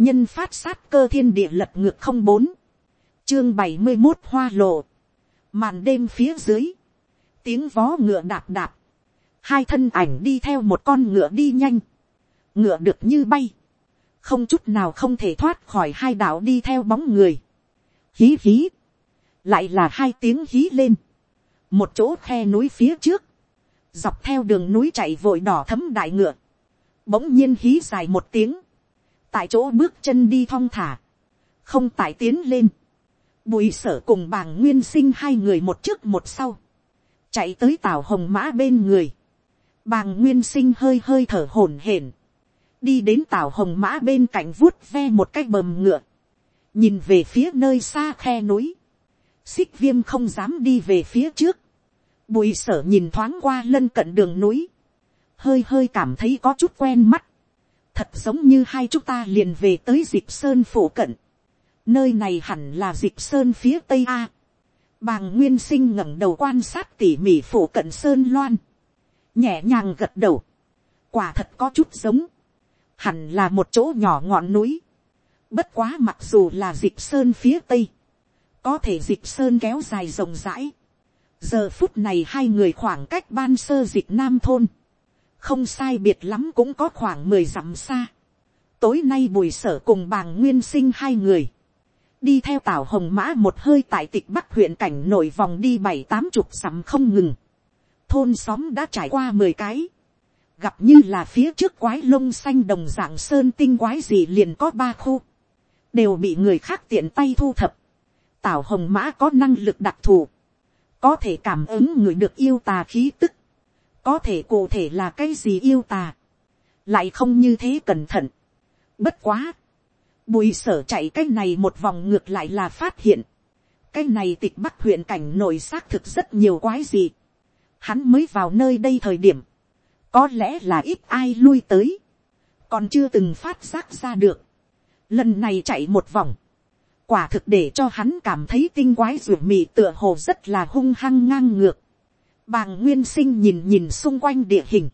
nhân phát sát cơ thiên địa lật ngược không bốn, chương bảy mươi một hoa lộ, màn đêm phía dưới, tiếng vó ngựa đạp đạp, hai thân ảnh đi theo một con ngựa đi nhanh, ngựa được như bay, không chút nào không thể thoát khỏi hai đạo đi theo bóng người, hí hí, lại là hai tiếng hí lên, một chỗ khe núi phía trước, dọc theo đường núi chạy vội đỏ thấm đại ngựa, bỗng nhiên hí dài một tiếng, tại chỗ bước chân đi thong thả, không tải tiến lên, bùi sở cùng bàng nguyên sinh hai người một trước một sau, chạy tới tảo hồng mã bên người, bàng nguyên sinh hơi hơi thở hổn hển, đi đến tảo hồng mã bên cạnh vuốt ve một cái bầm ngựa, nhìn về phía nơi xa khe núi, xích viêm không dám đi về phía trước, bùi sở nhìn thoáng qua lân cận đường núi, hơi hơi cảm thấy có chút quen mắt, thật giống như hai chúng ta liền về tới dịp sơn phổ cận, nơi này hẳn là dịp sơn phía tây a, bàng nguyên sinh ngẩng đầu quan sát tỉ mỉ phổ cận sơn loan, nhẹ nhàng gật đầu, quả thật có chút giống, hẳn là một chỗ nhỏ ngọn núi, bất quá mặc dù là dịp sơn phía tây, có thể dịp sơn kéo dài rộng rãi, giờ phút này hai người khoảng cách ban sơ dịp nam thôn, không sai biệt lắm cũng có khoảng mười dặm xa. tối nay bùi sở cùng bàng nguyên sinh hai người, đi theo tảo hồng mã một hơi tại tịch bắc huyện cảnh nổi vòng đi bảy tám chục dặm không ngừng. thôn xóm đã trải qua mười cái, gặp như là phía trước quái lông xanh đồng dạng sơn tinh quái gì liền có ba khu, đều bị người khác tiện tay thu thập. tảo hồng mã có năng lực đặc thù, có thể cảm ứng người được yêu tà khí tức, có thể cụ thể là cái gì yêu tà, lại không như thế cẩn thận. Bất quá, bùi sở chạy cái này một vòng ngược lại là phát hiện, cái này tịch bắc huyện cảnh nội xác thực rất nhiều quái gì. Hắn mới vào nơi đây thời điểm, có lẽ là ít ai lui tới, còn chưa từng phát giác ra được. Lần này chạy một vòng, quả thực để cho hắn cảm thấy tinh quái ruột mị tựa hồ rất là hung hăng ngang ngược. Bàng nguyên sinh nhìn nhìn xung quanh địa hình,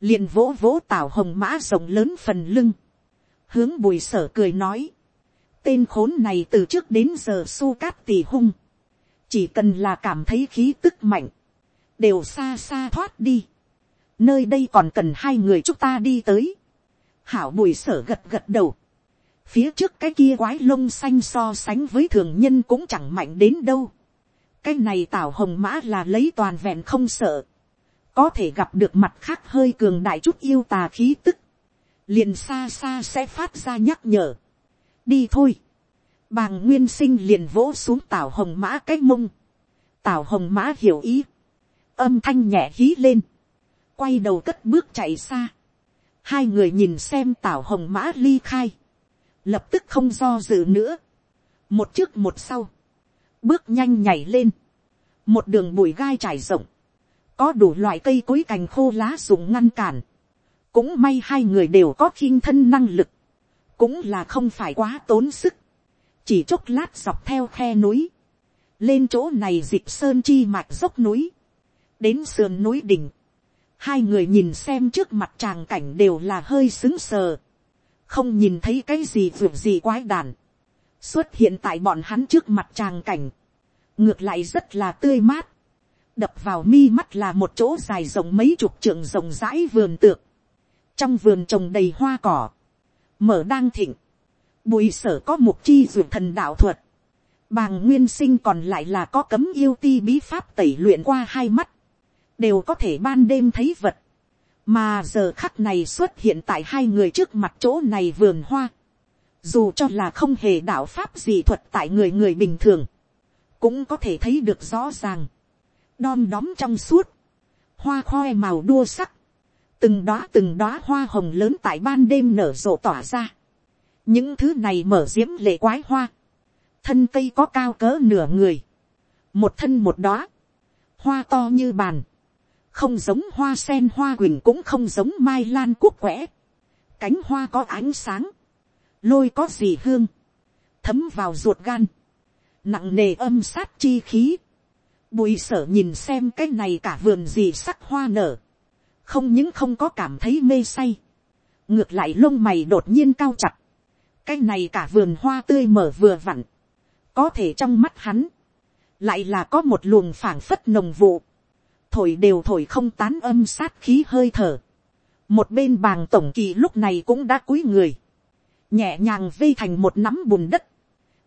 liền vỗ vỗ tảo hồng mã rộng lớn phần lưng, hướng bùi sở cười nói, tên khốn này từ trước đến giờ su cát tỷ hung, chỉ cần là cảm thấy khí tức mạnh, đều xa xa thoát đi, nơi đây còn cần hai người chúng ta đi tới, hảo bùi sở gật gật đầu, phía trước cái kia quái lông xanh so sánh với thường nhân cũng chẳng mạnh đến đâu, cái này tảo hồng mã là lấy toàn vẹn không sợ, có thể gặp được mặt khác hơi cường đại chút yêu tà khí tức, liền xa xa sẽ phát ra nhắc nhở. đi thôi, bàng nguyên sinh liền vỗ xuống tảo hồng mã cái mông, tảo hồng mã hiểu ý, âm thanh nhẹ hí lên, quay đầu cất bước chạy xa, hai người nhìn xem tảo hồng mã ly khai, lập tức không do dự nữa, một trước một sau, bước nhanh nhảy lên, một đường bụi gai trải rộng, có đủ loại cây cối cành khô lá dùng ngăn cản, cũng may hai người đều có khinh thân năng lực, cũng là không phải quá tốn sức, chỉ chốc lát dọc theo khe núi, lên chỗ này dịp sơn chi mạch dốc núi, đến sườn núi đỉnh, hai người nhìn xem trước mặt tràng cảnh đều là hơi xứng sờ, không nhìn thấy cái gì vượt gì quái đàn, xuất hiện tại bọn hắn trước mặt tràng cảnh, ngược lại rất là tươi mát, đập vào mi mắt là một chỗ dài rộng mấy chục trượng rộng rãi vườn tược, trong vườn trồng đầy hoa cỏ, mở đang thịnh, bùi sở có mục chi duyệt thần đạo thuật, bàng nguyên sinh còn lại là có cấm yêu ti bí pháp tẩy luyện qua hai mắt, đều có thể ban đêm thấy vật, mà giờ khắc này xuất hiện tại hai người trước mặt chỗ này vườn hoa, dù cho là không hề đạo pháp gì thuật tại người người bình thường, cũng có thể thấy được rõ ràng, đom đóm trong suốt, hoa khoe màu đua sắc, từng đóa từng đóa hoa hồng lớn tại ban đêm nở rộ tỏa ra, những thứ này mở diễm lệ quái hoa, thân cây có cao cỡ nửa người, một thân một đóa, hoa to như bàn, không giống hoa sen hoa quỳnh cũng không giống mai lan quốc quẽ, cánh hoa có ánh sáng, lôi có gì hương, thấm vào ruột gan, nặng nề âm sát chi khí, bùi sở nhìn xem cái này cả vườn gì sắc hoa nở, không những không có cảm thấy mê say, ngược lại lông mày đột nhiên cao chặt, cái này cả vườn hoa tươi mở vừa vặn, có thể trong mắt hắn, lại là có một luồng phảng phất nồng vụ, thổi đều thổi không tán âm sát khí hơi thở. một bên bàng tổng kỳ lúc này cũng đã cúi người, nhẹ nhàng vây thành một nắm bùn đất,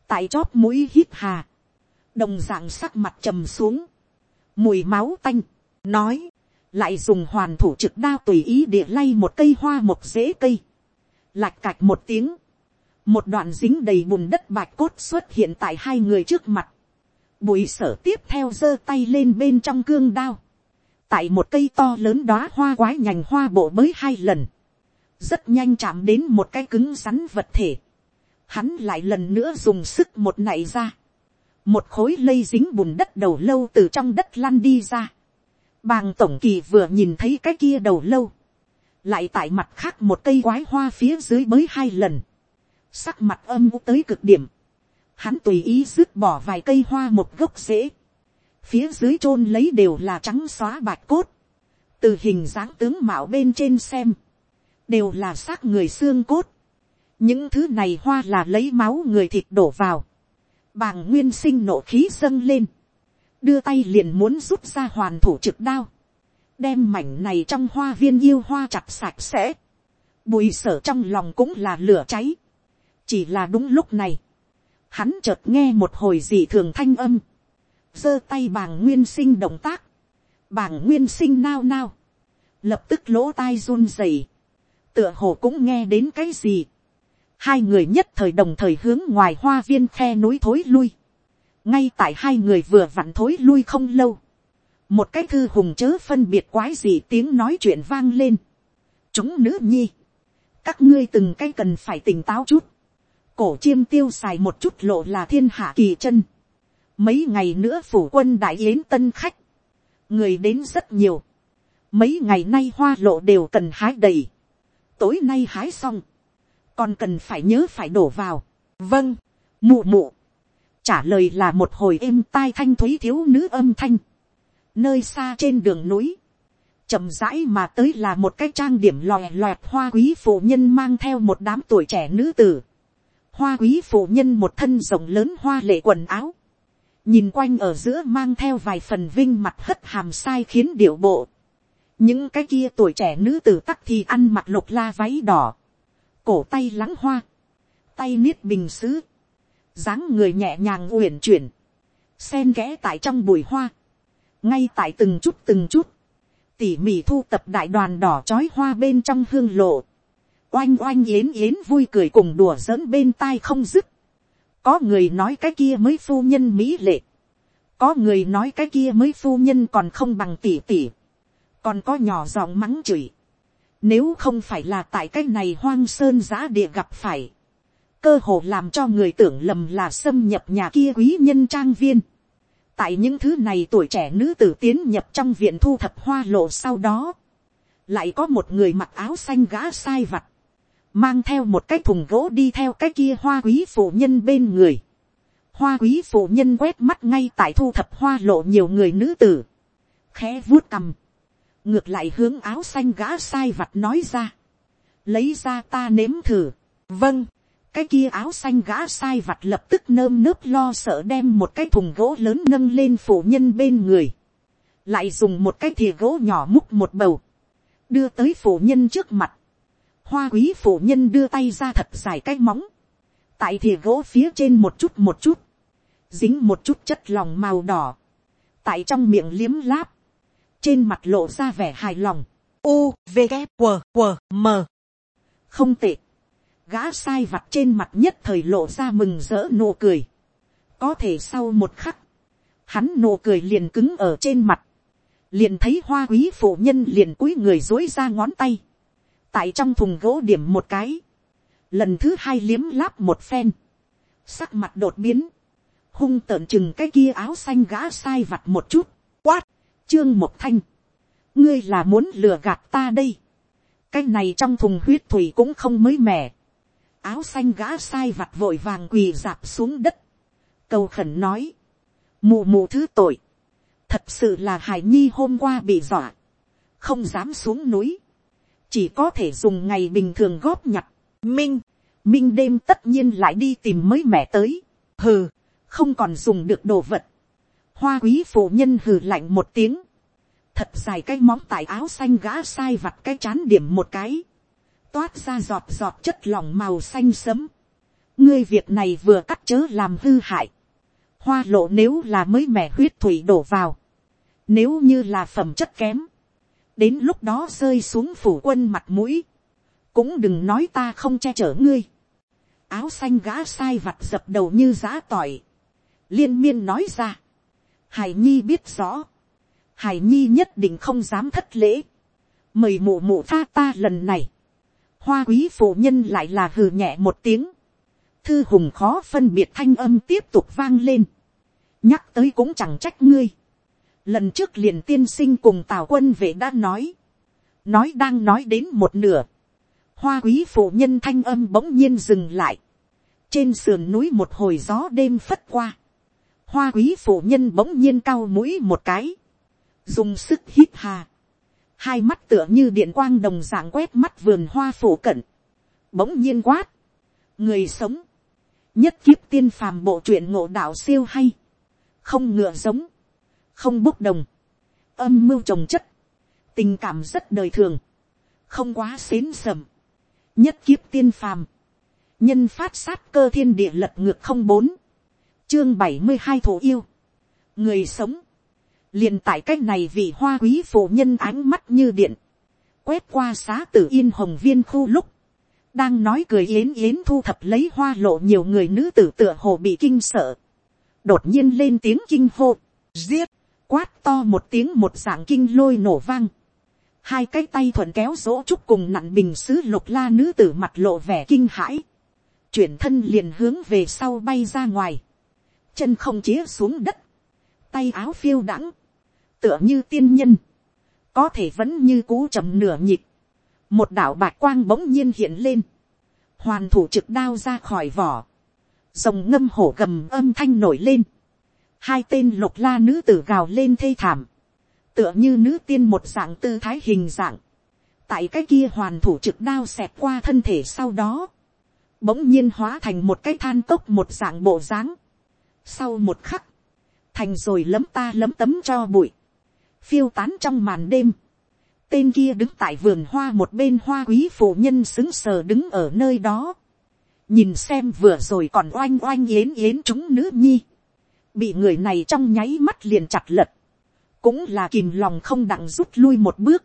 tại chóp mũi hít hà, đồng d ạ n g sắc mặt trầm xuống, mùi máu tanh, nói, lại dùng hoàn thủ trực đao tùy ý địa lay một cây hoa một rễ cây, lạch cạch một tiếng, một đoạn dính đầy bùn đất bạch cốt xuất hiện tại hai người trước mặt, bùi sở tiếp theo giơ tay lên bên trong cương đao, tại một cây to lớn đó hoa quái nhành hoa bộ mới hai lần, rất nhanh chạm đến một cái cứng rắn vật thể, hắn lại lần nữa dùng sức một nảy ra, một khối lây dính bùn đất đầu lâu từ trong đất lăn đi ra. Bàng tổng kỳ vừa nhìn thấy cái kia đầu lâu, lại tại mặt khác một cây quái hoa phía dưới mới hai lần, sắc mặt âm u tới cực điểm, hắn tùy ý rước bỏ vài cây hoa một gốc rễ, phía dưới chôn lấy đều là trắng xóa bạch cốt, từ hình dáng tướng mạo bên trên xem, đều là xác người xương cốt, những thứ này hoa là lấy máu người thịt đổ vào, bàng nguyên sinh nộ khí dâng lên, đưa tay liền muốn rút ra hoàn thủ trực đao, đem mảnh này trong hoa viên yêu hoa chặt sạch sẽ, bùi sở trong lòng cũng là lửa cháy, chỉ là đúng lúc này, hắn chợt nghe một hồi gì thường thanh âm, giơ tay bàng nguyên sinh động tác, bàng nguyên sinh nao nao, lập tức lỗ tai run rẩy, tựa hồ cũng nghe đến cái gì, hai người nhất thời đồng thời hướng ngoài hoa viên khe núi thối lui. ngay tại hai người vừa vặn thối lui không lâu. một cái thư hùng chớ phân biệt quái gì tiếng nói chuyện vang lên. chúng nữ nhi. các ngươi từng cái cần phải tỉnh táo chút. cổ chiêm tiêu xài một chút lộ là thiên hạ kỳ chân. mấy ngày nữa phủ quân đại yến tân khách. người đến rất nhiều. mấy ngày nay hoa lộ đều cần hái đầy tối nay hái xong còn cần phải nhớ phải đổ vào. vâng, mụ mụ. trả lời là một hồi êm tai thanh thúy thiếu nữ âm thanh. nơi xa trên đường núi, chậm rãi mà tới là một cái trang điểm lòe loẹt hoa quý phụ nhân mang theo một đám tuổi trẻ nữ tử. hoa quý phụ nhân một thân rộng lớn hoa lệ quần áo. nhìn quanh ở giữa mang theo vài phần vinh mặt hất hàm sai khiến điệu bộ những cái kia tuổi trẻ nữ tử tắc thì ăn mặc lục la váy đỏ. Cổ tay lắng hoa, tay niết bình xứ, dáng người nhẹ nhàng uyển chuyển, sen ghé tại trong bụi hoa, ngay tại từng chút từng chút, tỉ mỉ thu tập đại đoàn đỏ trói hoa bên trong hương lộ, oanh oanh yến yến vui cười cùng đùa giỡn bên tai không dứt, có người nói cái kia mới phu nhân mỹ lệ, có người nói cái kia mới phu nhân còn không bằng tỉ tỉ, còn có nhỏ giọng mắng chửi, nếu không phải là tại cái này hoang sơn giã địa gặp phải. Cơ hồ làm cho người tưởng lầm là xâm nhập nhà kia quý nhân trang viên. Tại những thứ này tuổi trẻ nữ tử tiến nhập trong viện thu thập hoa lộ sau đó. Lại có một người mặc áo xanh gã sai vặt. Mang theo một cái thùng gỗ đi theo cái kia hoa quý phụ nhân bên người. Hoa quý phụ nhân quét mắt ngay tại thu thập hoa lộ nhiều người nữ tử. Khẽ vuốt cầm ngược lại hướng áo xanh gã sai vặt nói ra, lấy ra ta nếm thử, vâng, cái kia áo xanh gã sai vặt lập tức nơm nớp lo sợ đem một cái thùng gỗ lớn nâng lên phụ nhân bên người, lại dùng một cái thìa gỗ nhỏ múc một bầu, đưa tới phụ nhân trước mặt, hoa quý phụ nhân đưa tay ra thật dài cái móng, tại thìa gỗ phía trên một chút một chút, dính một chút chất lòng màu đỏ, tại trong miệng liếm láp, trên mặt lộ ra vẻ hài lòng, u v g q q m. Không tệ, gã sai vặt trên mặt nhất thời lộ ra mừng rỡ nụ cười, có thể sau một khắc, hắn nụ cười liền cứng ở trên mặt, liền thấy hoa quý phụ nhân liền cúi người dối ra ngón tay, tại trong thùng gỗ điểm một cái, lần thứ hai liếm láp một phen, sắc mặt đột biến, hung tợn chừng cái kia áo xanh gã sai vặt một chút, quát, Trương Mộc Thanh. Ngươi là muốn lừa gạt ta đây. Cái này trong thùng huyết thủy cũng không mới mẻ. Áo xanh gã sai vặt vội vàng quỳ dạp xuống đất. Cầu khẩn nói. Mù mù thứ tội. Thật sự là Hải Nhi hôm qua bị dọa. Không dám xuống núi. Chỉ có thể dùng ngày bình thường góp nhặt. Minh. minh đêm tất nhiên lại đi tìm mới mẻ tới, hừ, không còn dùng được đồ vật, hoa quý phụ nhân hừ lạnh một tiếng, thật dài cái móng tại áo xanh gã sai vặt cái chán điểm một cái, toát ra giọt giọt chất lỏng màu xanh sấm, ngươi việc này vừa cắt chớ làm hư hại, hoa lộ nếu là mới mẻ huyết thủy đổ vào, nếu như là phẩm chất kém, đến lúc đó rơi xuống phủ quân mặt mũi, cũng đừng nói ta không che chở ngươi. áo xanh gã sai vặt dập đầu như giá tỏi, liên miên nói ra hải nhi biết rõ, hải nhi nhất định không dám thất lễ, mời mụ mụ tha ta lần này, hoa quý phụ nhân lại là hừ nhẹ một tiếng, thư hùng khó phân biệt thanh âm tiếp tục vang lên, nhắc tới cũng chẳng trách ngươi, lần trước liền tiên sinh cùng tào quân vệ đã nói, nói đang nói đến một nửa, hoa quý phụ nhân thanh âm bỗng nhiên dừng lại, trên sườn núi một hồi gió đêm phất qua, hoa quý phụ nhân bỗng nhiên cao mũi một cái, dùng sức hít hà, hai mắt tựa như điện quang đồng dạng quét mắt vườn hoa phủ cận, bỗng nhiên quát, người sống, nhất kiếp tiên phàm bộ truyện ngộ đạo siêu hay, không ngựa giống, không bốc đồng, âm mưu trồng chất, tình cảm rất đời thường, không quá xến sầm, nhất kiếp tiên phàm, nhân phát sát cơ thiên địa lật ngược không bốn, chương bảy mươi hai thổ yêu, người sống, liền tại c á c h này vì hoa quý phụ nhân ánh mắt như điện, quét qua xá tử yên hồng viên khu lúc, đang nói cười yến yến thu thập lấy hoa lộ nhiều người nữ tử tựa hồ bị kinh sợ, đột nhiên lên tiếng kinh hô, giết, quát to một tiếng một dạng kinh lôi nổ vang, hai cái tay thuận kéo dỗ trúc cùng nặn bình sứ lục la nữ tử mặt lộ vẻ kinh hãi, chuyển thân liền hướng về sau bay ra ngoài, chân không chĩa xuống đất, tay áo phiêu đãng, tựa như tiên nhân, có thể vẫn như cú chầm nửa nhịp, một đạo bạc quang bỗng nhiên hiện lên, hoàn thủ trực đao ra khỏi vỏ, dòng ngâm hổ gầm âm thanh nổi lên, hai tên lục la nữ tử gào lên thê thảm, tựa như nữ tiên một dạng tư thái hình dạng, tại cái kia hoàn thủ trực đao xẹt qua thân thể sau đó, bỗng nhiên hóa thành một cái than cốc một dạng bộ dáng. Sau một khắc, thành rồi lấm ta lấm tấm cho bụi, phiêu tán trong màn đêm. Tên kia đứng tại vườn hoa một bên hoa quý phụ nhân xứng sờ đứng ở nơi đó. Nhìn xem vừa rồi còn oanh oanh yến yến chúng nữ nhi. Bị người này trong nháy mắt liền chặt lật. Cũng là kìm lòng không đặng rút lui một bước,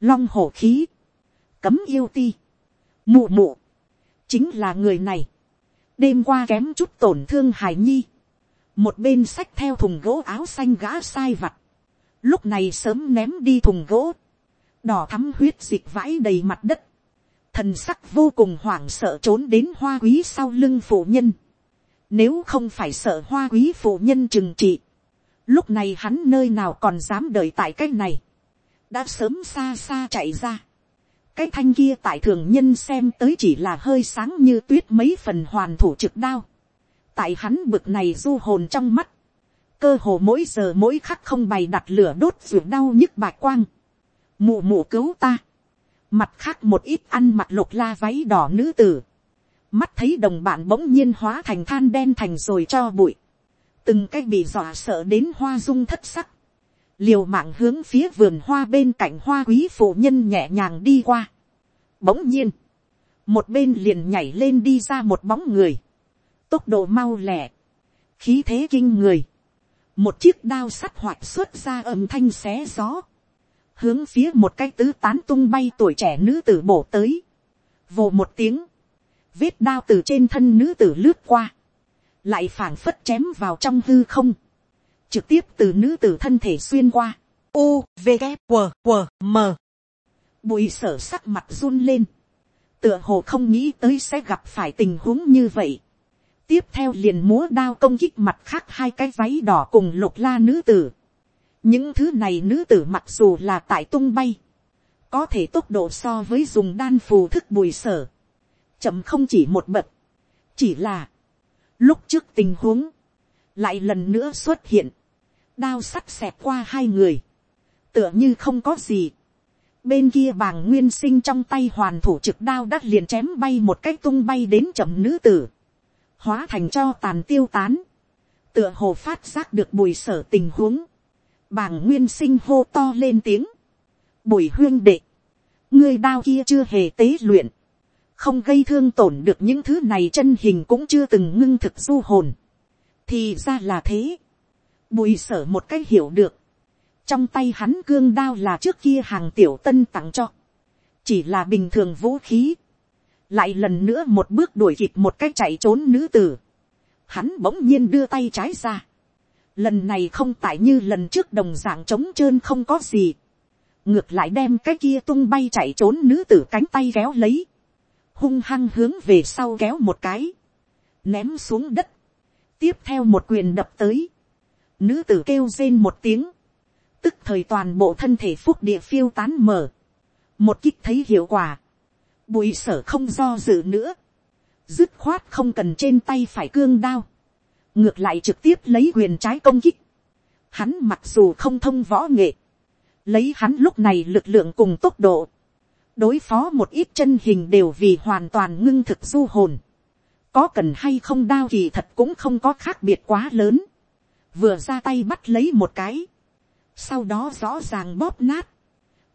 long hổ khí, cấm yêu ti, mụ mụ, chính là người này, đêm qua kém chút tổn thương hài nhi, một bên sách theo thùng gỗ áo xanh gã sai vặt, lúc này sớm ném đi thùng gỗ, đỏ thắm huyết dịch vãi đầy mặt đất, thần sắc vô cùng hoảng sợ trốn đến hoa quý sau lưng phụ nhân, nếu không phải sợ hoa quý phụ nhân trừng trị, Lúc này hắn nơi nào còn dám đợi tại cái này. Đã sớm xa xa chạy ra. Cái thanh kia tại thường nhân xem tới chỉ là hơi sáng như tuyết mấy phần hoàn thủ trực đao. Tại hắn bực này du hồn trong mắt. Cơ hồ mỗi giờ mỗi khắc không bày đặt lửa đốt ruột đau nhức bạc quang. Mụ mụ cứu ta. Mặt khác một ít ăn mặt lục la váy đỏ nữ tử. Mắt thấy đồng bạn bỗng nhiên hóa thành than đen thành rồi cho bụi từng cái bị dọa sợ đến hoa dung thất sắc, liều mạng hướng phía vườn hoa bên cạnh hoa quý phụ nhân nhẹ nhàng đi qua. Bỗng nhiên, một bên liền nhảy lên đi ra một bóng người, tốc độ mau lẻ, khí thế kinh người, một chiếc đao sắt hoạt xuất ra âm thanh xé gió, hướng phía một cái tứ tán tung bay tuổi trẻ nữ tử bổ tới, vồ một tiếng, vết đao từ trên thân nữ tử lướt qua, lại phảng phất chém vào trong hư không, trực tiếp từ nữ tử thân thể xuyên qua, u v g q q m. Bùi sở sắc mặt run lên, tựa hồ không nghĩ tới sẽ gặp phải tình huống như vậy tiếp theo liền múa đao công kích mặt khác hai cái váy đỏ cùng lục la nữ tử. những thứ này nữ tử mặc dù là tại tung bay, có thể tốc độ so với dùng đan phù thức bùi sở, chậm không chỉ một bậc, chỉ là Lúc trước tình huống, lại lần nữa xuất hiện, đao sắt xẹp qua hai người, tựa như không có gì. bên kia bàng nguyên sinh trong tay hoàn thủ trực đao đã liền chém bay một cách tung bay đến chậm nữ tử, hóa thành cho tàn tiêu tán, tựa hồ phát giác được bùi sở tình huống, bàng nguyên sinh hô to lên tiếng, bùi huyên đệ, ngươi đao kia chưa hề tế luyện, không gây thương tổn được những thứ này chân hình cũng chưa từng ngưng thực du hồn, thì ra là thế, bùi sở một cách hiểu được, trong tay hắn cương đao là trước kia hàng tiểu tân tặng cho, chỉ là bình thường vũ khí, lại lần nữa một bước đuổi kịp một cách chạy trốn nữ tử, hắn bỗng nhiên đưa tay trái ra, lần này không tại như lần trước đồng dạng trống trơn không có gì, ngược lại đem cái kia tung bay chạy trốn nữ tử cánh tay kéo lấy, hung hăng hướng về sau kéo một cái, ném xuống đất, tiếp theo một quyền đập tới, nữ tử kêu rên một tiếng, tức thời toàn bộ thân thể phúc địa phiêu tán mở, một kích thấy hiệu quả, bùi sở không do dự nữa, dứt khoát không cần trên tay phải cương đao, ngược lại trực tiếp lấy quyền trái công kích, hắn mặc dù không thông võ nghệ, lấy hắn lúc này lực lượng cùng tốc độ, đối phó một ít chân hình đều vì hoàn toàn ngưng thực du hồn, có cần hay không đao thì thật cũng không có khác biệt quá lớn, vừa ra tay bắt lấy một cái, sau đó rõ ràng bóp nát,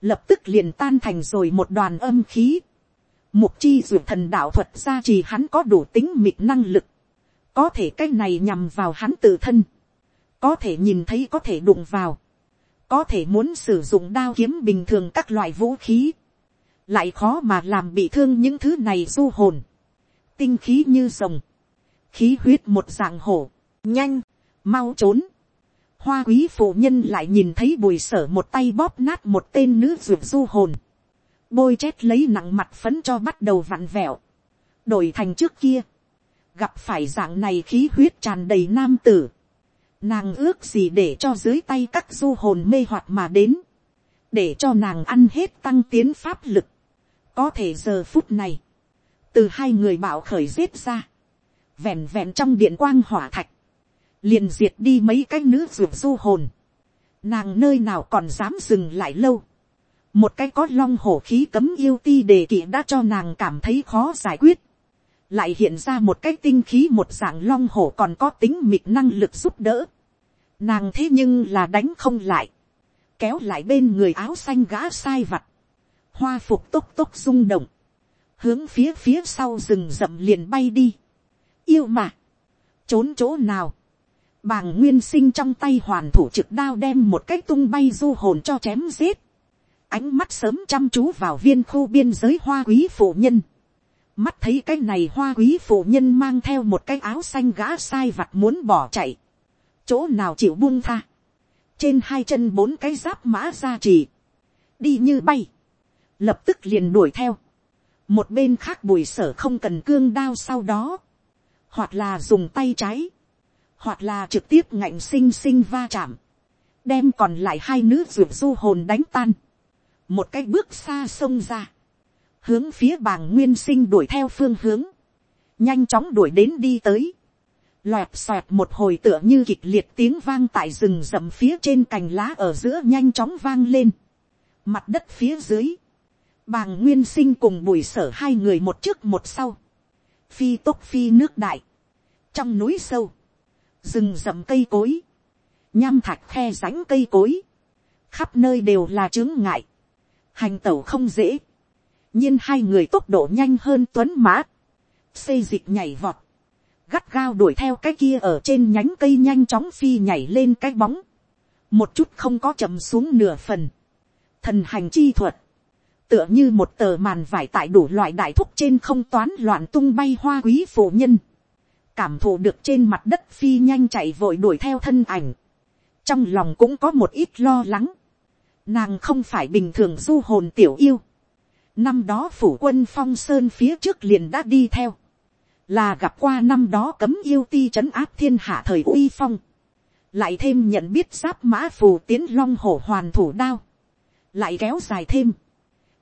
lập tức liền tan thành rồi một đoàn âm khí, mục chi dược thần đạo thuật ra chỉ hắn có đủ tính mịt năng lực, có thể cái này nhằm vào hắn tự thân, có thể nhìn thấy có thể đụng vào, có thể muốn sử dụng đao kiếm bình thường các loại vũ khí, lại khó mà làm bị thương những thứ này du hồn, tinh khí như rồng, khí huyết một dạng hổ, nhanh, mau trốn, hoa quý phụ nhân lại nhìn thấy bùi sở một tay bóp nát một tên nữ dược du hồn, bôi chết lấy nặng mặt phấn cho bắt đầu vặn vẹo, đổi thành trước kia, gặp phải dạng này khí huyết tràn đầy nam tử, nàng ước gì để cho dưới tay các du hồn mê hoặc mà đến, để cho nàng ăn hết tăng tiến pháp lực, có thể giờ phút này, từ hai người bảo khởi giết ra, vẹn vẹn trong điện quang hỏa thạch, liền diệt đi mấy cái nữ ruột du hồn, nàng nơi nào còn dám dừng lại lâu, một cái có long hổ khí cấm yêu ti đề kỵ đã cho nàng cảm thấy khó giải quyết, lại hiện ra một cái tinh khí một dạng long hổ còn có tính mịt năng lực giúp đỡ, nàng thế nhưng là đánh không lại, kéo lại bên người áo xanh gã sai vặt, hoa phục tốc tốc rung động, hướng phía phía sau rừng rậm liền bay đi, yêu mà, trốn chỗ nào, bàng nguyên sinh trong tay hoàn thủ trực đao đem một cái tung bay du hồn cho chém giết, ánh mắt sớm chăm chú vào viên khu biên giới hoa quý phụ nhân, mắt thấy cái này hoa quý phụ nhân mang theo một cái áo xanh gã sai vặt muốn bỏ chạy, chỗ nào chịu buông tha, trên hai chân bốn cái giáp mã ra chỉ, đi như bay, lập tức liền đuổi theo, một bên khác bùi sở không cần cương đao sau đó, hoặc là dùng tay trái, hoặc là trực tiếp ngạnh sinh sinh va chạm, đem còn lại hai nữ ruột du hồn đánh tan, một cái bước xa sông ra, hướng phía bàng nguyên sinh đuổi theo phương hướng, nhanh chóng đuổi đến đi tới, loẹt xoẹt một hồi tựa như kịch liệt tiếng vang tại rừng rậm phía trên cành lá ở giữa nhanh chóng vang lên, mặt đất phía dưới, bàng nguyên sinh cùng bùi sở hai người một trước một sau, phi tốc phi nước đại, trong núi sâu, rừng rậm cây cối, nham thạch khe rãnh cây cối, khắp nơi đều là chướng ngại, hành tẩu không dễ, nhiên hai người tốc độ nhanh hơn tuấn mã, xây dịch nhảy vọt, gắt gao đuổi theo cái kia ở trên nhánh cây nhanh chóng phi nhảy lên cái bóng, một chút không có chậm xuống nửa phần, thần hành chi thuật, tựa như một tờ màn vải tại đủ loại đại thúc trên không toán loạn tung bay hoa quý phụ nhân, cảm thụ được trên mặt đất phi nhanh chạy vội đuổi theo thân ảnh, trong lòng cũng có một ít lo lắng, nàng không phải bình thường du hồn tiểu yêu, năm đó phủ quân phong sơn phía trước liền đã đi theo, là gặp qua năm đó cấm yêu ti trấn áp thiên hạ thời uy phong, lại thêm nhận biết giáp mã phù tiến long hổ hoàn thủ đao, lại kéo dài thêm,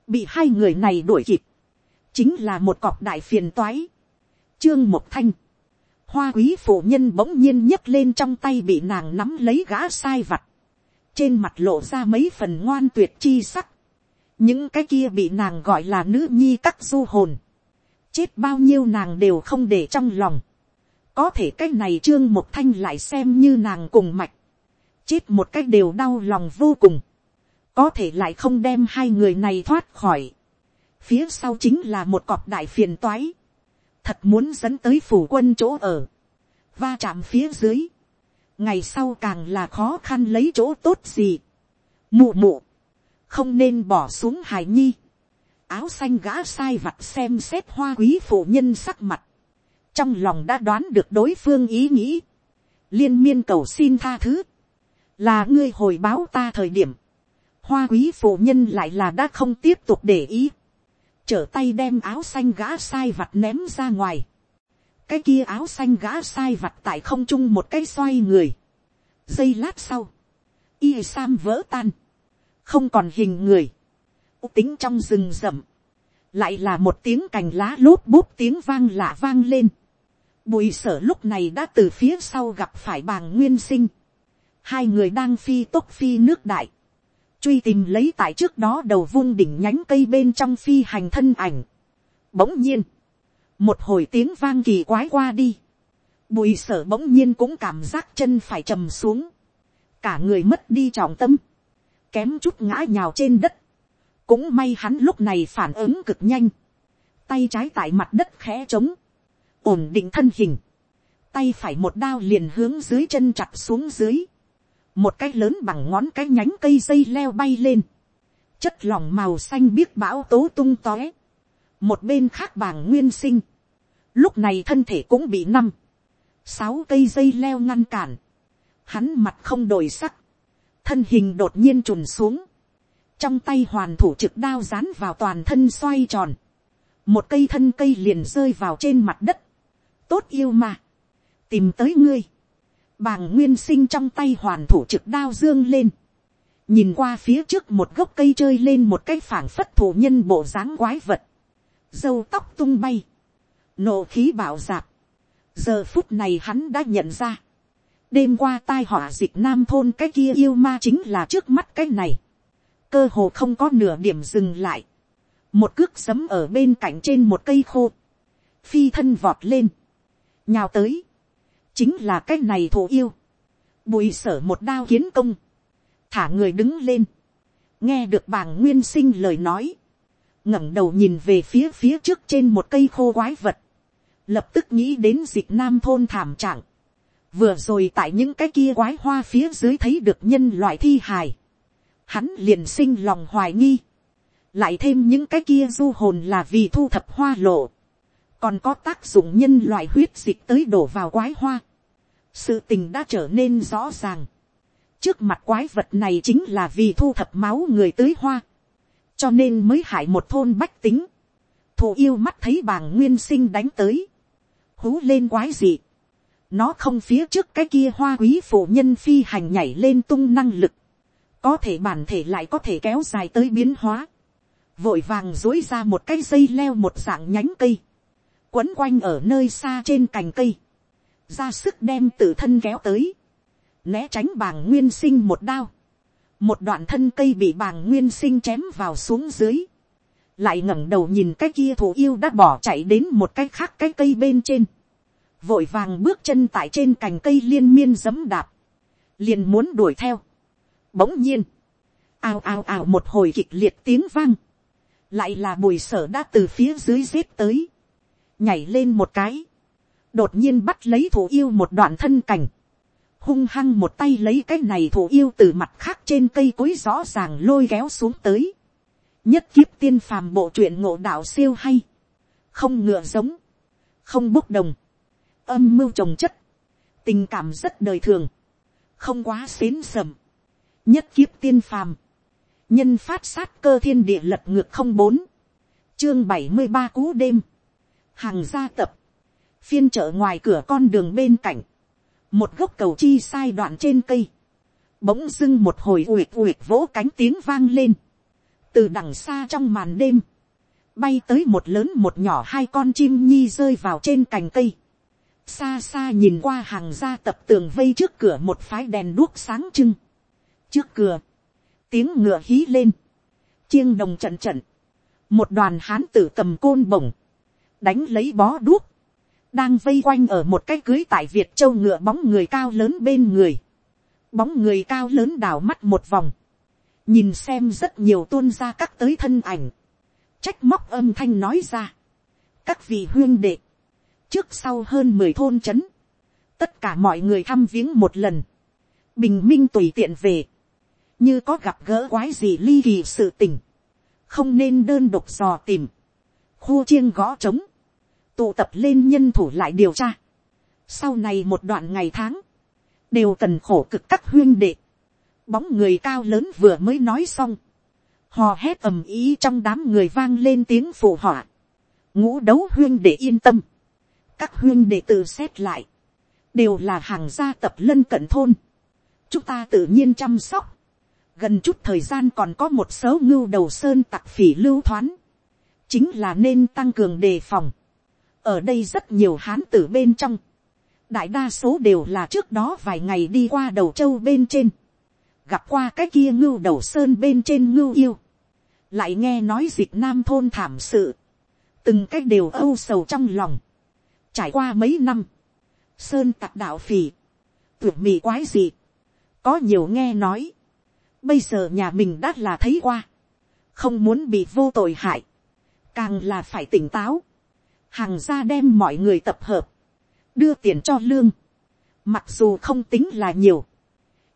bị hai người này đuổi kịp, chính là một cọc đại phiền toái. Trương Mộc Thanh, hoa quý phụ nhân bỗng nhiên nhấc lên trong tay bị nàng nắm lấy gã sai vặt, trên mặt lộ ra mấy phần ngoan tuyệt chi sắc, những cái kia bị nàng gọi là nữ nhi các du hồn, chết bao nhiêu nàng đều không để trong lòng, có thể cái này trương một thanh lại xem như nàng cùng mạch, chết một cách đều đau lòng vô cùng, có thể lại không đem hai người này thoát khỏi, phía sau chính là một cọp đại phiền toái, thật muốn dẫn tới phủ quân chỗ ở, va chạm phía dưới, ngày sau càng là khó khăn lấy chỗ tốt gì, mụ mụ, không nên bỏ xuống hải nhi, áo xanh gã sai vặt xem xét hoa quý phụ nhân sắc mặt, trong lòng đã đoán được đối phương ý nghĩ, liên miên cầu xin tha thứ, là ngươi hồi báo ta thời điểm, hoa quý phụ nhân lại là đã không tiếp tục để ý, trở tay đem áo xanh gã sai vặt ném ra ngoài, cái kia áo xanh gã sai vặt tại không trung một cái xoay người, giây lát sau, y sam vỡ tan, không còn hình người, tính trong rừng rậm, lại là một tiếng cành lá lốp bút tiếng vang lạ vang lên, bùi sở lúc này đã từ phía sau gặp phải bàng nguyên sinh, hai người đang phi tốc phi nước đại, truy tìm lấy tại trước đó đầu vung đỉnh nhánh cây bên trong phi hành thân ảnh. Bỗng nhiên, một hồi tiếng vang kỳ quái qua đi, bùi sở bỗng nhiên cũng cảm giác chân phải trầm xuống, cả người mất đi trọng tâm, kém chút ngã nhào trên đất, cũng may hắn lúc này phản ứng cực nhanh, tay trái tại mặt đất khẽ trống, ổn định thân hình, tay phải một đao liền hướng dưới chân chặt xuống dưới, một cái lớn bằng ngón cái nhánh cây dây leo bay lên, chất lỏng màu xanh biếc bão tố tung tóe, một bên khác bàng nguyên sinh, lúc này thân thể cũng bị năm, sáu cây dây leo ngăn cản, hắn mặt không đổi sắc, thân hình đột nhiên trùn xuống, trong tay hoàn thủ trực đao dán vào toàn thân xoay tròn, một cây thân cây liền rơi vào trên mặt đất, tốt yêu mà, tìm tới ngươi, bàng nguyên sinh trong tay hoàn thủ trực đao dương lên, nhìn qua phía trước một gốc cây chơi lên một cái phảng phất thủ nhân bộ dáng quái vật, dâu tóc tung bay, nộ khí bảo dạp, giờ phút này hắn đã nhận ra, đêm qua tai họa dịch nam thôn cái kia yêu ma chính là trước mắt cái này, cơ hồ không có nửa điểm dừng lại, một cước sấm ở bên cạnh trên một cây khô, phi thân vọt lên, nhào tới, chính là cái này thổ yêu, bùi sở một đao kiến công, thả người đứng lên, nghe được bàng nguyên sinh lời nói, ngẩng đầu nhìn về phía phía trước trên một cây khô quái vật, lập tức nghĩ đến dịch nam thôn thảm trạng, vừa rồi tại những cái kia quái hoa phía dưới thấy được nhân loại thi hài, hắn liền sinh lòng hoài nghi, lại thêm những cái kia du hồn là vì thu thập hoa lộ, còn có tác dụng nhân loại huyết dịch tới đổ vào quái hoa, sự tình đã trở nên rõ ràng. trước mặt quái vật này chính là vì thu thập máu người tưới hoa, cho nên mới hại một thôn bách tính. thù yêu mắt thấy bàng nguyên sinh đánh tới, hú lên quái dị. nó không phía trước cái kia hoa quý phụ nhân phi hành nhảy lên tung năng lực, có thể bản thể lại có thể kéo dài tới biến hóa, vội vàng dối ra một cái dây leo một dạng nhánh cây, quấn quanh ở nơi xa trên cành cây, ra sức đem tự thân kéo tới, né tránh bàng nguyên sinh một đao, một đoạn thân cây bị bàng nguyên sinh chém vào xuống dưới, lại ngẩng đầu nhìn cái kia thủ yêu đã bỏ chạy đến một cái khác cái cây bên trên, vội vàng bước chân tại trên cành cây liên miên giấm đạp, liền muốn đuổi theo. Bỗng nhiên, ào ào ào một hồi kịch liệt tiếng vang, lại là bùi sở đã từ phía dưới rết tới, nhảy lên một cái, đột nhiên bắt lấy thủ yêu một đoạn thân cảnh, hung hăng một tay lấy cái này thủ yêu từ mặt khác trên cây cối rõ ràng lôi kéo xuống tới, nhất kiếp tiên phàm bộ truyện ngộ đạo siêu hay, không ngựa giống, không bốc đồng, âm mưu trồng chất, tình cảm rất đời thường, không quá xến sầm, nhất kiếp tiên phàm, nhân phát sát cơ thiên địa lật ngược không bốn, chương bảy mươi ba cú đêm, hàng gia tập, phiên chợ ngoài cửa con đường bên cạnh, một gốc cầu chi sai đoạn trên cây, bỗng dưng một hồi uyệt uyệt vỗ cánh tiếng vang lên, từ đằng xa trong màn đêm, bay tới một lớn một nhỏ hai con chim nhi rơi vào trên cành cây, xa xa nhìn qua hàng gia tập tường vây trước cửa một phái đèn đuốc sáng trưng, trước cửa, tiếng ngựa hí lên, chiêng đồng trận trận, một đoàn hán tử cầm côn bổng, đánh lấy bó đuốc, đang vây quanh ở một cái cưới tại việt châu ngựa bóng người cao lớn bên người, bóng người cao lớn đào mắt một vòng, nhìn xem rất nhiều tuôn ra các tới thân ảnh, trách móc âm thanh nói ra, các vị huyên đệ, trước sau hơn mười thôn c h ấ n tất cả mọi người thăm viếng một lần, bình minh tùy tiện về, như có gặp gỡ quái gì ly kỳ sự tình, không nên đơn độc dò tìm, khu chiêng gõ trống, tụ tập lên nhân thủ lại điều tra. Sau này một đoạn ngày tháng, đều cần khổ cực các huyên đệ. Bóng người cao lớn vừa mới nói xong, hò hét ầm ý trong đám người vang lên tiếng phụ họa. ngũ đấu huyên đệ yên tâm, các huyên đệ tự xét lại, đều là hàng gia tập lân cận thôn, chúng ta tự nhiên chăm sóc, gần chút thời gian còn có một số ngưu đầu sơn tặc phỉ lưu thoán, chính là nên tăng cường đề phòng, ở đây rất nhiều hán tử bên trong, đại đa số đều là trước đó vài ngày đi qua đầu châu bên trên, gặp qua cái kia ngưu đầu sơn bên trên ngưu yêu, lại nghe nói dịch nam thôn thảm sự, từng cách đều âu sầu trong lòng, trải qua mấy năm, sơn tặc đạo phì, tuyệt mị quái gì, có nhiều nghe nói, bây giờ nhà mình đã là thấy qua, không muốn bị vô tội hại, càng là phải tỉnh táo, hàng ra đem mọi người tập hợp, đưa tiền cho lương, mặc dù không tính là nhiều,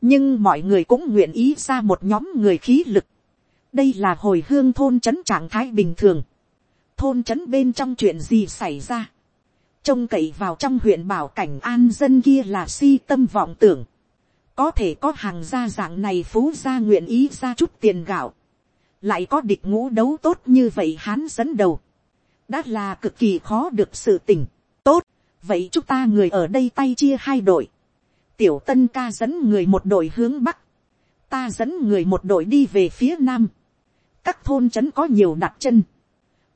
nhưng mọi người cũng nguyện ý ra một nhóm người khí lực, đây là hồi hương thôn trấn trạng thái bình thường, thôn trấn bên trong chuyện gì xảy ra, trông cậy vào trong huyện bảo cảnh an dân kia là si tâm vọng tưởng, có thể có hàng gia dạng này phú gia nguyện ý ra chút tiền gạo, lại có địch ngũ đấu tốt như vậy hán dẫn đầu, đã là cực kỳ khó được sự tình, tốt, vậy chúng ta người ở đây tay chia hai đội, tiểu tân ca dẫn người một đội hướng bắc, ta dẫn người một đội đi về phía nam, các thôn trấn có nhiều đặt chân,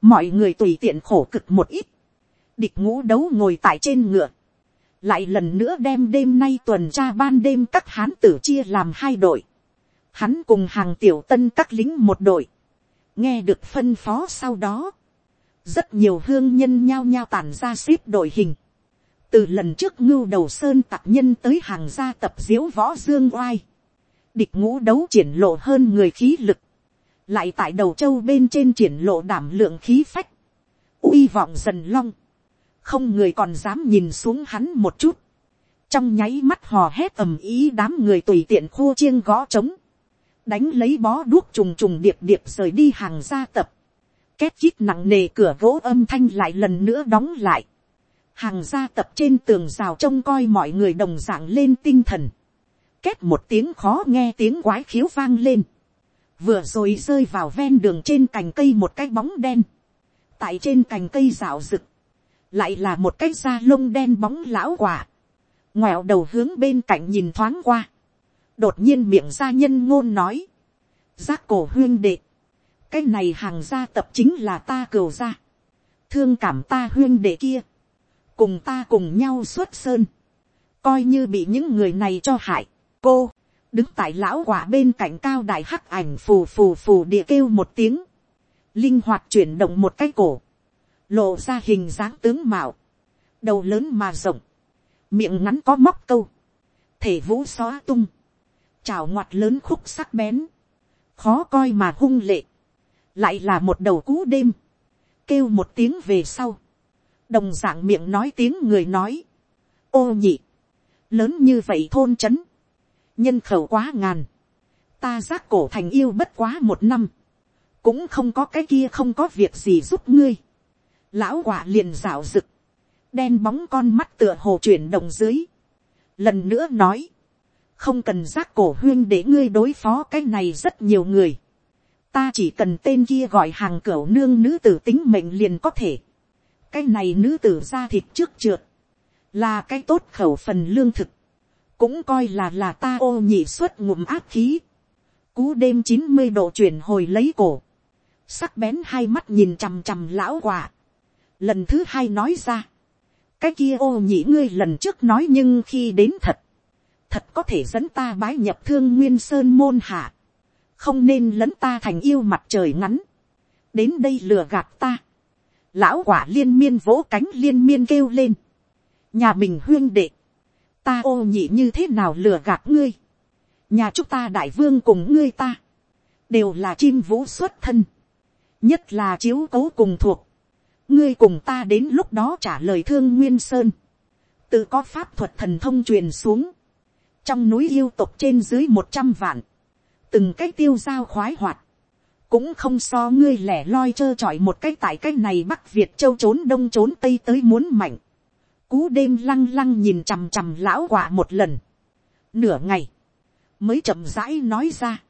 mọi người tùy tiện khổ cực một ít, địch ngũ đấu ngồi tại trên ngựa, lại lần nữa đem đêm nay tuần tra ban đêm các hán tử chia làm hai đội, hắn cùng hàng tiểu tân các lính một đội, nghe được phân phó sau đó, rất nhiều hương nhân nhao nhao tàn ra xếp đội hình, từ lần trước ngưu đầu sơn tặc nhân tới hàng gia tập diếu võ dương oai, địch ngũ đấu triển lộ hơn người khí lực, lại tại đầu châu bên trên triển lộ đảm lượng khí phách, uy vọng dần long, không người còn dám nhìn xuống hắn một chút, trong nháy mắt hò hét ầm ý đám người tùy tiện khua chiêng gõ trống, đánh lấy bó đuốc trùng trùng điệp điệp rời đi hàng gia tập, két chít nặng nề cửa gỗ âm thanh lại lần nữa đóng lại, hàng gia tập trên tường rào trông coi mọi người đồng dạng lên tinh thần, két một tiếng khó nghe tiếng quái khiếu vang lên, vừa rồi rơi vào ven đường trên cành cây một cái bóng đen, tại trên cành cây rào rực, lại là một cái da lông đen bóng lão quả, ngoẹo đầu hướng bên cạnh nhìn thoáng qua, đột nhiên miệng ra nhân ngôn nói, giác cổ huyên đệ, cái này hàng gia tập chính là ta cừu gia, thương cảm ta huyên đệ kia, cùng ta cùng nhau xuất sơn, coi như bị những người này cho hại, cô, đứng tại lão quả bên cạnh cao đại hắc ảnh phù phù phù địa kêu một tiếng, linh hoạt chuyển động một cái cổ, lộ ra hình dáng tướng mạo, đầu lớn mà rộng, miệng ngắn có móc câu, thể vũ xóa tung, trào ngoặt lớn khúc sắc bén, khó coi mà hung lệ, lại là một đầu cú đêm, kêu một tiếng về sau, đồng d ạ n g miệng nói tiếng người nói, ô nhị, lớn như vậy thôn c h ấ n nhân khẩu quá ngàn, ta giác cổ thành yêu bất quá một năm, cũng không có cái kia không có việc gì giúp ngươi, lão quả liền rào rực, đen bóng con mắt tựa hồ chuyển động dưới, lần nữa nói, không cần giác cổ huyên để ngươi đối phó cái này rất nhiều người, ta chỉ cần tên kia gọi hàng cửa nương nữ tử tính mệnh liền có thể, cái này nữ tử ra thịt trước trượt, là cái tốt khẩu phần lương thực, cũng coi là là ta ô nhị xuất ngụm áp khí, cú đêm chín mươi độ chuyển hồi lấy cổ, sắc bén hai mắt nhìn chằm chằm lão quả, lần thứ hai nói ra, cái kia ô nhị ngươi lần trước nói nhưng khi đến thật, thật có thể dẫn ta bái nhập thương nguyên sơn môn hạ, không nên lẫn ta thành yêu mặt trời ngắn, đến đây lừa gạt ta, lão quả liên miên vỗ cánh liên miên kêu lên, nhà mình huyên đệ, ta ô nhị như thế nào lừa gạt ngươi, nhà chúng ta đại vương cùng ngươi ta, đều là chim vũ xuất thân, nhất là chiếu cấu cùng thuộc, ngươi cùng ta đến lúc đó trả lời thương nguyên sơn, tự có pháp thuật thần thông truyền xuống, trong núi yêu tộc trên dưới một trăm vạn, từng cái tiêu giao khoái hoạt, cũng không so ngươi lẻ loi trơ trọi một cái tại cái này bắc việt châu trốn đông trốn tây tới muốn mạnh, cú đêm lăng lăng nhìn chằm chằm lão quả một lần, nửa ngày, mới chậm rãi nói ra,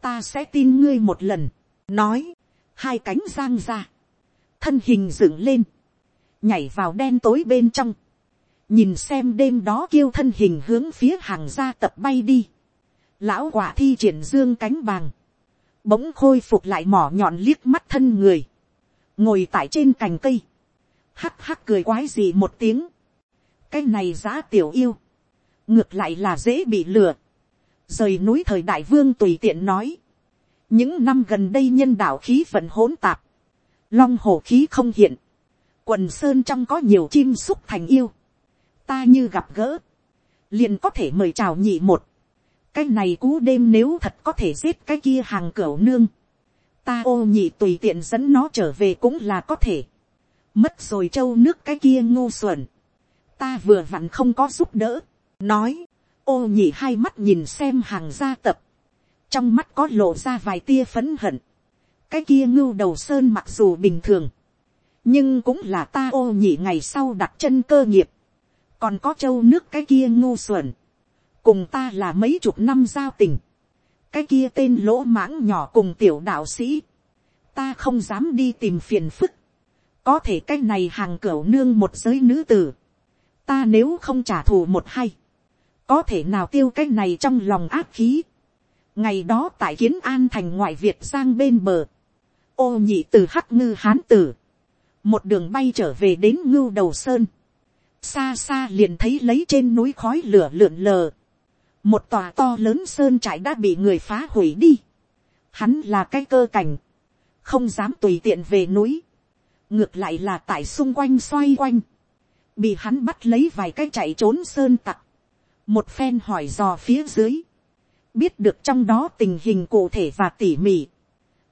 ta sẽ tin ngươi một lần, nói, hai cánh giang ra, thân hình dựng lên, nhảy vào đen tối bên trong, nhìn xem đêm đó kêu thân hình hướng phía hàng gia tập bay đi, lão quả thi triển dương cánh bàng, bỗng khôi phục lại mỏ nhọn liếc mắt thân người, ngồi tại trên cành cây, hắc hắc cười quái gì một tiếng, cái này giá tiểu yêu, ngược lại là dễ bị lừa, rời núi thời đại vương tùy tiện nói, những năm gần đây nhân đạo khí vận hỗn tạp, long hồ khí không hiện, quần sơn trong có nhiều chim xúc thành yêu, ta như gặp gỡ, liền có thể mời chào nhị một, cái này cú đêm nếu thật có thể giết cái kia hàng cửa nương, ta ô nhị tùy tiện dẫn nó trở về cũng là có thể, mất rồi châu nước cái kia ngu xuẩn, ta vừa vặn không có giúp đỡ, nói, ô nhị hai mắt nhìn xem hàng gia tập, trong mắt có lộ ra vài tia phấn hận, cái kia ngưu đầu sơn mặc dù bình thường, nhưng cũng là ta ô nhị ngày sau đặt chân cơ nghiệp, còn có châu nước cái kia ngu xuẩn, cùng ta là mấy chục năm giao tình, cái kia tên lỗ mãng nhỏ cùng tiểu đạo sĩ, ta không dám đi tìm phiền phức, có thể cái này hàng cửa nương một giới nữ tử, ta nếu không trả thù một hay, có thể nào tiêu cái này trong lòng áp khí, ngày đó tại kiến an thành ngoại việt sang bên bờ, ô nhị từ hắc ngư hán tử, một đường bay trở về đến ngưu đầu sơn, xa xa liền thấy lấy trên núi khói lửa lượn lờ, một tòa to lớn sơn trại đã bị người phá hủy đi, hắn là cái cơ cảnh, không dám tùy tiện về núi, ngược lại là tại xung quanh xoay quanh, bị hắn bắt lấy vài cái chạy trốn sơn tặc, một phen hỏi dò phía dưới, biết được trong đó tình hình cụ thể và tỉ mỉ,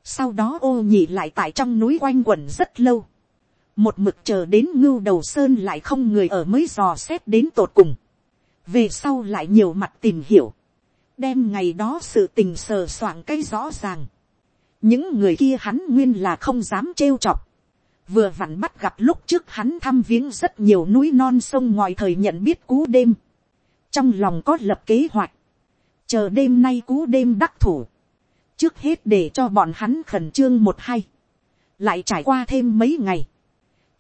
sau đó ô nhị lại tại trong núi quanh quẩn rất lâu, một mực chờ đến ngưu đầu sơn lại không người ở mới dò xét đến tột cùng, về sau lại nhiều mặt tìm hiểu, đem ngày đó sự tình sờ soạng cái rõ ràng, những người kia hắn nguyên là không dám trêu chọc, vừa vặn bắt gặp lúc trước hắn thăm viếng rất nhiều núi non sông ngoài thời nhận biết cú đêm, trong lòng có lập kế hoạch, chờ đêm nay cú đêm đắc thủ, trước hết để cho bọn hắn khẩn trương một hai, lại trải qua thêm mấy ngày,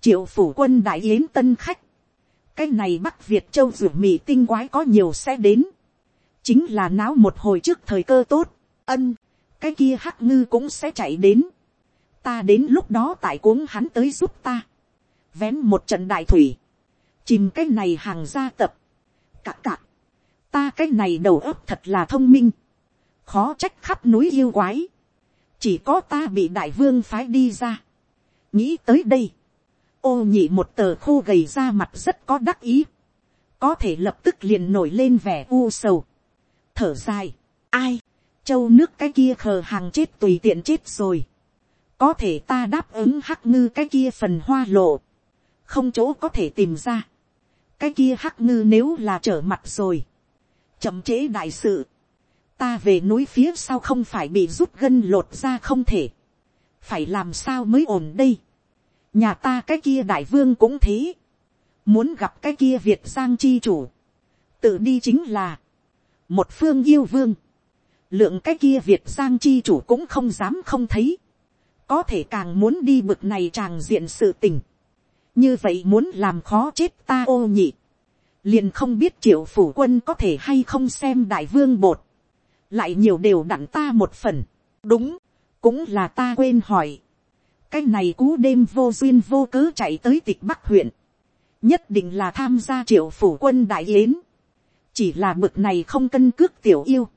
triệu phủ quân đại yến tân khách, cái này bắc việt châu ruột mì tinh quái có nhiều sẽ đến, chính là náo một hồi trước thời cơ tốt, ân, cái kia hắc ngư cũng sẽ chạy đến, ta đến lúc đó tại cuống hắn tới giúp ta, vén một trận đại thủy, chìm cái này hàng gia tập, cạc cạc, ta cái này đầu óc thật là thông minh, khó trách khắp núi yêu quái, chỉ có ta bị đại vương phái đi ra, nghĩ tới đây, ô nhị một tờ khô gầy ra mặt rất có đắc ý, có thể lập tức liền nổi lên vẻ u sầu, thở dài, ai, châu nước cái kia khờ hàng chết tùy tiện chết rồi, có thể ta đáp ứng hắc ngư cái kia phần hoa lộ, không chỗ có thể tìm ra, cái kia hắc ngư nếu là trở mặt rồi, chậm chế đại sự, ta về núi phía sau không phải bị rút gân lột ra không thể, phải làm sao mới ổn đây, nhà ta cái kia đại vương cũng thế, muốn gặp cái kia việt giang chi chủ, tự đi chính là, một phương yêu vương, lượng cái kia việt giang chi chủ cũng không dám không thấy, có thể càng muốn đi bực này tràng diện sự tình, như vậy muốn làm khó chết ta ô nhị, liền không biết triệu phủ quân có thể hay không xem đại vương bột, lại nhiều đều đặn ta một phần, đúng, cũng là ta quên hỏi, cái này cú đêm vô duyên vô cớ chạy tới tịch bắc huyện, nhất định là tham gia triệu phủ quân đại yến, chỉ là bực này không cân cước tiểu yêu,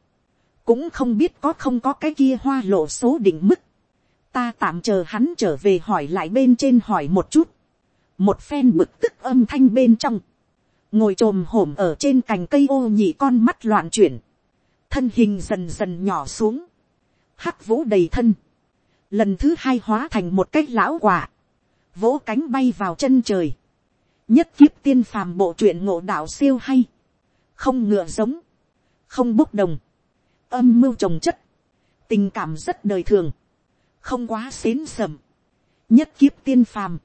cũng không biết có không có cái kia hoa lộ số định mức, ta tạm chờ hắn trở về hỏi lại bên trên hỏi một chút, một phen bực tức âm thanh bên trong, ngồi t r ồ m hổm ở trên cành cây ô nhị con mắt loạn chuyển, thân hình dần dần nhỏ xuống, hắc vũ đầy thân, lần thứ hai hóa thành một cái lão quả, vỗ cánh bay vào chân trời, nhất kiếp tiên phàm bộ truyện ngộ đạo siêu hay, không ngựa giống, không bốc đồng, âm mưu trồng chất, tình cảm rất đời thường, không quá xến sầm, nhất kiếp tiên phàm,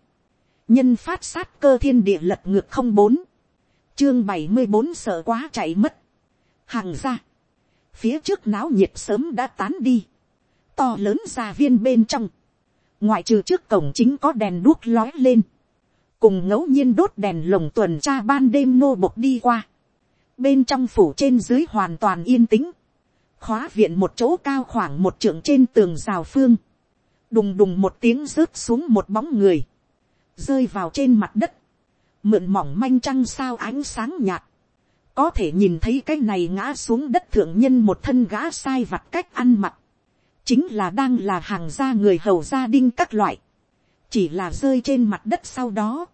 nhân phát sát cơ thiên địa lật ngược không bốn, chương bảy mươi bốn sợ quá chạy mất, hàng ra, phía trước náo nhiệt sớm đã tán đi, to lớn ra viên bên trong, ngoại trừ trước cổng chính có đèn đuốc lói lên, cùng ngẫu nhiên đốt đèn lồng tuần tra ban đêm nô bộc đi qua, bên trong phủ trên dưới hoàn toàn yên tĩnh, khóa viện một chỗ cao khoảng một trượng trên tường rào phương, đùng đùng một tiếng rớt xuống một bóng người, rơi vào trên mặt đất, mượn mỏng manh trăng sao ánh sáng nhạt, có thể nhìn thấy cái này ngã xuống đất thượng nhân một thân gã sai vặt cách ăn mặc, chính là đang là hàng gia người hầu gia đinh các loại, chỉ là rơi trên mặt đất sau đó,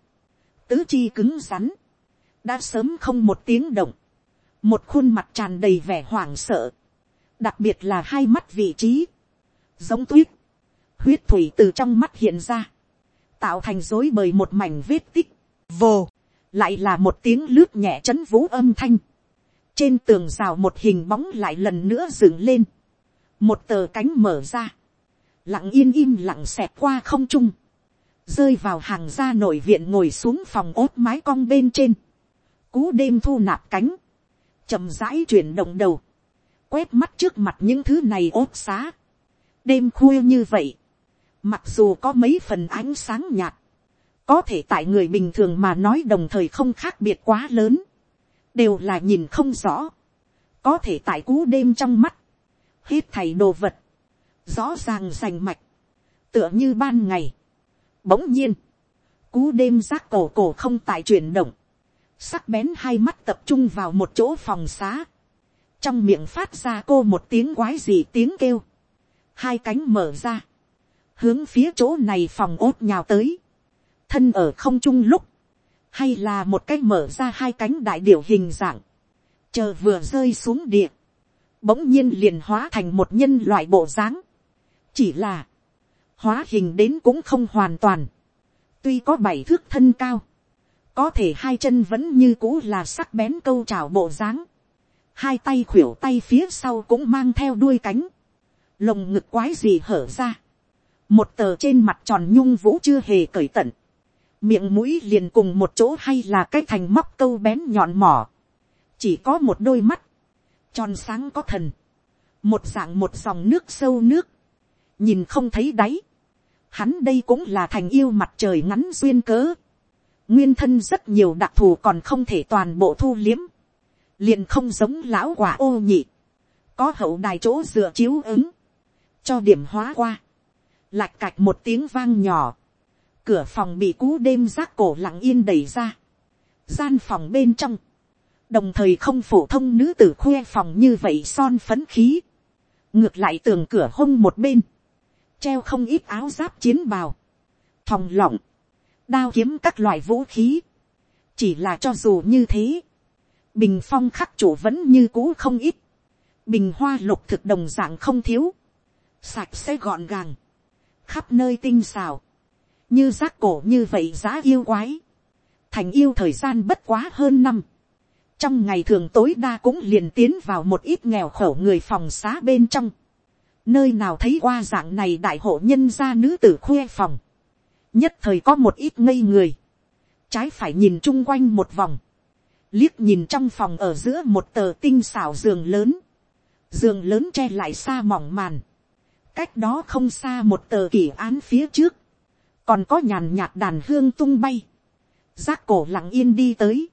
tứ chi cứng rắn, đã sớm không một tiếng động, một khuôn mặt tràn đầy vẻ hoảng sợ, đặc biệt là hai mắt vị trí, giống tuyết, huyết thủy từ trong mắt hiện ra, tạo thành dối bời một mảnh vết tích, vồ, lại là một tiếng lướt nhẹ c h ấ n vũ âm thanh, trên tường rào một hình bóng lại lần nữa dựng lên, một tờ cánh mở ra, lặng yên im lặng xẹt qua không trung, rơi vào hàng ra nội viện ngồi xuống phòng ốt mái cong bên trên, cú đêm thu nạp cánh, chậm rãi chuyển động đầu, quét mắt trước mặt những thứ này ốt xá, đêm khuya như vậy, mặc dù có mấy phần ánh sáng nhạt, có thể tại người bình thường mà nói đồng thời không khác biệt quá lớn, đều là nhìn không rõ, có thể tại cú đêm trong mắt, hết thảy đồ vật, rõ ràng rành mạch, tựa như ban ngày. Bỗng nhiên, cú đêm giác cổ cổ không tại chuyển động, sắc bén hai mắt tập trung vào một chỗ phòng xá, trong miệng phát ra cô một tiếng quái gì tiếng kêu, hai cánh mở ra, hướng phía chỗ này phòng ốt nhào tới, thân ở không trung lúc, hay là một cái mở ra hai cánh đại điểu hình dạng, chờ vừa rơi xuống địa, bỗng nhiên liền hóa thành một nhân loại bộ dáng, chỉ là, hóa hình đến cũng không hoàn toàn, tuy có bảy thước thân cao, có thể hai chân vẫn như cũ là sắc bén câu trào bộ dáng, hai tay khuỷu tay phía sau cũng mang theo đuôi cánh, lồng ngực quái gì hở ra, một tờ trên mặt tròn nhung vũ chưa hề cởi tận, miệng mũi liền cùng một chỗ hay là cái thành móc câu bén nhọn mỏ, chỉ có một đôi mắt, tròn sáng có thần, một dạng một dòng nước sâu nước, nhìn không thấy đáy, hắn đây cũng là thành yêu mặt trời ngắn duyên cớ, nguyên thân rất nhiều đặc thù còn không thể toàn bộ thu liếm, liền không giống lão quả ô nhị, có hậu đài chỗ dựa chiếu ứng, cho điểm hóa qua, lạch cạch một tiếng vang nhỏ, cửa phòng bị cú đêm rác cổ lặng yên đẩy ra, gian phòng bên trong, đồng thời không phổ thông nữ tử khoe phòng như vậy son phấn khí, ngược lại tường cửa hông một bên, treo không ít áo giáp chiến bào, thòng lọng, đao kiếm các loại vũ khí, chỉ là cho dù như thế, bình phong khắc chủ vẫn như cũ không ít, bình hoa lục thực đồng dạng không thiếu, sạch sẽ gọn gàng, khắp nơi tinh xào, như rác cổ như vậy giá yêu quái, thành yêu thời gian bất quá hơn năm, trong ngày thường tối đa cũng liền tiến vào một ít nghèo khổ người phòng xá bên trong, nơi nào thấy qua dạng này đại hộ nhân gia nữ tử khuê phòng, nhất thời có một ít ngây người, trái phải nhìn chung quanh một vòng, liếc nhìn trong phòng ở giữa một tờ tinh xảo giường lớn, giường lớn che lại xa mỏng màn, cách đó không xa một tờ kỷ án phía trước, còn có nhàn nhạt đàn hương tung bay, giác cổ lặng yên đi tới,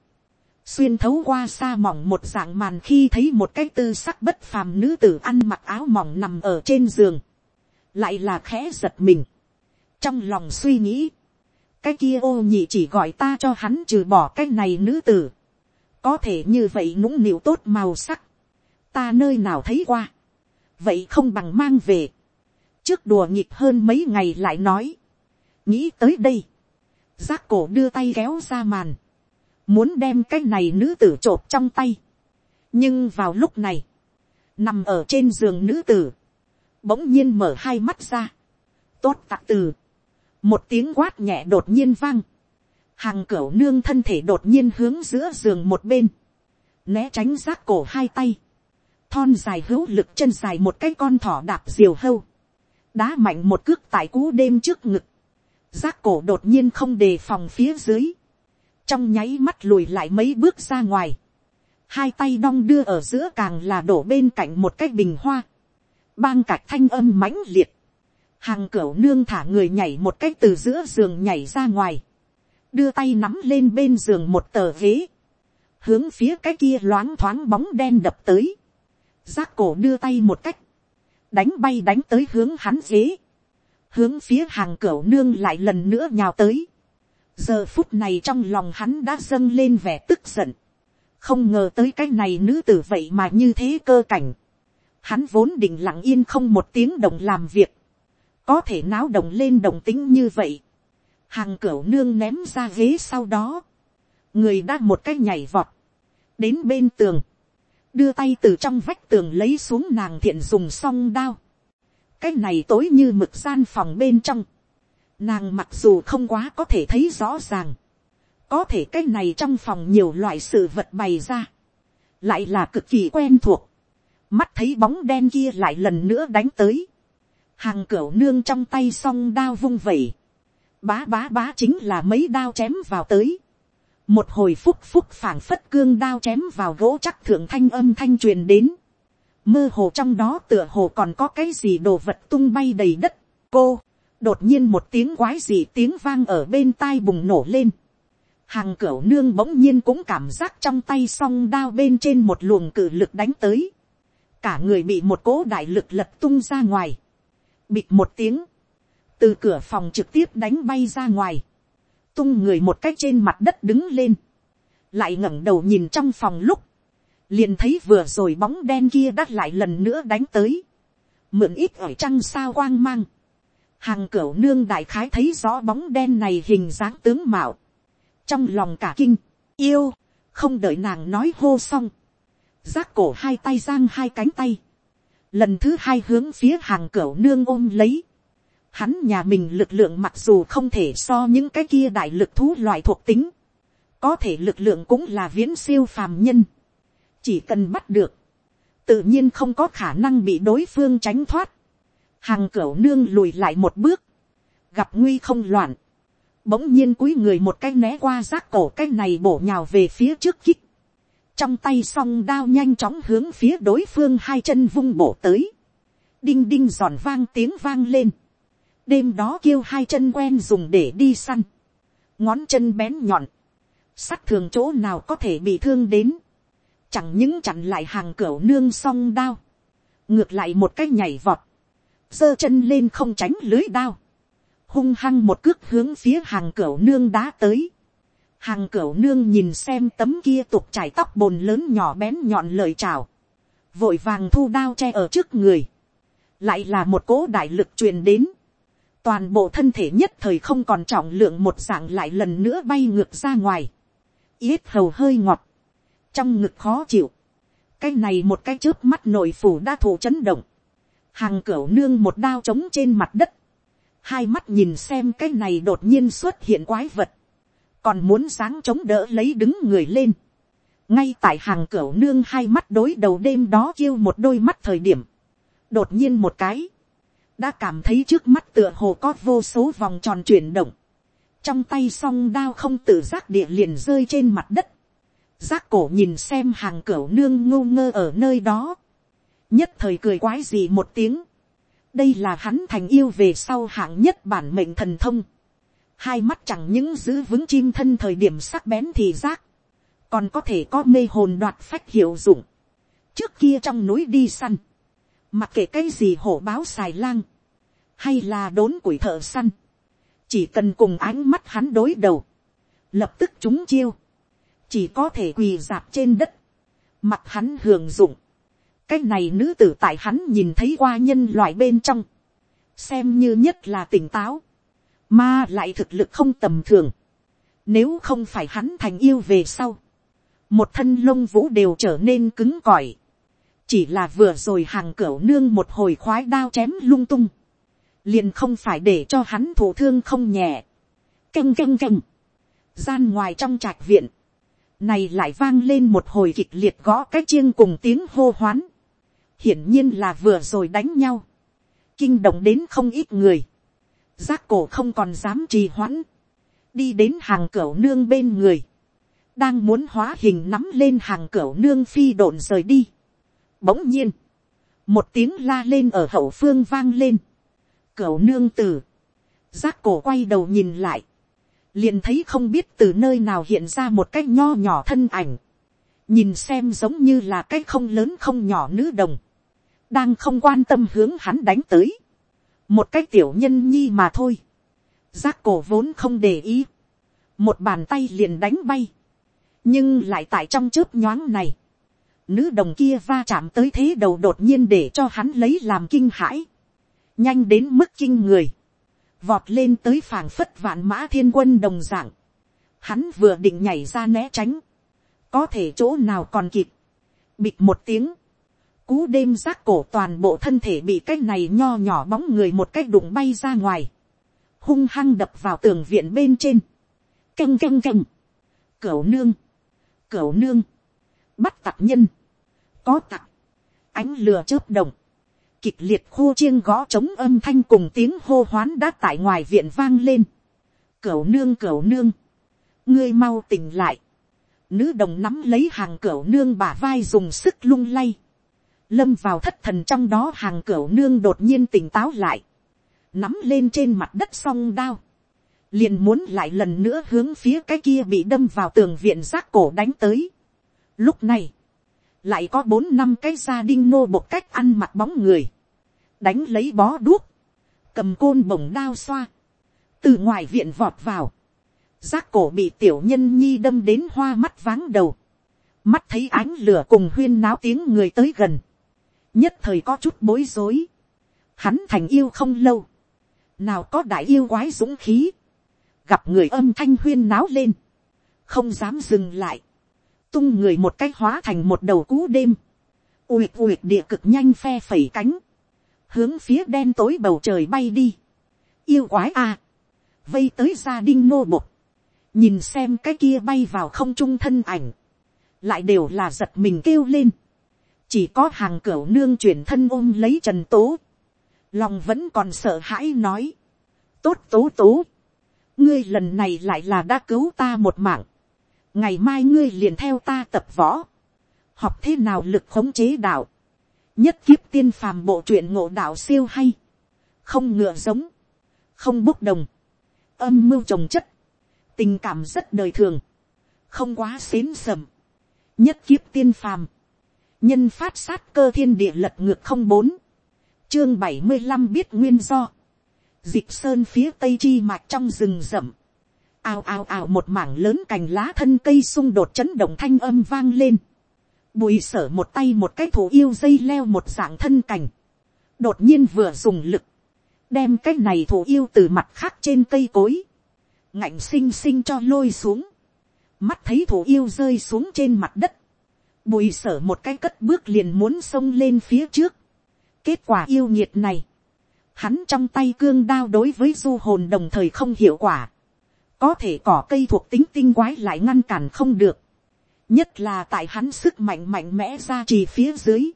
xuyên thấu qua xa mỏng một dạng màn khi thấy một cái tư sắc bất phàm nữ tử ăn mặc áo mỏng nằm ở trên giường, lại là khẽ giật mình, trong lòng suy nghĩ, cái kia ô nhị chỉ gọi ta cho hắn trừ bỏ cái này nữ tử, có thể như vậy nũng nịu tốt màu sắc, ta nơi nào thấy qua, vậy không bằng mang về, trước đùa nhịp hơn mấy ngày lại nói, nghĩ tới đây, giác cổ đưa tay kéo ra màn, muốn đem cái này nữ tử t r ộ p trong tay, nhưng vào lúc này, nằm ở trên giường nữ tử, bỗng nhiên mở hai mắt ra, tốt tạc từ, một tiếng quát nhẹ đột nhiên vang, hàng cửa nương thân thể đột nhiên hướng giữa giường một bên, né tránh rác cổ hai tay, thon dài hữu lực chân dài một cái con thỏ đạp diều hâu, đá mạnh một cước tại cú đêm trước ngực, rác cổ đột nhiên không đề phòng phía dưới, trong nháy mắt lùi lại mấy bước ra ngoài, hai tay đong đưa ở giữa càng là đổ bên cạnh một cái bình hoa, bang cạch thanh âm mãnh liệt, hàng cửa nương thả người nhảy một cái từ giữa giường nhảy ra ngoài, đưa tay nắm lên bên giường một tờ ghế, hướng phía cái kia loáng thoáng bóng đen đập tới, giác cổ đưa tay một cách, đánh bay đánh tới hướng hắn ghế, hướng phía hàng cửa nương lại lần nữa nhào tới giờ phút này trong lòng hắn đã dâng lên vẻ tức giận. không ngờ tới cái này nữ tử vậy mà như thế cơ cảnh. hắn vốn định lặng yên không một tiếng đồng làm việc. có thể náo động lên đồng tính như vậy. hàng cửa nương ném ra ghế sau đó. người đã một cái nhảy vọt. đến bên tường. đưa tay từ trong vách tường lấy xuống nàng thiện dùng song đao cái này tối như mực gian phòng bên trong, nàng mặc dù không quá có thể thấy rõ ràng, có thể cái này trong phòng nhiều loại sự vật bày ra, lại là cực kỳ quen thuộc, mắt thấy bóng đen kia lại lần nữa đánh tới, hàng cửa nương trong tay song đao vung vẩy, bá bá bá chính là mấy đao chém vào tới, một hồi phúc phúc phảng phất cương đao chém vào gỗ chắc thượng thanh âm thanh truyền đến, mơ hồ trong đó tựa hồ còn có cái gì đồ vật tung bay đầy đất. cô, đột nhiên một tiếng quái dị, tiếng vang ở bên tai bùng nổ lên. hàng cửa nương bỗng nhiên cũng cảm giác trong tay song đao bên trên một luồng cử lực đánh tới. cả người bị một cỗ đại lực lật tung ra ngoài. bịt một tiếng. từ cửa phòng trực tiếp đánh bay ra ngoài. tung người một cách trên mặt đất đứng lên. lại ngẩng đầu nhìn trong phòng lúc liền thấy vừa rồi bóng đen kia đắt lại lần nữa đánh tới, mượn ít ở trăng sao quang mang, hàng cửu nương đại khái thấy rõ bóng đen này hình dáng tướng mạo, trong lòng cả kinh, yêu, không đợi nàng nói hô xong, giác cổ hai tay giang hai cánh tay, lần thứ hai hướng phía hàng cửu nương ôm lấy, hắn nhà mình lực lượng mặc dù không thể so những cái kia đại lực thú loại thuộc tính, có thể lực lượng cũng là viễn siêu phàm nhân, chỉ cần bắt được, tự nhiên không có khả năng bị đối phương tránh thoát hàng cửa nương lùi lại một bước, gặp nguy không loạn, bỗng nhiên cúi người một cái né qua rác cổ cái này bổ nhào về phía trước kích, trong tay song đao nhanh chóng hướng phía đối phương hai chân vung bổ tới, đinh đinh giòn vang tiếng vang lên, đêm đó kêu hai chân quen dùng để đi săn, ngón chân bén nhọn, sắt thường chỗ nào có thể bị thương đến, chẳng những chặn lại hàng cửa nương song đao, ngược lại một cái nhảy vọt, giơ chân lên không tránh lưới đao, hung hăng một cước hướng phía hàng cửa nương đá tới, hàng cửa nương nhìn xem tấm kia tục trải tóc bồn lớn nhỏ bén nhọn lời chào, vội vàng thu đao che ở trước người, lại là một cố đại lực truyền đến, toàn bộ thân thể nhất thời không còn trọng lượng một dạng lại lần nữa bay ngược ra ngoài, yết hầu hơi ngọt, trong ngực khó chịu, cái này một cái trước mắt nội phủ đa thủ chấn động, hàng cửa nương một đao trống trên mặt đất, hai mắt nhìn xem cái này đột nhiên xuất hiện quái vật, còn muốn sáng chống đỡ lấy đứng người lên, ngay tại hàng cửa nương hai mắt đối đầu đêm đó chiêu một đôi mắt thời điểm, đột nhiên một cái, đã cảm thấy trước mắt tựa hồ có vô số vòng tròn chuyển động, trong tay song đao không tự giác địa liền rơi trên mặt đất, giác cổ nhìn xem hàng cửa nương ngô ngơ ở nơi đó, nhất thời cười quái gì một tiếng, đây là hắn thành yêu về sau hạng nhất bản mệnh thần thông, hai mắt chẳng những giữ vững chim thân thời điểm sắc bén thì giác, còn có thể có mê hồn đoạt phách hiệu dụng, trước kia trong núi đi săn, mặc kệ cái gì hổ báo xài lang, hay là đốn củi thợ săn, chỉ cần cùng ánh mắt hắn đối đầu, lập tức chúng chiêu, chỉ có thể quỳ dạp trên đất, mặt hắn hưởng dụng, cái này nữ tử tại hắn nhìn thấy qua nhân loại bên trong, xem như nhất là tỉnh táo, mà lại thực lực không tầm thường, nếu không phải hắn thành yêu về sau, một thân lông vũ đều trở nên cứng cỏi, chỉ là vừa rồi hàng cửa nương một hồi khoái đao chém lung tung, liền không phải để cho hắn thổ thương không nhẹ, canh canh canh, gian ngoài trong trạch viện, này lại vang lên một hồi kịch liệt gõ cái chiêng cùng tiếng hô hoán, hiển nhiên là vừa rồi đánh nhau, kinh động đến không ít người, giác cổ không còn dám trì hoãn, đi đến hàng cửa nương bên người, đang muốn hóa hình nắm lên hàng cửa nương phi độn rời đi. Bỗng nhiên, một tiếng la lên ở hậu phương vang lên, cửa nương từ giác cổ quay đầu nhìn lại, liền thấy không biết từ nơi nào hiện ra một cái nho nhỏ thân ảnh, nhìn xem giống như là cái không lớn không nhỏ nữ đồng, đang không quan tâm hướng hắn đánh tới, một cái tiểu nhân nhi mà thôi, giác cổ vốn không để ý, một bàn tay liền đánh bay, nhưng lại tại trong chớp nhoáng này, nữ đồng kia va chạm tới thế đầu đột nhiên để cho hắn lấy làm kinh hãi, nhanh đến mức kinh người, vọt lên tới phảng phất vạn mã thiên quân đồng dạng, hắn vừa định nhảy ra né tránh, có thể chỗ nào còn kịp, bịt một tiếng, cú đêm rác cổ toàn bộ thân thể bị cái này nho nhỏ bóng người một cái đụng bay ra ngoài, hung hăng đập vào tường viện bên trên, canh canh canh, cửu nương, cửu nương, bắt tặc nhân, có tặc, ánh lửa chớp đồng, kịch liệt khô chiêng gõ trống âm thanh cùng tiếng hô hoán đã tại ngoài viện vang lên. Cửu nương cửu nương. Ngươi mau tỉnh lại. Nữ đồng nắm lấy hàng cửu nương bả vai dùng sức lung lay. Lâm vào thất thần trong đó hàng cửu nương đột nhiên tỉnh táo lại. Nắm lên trên mặt đất song đao. Liền muốn lại lần nữa hướng phía cái kia bị đâm vào tường viện giác cổ đánh tới. Lúc này lại có bốn năm cái gia đinh nô một cách ăn mặc bóng người, đánh lấy bó đuốc, cầm côn bổng đao xoa, từ ngoài viện vọt vào, giác cổ bị tiểu nhân nhi đâm đến hoa mắt váng đầu, mắt thấy ánh lửa cùng huyên náo tiếng người tới gần, nhất thời có chút bối rối, hắn thành yêu không lâu, nào có đại yêu quái dũng khí, gặp người âm thanh huyên náo lên, không dám dừng lại, tung người một cái hóa thành một đầu cú đêm, uyệt uyệt địa cực nhanh phe phẩy cánh, hướng phía đen tối bầu trời bay đi, yêu quái a, vây tới gia đinh nô bột, nhìn xem cái kia bay vào không trung thân ảnh, lại đều là giật mình kêu lên, chỉ có hàng cửa nương chuyển thân ôm lấy trần tố, lòng vẫn còn sợ hãi nói, tốt tố tố, ngươi lần này lại là đã cứu ta một mạng, ngày mai ngươi liền theo ta tập võ, học thế nào lực khống chế đạo, nhất kiếp tiên phàm bộ truyện ngộ đạo siêu hay, không ngựa giống, không bốc đồng, âm mưu trồng chất, tình cảm rất đời thường, không quá xến sầm, nhất kiếp tiên phàm, nhân phát sát cơ thiên địa lật ngược không bốn, chương bảy mươi năm biết nguyên do, dịp sơn phía tây chi mạch trong rừng rậm, ào ào ào một mảng lớn cành lá thân cây xung đột chấn động thanh âm vang lên. Bùi sở một tay một cái thủ yêu dây leo một dạng thân cành. Đột nhiên vừa dùng lực. Đem cái này thủ yêu từ mặt khác trên cây cối. Ngạnh xinh xinh cho lôi xuống. Mắt thấy thủ yêu rơi xuống trên mặt đất. Bùi sở một cái cất bước liền muốn xông lên phía trước. Kết quả yêu nhiệt này. Hắn trong tay cương đao đối với du hồn đồng thời không hiệu quả. Có thể cỏ cây thuộc tính tinh quái lại ngăn cản không được, nhất là tại hắn sức mạnh mạnh mẽ ra chỉ phía dưới,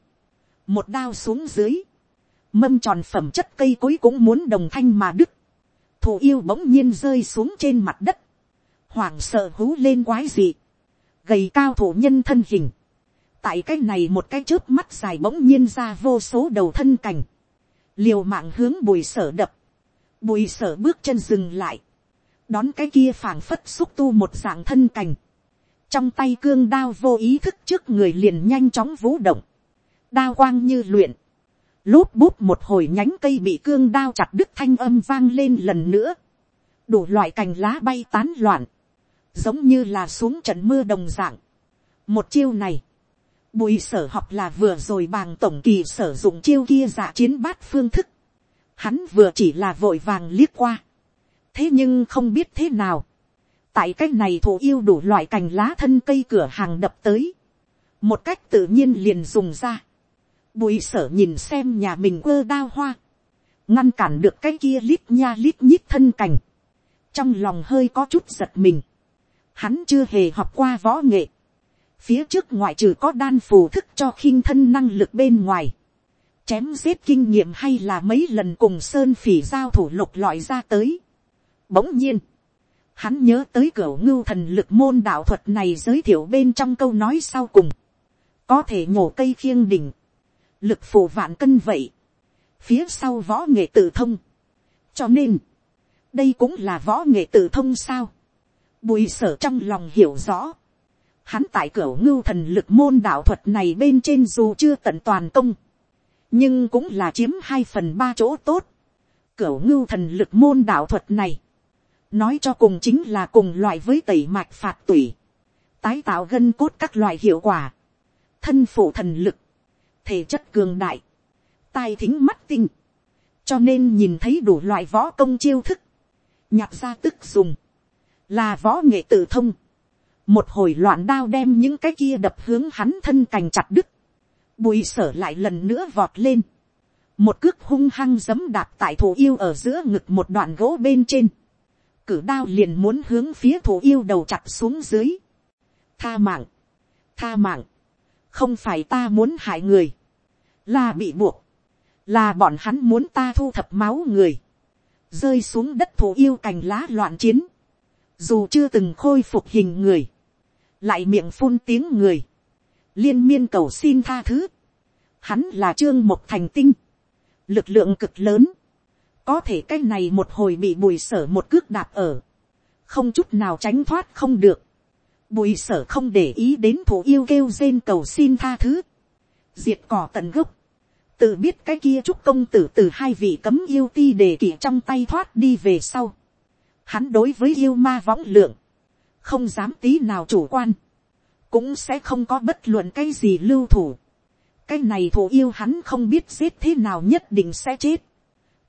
một đao xuống dưới, mâm tròn phẩm chất cây cối cũng muốn đồng thanh mà đứt, thủ yêu bỗng nhiên rơi xuống trên mặt đất, hoảng sợ hú lên quái gì, gầy cao thủ nhân thân hình, tại cái này một cái chớp mắt dài bỗng nhiên ra vô số đầu thân cành, liều mạng hướng bùi sở đập, bùi sở bước chân dừng lại, đón cái kia phảng phất xúc tu một dạng thân cành, trong tay cương đao vô ý thức trước người liền nhanh chóng vũ động, đao quang như luyện, lốp bút một hồi nhánh cây bị cương đao chặt đứt thanh âm vang lên lần nữa, đủ loại cành lá bay tán loạn, giống như là xuống trận mưa đồng dạng. một chiêu này, Bùi sở học là vừa rồi bàng tổng kỳ sử dụng chiêu kia giả chiến bát phương thức. Hắn vừa chỉ là vội vàng liếc qua. Thế nhưng không biết thế nào. Tại cách này thủ yêu đủ loại cành lá thân cây cửa hàng đập tới. Một cách tự nhiên liền dùng ra. Bùi sở nhìn xem nhà mình quơ đao hoa. Ngăn cản được cái kia lít nha lít nhít thân cành. Trong lòng hơi có chút giật mình. Hắn chưa hề học qua võ nghệ Phía trước ngoại trừ có đan phù thức cho khinh thân năng lực bên ngoài. Chém giết kinh nghiệm hay là mấy lần cùng sơn phỉ giao thủ lục lọi ra tới. Bỗng nhiên. Hắn nhớ tới cửa ngưu thần lực môn đạo thuật này giới thiệu bên trong câu nói sau cùng. Có thể nhổ cây khiêng đỉnh. Lực phù vạn cân vậy. Phía sau võ nghệ tự thông. Cho nên. Đây cũng là võ nghệ tự thông sao. Bùi sở trong lòng hiểu rõ hắn tại cửa ngưu thần lực môn đạo thuật này bên trên dù chưa tận toàn công, nhưng cũng là chiếm hai phần ba chỗ tốt. Cửa ngưu thần lực môn đạo thuật này, nói cho cùng chính là cùng loại với tẩy mạch phạt tủy, tái tạo gân cốt các loại hiệu quả, thân phụ thần lực, thể chất cường đại, tai thính mắt tinh, cho nên nhìn thấy đủ loại võ công chiêu thức, nhạc ra tức dùng, là võ nghệ tự thông, một hồi loạn đao đem những cái kia đập hướng hắn thân cành chặt đứt, bùi sở lại lần nữa vọt lên, một cước hung hăng giấm đạp tại thủ yêu ở giữa ngực một đoạn gỗ bên trên, cử đao liền muốn hướng phía thủ yêu đầu chặt xuống dưới, tha mạng, tha mạng, không phải ta muốn hại người, là bị buộc, là bọn hắn muốn ta thu thập máu người, rơi xuống đất thủ yêu cành lá loạn chiến, dù chưa từng khôi phục hình người, lại miệng phun tiếng người, liên miên cầu xin tha thứ, hắn là trương một thành tinh, lực lượng cực lớn, có thể cái này một hồi bị bùi sở một cước đạp ở, không chút nào tránh thoát không được, bùi sở không để ý đến thủ yêu kêu rên cầu xin tha thứ, diệt cỏ tận gốc, tự biết cái kia chúc công tử từ hai vị cấm yêu ti đề kỷ trong tay thoát đi về sau, hắn đối với yêu ma võng lượng, không dám tí nào chủ quan, cũng sẽ không có bất luận cái gì lưu thủ. cái này thủ yêu hắn không biết giết thế nào nhất định sẽ chết,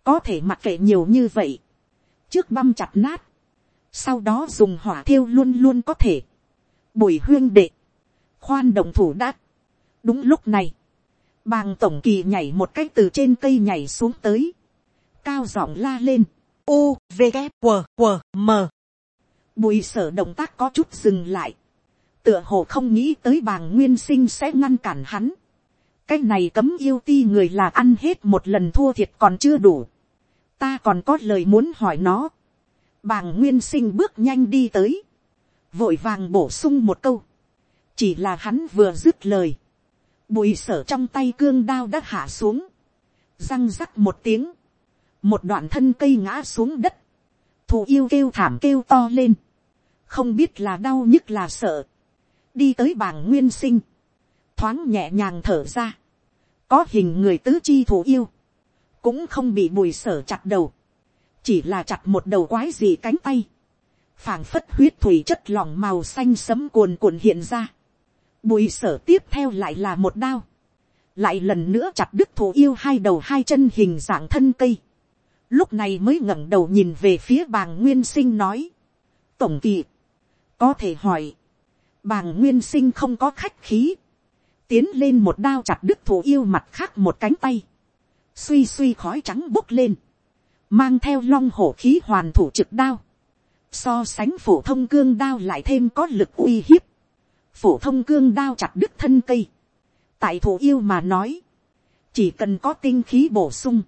có thể mặc kệ nhiều như vậy, trước băm chặt nát, sau đó dùng hỏa thiêu luôn luôn có thể, bùi huyên đệ, khoan đồng thủ đát. đúng lúc này, bàng tổng kỳ nhảy một cái từ trên cây nhảy xuống tới, cao giọng la lên, u v g q q m Bùi sở động tác có chút dừng lại. Tựa hồ không nghĩ tới bàng nguyên sinh sẽ ngăn cản hắn. Cái này cấm yêu ti người là ăn hết một lần thua thiệt còn chưa đủ. Ta còn có lời muốn hỏi nó. Bàng nguyên sinh bước nhanh đi tới. Vội vàng bổ sung một câu. Chỉ là hắn vừa dứt lời. Bùi sở trong tay cương đao đã hạ xuống. Răng rắc một tiếng. Một đoạn thân cây ngã xuống đất. Thù yêu kêu thảm kêu to lên không biết là đau nhức là sợ, đi tới bảng nguyên sinh, thoáng nhẹ nhàng thở ra, có hình người tứ chi thủ yêu, cũng không bị bùi sở chặt đầu, chỉ là chặt một đầu quái gì cánh tay, phảng phất huyết thủy chất lỏng màu xanh sấm cuồn cuộn hiện ra, bùi sở tiếp theo lại là một đao, lại lần nữa chặt đứt thủ yêu hai đầu hai chân hình dạng thân cây, lúc này mới ngẩng đầu nhìn về phía bàng nguyên sinh nói, tổng kỳ, có thể hỏi, bàng nguyên sinh không có khách khí, tiến lên một đao chặt đứt thủ yêu mặt khác một cánh tay, suy suy khói trắng bốc lên, mang theo long hổ khí hoàn thủ trực đao, so sánh phổ thông cương đao lại thêm có lực uy hiếp, phổ thông cương đao chặt đứt thân cây, tại thủ yêu mà nói, chỉ cần có tinh khí bổ sung,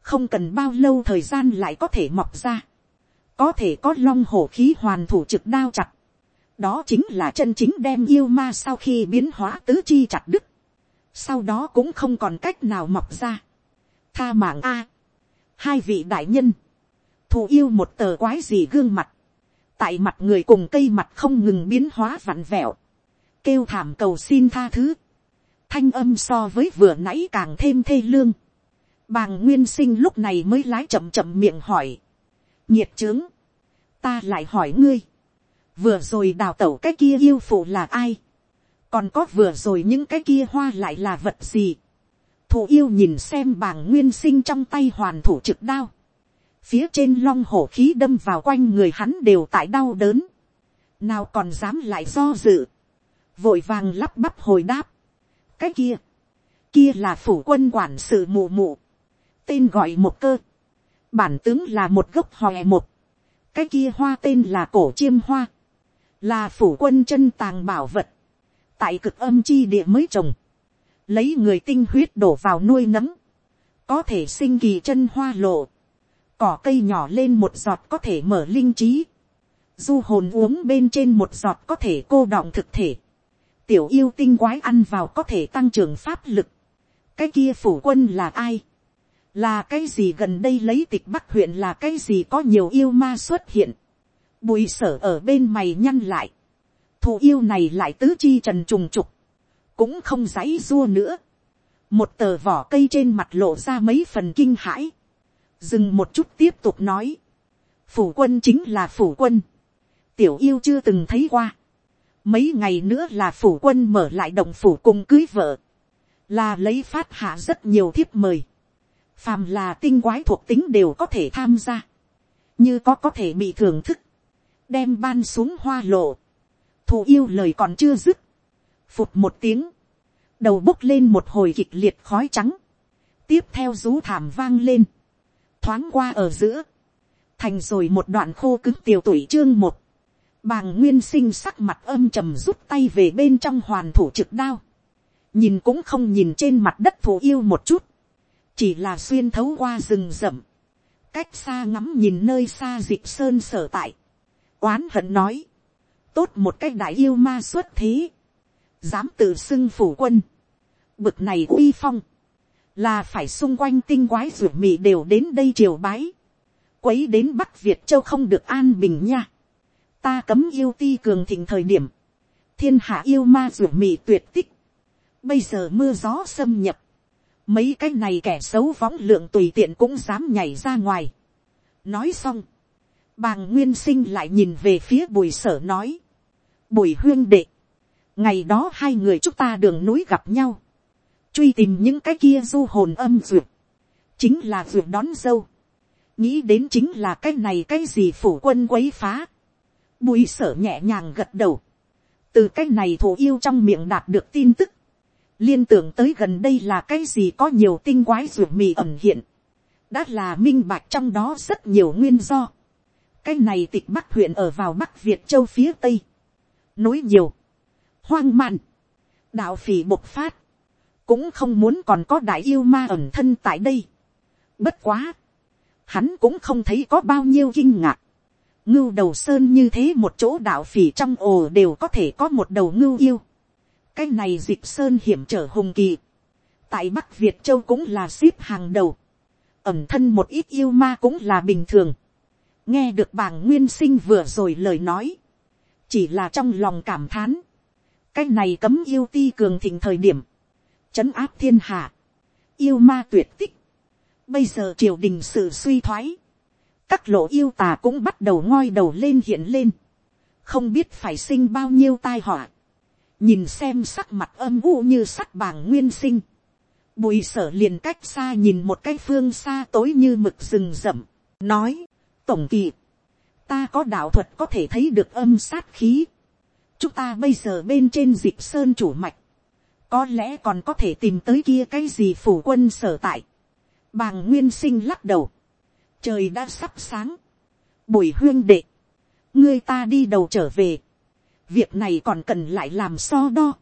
không cần bao lâu thời gian lại có thể mọc ra, có thể có long hổ khí hoàn thủ trực đao chặt, đó chính là chân chính đem yêu ma sau khi biến hóa tứ chi chặt đứt, sau đó cũng không còn cách nào mọc ra. tha mạng a, hai vị đại nhân, thù yêu một tờ quái gì gương mặt, tại mặt người cùng cây mặt không ngừng biến hóa vặn vẹo, kêu thảm cầu xin tha thứ, thanh âm so với vừa nãy càng thêm thê lương, bàng nguyên sinh lúc này mới lái chậm chậm miệng hỏi, nhiệt trướng, ta lại hỏi ngươi, vừa rồi đào tẩu cái kia yêu phụ là ai, còn có vừa rồi những cái kia hoa lại là vật gì. thủ yêu nhìn xem bàng nguyên sinh trong tay hoàn thủ trực đao. phía trên long hổ khí đâm vào quanh người hắn đều tại đau đớn. nào còn dám lại do dự. vội vàng lắp bắp hồi đáp. cái kia, kia là phủ quân quản sự mụ mụ. tên gọi một cơ. bản tướng là một gốc hòe một. cái kia hoa tên là cổ chiêm hoa là phủ quân chân tàng bảo vật tại cực âm chi địa mới trồng, lấy người tinh huyết đổ vào nuôi nấm, có thể sinh kỳ chân hoa lộ, cỏ cây nhỏ lên một giọt có thể mở linh trí, du hồn uống bên trên một giọt có thể cô đọng thực thể, tiểu yêu tinh quái ăn vào có thể tăng trưởng pháp lực, cái kia phủ quân là ai, là cái gì gần đây lấy tịch bắc huyện là cái gì có nhiều yêu ma xuất hiện, bùi sở ở bên mày nhăn lại, thù yêu này lại tứ chi trần trùng trục, cũng không dãy dua nữa. một tờ vỏ cây trên mặt lộ ra mấy phần kinh hãi, dừng một chút tiếp tục nói, phủ quân chính là phủ quân, tiểu yêu chưa từng thấy qua, mấy ngày nữa là phủ quân mở lại động phủ cùng cưới vợ, là lấy phát hạ rất nhiều thiếp mời, phàm là tinh quái thuộc tính đều có thể tham gia, như có có thể bị thưởng thức, đem ban xuống hoa lộ, thù yêu lời còn chưa dứt, phụt một tiếng, đầu bốc lên một hồi kịch liệt khói trắng, tiếp theo rú thảm vang lên, thoáng qua ở giữa, thành rồi một đoạn khô cứng tiều tuổi chương một, bàng nguyên sinh sắc mặt âm trầm rút tay về bên trong hoàn thủ trực đao, nhìn cũng không nhìn trên mặt đất thù yêu một chút, chỉ là xuyên thấu qua rừng rậm, cách xa ngắm nhìn nơi xa dịp sơn sở tại, oán hận nói, tốt một cái đại yêu ma xuất thế, dám tự xưng phủ quân, bực này uy phong, là phải xung quanh tinh quái ruột mị đều đến đây triều bái, quấy đến bắc việt châu không được an bình nha, ta cấm yêu ti cường thịnh thời điểm, thiên hạ yêu ma ruột mị tuyệt tích, bây giờ mưa gió xâm nhập, mấy cái này kẻ xấu võng lượng tùy tiện cũng dám nhảy ra ngoài. nói xong, bàng nguyên sinh lại nhìn về phía bùi sở nói, bùi huyên đệ, ngày đó hai người chúng ta đường núi gặp nhau, truy tìm những cái kia du hồn âm duyệt, chính là duyệt đón dâu, nghĩ đến chính là cái này cái gì phủ quân quấy phá, bùi sở nhẹ nhàng gật đầu, từ cái này thủ yêu trong miệng đạt được tin tức, liên tưởng tới gần đây là cái gì có nhiều tinh quái ruột mì ẩn hiện, đã là minh bạch trong đó rất nhiều nguyên do cái này tịch bắc huyện ở vào bắc việt châu phía tây, núi nhiều, hoang mạn, đạo phỉ bộc phát, cũng không muốn còn có đại yêu ma ẩn thân tại đây. Bất quá, hắn cũng không thấy có bao nhiêu kinh ngạc. ngưu đầu sơn như thế một chỗ đạo phỉ trong ồ đều có thể có một đầu ngưu yêu. cái này dịp sơn hiểm trở hùng kỳ. tại bắc việt châu cũng là ship hàng đầu. ẩn thân một ít yêu ma cũng là bình thường nghe được bàng nguyên sinh vừa rồi lời nói. Chỉ là trong lòng cảm thán, cái này cấm yêu ti cường thịnh thời điểm, trấn áp thiên hạ, yêu ma tuyệt tích, bây giờ triều đình sự suy thoái, các lộ yêu tà cũng bắt đầu ngoi đầu lên hiện lên, không biết phải sinh bao nhiêu tai họa, nhìn xem sắc mặt âm u như sắt bàng nguyên sinh, bùi sở liền cách xa nhìn một cái phương xa tối như mực rừng rậm, nói, tổng kỳ, ta có đạo thuật có thể thấy được âm sát khí. chúng ta bây giờ bên trên dịp sơn chủ mạch, có lẽ còn có thể tìm tới kia cái gì phủ quân sở tại. bàng nguyên sinh lắc đầu, trời đã sắp sáng, bùi huyên đệ, ngươi ta đi đầu trở về, việc này còn cần lại làm so đo.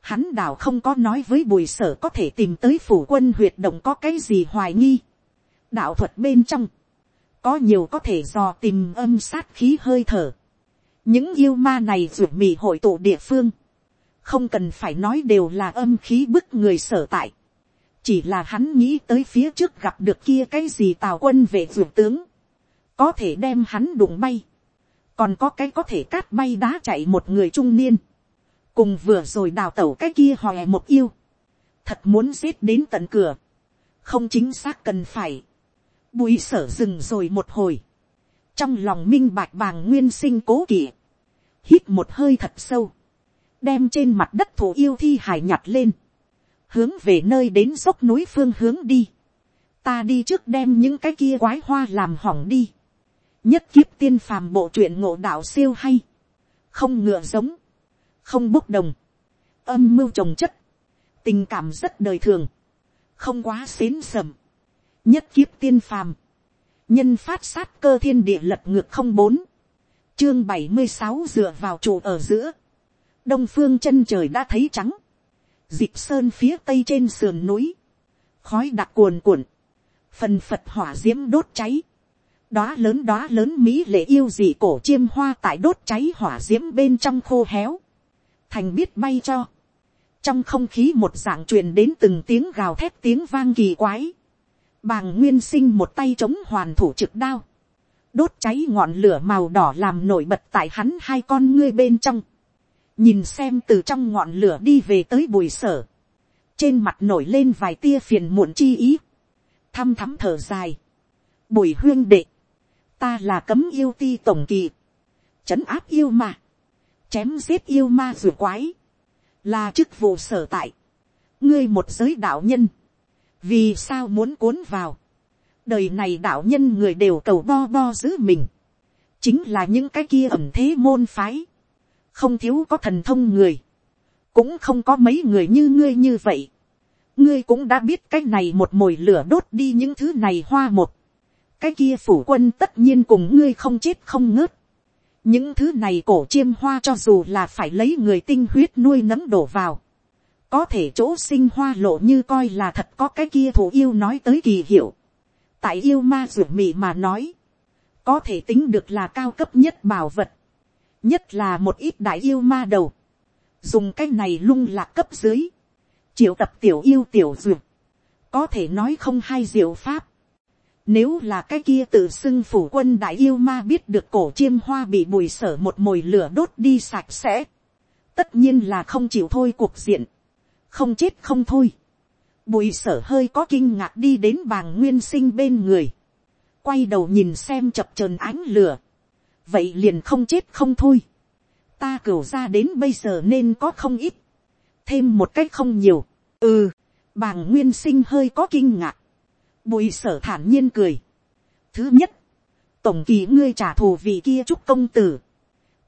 Hắn đảo không có nói với bùi sở có thể tìm tới phủ quân huyệt động có cái gì hoài nghi. đạo thuật bên trong, có nhiều có thể dò tìm âm sát khí hơi thở. những yêu ma này ruột mì hội tụ địa phương, không cần phải nói đều là âm khí bức người sở tại. chỉ là hắn nghĩ tới phía trước gặp được kia cái gì tào quân về ruột tướng, có thể đem hắn đụng bay, còn có cái có thể cát bay đá chạy một người trung niên, cùng vừa rồi đào tẩu cái kia hòe một yêu, thật muốn giết đến tận cửa, không chính xác cần phải, Bùi sở dừng rồi một hồi. Trong lòng minh bạch bàng nguyên sinh cố kỵ. Hít một hơi thật sâu. đem trên mặt đất thủ yêu thi hải nhặt lên, hướng về nơi đến dốc núi phương hướng đi, ta đi trước đem những cái kia quái hoa làm hỏng đi, nhất kiếp tiên phàm bộ truyện ngộ đạo siêu hay, không ngựa giống, không bốc đồng, âm mưu trồng chất, tình cảm rất đời thường, không quá xến sầm, nhất kiếp tiên phàm, nhân phát sát cơ thiên địa lật ngược không bốn, chương bảy mươi sáu dựa vào trụ ở giữa, đông phương chân trời đã thấy trắng, dịp sơn phía tây trên sườn núi, khói đặc cuồn cuộn, phần phật hỏa d i ễ m đốt cháy, đóa lớn đóa lớn mỹ lệ yêu dị cổ chiêm hoa tại đốt cháy hỏa d i ễ m bên trong khô héo, thành biết bay cho, trong không khí một dạng truyền đến từng tiếng gào thét tiếng vang kỳ quái, bàng nguyên sinh một tay chống hoàn thủ trực đao, đốt cháy ngọn lửa màu đỏ làm nổi bật tại hắn hai con ngươi bên trong, nhìn xem từ trong ngọn lửa đi về tới bùi sở, trên mặt nổi lên vài tia phiền muộn chi ý, thăm thắm thở dài, bùi huyên đệ, ta là cấm yêu ti tổng kỳ, trấn áp yêu ma, chém giết yêu ma rùa quái, là chức vụ sở tại, ngươi một giới đạo nhân, vì sao muốn cuốn vào, đời này đạo nhân người đều cầu bo bo giữ mình, chính là những cái kia ẩm thế môn phái, không thiếu có thần thông người, cũng không có mấy người như ngươi như vậy. ngươi cũng đã biết cái này một mồi lửa đốt đi những thứ này hoa một, cái kia phủ quân tất nhiên cùng ngươi không chết không ngớt. những thứ này cổ chiêm hoa cho dù là phải lấy người tinh huyết nuôi nấm đổ vào, có thể chỗ sinh hoa lộ như coi là thật có cái kia thủ yêu nói tới kỳ hiệu. tại yêu ma ruột mị mà nói, có thể tính được là cao cấp nhất bảo vật. Nhất là một ít đại yêu ma đầu, dùng cái này lung lạc cấp dưới, triệu tập tiểu yêu tiểu ruột có thể nói không hay diệu pháp. Nếu là cái kia tự xưng phủ quân đại yêu ma biết được cổ chiêm hoa bị bùi sở một mồi lửa đốt đi sạch sẽ, tất nhiên là không chịu thôi cuộc diện, không chết không thôi. Bùi sở hơi có kinh ngạc đi đến bàng nguyên sinh bên người, quay đầu nhìn xem chập trờn ánh lửa, vậy liền không chết không thôi. ta cửu ra đến bây giờ nên có không ít, thêm một cách không nhiều, ừ, bàng nguyên sinh hơi có kinh ngạc, bùi sở thản nhiên cười. thứ nhất, tổng kỳ ngươi trả thù vì kia trúc công tử,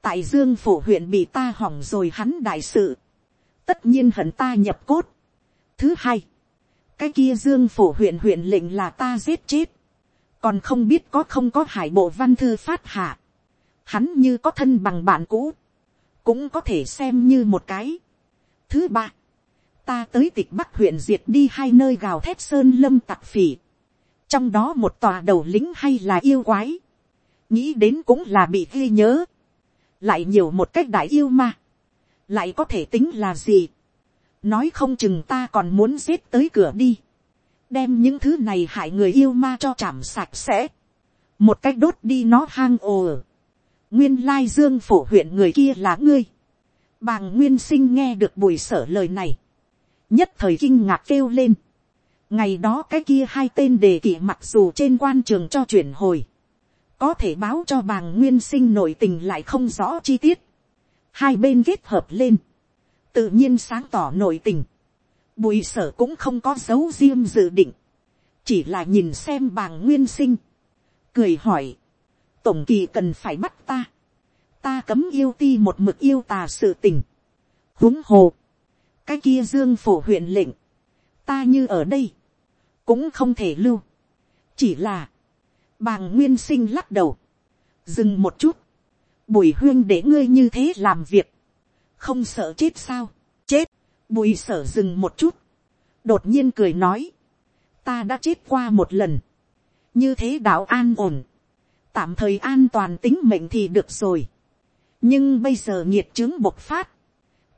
tại dương phổ huyện bị ta hỏng rồi hắn đại sự, tất nhiên hận ta nhập cốt. thứ hai, cái kia dương phổ huyện huyện lệnh là ta giết chết, còn không biết có không có hải bộ văn thư phát hạ, hắn như có thân bằng bạn cũ, cũng có thể xem như một cái. Thứ ba, ta tới tịch bắc huyện diệt đi hai nơi gào thét sơn lâm tặc phỉ, trong đó một tòa đầu lính hay là yêu quái, nghĩ đến cũng là bị ghi nhớ, lại nhiều một cách đại yêu mà, lại có thể tính là gì, nói không chừng ta còn muốn giết tới cửa đi, đem những thứ này hại người yêu ma cho chảm sạch sẽ, một cách đốt đi nó hang ồ nguyên lai dương phổ huyện người kia là ngươi. bàng nguyên sinh nghe được bùi sở lời này. nhất thời kinh ngạc kêu lên. ngày đó cái kia hai tên đề kỵ mặc dù trên quan trường cho chuyển hồi. có thể báo cho bàng nguyên sinh nội tình lại không rõ chi tiết hai bên kết hợp lên. tự nhiên sáng tỏ nội tình. bùi sở cũng không có dấu riêng dự định. chỉ là nhìn xem bàng nguyên sinh. cười hỏi tổng kỳ cần phải bắt ta. ta cấm yêu ti một mực yêu tà sự tình. huống hồ. cái kia dương phổ huyện lệnh. ta như ở đây. cũng không thể lưu. chỉ là. bàng nguyên sinh lắc đầu. dừng một chút bùi huyên để ngươi như thế làm việc. không sợ chết sao. chết. bùi sở dừng một chút. đột nhiên cười nói. ta đã chết qua một lần. như thế đạo an ổn tạm thời an toàn tính mệnh thì được rồi. nhưng bây giờ nhiệt chứng bộc phát,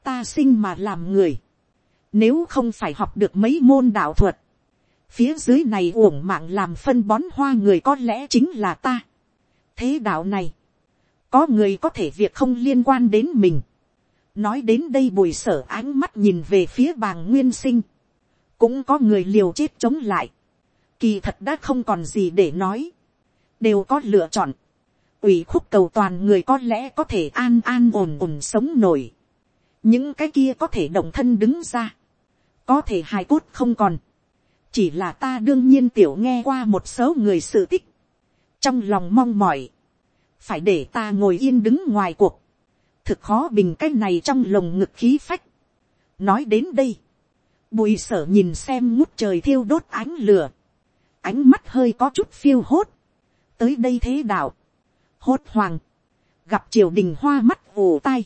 ta sinh mà làm người, nếu không phải học được mấy môn đạo thuật, phía dưới này uổng mạng làm phân bón hoa người có lẽ chính là ta. thế đạo này, có người có thể việc không liên quan đến mình. nói đến đây bùi sở ánh mắt nhìn về phía bàng nguyên sinh, cũng có người liều chết chống lại. kỳ thật đã không còn gì để nói đều có lựa chọn. ủy khúc cầu toàn người có lẽ có thể an an ổn ổn sống nổi. những cái kia có thể động thân đứng ra, có thể hài cốt không còn, chỉ là ta đương nhiên tiểu nghe qua một số người sự tích, trong lòng mong mỏi, phải để ta ngồi yên đứng ngoài cuộc, thực khó bình cái này trong lồng ngực khí phách. nói đến đây, bùi sở nhìn xem ngút trời thiêu đốt ánh lửa, ánh mắt hơi có chút phiêu hốt, tới đây thế đạo, hốt hoàng, gặp triều đình hoa mắt ù tai,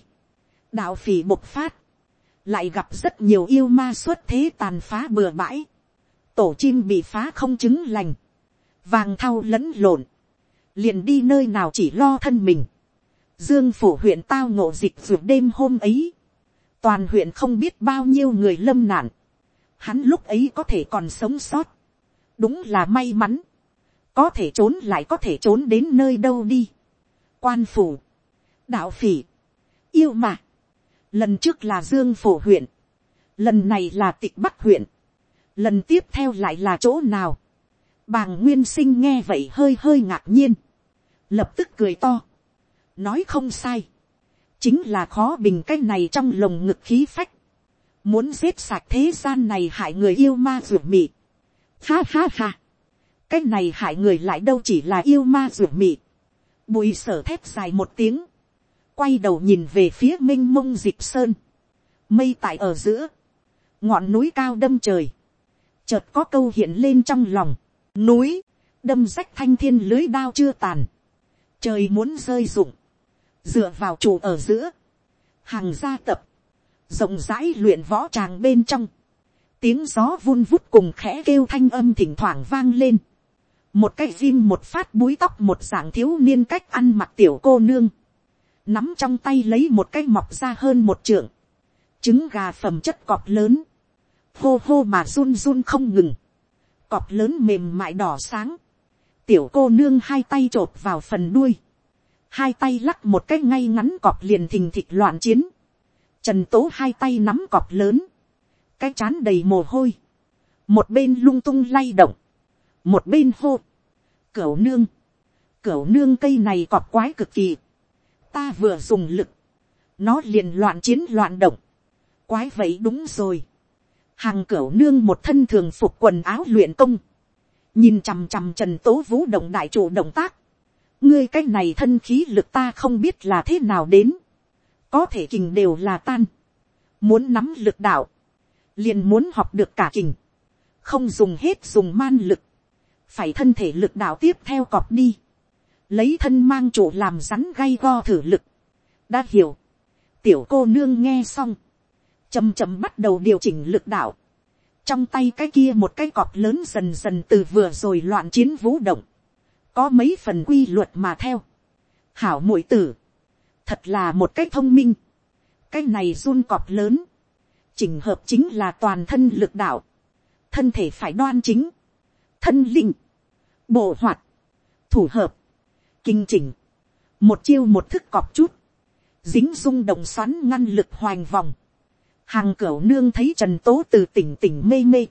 đạo phỉ bộc phát, lại gặp rất nhiều yêu ma xuất thế tàn phá bừa bãi, tổ chim bị phá không chứng lành, vàng thau lẫn lộn, liền đi nơi nào chỉ lo thân mình, dương phủ huyện tao ngộ dịch ruột đêm hôm ấy, toàn huyện không biết bao nhiêu người lâm nạn, hắn lúc ấy có thể còn sống sót, đúng là may mắn, có thể trốn lại có thể trốn đến nơi đâu đi, quan phủ, đạo phỉ, yêu mà, lần trước là dương phủ huyện, lần này là tịch bắc huyện, lần tiếp theo lại là chỗ nào, bàng nguyên sinh nghe vậy hơi hơi ngạc nhiên, lập tức cười to, nói không sai, chính là khó bình cái này trong lồng ngực khí phách, muốn giết sạch thế gian này hại người yêu ma ruột mị. Ha ha ha, cái này hại người lại đâu chỉ là yêu ma ruột mị. Bùi sở thép dài một tiếng, quay đầu nhìn về phía m i n h mông dịp sơn, mây tại ở giữa, ngọn núi cao đâm trời, chợt có câu hiện lên trong lòng, núi, đâm rách thanh thiên lưới đao chưa tàn, trời muốn rơi rụng, dựa vào trụ ở giữa, hàng gia tập, rộng rãi luyện võ tràng bên trong, tiếng gió vun vút cùng khẽ kêu thanh âm thỉnh thoảng vang lên, một cái ghim một phát búi tóc một dạng thiếu niên cách ăn mặc tiểu cô nương, nắm trong tay lấy một cái mọc ra hơn một trượng, trứng gà phẩm chất cọp lớn, hô hô mà run run không ngừng, cọp lớn mềm mại đỏ sáng, tiểu cô nương hai tay t vào phần đuôi, hai tay lắc một cái ngay ngắn cọp liền thình thịch loạn chiến, trần tố hai tay nắm cọp lớn, cái chán đầy mồ hôi, một bên lung tung lay động, một bên hô, cửu nương, cửu nương cây này cọp quái cực kỳ, ta vừa dùng lực, nó liền loạn chiến loạn động, quái vậy đúng rồi, hàng cửu nương một thân thường phục quần áo luyện công, nhìn chằm chằm trần tố vũ động đại chủ động tác, ngươi cái này thân khí lực ta không biết là thế nào đến, có thể kình đều là tan, muốn nắm lực đạo, liền muốn học được cả kình, không dùng hết dùng man lực, phải thân thể lực đạo tiếp theo cọp đi, lấy thân mang chủ làm rắn gay go thử lực. đã hiểu, tiểu cô nương nghe xong, chầm chầm bắt đầu điều chỉnh lực đạo, trong tay cái kia một cái cọp lớn dần dần từ vừa rồi loạn chiến vũ động, có mấy phần quy luật mà theo, hảo mũi tử, thật là một cái thông minh, cái này run cọp lớn, chỉnh hợp chính là toàn thân lực đạo, thân thể phải đoan chính, thân linh, bộ hoạt, thủ hợp, kinh chỉnh, một chiêu một thức cọp chút, dính rung động xoắn ngăn lực hoành vòng, hàng cửa nương thấy trần tố từ tỉnh tỉnh mê mê,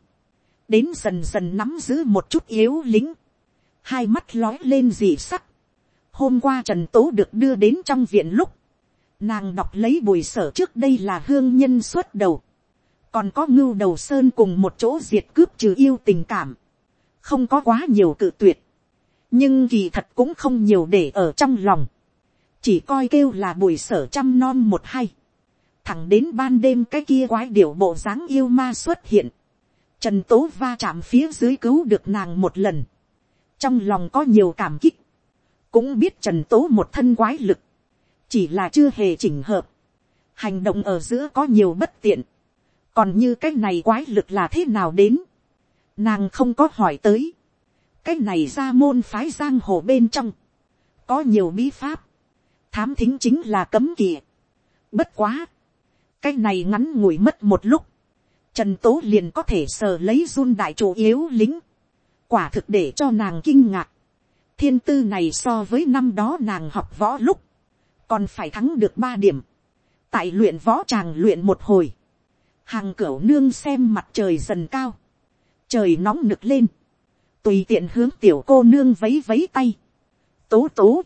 đến dần dần nắm giữ một chút yếu lính, hai mắt lói lên dị sắc. hôm qua trần tố được đưa đến trong viện lúc, nàng đọc lấy bùi sở trước đây là hương nhân xuất đầu, còn có ngưu đầu sơn cùng một chỗ diệt cướp trừ yêu tình cảm, không có quá nhiều cự tuyệt, nhưng kỳ thật cũng không nhiều để ở trong lòng, chỉ coi kêu là bùi sở trăm non một hay, thẳng đến ban đêm cái kia quái điệu bộ dáng yêu ma xuất hiện, trần tố va chạm phía dưới cứu được nàng một lần, trong lòng có nhiều cảm kích, cũng biết trần tố một thân quái lực, chỉ là chưa hề chỉnh hợp, hành động ở giữa có nhiều bất tiện, còn như cái này quái lực là thế nào đến, nàng không có hỏi tới, cái này ra môn phái giang hồ bên trong, có nhiều bí pháp, thám thính chính là cấm kỵ. Bất quá, cái này ngắn ngủi mất một lúc, trần tố liền có thể sờ lấy run đại chủ yếu lính, quả thực để cho nàng kinh ngạc. thiên tư này so với năm đó nàng học võ lúc, còn phải thắng được ba điểm, tại luyện võ tràng luyện một hồi, hàng cửa nương xem mặt trời dần cao, trời nóng nực lên, tùy tiện hướng tiểu cô nương vấy vấy tay. tố tố,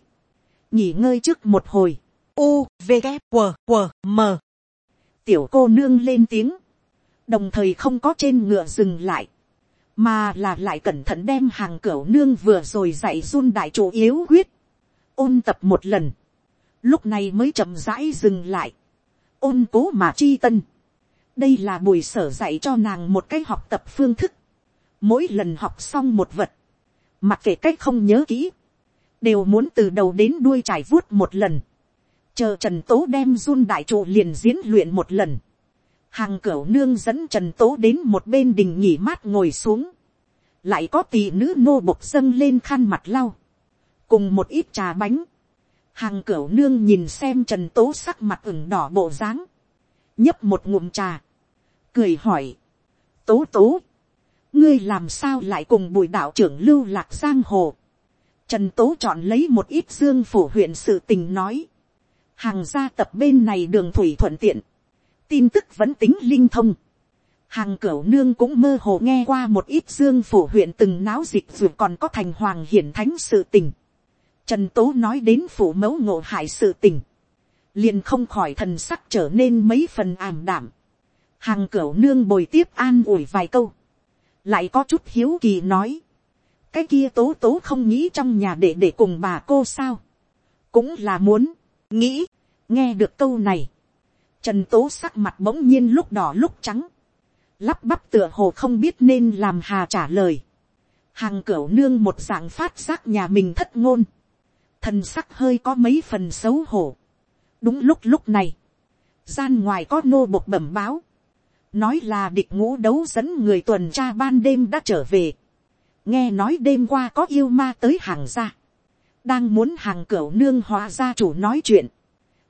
nghỉ ngơi trước một hồi, u v g q q m tiểu cô nương lên tiếng, đồng thời không có trên ngựa dừng lại, mà là lại cẩn thận đem hàng cửa nương vừa rồi dạy run đại chủ yếu huyết ôn tập một lần, lúc này mới chậm rãi dừng lại, ôn cố mà chi tân, đây là buổi sở dạy cho nàng một cái học tập phương thức, mỗi lần học xong một vật, mặc kệ cách không nhớ kỹ, đều muốn từ đầu đến đuôi trải vuốt một lần, chờ trần tố đem run đại trụ liền diễn luyện một lần, hàng cửu nương dẫn trần tố đến một bên đình nghỉ mát ngồi xuống, lại có tỷ nữ nô bộc dâng lên khăn mặt lau, cùng một ít trà bánh, hàng cửu nương nhìn xem trần tố sắc mặt ửng đỏ bộ dáng, nhấp một ngụm trà, cười hỏi, tố tố, ngươi làm sao lại cùng bùi đạo trưởng lưu lạc giang hồ, trần tố chọn lấy một ít dương phủ huyện sự tình nói, hàng gia tập bên này đường thủy thuận tiện, tin tức vẫn tính linh thông, hàng cửu nương cũng mơ hồ nghe qua một ít dương phủ huyện từng náo dịch dù còn có thành hoàng hiển thánh sự tình. Trần tố nói đến phủ mẫu ngộ hại sự tình, liền không khỏi thần sắc trở nên mấy phần ảm đảm. hàng cửu nương bồi tiếp an ủi vài câu, lại có chút hiếu kỳ nói, cái kia tố tố không nghĩ trong nhà để để cùng bà cô sao, cũng là muốn, nghĩ, nghe được câu này, trần tố sắc mặt bỗng nhiên lúc đỏ lúc trắng, lắp bắp tựa hồ không biết nên làm hà trả lời, hàng cửa nương một dạng phát giác nhà mình thất ngôn, thần sắc hơi có mấy phần xấu hổ, đúng lúc lúc này, gian ngoài có nô bộc bẩm báo, nói là địch ngũ đấu dẫn người tuần tra ban đêm đã trở về, nghe nói đêm qua có yêu ma tới hàng ra, đang muốn hàng cửu nương hóa gia chủ nói chuyện,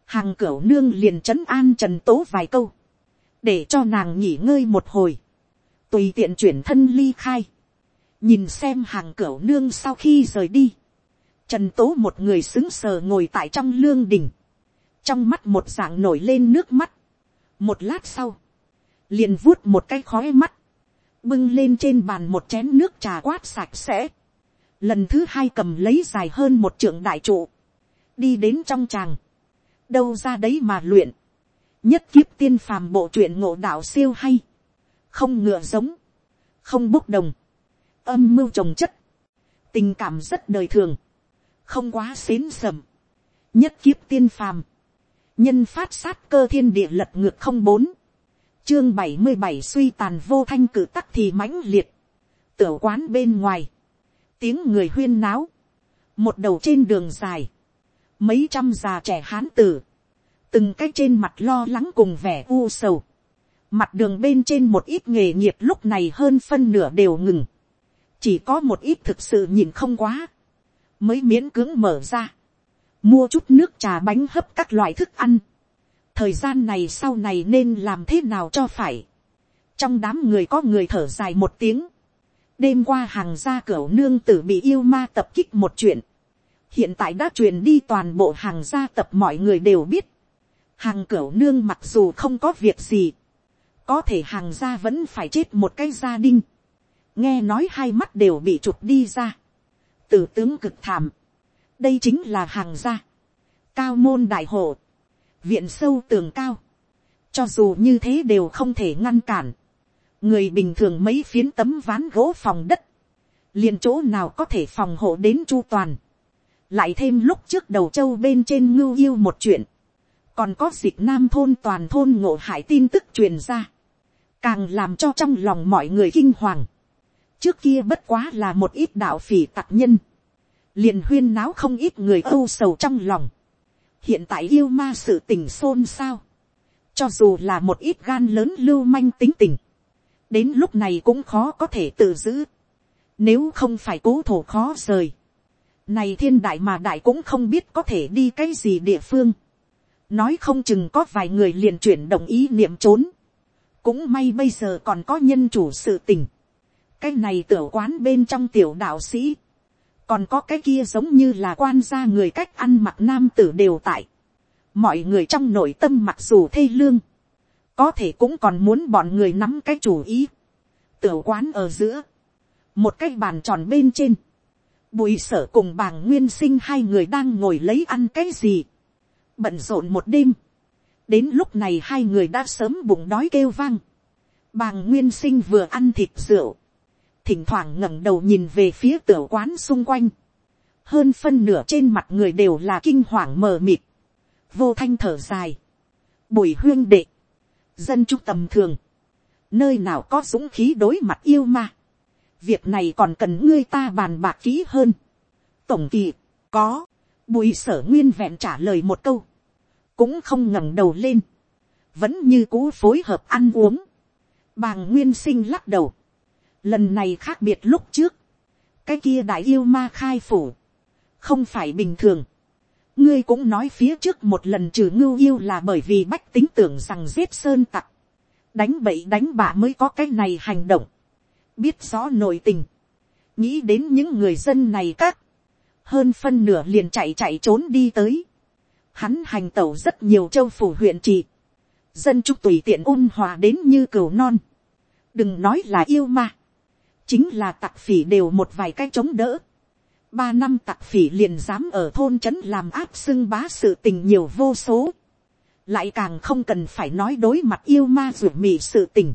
hàng cửu nương liền trấn an trần tố vài câu, để cho nàng nghỉ ngơi một hồi, tùy tiện chuyển thân ly khai, nhìn xem hàng cửu nương sau khi rời đi, trần tố một người xứng sờ ngồi tại trong lương đình, trong mắt một dạng nổi lên nước mắt, một lát sau, liền vuốt một cái khói mắt, bưng lên trên bàn một chén nước trà quát sạch sẽ, lần thứ hai cầm lấy dài hơn một trưởng đại trụ, đi đến trong tràng, đâu ra đấy mà luyện, nhất kiếp tiên phàm bộ truyện ngộ đạo siêu hay, không ngựa giống, không bốc đồng, âm mưu trồng chất, tình cảm rất đời thường, không quá xến sầm, nhất kiếp tiên phàm, nhân phát sát cơ thiên địa lật ngược không bốn, chương bảy mươi bảy suy tàn vô thanh cử tắc thì mãnh liệt, tiểu quán bên ngoài, tiếng người huyên náo, một đầu trên đường dài, mấy trăm già trẻ hán tử, từng cái trên mặt lo lắng cùng vẻ u sầu, mặt đường bên trên một ít nghề nghiệp lúc này hơn phân nửa đều ngừng, chỉ có một ít thực sự nhìn không quá, mới miễn cưỡng mở ra, mua chút nước trà bánh hấp các loại thức ăn, thời gian này sau này nên làm thế nào cho phải, trong đám người có người thở dài một tiếng, đêm qua hàng gia cửa nương tử bị yêu ma tập kích một chuyện, hiện tại đã truyền đi toàn bộ hàng gia tập mọi người đều biết, hàng cửa nương mặc dù không có việc gì, có thể hàng gia vẫn phải chết một cái gia đình, nghe nói hai mắt đều bị chụp đi ra, tử tướng cực thảm, đây chính là hàng gia, cao môn đại hộ, viện sâu tường cao, cho dù như thế đều không thể ngăn cản, người bình thường mấy phiến tấm ván gỗ phòng đất, liền chỗ nào có thể phòng hộ đến chu toàn, lại thêm lúc trước đầu châu bên trên ngưu yêu một chuyện, còn có dịch nam thôn toàn thôn ngộ hại tin tức truyền ra, càng làm cho trong lòng mọi người kinh hoàng. trước kia bất quá là một ít đạo phỉ tặc nhân, liền huyên náo không ít người âu sầu trong lòng. hiện tại yêu ma sự tình xôn xao, cho dù là một ít gan lớn lưu manh tính tình, đến lúc này cũng khó có thể tự giữ, nếu không phải cố thổ khó rời, này thiên đại mà đại cũng không biết có thể đi cái gì địa phương, nói không chừng có vài người liền chuyển đồng ý niệm trốn, cũng may bây giờ còn có nhân chủ sự tình, cái này tiểu quán bên trong tiểu đạo sĩ, còn có cái kia giống như là quan gia người cách ăn mặc nam tử đều tại, mọi người trong nội tâm mặc dù thê lương, có thể cũng còn muốn bọn người nắm cái chủ ý, tiểu quán ở giữa, một cái bàn tròn bên trên, bùi sở cùng bàng nguyên sinh hai người đang ngồi lấy ăn cái gì, bận rộn một đêm, đến lúc này hai người đã sớm bụng đói kêu vang, bàng nguyên sinh vừa ăn thịt rượu, thỉnh thoảng ngẩng đầu nhìn về phía tiểu quán xung quanh, hơn phân nửa trên mặt người đều là kinh hoàng mờ mịt, vô thanh thở dài, bùi huyên đệ, dân chúng tầm thường, nơi nào có dũng khí đối mặt yêu ma, việc này còn cần ngươi ta bàn bạc kỹ hơn. tổng kỳ, có, bùi sở nguyên vẹn trả lời một câu, cũng không ngẩng đầu lên, vẫn như cũ phối hợp ăn uống, bàng nguyên sinh lắc đầu, lần này khác biệt lúc trước, cái kia đại yêu ma khai phủ, không phải bình thường, ngươi cũng nói phía trước một lần trừ ngưu yêu là bởi vì bách tính tưởng rằng giết sơn tặc, đánh bậy đánh bạ mới có cái này hành động, biết rõ nội tình, nghĩ đến những người dân này các, hơn phân nửa liền chạy chạy trốn đi tới, hắn hành tẩu rất nhiều châu phủ huyện trị, dân chúc tùy tiện ôn hòa đến như cừu non, đừng nói là yêu ma, chính là tặc phỉ đều một vài cái chống đỡ, ba năm tặc phỉ liền dám ở thôn trấn làm áp xưng bá sự tình nhiều vô số, lại càng không cần phải nói đối mặt yêu ma ruột mì sự tình,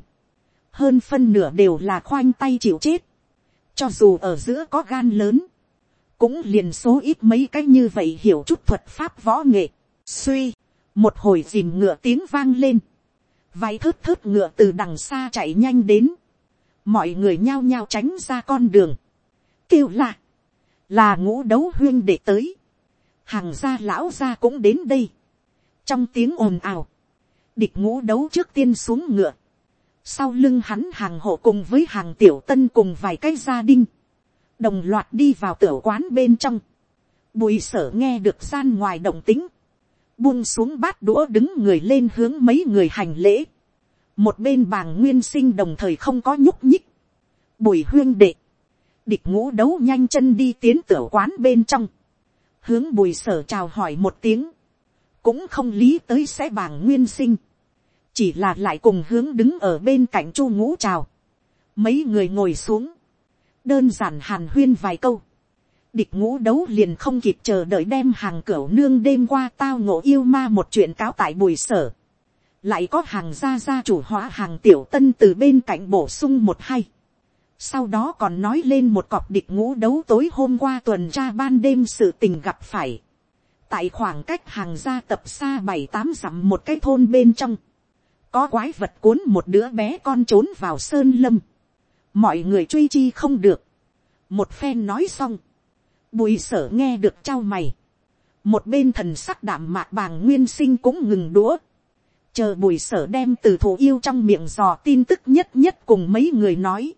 hơn phân nửa đều là khoanh tay chịu chết, cho dù ở giữa có gan lớn, cũng liền số ít mấy cái như vậy hiểu chút thuật pháp võ nghệ, suy, một hồi dìm ngựa tiếng vang lên, Vài thớt thớt ngựa từ đằng xa chạy nhanh đến, mọi người nhao nhao tránh ra con đường, kêu là, là là ngũ đấu huyên để tới, hàng gia lão gia cũng đến đây, trong tiếng ồn ào, địch ngũ đấu trước tiên xuống ngựa, sau lưng hắn hàng hộ cùng với hàng tiểu tân cùng vài cái gia đình, đồng loạt đi vào tiểu quán bên trong, bùi sở nghe được gian ngoài động tính, buông xuống bát đũa đứng người lên hướng mấy người hành lễ, một bên bàng nguyên sinh đồng thời không có nhúc nhích, bùi huyên đệ, địch ngũ đấu nhanh chân đi tiến tiểu quán bên trong, hướng bùi sở chào hỏi một tiếng, cũng không lý tới sẽ bàng nguyên sinh, chỉ là lại cùng hướng đứng ở bên cạnh chu ngũ chào, mấy người ngồi xuống, đơn giản hàn huyên vài câu, địch ngũ đấu liền không kịp chờ đợi đem hàng cửa nương đêm qua tao ngộ yêu ma một chuyện cáo tại bùi sở, lại có hàng gia gia chủ hóa hàng tiểu tân từ bên cạnh bổ sung một hay, sau đó còn nói lên một cọc địch ngũ đấu tối hôm qua tuần tra ban đêm sự tình gặp phải, tại khoảng cách hàng gia tập xa bảy tám dặm một cái thôn bên trong, có quái vật cuốn một đứa bé con trốn vào sơn lâm, mọi người truy chi không được, một phen nói xong, bùi sở nghe được trao mày, một bên thần sắc đảm mạc bàng nguyên sinh cũng ngừng đũa, chờ bùi sở đem từ thủ yêu trong miệng dò tin tức nhất nhất cùng mấy người nói,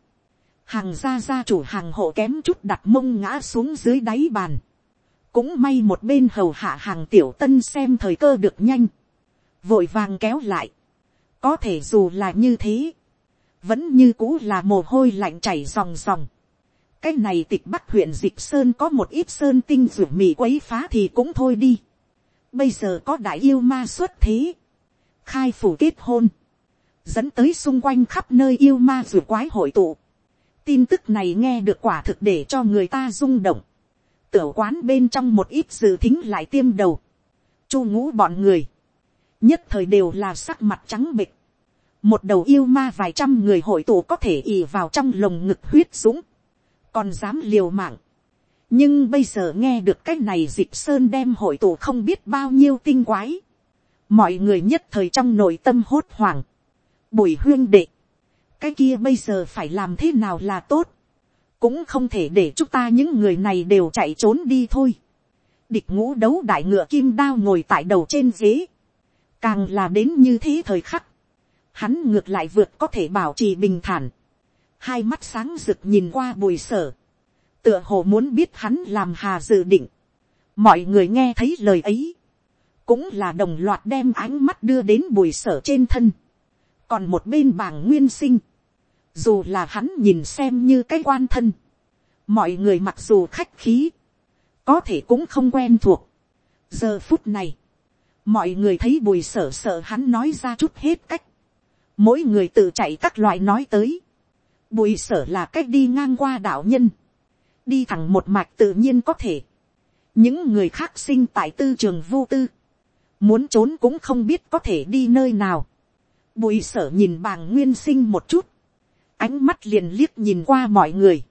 hàng gia gia chủ hàng hộ kém chút đặt mông ngã xuống dưới đáy bàn, cũng may một bên hầu hạ hàng tiểu tân xem thời cơ được nhanh, vội vàng kéo lại, có thể dù là như thế, vẫn như cũ là mồ hôi lạnh chảy ròng ròng. cái này tịch bắc huyện dịch sơn có một ít sơn tinh ruột mì quấy phá thì cũng thôi đi. bây giờ có đại yêu ma xuất thế, khai phủ kết hôn, dẫn tới xung quanh khắp nơi yêu ma ruột quái hội tụ tin tức này nghe được quả thực để cho người ta rung động. tiểu quán bên trong một ít dự thính lại tiêm đầu. chu ngũ bọn người, nhất thời đều là sắc mặt trắng bịch một đầu yêu ma vài trăm người hội tụ có thể ì vào trong lồng ngực huyết dũng, còn dám liều mạng. nhưng bây giờ nghe được cái này dịp sơn đem hội tụ không biết bao nhiêu tinh quái. mọi người nhất thời trong nội tâm hốt hoảng. bùi huyên đệ, cái kia bây giờ phải làm thế nào là tốt. cũng không thể để chúng ta những người này đều chạy trốn đi thôi. địch ngũ đấu đại ngựa kim đao ngồi tại đầu trên ghế. càng là đến như thế thời khắc. Hắn ngược lại vượt có thể bảo trì bình thản, hai mắt sáng rực nhìn qua bùi sở, tựa hồ muốn biết hắn làm hà dự định, mọi người nghe thấy lời ấy, cũng là đồng loạt đem ánh mắt đưa đến bùi sở trên thân, còn một bên bảng nguyên sinh, dù là hắn nhìn xem như cái quan thân, mọi người mặc dù khách khí, có thể cũng không quen thuộc. giờ phút này, mọi người thấy bùi sở sợ hắn nói ra chút hết cách, mỗi người tự chạy các loại nói tới, bùi sở là cách đi ngang qua đạo nhân, đi thẳng một mạch tự nhiên có thể, những người khác sinh tại tư trường vô tư, muốn trốn cũng không biết có thể đi nơi nào, bùi sở nhìn bàng nguyên sinh một chút, ánh mắt liền liếc nhìn qua mọi người,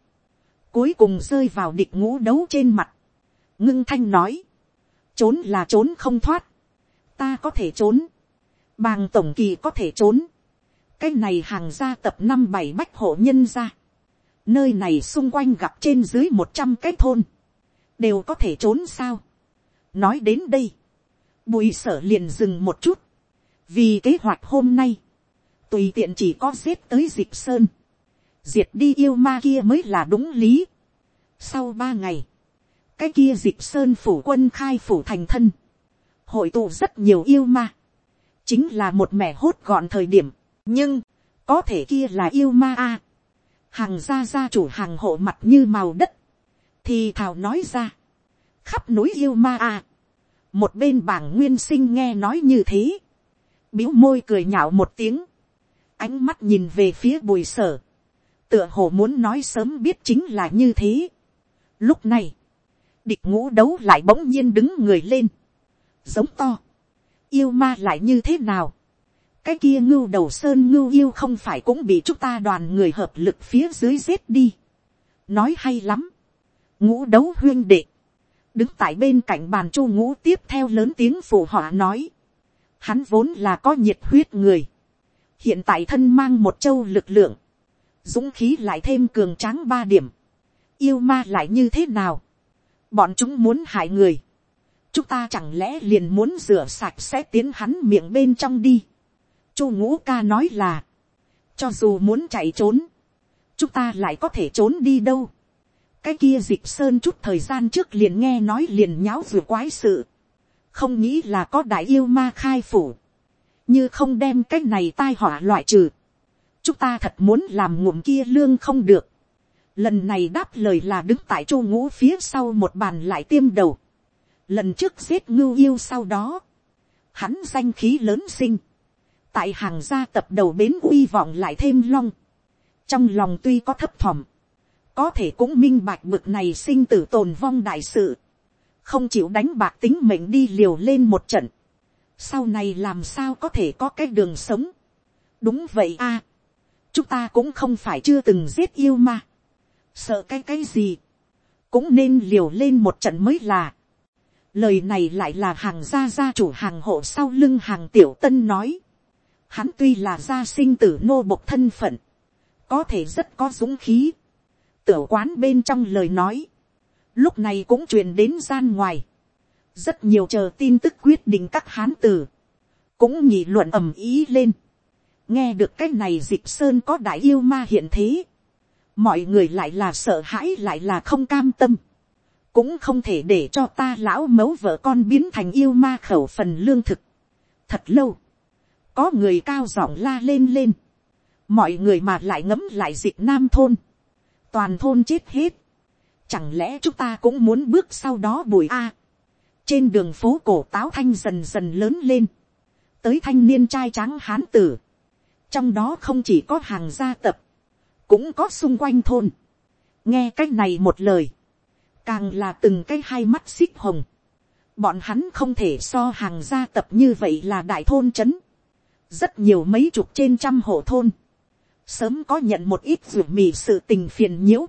cuối cùng rơi vào địch ngũ đấu trên mặt, ngưng thanh nói, trốn là trốn không thoát, ta có thể trốn, bàng tổng kỳ có thể trốn, cái này hàng gia tập năm bảy bách hộ nhân ra, nơi này xung quanh gặp trên dưới một trăm cái thôn, đều có thể trốn sao. nói đến đây, bùi sở liền dừng một chút, vì kế hoạch hôm nay, tùy tiện chỉ có xếp tới dịp sơn, diệt đi yêu ma kia mới là đúng lý. sau ba ngày, cái kia dịp sơn phủ quân khai phủ thành thân, hội tụ rất nhiều yêu ma, chính là một mẻ hốt gọn thời điểm, nhưng, có thể kia là yêu ma a. hàng gia gia chủ hàng hộ mặt như màu đất, thì thảo nói ra, khắp núi yêu ma a. một bên bảng nguyên sinh nghe nói như thế, biếu môi cười nhạo một tiếng, ánh mắt nhìn về phía bùi sở, tựa hồ muốn nói sớm biết chính là như thế. Lúc này, địch ngũ đấu lại bỗng nhiên đứng người lên, giống to, yêu ma lại như thế nào, cái kia ngưu đầu sơn ngưu yêu không phải cũng bị chúng ta đoàn người hợp lực phía dưới giết đi. nói hay lắm. ngũ đấu huyên đệ. đứng tại bên cạnh bàn chu ngũ tiếp theo lớn tiếng phù họa nói. hắn vốn là có nhiệt huyết người. hiện tại thân mang một châu lực lượng dũng khí lại thêm cường tráng ba điểm. yêu ma lại như thế nào. bọn chúng muốn hại người. chúng ta chẳng lẽ liền muốn rửa sạch sẽ tiến hắn miệng bên trong đi chu ngũ ca nói là, cho dù muốn chạy trốn, chúng ta lại có thể trốn đi đâu. cái kia dịp sơn chút thời gian trước liền nghe nói liền nháo vừa quái sự, không nghĩ là có đại yêu ma khai phủ, như không đem cái này tai họa loại trừ, chúng ta thật muốn làm ngụm kia lương không được. lần này đáp lời là đứng tại chu ngũ phía sau một bàn lại tiêm đầu. lần trước giết ngưu yêu sau đó, hắn danh khí lớn sinh, tại hàng gia tập đầu bến uy vọng lại thêm long, trong lòng tuy có thấp thỏm, có thể cũng minh bạch mực này sinh tử tồn vong đại sự, không chịu đánh bạc tính mệnh đi liều lên một trận, sau này làm sao có thể có cái đường sống, đúng vậy a, chúng ta cũng không phải chưa từng giết yêu mà, sợ cái cái gì, cũng nên liều lên một trận mới là, lời này lại là hàng gia gia chủ hàng hộ sau lưng hàng tiểu tân nói, Hắn tuy là gia sinh tử nô bộc thân phận. Có thể rất có dũng khí. Tiểu quán bên trong lời nói. Lúc này cũng truyền đến gian ngoài. Rất nhiều chờ tin tức quyết định các hán tử. Cũng nghị luận ầm ý lên. Nghe được cái này dịp sơn có đại yêu ma hiện thế. Mọi người lại là sợ hãi lại là không cam tâm. Cũng không thể để cho ta lão mấu vợ con biến thành yêu ma khẩu phần lương thực. Thật lâu, có người cao giọng la lên lên, mọi người mà lại ngấm lại dịp nam thôn, toàn thôn chết hết, chẳng lẽ chúng ta cũng muốn bước sau đó bùi a, trên đường phố cổ táo thanh dần dần lớn lên, tới thanh niên trai tráng hán tử, trong đó không chỉ có hàng gia tập, cũng có xung quanh thôn, nghe cái này một lời, càng là từng cái hai mắt xích hồng, bọn hắn không thể so hàng gia tập như vậy là đại thôn c h ấ n rất nhiều mấy chục trên trăm hộ thôn, sớm có nhận một ít ruột mì sự tình phiền nhiễu,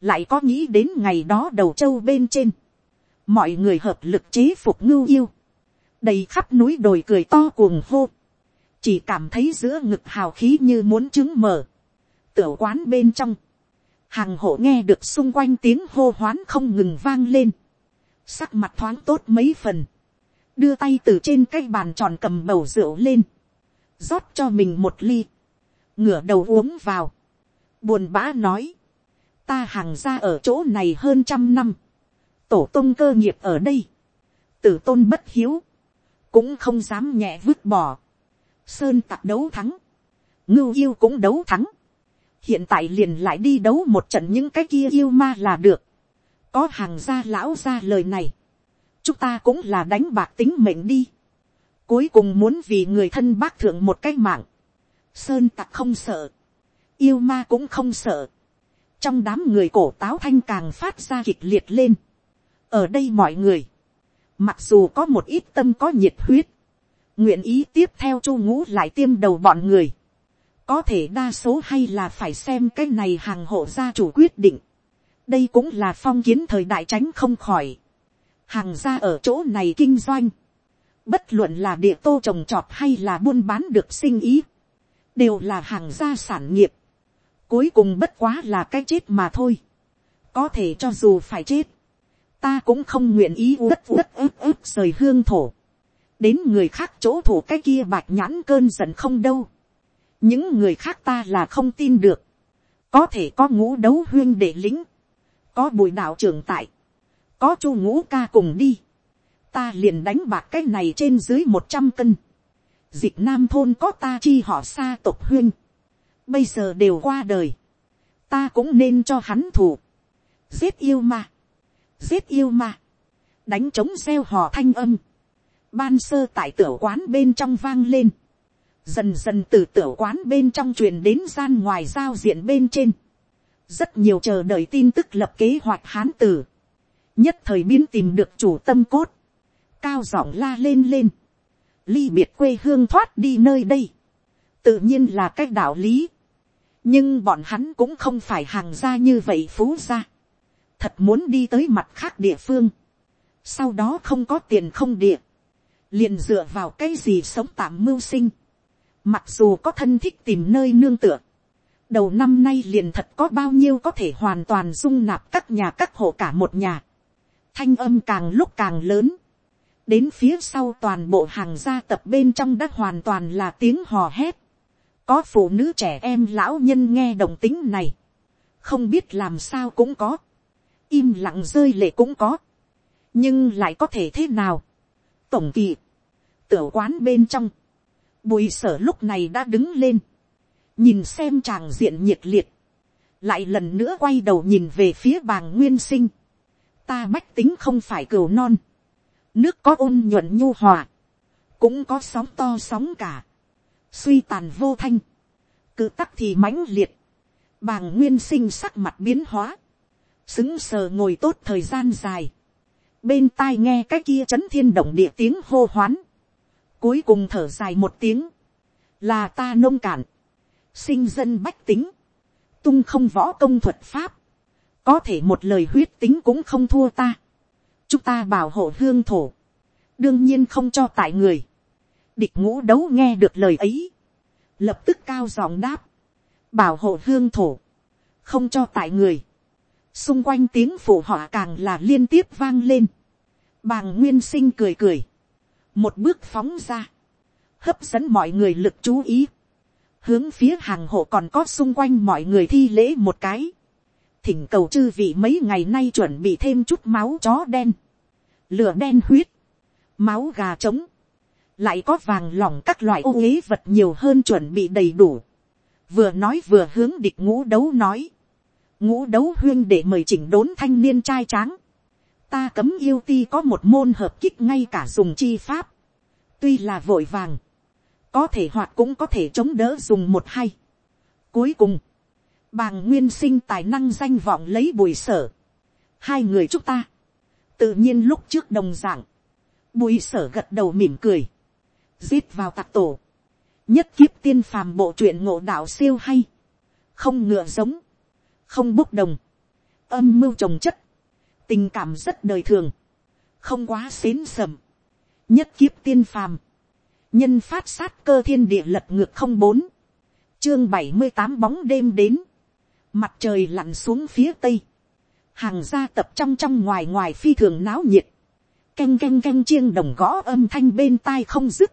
lại có nghĩ đến ngày đó đầu châu bên trên, mọi người hợp lực chế phục ngưu yêu, đầy khắp núi đồi cười to cuồng hô, chỉ cảm thấy giữa ngực hào khí như muốn trứng mở, tiểu quán bên trong, hàng hộ nghe được xung quanh tiếng hô hoán không ngừng vang lên, sắc mặt thoáng tốt mấy phần, đưa tay từ trên cái bàn tròn cầm bầu rượu lên, rót cho mình một ly, ngửa đầu uống vào, buồn bã nói, ta hàng ra ở chỗ này hơn trăm năm, tổ tôn cơ nghiệp ở đây, tử tôn bất hiếu, cũng không dám nhẹ vứt bỏ, sơn tặc đấu thắng, ngưu yêu cũng đấu thắng, hiện tại liền lại đi đấu một trận những cái kia yêu ma là được, có hàng gia lão ra lời này, chúng ta cũng là đánh bạc tính mệnh đi, Cuối cùng muốn vì người thân bác thượng một cái mạng. Sơn tặc không sợ. Yêu ma cũng không sợ. Trong đám người cổ táo thanh càng phát ra kịch liệt lên. Ở đây mọi người. Mặc dù có một ít tâm có nhiệt huyết. Nguyện ý tiếp theo chu ngũ lại tiêm đầu bọn người. Có thể đa số hay là phải xem cái này hàng hộ gia chủ quyết định. Đây cũng là phong kiến thời đại tránh không khỏi. Hàng gia ở chỗ này kinh doanh. Bất luận là địa tô trồng trọt hay là buôn bán được sinh ý. Đều là hàng gia sản nghiệp. Cuối cùng bất quá là cái chết mà thôi. Có thể cho dù phải chết ta cũng không nguyện ý uất uất ướp ướp rời hương thổ, đến người khác chỗ thủ cái kia bạch nhãn cơn giận không đâu, những người khác ta là không tin được, có thể có ngũ đấu huyên để lính, có bùi đạo trưởng tại, có chu ngũ ca cùng đi, ta liền đánh bạc cái này trên dưới một trăm cân, dịch nam thôn có ta chi họ xa tộc huyên, bây giờ đều qua đời, ta cũng nên cho hắn thủ, giết yêu mà, giết yêu ma, đánh chống xeo hò thanh âm, ban sơ tại tiểu quán bên trong vang lên, dần dần từ tiểu quán bên trong truyền đến gian ngoài giao diện bên trên, rất nhiều chờ đợi tin tức lập kế hoạch hán tử, nhất thời biến tìm được chủ tâm cốt, cao giọng la lên lên, ly biệt quê hương thoát đi nơi đây, tự nhiên là cái đạo lý, nhưng bọn hắn cũng không phải hàng gia như vậy phú gia, thật muốn đi tới mặt khác địa phương, sau đó không có tiền không địa, liền dựa vào cái gì sống tạm mưu sinh, mặc dù có thân thích tìm nơi nương tựa, đầu năm nay liền thật có bao nhiêu có thể hoàn toàn dung nạp các nhà các hộ cả một nhà, thanh âm càng lúc càng lớn, đến phía sau toàn bộ hàng gia tập bên trong đã hoàn toàn là tiếng hò hét, có phụ nữ trẻ em lão nhân nghe đồng tính này, không biết làm sao cũng có, im lặng rơi lệ cũng có, nhưng lại có thể thế nào. tổng kỳ, tửu quán bên trong, bùi sở lúc này đã đứng lên, nhìn xem tràng diện nhiệt liệt, lại lần nữa quay đầu nhìn về phía bàng nguyên sinh, ta bách tính không phải cừu non, nước có ôn nhuận nhu hòa, cũng có sóng to sóng cả, suy tàn vô thanh, cự tắc thì mãnh liệt, bàng nguyên sinh sắc mặt biến hóa, xứng sờ ngồi tốt thời gian dài, bên tai nghe cái kia chấn thiên động địa tiếng hô hoán, cuối cùng thở dài một tiếng, là ta nông cạn, sinh dân bách tính, tung không võ công thuật pháp, có thể một lời huyết tính cũng không thua ta, chúng ta bảo hộ hương thổ, đương nhiên không cho tại người, địch ngũ đấu nghe được lời ấy, lập tức cao giọng đáp, bảo hộ hương thổ, không cho tại người, xung quanh tiếng phụ họ càng là liên tiếp vang lên. bàng nguyên sinh cười cười, một bước phóng ra, hấp dẫn mọi người lực chú ý, hướng phía hàng hộ còn có xung quanh mọi người thi lễ một cái, thỉnh cầu chư vị mấy ngày nay chuẩn bị thêm chút máu chó đen, lửa đen huyết, máu gà trống, lại có vàng lỏng các loại ô ế vật nhiều hơn chuẩn bị đầy đủ, vừa nói vừa hướng địch ngũ đấu nói, ngũ đấu huyên để mời chỉnh đốn thanh niên trai tráng. Ta cấm yêu ti có một môn hợp kích ngay cả dùng chi pháp. Tuy là vội vàng. Có thể hoặc cũng có thể chống đỡ dùng một hay. Cuối cùng. Bàng nguyên sinh tài năng danh vọng lấy bùi sở. Hai người chúc ta. Tự nhiên lúc trước đồng dạng. Bùi sở gật đầu mỉm cười. Giết vào tạc tổ. Nhất kiếp tiên phàm bộ truyện ngộ đạo siêu hay. Không ngựa giống không bốc đồng, âm mưu trồng chất, tình cảm rất đời thường, không quá xến sầm, nhất kiếp tiên phàm, nhân phát sát cơ thiên địa lật ngược không bốn, chương bảy mươi tám bóng đêm đến, mặt trời lặn xuống phía tây, hàng gia tập trong trong ngoài ngoài phi thường náo nhiệt, canh canh canh chiêng đồng gõ âm thanh bên tai không dứt,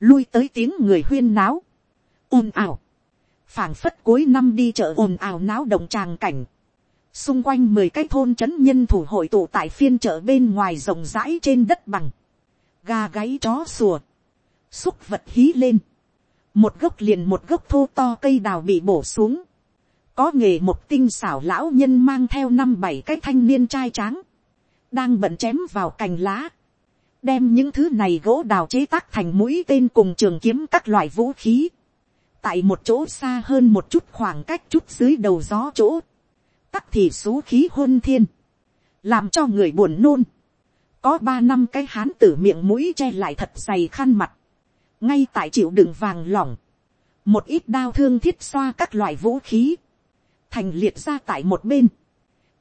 lui tới tiếng người huyên náo, ồn ào, phảng phất cuối năm đi chợ ồn ào náo động tràng cảnh xung quanh mười cái thôn trấn nhân thủ hội tụ tại phiên chợ bên ngoài rộng rãi trên đất bằng. gà gáy chó sùa. xúc vật hí lên. một gốc liền một gốc thô to cây đào bị bổ xuống. có nghề một tinh xảo lão nhân mang theo năm bảy cái thanh niên trai tráng. đang bận chém vào cành lá đem những thứ này gỗ đào chế tác thành mũi tên cùng trường kiếm các loại vũ khí tại một chỗ xa hơn một chút khoảng cách chút dưới đầu gió chỗ, tắc thì số khí hôn thiên, làm cho người buồn nôn, có ba năm cái hán tử miệng mũi che lại thật dày khăn mặt, ngay tại chịu đựng vàng lỏng, một ít đao thương thiết xoa các loại vũ khí, thành liệt ra tại một bên,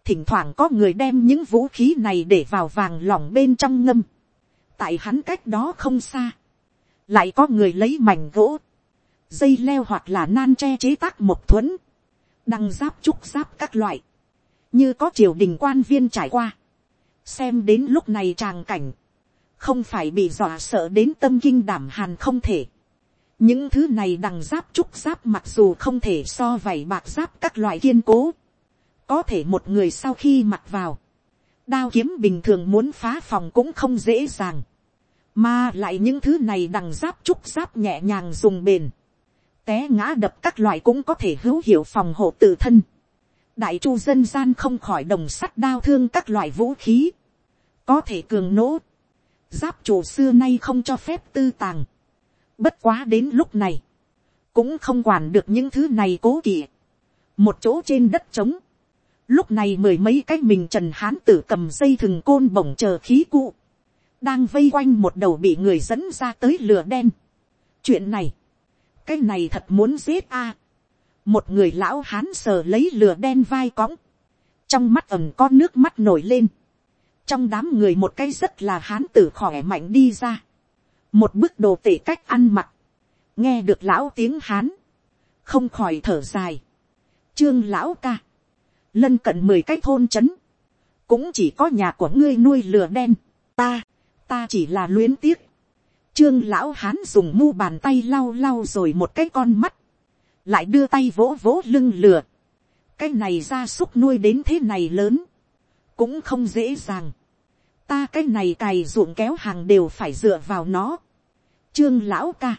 thỉnh thoảng có người đem những vũ khí này để vào vàng lỏng bên trong ngâm, tại hắn cách đó không xa, lại có người lấy mảnh gỗ, dây leo hoặc là nan tre chế tác một thuẫn, đăng giáp trúc giáp các loại, như có triều đình quan viên trải qua, xem đến lúc này tràng cảnh, không phải bị dọa sợ đến tâm kinh đảm hàn không thể. những thứ này đằng giáp trúc giáp mặc dù không thể so vảy bạc giáp các loại kiên cố, có thể một người sau khi mặc vào, đao kiếm bình thường muốn phá phòng cũng không dễ dàng, mà lại những thứ này đằng giáp trúc giáp nhẹ nhàng dùng bền, té ngã đập các loại cũng có thể hữu hiệu phòng hộ tự thân. đại chu dân gian không khỏi đồng sắt đao thương các loại vũ khí, có thể cường nỗ, giáp chủ xưa nay không cho phép tư tàng. bất quá đến lúc này, cũng không quản được những thứ này cố kỵ. một chỗ trên đất trống, lúc này mười mấy cái mình trần hán tử cầm dây thừng côn bổng chờ khí cụ, đang vây quanh một đầu bị người dẫn ra tới lửa đen. chuyện này, cái này thật muốn giết a. một người lão hán sờ lấy lửa đen vai cõng, trong mắt ẩm có nước mắt nổi lên, trong đám người một cái rất là hán tử khỏe mạnh đi ra, một bức đồ tể cách ăn mặc, nghe được lão tiếng hán, không khỏi thở dài, trương lão ca, lân cận mười cái thôn c h ấ n cũng chỉ có nhà của ngươi nuôi lửa đen, ta, ta chỉ là luyến tiếc, trương lão hán dùng mu bàn tay lau lau rồi một cái con mắt, lại đưa tay vỗ vỗ lưng lừa, cái này ra súc nuôi đến thế này lớn, cũng không dễ dàng, ta cái này cày ruộng kéo hàng đều phải dựa vào nó. trương lão ca,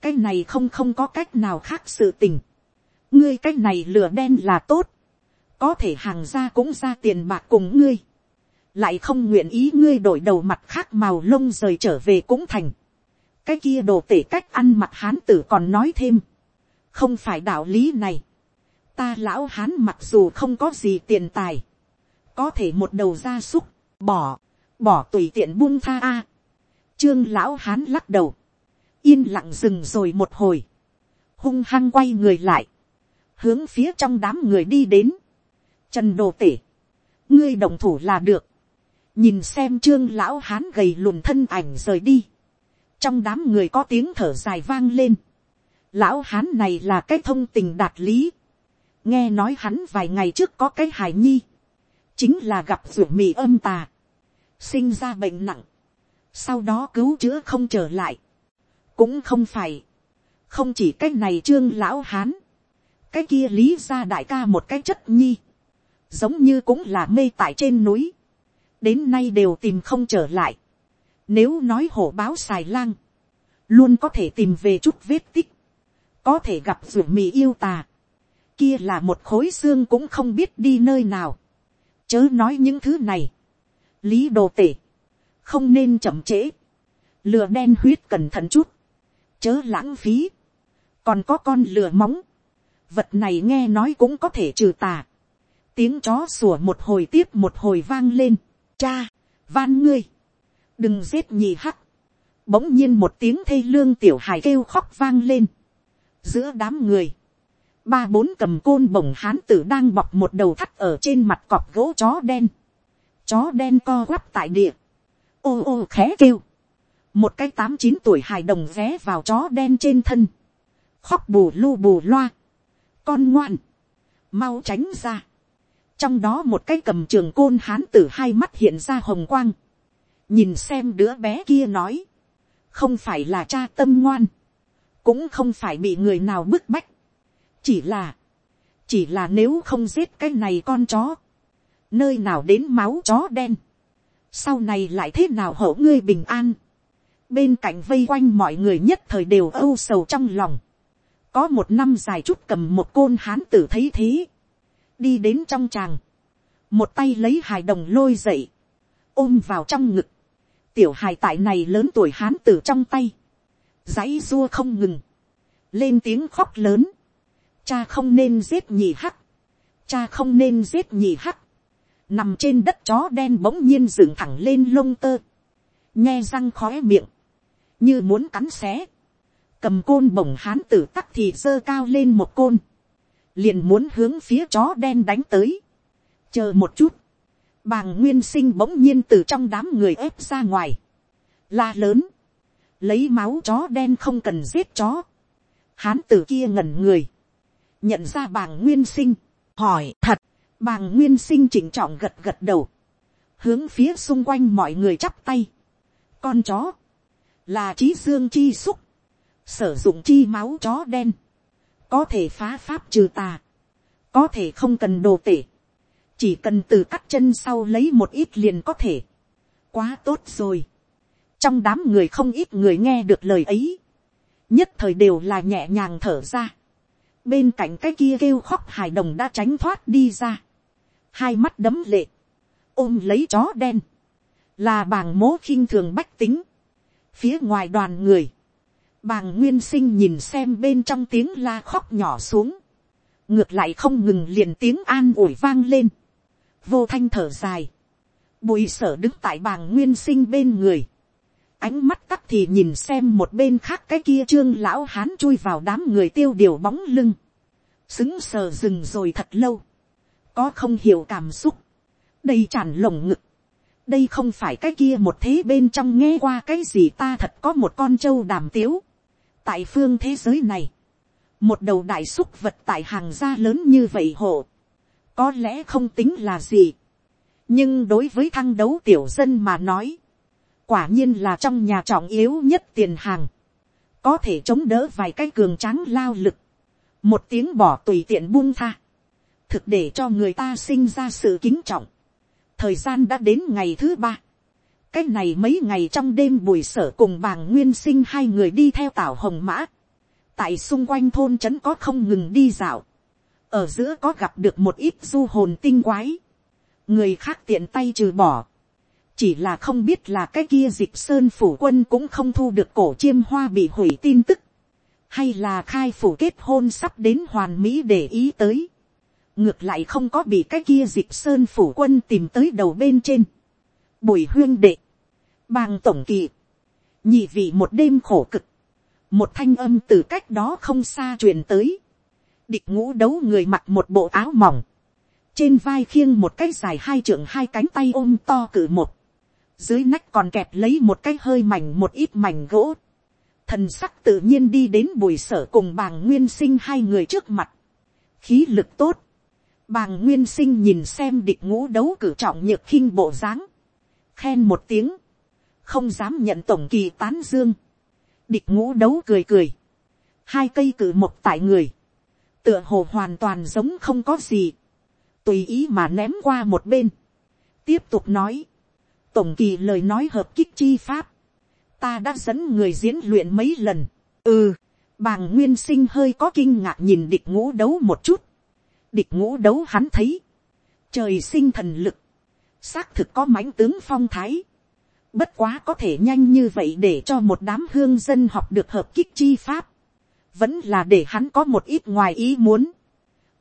cái này không không có cách nào khác sự tình. ngươi cái này lửa đen là tốt, có thể hàng ra cũng ra tiền bạc cùng ngươi, lại không nguyện ý ngươi đổi đầu mặt khác màu lông rời trở về cũng thành. cái kia đồ tể cách ăn mặt hán tử còn nói thêm, không phải đạo lý này. ta lão hán mặc dù không có gì tiền tài, có thể một đầu gia súc, bỏ, bỏ tùy tiện buông tha a. trương lão hán lắc đầu, yên lặng dừng rồi một hồi, hung hăng quay người lại, hướng phía trong đám người đi đến, trần đồ tể, ngươi đồng thủ là được, nhìn xem trương lão hán gầy lùn thân ảnh rời đi, trong đám người có tiếng thở dài vang lên, lão hán này là cái thông tình đạt lý, nghe nói hắn vài ngày trước có cái hài nhi, chính là gặp ruột mì âm tà, sinh ra bệnh nặng, sau đó cứu chữa không trở lại, cũng không phải, không chỉ cái này trương lão hán, cái kia lý ra đại ca một cái chất nhi, giống như cũng là mê tại trên núi, đến nay đều tìm không trở lại, nếu nói hổ báo xài lang, luôn có thể tìm về chút vết tích, có thể gặp ruột mì yêu tà, kia là một khối xương cũng không biết đi nơi nào, chớ nói những thứ này, lý đồ tể, không nên chậm trễ, lừa đen huyết cẩn thận chút, chớ lãng phí, còn có con lừa móng, vật này nghe nói cũng có thể trừ tà, tiếng chó sủa một hồi tiếp một hồi vang lên, cha, van ngươi, đừng giết nhì hắc, bỗng nhiên một tiếng thê lương tiểu hài kêu khóc vang lên, giữa đám người, ba bốn cầm côn bổng hán tử đang bọc một đầu thắt ở trên mặt cọp gỗ chó đen, chó đen co quắp tại địa, ô ô khẽ kêu, một cái tám chín tuổi hài đồng ghé vào chó đen trên thân, khóc bù lu bù loa, con ngoan, mau tránh ra, trong đó một cái cầm trường côn hán tử hai mắt hiện ra hồng quang, nhìn xem đứa bé kia nói, không phải là cha tâm ngoan, cũng không phải bị người nào bức bách, chỉ là, chỉ là nếu không giết cái này con chó, nơi nào đến máu chó đen, sau này lại thế nào hậu ngươi bình an, bên cạnh vây quanh mọi người nhất thời đều âu sầu trong lòng, có một năm dài chút cầm một côn hán tử thấy thế, đi đến trong tràng, một tay lấy hài đồng lôi dậy, ôm vào trong ngực, tiểu hài tại này lớn tuổi hán tử trong tay, dãy dua không ngừng, lên tiếng khóc lớn, cha không nên giết nhì hắc, cha không nên giết nhì hắc, nằm trên đất chó đen bỗng nhiên dựng thẳng lên lông tơ, nhe răng khói miệng, như muốn cắn xé, cầm côn bổng hán tử tắc thì giơ cao lên một côn, liền muốn hướng phía chó đen đánh tới, chờ một chút, bàng nguyên sinh bỗng nhiên từ trong đám người ép ra ngoài, la lớn, lấy máu chó đen không cần giết chó, hán tử kia ngẩn người, nhận ra bàng nguyên sinh, hỏi thật, bàng nguyên sinh chỉnh trọng gật gật đầu, hướng phía xung quanh mọi người chắp tay, con chó, là trí dương chi xúc, sử dụng chi máu chó đen, có thể phá pháp trừ tà, có thể không cần đồ tể, chỉ cần từ cắt chân sau lấy một ít liền có thể, quá tốt rồi, trong đám người không ít người nghe được lời ấy, nhất thời đều là nhẹ nhàng thở ra, bên cạnh cái kia kêu khóc hài đồng đã tránh thoát đi ra, hai mắt đấm lệ, ôm lấy chó đen, là bàng mố khinh thường bách tính, phía ngoài đoàn người, bàng nguyên sinh nhìn xem bên trong tiếng la khóc nhỏ xuống, ngược lại không ngừng liền tiếng an ủi vang lên, vô thanh thở dài, bùi sở đứng tại bàng nguyên sinh bên người, ánh mắt tắc thì nhìn xem một bên khác cái kia trương lão hán chui vào đám người tiêu điều bóng lưng, xứng sờ dừng rồi thật lâu, có không hiểu cảm xúc, đây tràn lồng ngực, đây không phải cái kia một thế bên trong nghe qua cái gì ta thật có một con trâu đàm tiếu, tại phương thế giới này, một đầu đại xúc vật tại hàng gia lớn như vậy hộ, có lẽ không tính là gì, nhưng đối với thăng đấu tiểu dân mà nói, quả nhiên là trong nhà trọng yếu nhất tiền hàng, có thể chống đỡ vài cái cường tráng lao lực, một tiếng bỏ tùy tiện buông tha, thực để cho người ta sinh ra sự kính trọng. thời gian đã đến ngày thứ ba, cái này mấy ngày trong đêm buổi sở cùng bàng nguyên sinh hai người đi theo tảo hồng mã, tại xung quanh thôn trấn có không ngừng đi dạo, ở giữa có gặp được một ít du hồn tinh quái, người khác tiện tay trừ bỏ, chỉ là không biết là cái kia dịp sơn phủ quân cũng không thu được cổ chiêm hoa bị hủy tin tức, hay là khai phủ kết hôn sắp đến hoàn mỹ để ý tới, ngược lại không có bị cái kia dịp sơn phủ quân tìm tới đầu bên trên, bùi huyên đệ, bàng tổng kỳ, nhị vị một đêm khổ cực, một thanh âm từ cách đó không xa truyền tới, địch ngũ đấu người mặc một bộ áo mỏng, trên vai khiêng một cái dài hai trượng hai cánh tay ôm to cử một, dưới nách còn kẹp lấy một cái hơi mảnh một ít mảnh gỗ, thần sắc tự nhiên đi đến bùi sở cùng bàng nguyên sinh hai người trước mặt, khí lực tốt, bàng nguyên sinh nhìn xem địch ngũ đấu cử trọng nhược khinh bộ dáng, khen một tiếng, không dám nhận tổng kỳ tán dương, địch ngũ đấu cười cười, hai cây cử một tại người, tựa hồ hoàn toàn giống không có gì, tùy ý mà ném qua một bên, tiếp tục nói, tổng kỳ lời nói hợp kích chi pháp, ta đã dẫn người diễn luyện mấy lần, ừ, bàng nguyên sinh hơi có kinh ngạc nhìn địch ngũ đấu một chút, địch ngũ đấu hắn thấy, trời sinh thần lực, xác thực có mãnh tướng phong thái, bất quá có thể nhanh như vậy để cho một đám hương dân học được hợp kích chi pháp, vẫn là để hắn có một ít ngoài ý muốn.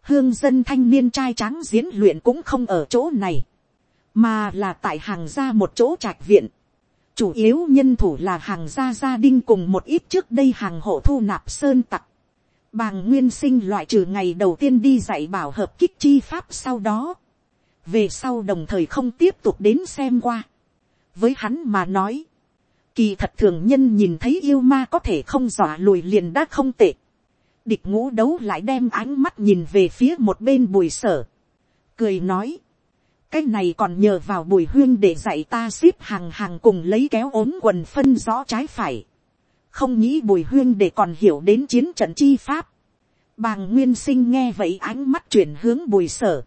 Hương dân thanh niên trai tráng diễn luyện cũng không ở chỗ này, mà là tại hàng gia một chỗ trạch viện. Chủ yếu nhân thủ là hàng gia gia đình cùng một ít trước đây hàng hộ thu nạp sơn tặc. Bàng nguyên sinh loại trừ ngày đầu tiên đi dạy bảo hợp kích chi pháp sau đó. Về sau đồng thời không tiếp tục đến xem qua. Với hắn mà nói. Kỳ thật thường nhân nhìn thấy yêu ma có thể không dọa lùi liền đã không tệ. Địch ngũ đấu lại đem ánh mắt nhìn về phía một bên bùi sở. Cười nói, cái này còn nhờ vào bùi huyên để dạy ta ship hàng hàng cùng lấy kéo ốm quần phân rõ trái phải. không nghĩ bùi huyên để còn hiểu đến chiến trận chi pháp. bàng nguyên sinh nghe vậy ánh mắt chuyển hướng bùi sở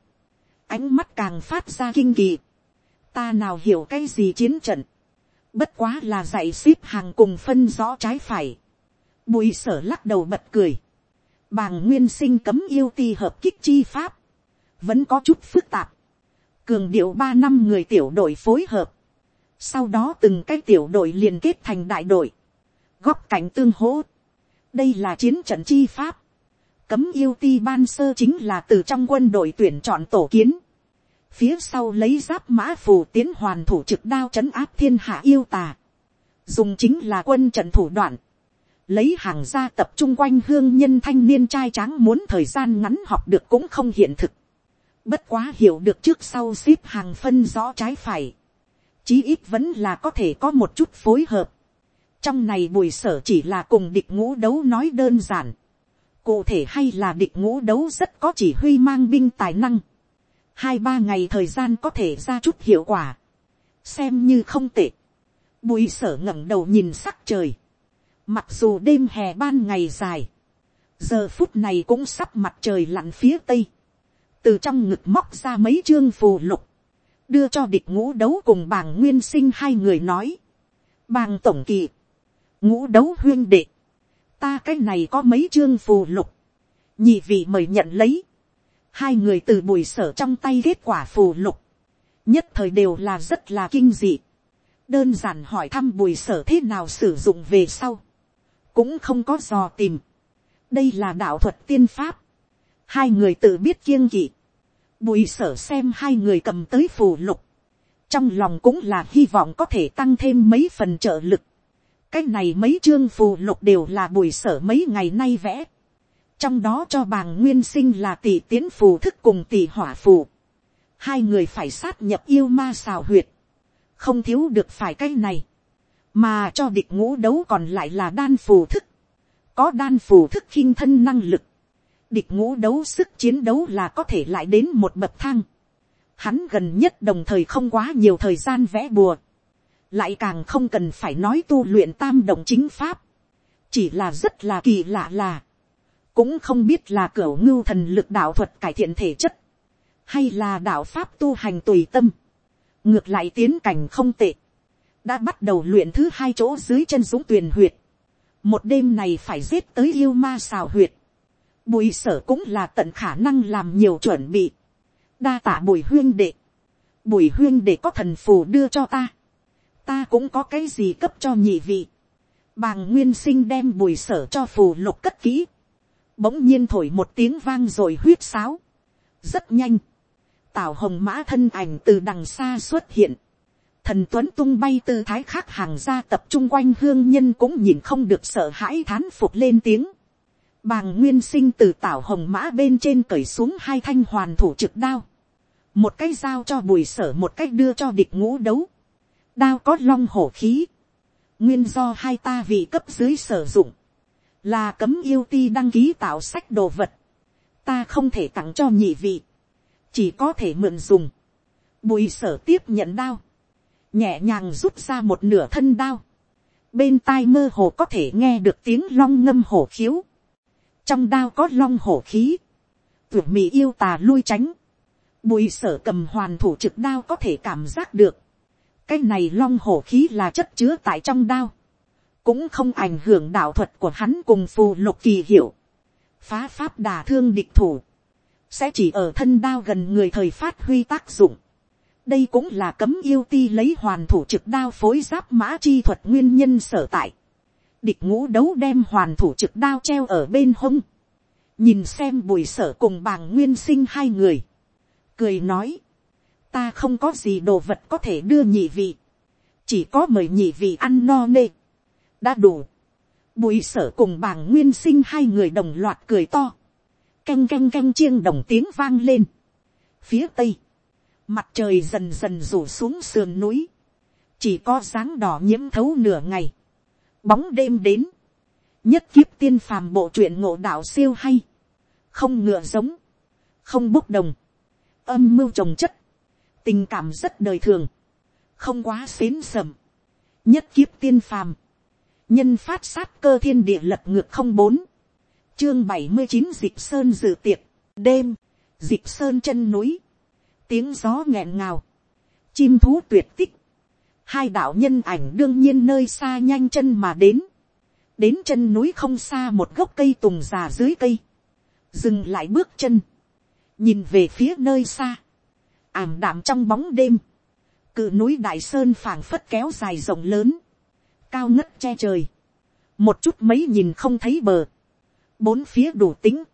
ánh mắt càng phát ra kinh kỳ. ta nào hiểu cái gì chiến trận. bất quá là dạy ship hàng cùng phân rõ trái phải. bùi sở lắc đầu bật cười. bàng nguyên sinh cấm yêu ti hợp kích chi pháp. vẫn có chút phức tạp cường điệu ba năm người tiểu đội phối hợp, sau đó từng cái tiểu đội liên kết thành đại đội, góc cảnh tương hỗ, đây là chiến trận chi pháp, cấm yêu ti ban sơ chính là từ trong quân đội tuyển chọn tổ kiến, phía sau lấy giáp mã phù tiến hoàn thủ trực đao trấn áp thiên hạ yêu tà, dùng chính là quân trận thủ đoạn, lấy hàng gia tập trung quanh hương nhân thanh niên trai tráng muốn thời gian ngắn học được cũng không hiện thực, bất quá hiểu được trước sau xếp hàng phân rõ trái phải, chí ít vẫn là có thể có một chút phối hợp, trong này bùi sở chỉ là cùng địch ngũ đấu nói đơn giản, cụ thể hay là địch ngũ đấu rất có chỉ huy mang binh tài năng, hai ba ngày thời gian có thể ra chút hiệu quả, xem như không tệ. Bùi sở ngẩng đầu nhìn sắc trời, mặc dù đêm hè ban ngày dài, giờ phút này cũng sắp mặt trời lặn phía tây, từ trong ngực móc ra mấy chương phù lục, đưa cho địch ngũ đấu cùng bàng nguyên sinh hai người nói, bàng tổng kỳ, ngũ đấu huyên đệ, ta cái này có mấy chương phù lục, nhị vị mời nhận lấy, hai người từ bùi sở trong tay kết quả phù lục, nhất thời đều là rất là kinh dị, đơn giản hỏi thăm bùi sở thế nào sử dụng về sau, cũng không có dò tìm, đây là đạo thuật tiên pháp, hai người tự biết kiêng kỵ, bùi sở xem hai người cầm tới phù lục, trong lòng cũng là hy vọng có thể tăng thêm mấy phần trợ lực, cái này mấy chương phù lục đều là buổi sở mấy ngày nay vẽ, trong đó cho bàng nguyên sinh là tỷ tiến phù thức cùng tỷ hỏa phù. hai người phải sát nhập yêu ma xào huyệt, không thiếu được phải cái này, mà cho địch ngũ đấu còn lại là đan phù thức, có đan phù thức khinh thân năng lực, địch ngũ đấu sức chiến đấu là có thể lại đến một bậc thang, hắn gần nhất đồng thời không quá nhiều thời gian vẽ bùa, lại càng không cần phải nói tu luyện tam động chính pháp, chỉ là rất là kỳ lạ là, cũng không biết là cửa ngưu thần lực đạo thuật cải thiện thể chất, hay là đạo pháp tu hành tùy tâm, ngược lại tiến cảnh không tệ, đã bắt đầu luyện thứ hai chỗ dưới chân dũng tuyền huyệt, một đêm này phải giết tới yêu ma xào huyệt, bùi sở cũng là tận khả năng làm nhiều chuẩn bị, đa tả bùi huyên đệ, bùi huyên đệ có thần phù đưa cho ta, ta cũng có cái gì cấp cho nhị vị, bàng nguyên sinh đem bùi sở cho phù lục cất kỹ, bỗng nhiên thổi một tiếng vang rồi huyết sáo. rất nhanh, tảo hồng mã thân ảnh từ đằng xa xuất hiện. thần tuấn tung bay tư thái khác hàng ra tập trung quanh hương nhân cũng nhìn không được sợ hãi thán phục lên tiếng. bàng nguyên sinh từ tảo hồng mã bên trên cởi xuống hai thanh hoàn thủ trực đao. một cái dao cho bùi sở một cách đưa cho địch ngũ đấu đao có long hổ khí. nguyên do hai ta vị cấp dưới sử dụng. Là cấm yêu ti đăng ký tạo sách đồ vật, ta không thể tặng cho nhị vị, chỉ có thể mượn dùng, bùi sở tiếp nhận đao, nhẹ nhàng rút ra một nửa thân đao, bên tai mơ hồ có thể nghe được tiếng long ngâm hổ khiếu, trong đao có long hổ khí, tuyệt mỹ yêu tà lui tránh, bùi sở cầm hoàn thủ trực đao có thể cảm giác được, cái này long hổ khí là chất chứa tại trong đao, cũng không ảnh hưởng đạo thuật của hắn cùng phù lục kỳ hiệu, phá pháp đà thương địch thủ, sẽ chỉ ở thân đao gần người thời phát huy tác dụng. đây cũng là cấm yêu ti lấy hoàn thủ trực đao phối giáp mã chi thuật nguyên nhân sở tại. địch ngũ đấu đem hoàn thủ trực đao treo ở bên hông, nhìn xem bùi sở cùng bàng nguyên sinh hai người, cười nói, ta không có gì đồ vật có thể đưa nhị vị, chỉ có mời nhị vị ăn no nê đã đủ. Bùi sở cùng bảng nguyên sinh hai người đồng loạt cười to. Canh canh canh chiêng đồng tiếng vang lên. Phía tây. Mặt trời dần dần rủ xuống sườn núi. Chỉ có dáng đỏ nhiễm thấu nửa ngày. Bóng đêm đến. Nhất kiếp tiên phàm bộ truyện ngộ đạo siêu hay. Không ngựa giống. Không bốc đồng. Âm mưu trồng chất. Tình cảm rất đời thường. Không quá xến sầm. Nhất kiếp tiên phàm nhân phát sát cơ thiên địa lật ngược không bốn, chương bảy mươi chín dịp sơn dự tiệc, đêm, dịp sơn chân núi, tiếng gió nghẹn ngào, chim thú tuyệt tích, hai đạo nhân ảnh đương nhiên nơi xa nhanh chân mà đến, đến chân núi không xa một gốc cây tùng già dưới cây, dừng lại bước chân, nhìn về phía nơi xa, ảm đạm trong bóng đêm, cự núi đại sơn phảng phất kéo dài rộng lớn, cao ngất che trời, một chút mấy nhìn không thấy bờ, bốn phía đủ tính,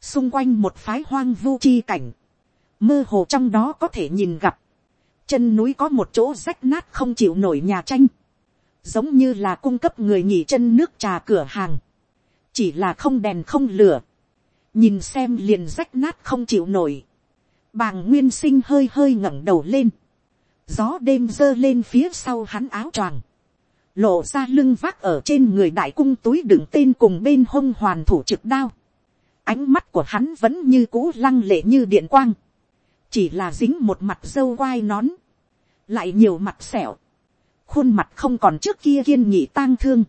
xung quanh một phái hoang vu chi cảnh, mơ hồ trong đó có thể nhìn gặp, chân núi có một chỗ rách nát không chịu nổi nhà tranh, giống như là cung cấp người nghỉ chân nước trà cửa hàng, chỉ là không đèn không lửa, nhìn xem liền rách nát không chịu nổi, bàng nguyên sinh hơi hơi ngẩng đầu lên, gió đêm giơ lên phía sau hắn áo choàng, lộ ra lưng vác ở trên người đại cung túi đựng tên cùng bên hông hoàn thủ trực đao, ánh mắt của hắn vẫn như cũ lăng lệ như điện quang, chỉ là dính một mặt dâu quai nón, lại nhiều mặt sẹo, khuôn mặt không còn trước kia kiên nhị tang thương,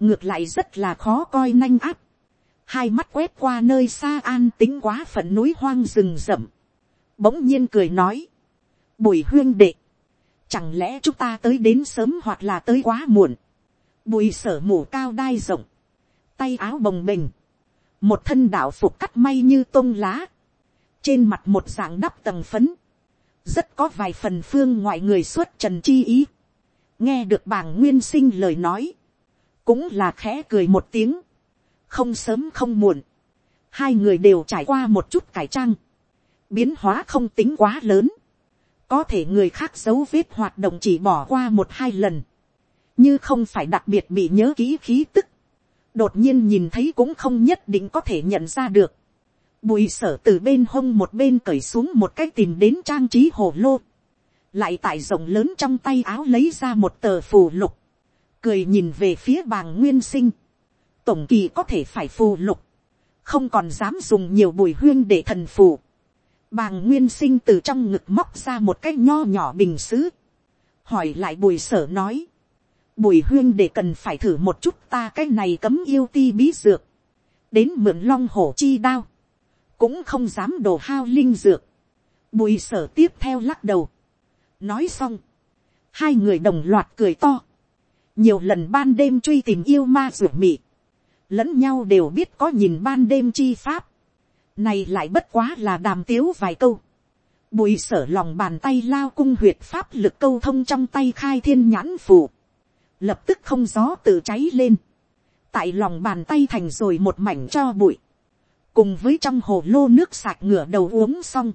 ngược lại rất là khó coi nanh áp, hai mắt quét qua nơi xa an tính quá phận núi hoang rừng rậm, bỗng nhiên cười nói, bùi huyên đệ, chẳng lẽ chúng ta tới đến sớm hoặc là tới quá muộn, bùi sở mù cao đai rộng, tay áo bồng bềnh, một thân đạo phục cắt may như tôm lá, trên mặt một dạng đắp tầng phấn, rất có vài phần phương ngoại người xuất trần chi ý, nghe được bảng nguyên sinh lời nói, cũng là khẽ cười một tiếng, không sớm không muộn, hai người đều trải qua một chút cải trang, biến hóa không tính quá lớn, có thể người khác dấu vết hoạt động chỉ bỏ qua một hai lần, như không phải đặc biệt bị nhớ kỹ khí tức, đột nhiên nhìn thấy cũng không nhất định có thể nhận ra được. Bùi sở từ bên hông một bên cởi xuống một cái tìm đến trang trí hồ lô. Lại tại rộng lớn trong tay áo lấy ra một tờ phù lục. Cười nhìn về phía bàng nguyên sinh. Tổng kỳ có thể phải phù lục. Không còn dám dùng nhiều bùi huyên để thần phù. Bàng nguyên sinh từ trong ngực móc ra một cái nho nhỏ bình xứ. Hỏi lại bùi sở nói. Bùi huyên để cần phải thử một chút ta cái này cấm yêu ti bí dược, đến mượn long hổ chi đao, cũng không dám đổ hao linh dược, bùi sở tiếp theo lắc đầu, nói xong, hai người đồng loạt cười to, nhiều lần ban đêm truy tìm yêu ma ruột mị, lẫn nhau đều biết có nhìn ban đêm chi pháp, này lại bất quá là đàm tiếu vài câu, bùi sở lòng bàn tay lao cung huyệt pháp lực câu thông trong tay khai thiên nhãn phủ, lập tức không gió tự cháy lên, tại lòng bàn tay thành rồi một mảnh cho bụi, cùng với trong hồ lô nước sạch ngửa đầu uống xong,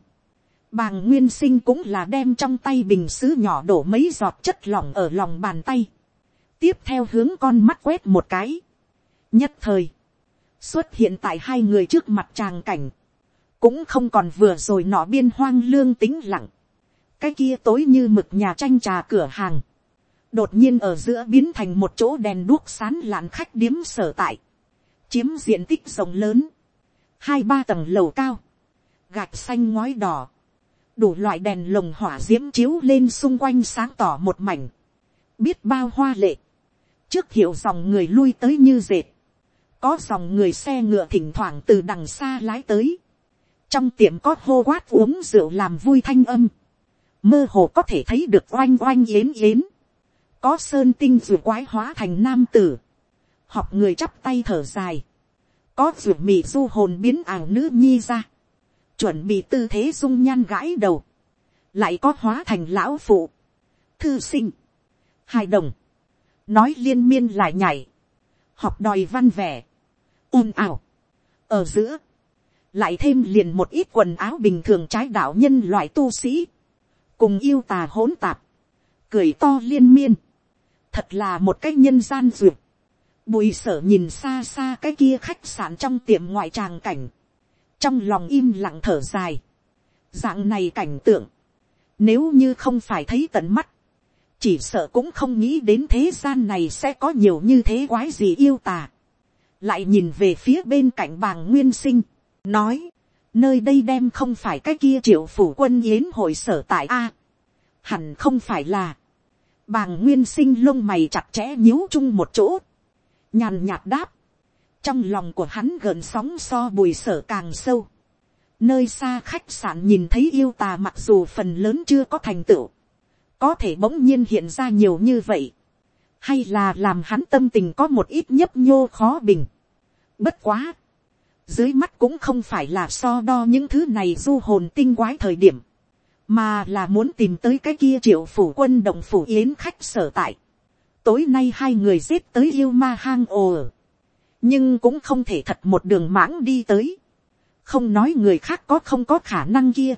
bàng nguyên sinh cũng là đem trong tay bình sứ nhỏ đổ mấy giọt chất lỏng ở lòng bàn tay, tiếp theo hướng con mắt quét một cái, nhất thời, xuất hiện tại hai người trước mặt tràng cảnh, cũng không còn vừa rồi nọ biên hoang lương tính lặng, cái kia tối như mực nhà tranh trà cửa hàng, đột nhiên ở giữa biến thành một chỗ đèn đuốc sán lạn khách điếm sở tại, chiếm diện tích rộng lớn, hai ba tầng lầu cao, gạch xanh ngói đỏ, đủ loại đèn lồng hỏa d i ễ m chiếu lên xung quanh sáng tỏ một mảnh, biết bao hoa lệ, trước hiệu dòng người lui tới như dệt, có dòng người xe ngựa thỉnh thoảng từ đằng xa lái tới, trong tiệm có hô quát uống rượu làm vui thanh âm, mơ hồ có thể thấy được oanh oanh yến yến, có sơn tinh ruột quái hóa thành nam tử, học người chắp tay thở dài, có ruột mì du hồn biến ảo nữ nhi ra, chuẩn bị tư thế dung nhan gãi đầu, lại có hóa thành lão phụ, thư sinh, hài đồng, nói liên miên lại nhảy, học đòi văn vẻ, ồn ào, ở giữa, lại thêm liền một ít quần áo bình thường trái đạo nhân loại tu sĩ, cùng yêu tà hỗn tạp, cười to liên miên, thật là một cái nhân gian duyệt. Bùi sở nhìn xa xa cái kia khách sạn trong tiệm ngoại tràng cảnh. Trong lòng im lặng thở dài. Dạng này cảnh tượng. Nếu như không phải thấy tận mắt. Chỉ sợ cũng không nghĩ đến thế gian này sẽ có nhiều như thế quái gì yêu tà. Lại nhìn về phía bên cạnh bàng nguyên sinh. Nói. Nơi đây đem không phải cái kia triệu phủ quân yến hội sở tại A. hẳn không phải là, Bàng nguyên sinh lông mày chặt chẽ nhíu chung một chỗ. Nhàn nhạt đáp. Trong lòng của hắn gợn sóng so bùi sở càng sâu. Nơi xa khách sạn nhìn thấy yêu tà mặc dù phần lớn chưa có thành tựu. Có thể bỗng nhiên hiện ra nhiều như vậy. Hay là làm hắn tâm tình có một ít nhấp nhô khó bình. Bất quá. Dưới mắt cũng không phải là so đo những thứ này du hồn tinh quái thời điểm mà là muốn tìm tới cái kia triệu phủ quân đồng phủ yến khách sở tại. tối nay hai người giết tới yêu ma hang ồ nhưng cũng không thể thật một đường mãng đi tới. không nói người khác có không có khả năng kia.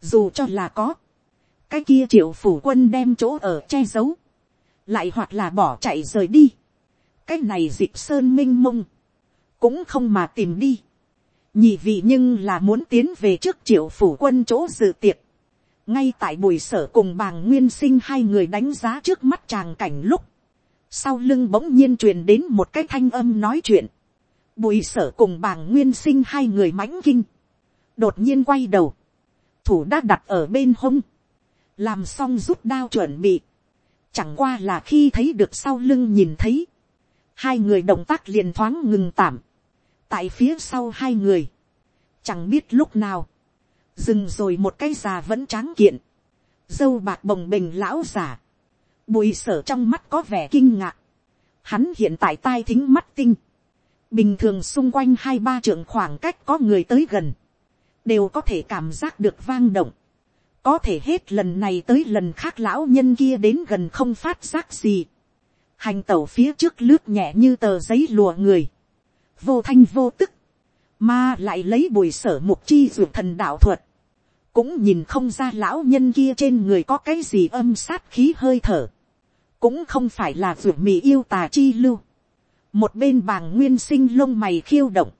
dù cho là có, cái kia triệu phủ quân đem chỗ ở che giấu, lại hoặc là bỏ chạy rời đi, cái này dịp sơn m i n h mông, cũng không mà tìm đi, nhị vị nhưng là muốn tiến về trước triệu phủ quân chỗ dự tiệc, ngay tại buổi sở cùng bàng nguyên sinh hai người đánh giá trước mắt tràng cảnh lúc, sau lưng bỗng nhiên truyền đến một cái thanh âm nói chuyện, bùi sở cùng bàng nguyên sinh hai người mãnh kinh, đột nhiên quay đầu, thủ đã đặt ở bên hông, làm xong rút đao chuẩn bị, chẳng qua là khi thấy được sau lưng nhìn thấy, hai người động tác liền thoáng ngừng tạm, tại phía sau hai người, chẳng biết lúc nào, dừng rồi một cái già vẫn tráng kiện, dâu bạc bồng bềnh lão già, bùi sở trong mắt có vẻ kinh ngạc, hắn hiện tại tai thính mắt tinh, bình thường xung quanh hai ba trượng khoảng cách có người tới gần, đều có thể cảm giác được vang động, có thể hết lần này tới lần khác lão nhân kia đến gần không phát giác gì, hành tẩu phía trước lướt nhẹ như tờ giấy lùa người, vô thanh vô tức, mà lại lấy bùi sở mục chi ruột thần đạo thuật, cũng nhìn không ra lão nhân kia trên người có cái gì âm sát khí hơi thở, cũng không phải là ruột mì yêu tà chi lưu, một bên bàng nguyên sinh lông mày khiêu động,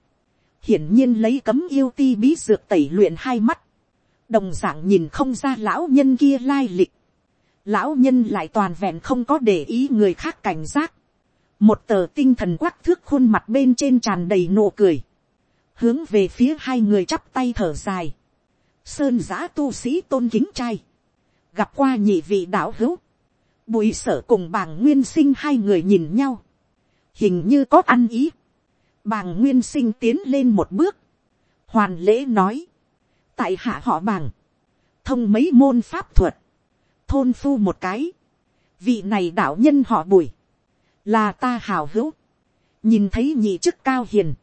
hiển nhiên lấy cấm yêu ti bí dược tẩy luyện hai mắt, đồng d ạ n g nhìn không ra lão nhân kia lai lịch, lão nhân lại toàn vẹn không có để ý người khác cảnh giác một tờ tinh thần quắc thước khuôn mặt bên trên tràn đầy nụ cười, hướng về phía hai người chắp tay thở dài. sơn giã tu sĩ tôn kính trai, gặp qua nhị vị đạo hữu, bùi sở cùng bàng nguyên sinh hai người nhìn nhau, hình như có ăn ý. bàng nguyên sinh tiến lên một bước, hoàn lễ nói, tại hạ họ bàng, thông mấy môn pháp thuật, thôn phu một cái, vị này đạo nhân họ bùi, là ta hào hữu, nhìn thấy nhị chức cao hiền,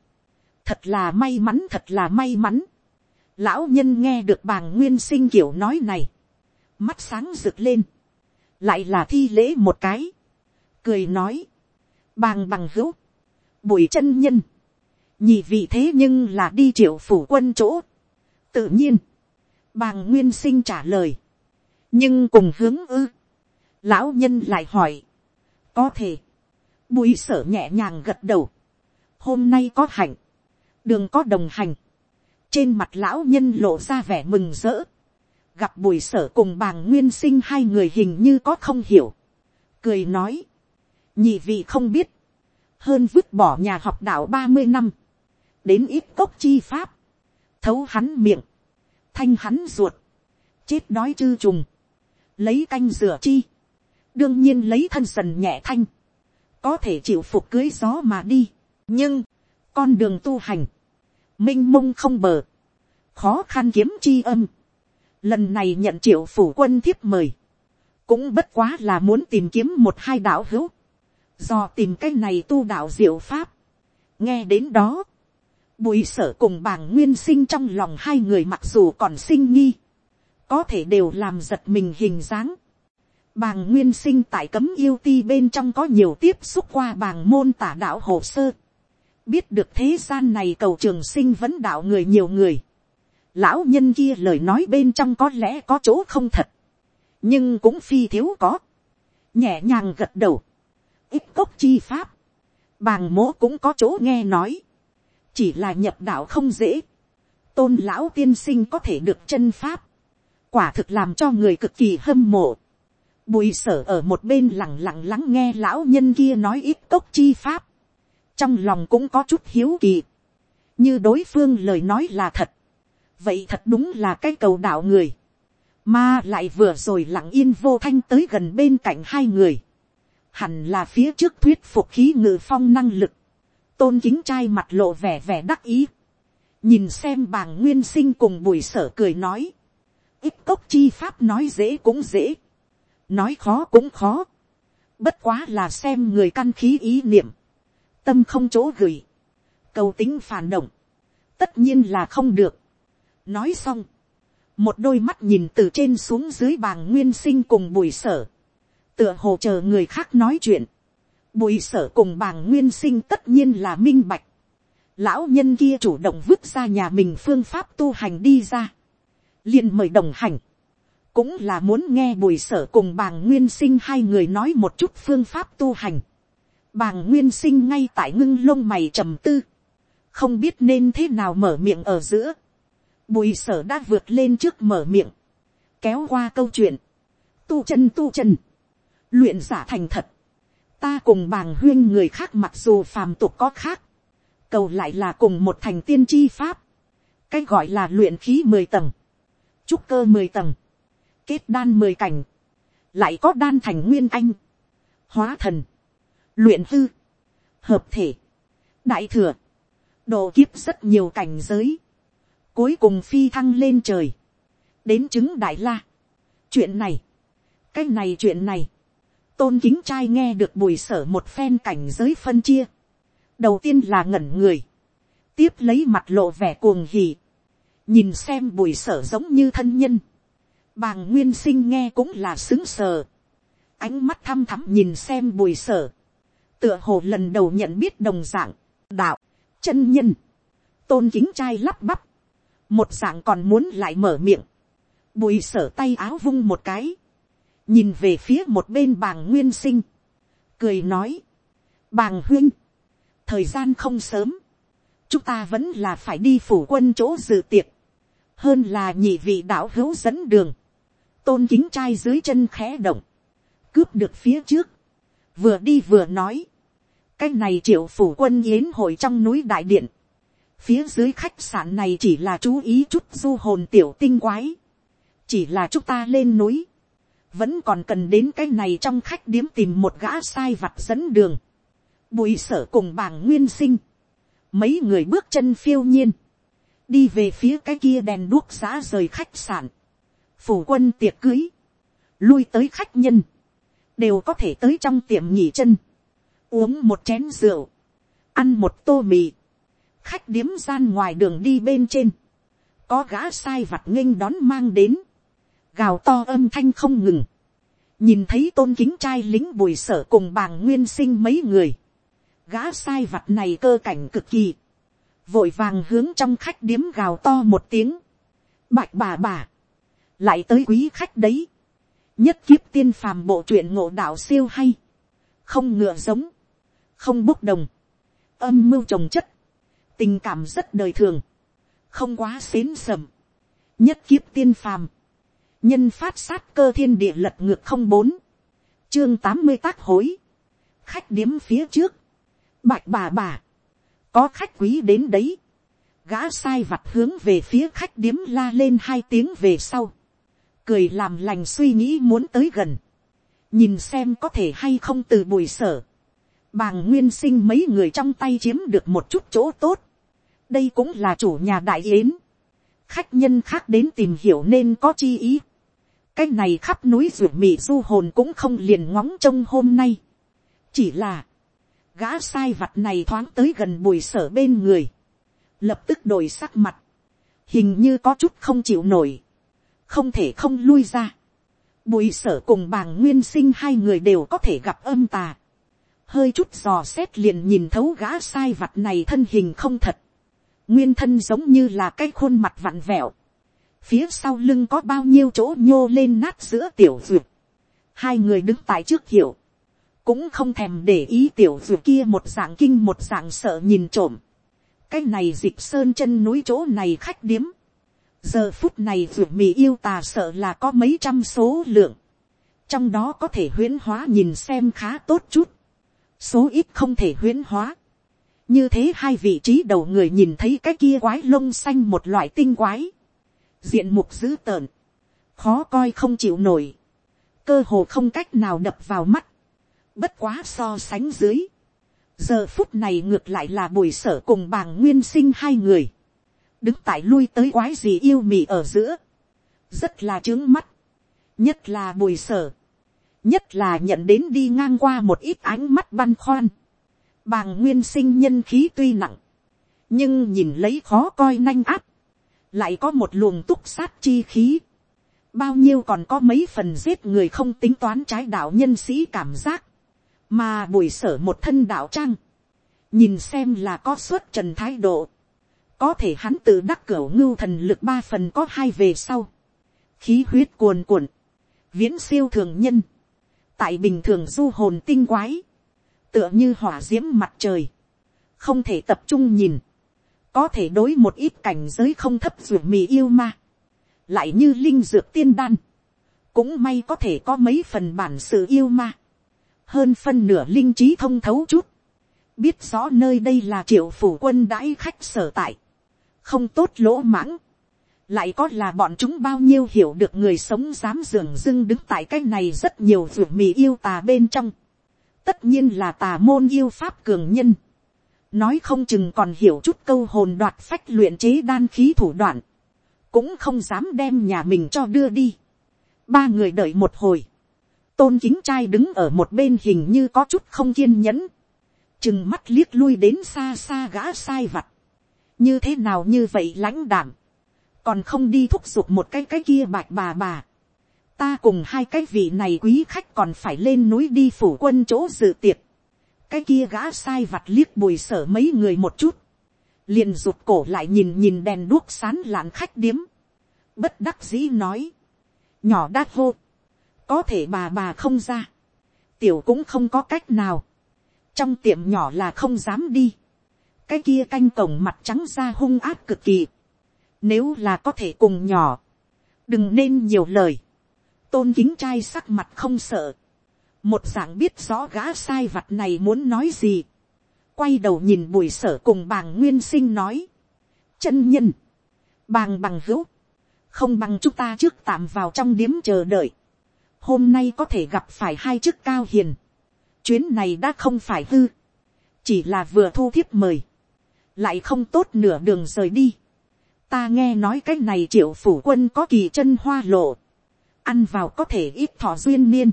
thật là may mắn thật là may mắn, lão nhân nghe được bàng nguyên sinh kiểu nói này, mắt sáng rực lên, lại là thi lễ một cái, cười nói, bàng bằng hữu, bùi chân nhân, nhị vị thế nhưng là đi triệu phủ quân chỗ, tự nhiên, bàng nguyên sinh trả lời, nhưng cùng hướng ư, lão nhân lại hỏi, có thể, bùi sở nhẹ nhàng gật đầu, hôm nay có hạnh, đường có đồng hành, trên mặt lão nhân lộ ra vẻ mừng rỡ, gặp bùi sở cùng bàng nguyên sinh hai người hình như có không hiểu, cười nói, nhị vị không biết, hơn vứt bỏ nhà học đạo ba mươi năm, đến ít cốc chi pháp, thấu hắn miệng, thanh hắn ruột, chết đói chư trùng, lấy canh rửa chi, đương nhiên lấy thân dần nhẹ thanh, có thể chịu phục cưới gió mà đi, nhưng, con đường tu hành, m i n h mông không bờ, khó khăn kiếm chi âm, lần này nhận triệu phủ quân thiếp mời, cũng bất quá là muốn tìm kiếm một hai đạo hữu, do tìm cái này tu đạo diệu pháp, nghe đến đó, bùi sở cùng bảng nguyên sinh trong lòng hai người mặc dù còn sinh nghi, có thể đều làm giật mình hình dáng. Bàng nguyên sinh tại cấm yêu ti bên trong có nhiều tiếp xúc qua bàng môn tả đạo hồ sơ. Biết được thế gian này cầu trường sinh vẫn đạo người nhiều người. Lão nhân kia lời nói bên trong có lẽ có chỗ không thật. Nhưng cũng phi thiếu có. Nhẹ nhàng gật đầu. Ít cốc chi pháp. Bàng mỗ cũng có chỗ nghe nói. Chỉ là nhập đạo không dễ. Tôn lão tiên sinh có thể được chân pháp quả thực làm cho người cực kỳ hâm mộ. Bùi sở ở một bên lặng lặng lắng nghe lão nhân kia nói ít cốc chi pháp. Trong lòng cũng có chút hiếu kỳ. Như đối phương lời nói là thật. Vậy thật đúng là cái cầu đạo người. Mà lại vừa rồi lặng yên vô thanh tới gần bên cạnh hai người. Hẳn là phía trước thuyết phục khí ngự phong năng lực. Tôn kính trai mặt lộ vẻ vẻ đắc ý. Nhìn xem bàng nguyên sinh cùng bùi sở cười nói ít cốc chi pháp nói dễ cũng dễ, nói khó cũng khó, bất quá là xem người căn khí ý niệm, tâm không chỗ gửi, cầu tính phản động, tất nhiên là không được. nói xong, một đôi mắt nhìn từ trên xuống dưới bàng nguyên sinh cùng bùi sở, tựa hồ chờ người khác nói chuyện, bùi sở cùng bàng nguyên sinh tất nhiên là minh bạch, lão nhân kia chủ động vứt ra nhà mình phương pháp tu hành đi ra, liền mời đồng hành, cũng là muốn nghe bùi sở cùng bàng nguyên sinh hai người nói một chút phương pháp tu hành. Bàng nguyên sinh ngay tại ngưng lông mày trầm tư, không biết nên thế nào mở miệng ở giữa. Bùi sở đã vượt lên trước mở miệng, kéo qua câu chuyện, tu chân tu chân, luyện giả thành thật, ta cùng bàng huyên người khác mặc dù phàm tục có khác, cầu lại là cùng một thành tiên chi pháp, cái gọi là luyện khí mười tầng, trúc cơ mười tầng, kết đan mười cảnh, lại có đan thành nguyên anh, hóa thần, luyện hư, hợp thể, đại thừa, độ kiếp rất nhiều cảnh giới, cuối cùng phi thăng lên trời, đến chứng đại la. chuyện này, cái này chuyện này, tôn kính trai nghe được bùi sở một phen cảnh giới phân chia, đầu tiên là ngẩn người, tiếp lấy mặt lộ vẻ cuồng hì, nhìn xem bùi sở giống như thân nhân, bàng nguyên sinh nghe cũng là xứng sờ, ánh mắt thăm thắm nhìn xem bùi sở, tựa hồ lần đầu nhận biết đồng dạng, đạo, chân nhân, tôn kính trai lắp bắp, một dạng còn muốn lại mở miệng, bùi sở tay áo vung một cái, nhìn về phía một bên bàng nguyên sinh, cười nói, bàng huyên, thời gian không sớm, chúng ta vẫn là phải đi phủ quân chỗ dự tiệc, hơn là nhị vị đạo hữu dẫn đường, tôn kính trai dưới chân khẽ động, cướp được phía trước, vừa đi vừa nói, cái này triệu phủ quân yến hội trong núi đại điện, phía dưới khách sạn này chỉ là chú ý chút du hồn tiểu tinh quái, chỉ là chúng ta lên núi, vẫn còn cần đến cái này trong khách điếm tìm một gã sai vặt dẫn đường, bùi sở cùng bảng nguyên sinh, mấy người bước chân phiêu nhiên, đi về phía cái kia đèn đuốc giá rời khách sạn, phủ quân tiệc cưới, lui tới khách nhân, đều có thể tới trong tiệm nghỉ chân, uống một chén rượu, ăn một tô mì, khách điếm gian ngoài đường đi bên trên, có gã sai vặt nghênh đón mang đến, gào to âm thanh không ngừng, nhìn thấy tôn kính trai lính bùi sở cùng bàng nguyên sinh mấy người, gã sai vặt này cơ cảnh cực kỳ, vội vàng hướng trong khách điếm gào to một tiếng, bạch bà bà, lại tới quý khách đấy, nhất kiếp tiên phàm bộ truyện ngộ đạo siêu hay, không ngựa giống, không bốc đồng, âm mưu trồng chất, tình cảm rất đời thường, không quá xến sầm, nhất kiếp tiên phàm, nhân phát sát cơ thiên địa lật ngược không bốn, chương tám mươi tác hối, khách điếm phía trước, bạch bà bà, có khách quý đến đấy, gã sai vặt hướng về phía khách điếm la lên hai tiếng về sau, cười làm lành suy nghĩ muốn tới gần, nhìn xem có thể hay không từ bùi sở, bàng nguyên sinh mấy người trong tay chiếm được một chút chỗ tốt, đây cũng là chủ nhà đại yến, khách nhân khác đến tìm hiểu nên có chi ý, cái này khắp núi ruột mị du hồn cũng không liền ngóng trông hôm nay, chỉ là, gã sai vặt này thoáng tới gần bùi sở bên người, lập tức đổi sắc mặt, hình như có chút không chịu nổi, không thể không lui ra. Bùi sở cùng bàng nguyên sinh hai người đều có thể gặp âm tà. Hơi chút dò xét liền nhìn thấu gã sai vặt này thân hình không thật. Nguyên thân giống như là cái khuôn mặt vặn vẹo. Phía sau lưng có bao nhiêu chỗ nhô lên nát giữa tiểu duyệt. Hai người đứng tại trước hiểu. Cũng không thèm để ý tiểu duyệt kia một dạng kinh một dạng sợ nhìn trộm. Cái này dịp sơn chân núi chỗ này khách điếm giờ phút này ruột mì yêu tà sợ là có mấy trăm số lượng, trong đó có thể huyễn hóa nhìn xem khá tốt chút, số ít không thể huyễn hóa. như thế hai vị trí đầu người nhìn thấy cái kia quái lông xanh một loại tinh quái, diện mục dữ tợn, khó coi không chịu nổi, cơ hồ không cách nào đập vào mắt, bất quá so sánh dưới. giờ phút này ngược lại là bùi sở cùng bàng nguyên sinh hai người, đứng tại lui tới quái gì yêu mị ở giữa, rất là trướng mắt, nhất là bùi sở, nhất là nhận đến đi ngang qua một ít ánh mắt băn khoăn, bàng nguyên sinh nhân khí tuy nặng, nhưng nhìn lấy khó coi nanh áp, lại có một luồng túc sát chi khí, bao nhiêu còn có mấy phần giết người không tính toán trái đạo nhân sĩ cảm giác, mà bùi sở một thân đạo trang, nhìn xem là có suất trần thái độ, có thể hắn tự đắc cửa ngưu thần lực ba phần có hai về sau, khí huyết cuồn cuộn, viễn siêu thường nhân, tại bình thường du hồn tinh quái, tựa như hỏa d i ễ m mặt trời, không thể tập trung nhìn, có thể đối một ít cảnh giới không thấp ruột mì yêu ma, lại như linh dược tiên đan, cũng may có thể có mấy phần bản sự yêu ma, hơn phân nửa linh trí thông thấu chút, biết rõ nơi đây là triệu phủ quân đãi khách sở tại, không tốt lỗ mãng, lại có là bọn chúng bao nhiêu hiểu được người sống dám dường dưng đứng tại cái này rất nhiều ruột mì yêu tà bên trong, tất nhiên là tà môn yêu pháp cường nhân, nói không chừng còn hiểu chút câu hồn đoạt phách luyện chế đan khí thủ đoạn, cũng không dám đem nhà mình cho đưa đi. ba người đợi một hồi, tôn chính trai đứng ở một bên hình như có chút không kiên nhẫn, chừng mắt liếc lui đến xa xa gã sai vặt, như thế nào như vậy lãnh đảm, còn không đi thúc giục một cái cái kia bạch bà bà, ta cùng hai cái vị này quý khách còn phải lên núi đi phủ quân chỗ dự tiệc. cái kia gã sai vặt liếc bùi sở mấy người một chút. liền rụt cổ lại nhìn nhìn đèn đuốc sán lạn khách điếm. bất đắc dĩ nói. nhỏ đát hô. có thể bà bà không ra. tiểu cũng không có cách nào. trong tiệm nhỏ là không dám đi cái kia canh cổng mặt trắng ra hung áp cực kỳ. nếu là có thể cùng nhỏ. đừng nên nhiều lời. Tôn kính trai sắc mặt không sợ, một dạng biết rõ gã sai vặt này muốn nói gì, quay đầu nhìn bùi sở cùng bàng nguyên sinh nói, chân nhân, bàng bằng hữu, không bằng chúng ta trước tạm vào trong điếm chờ đợi, hôm nay có thể gặp phải hai chức cao hiền, chuyến này đã không phải hư, chỉ là vừa thu thiếp mời, lại không tốt nửa đường rời đi. ta nghe nói cái này triệu phủ quân có kỳ chân hoa lộ, ăn vào có thể ít thọ duyên niên,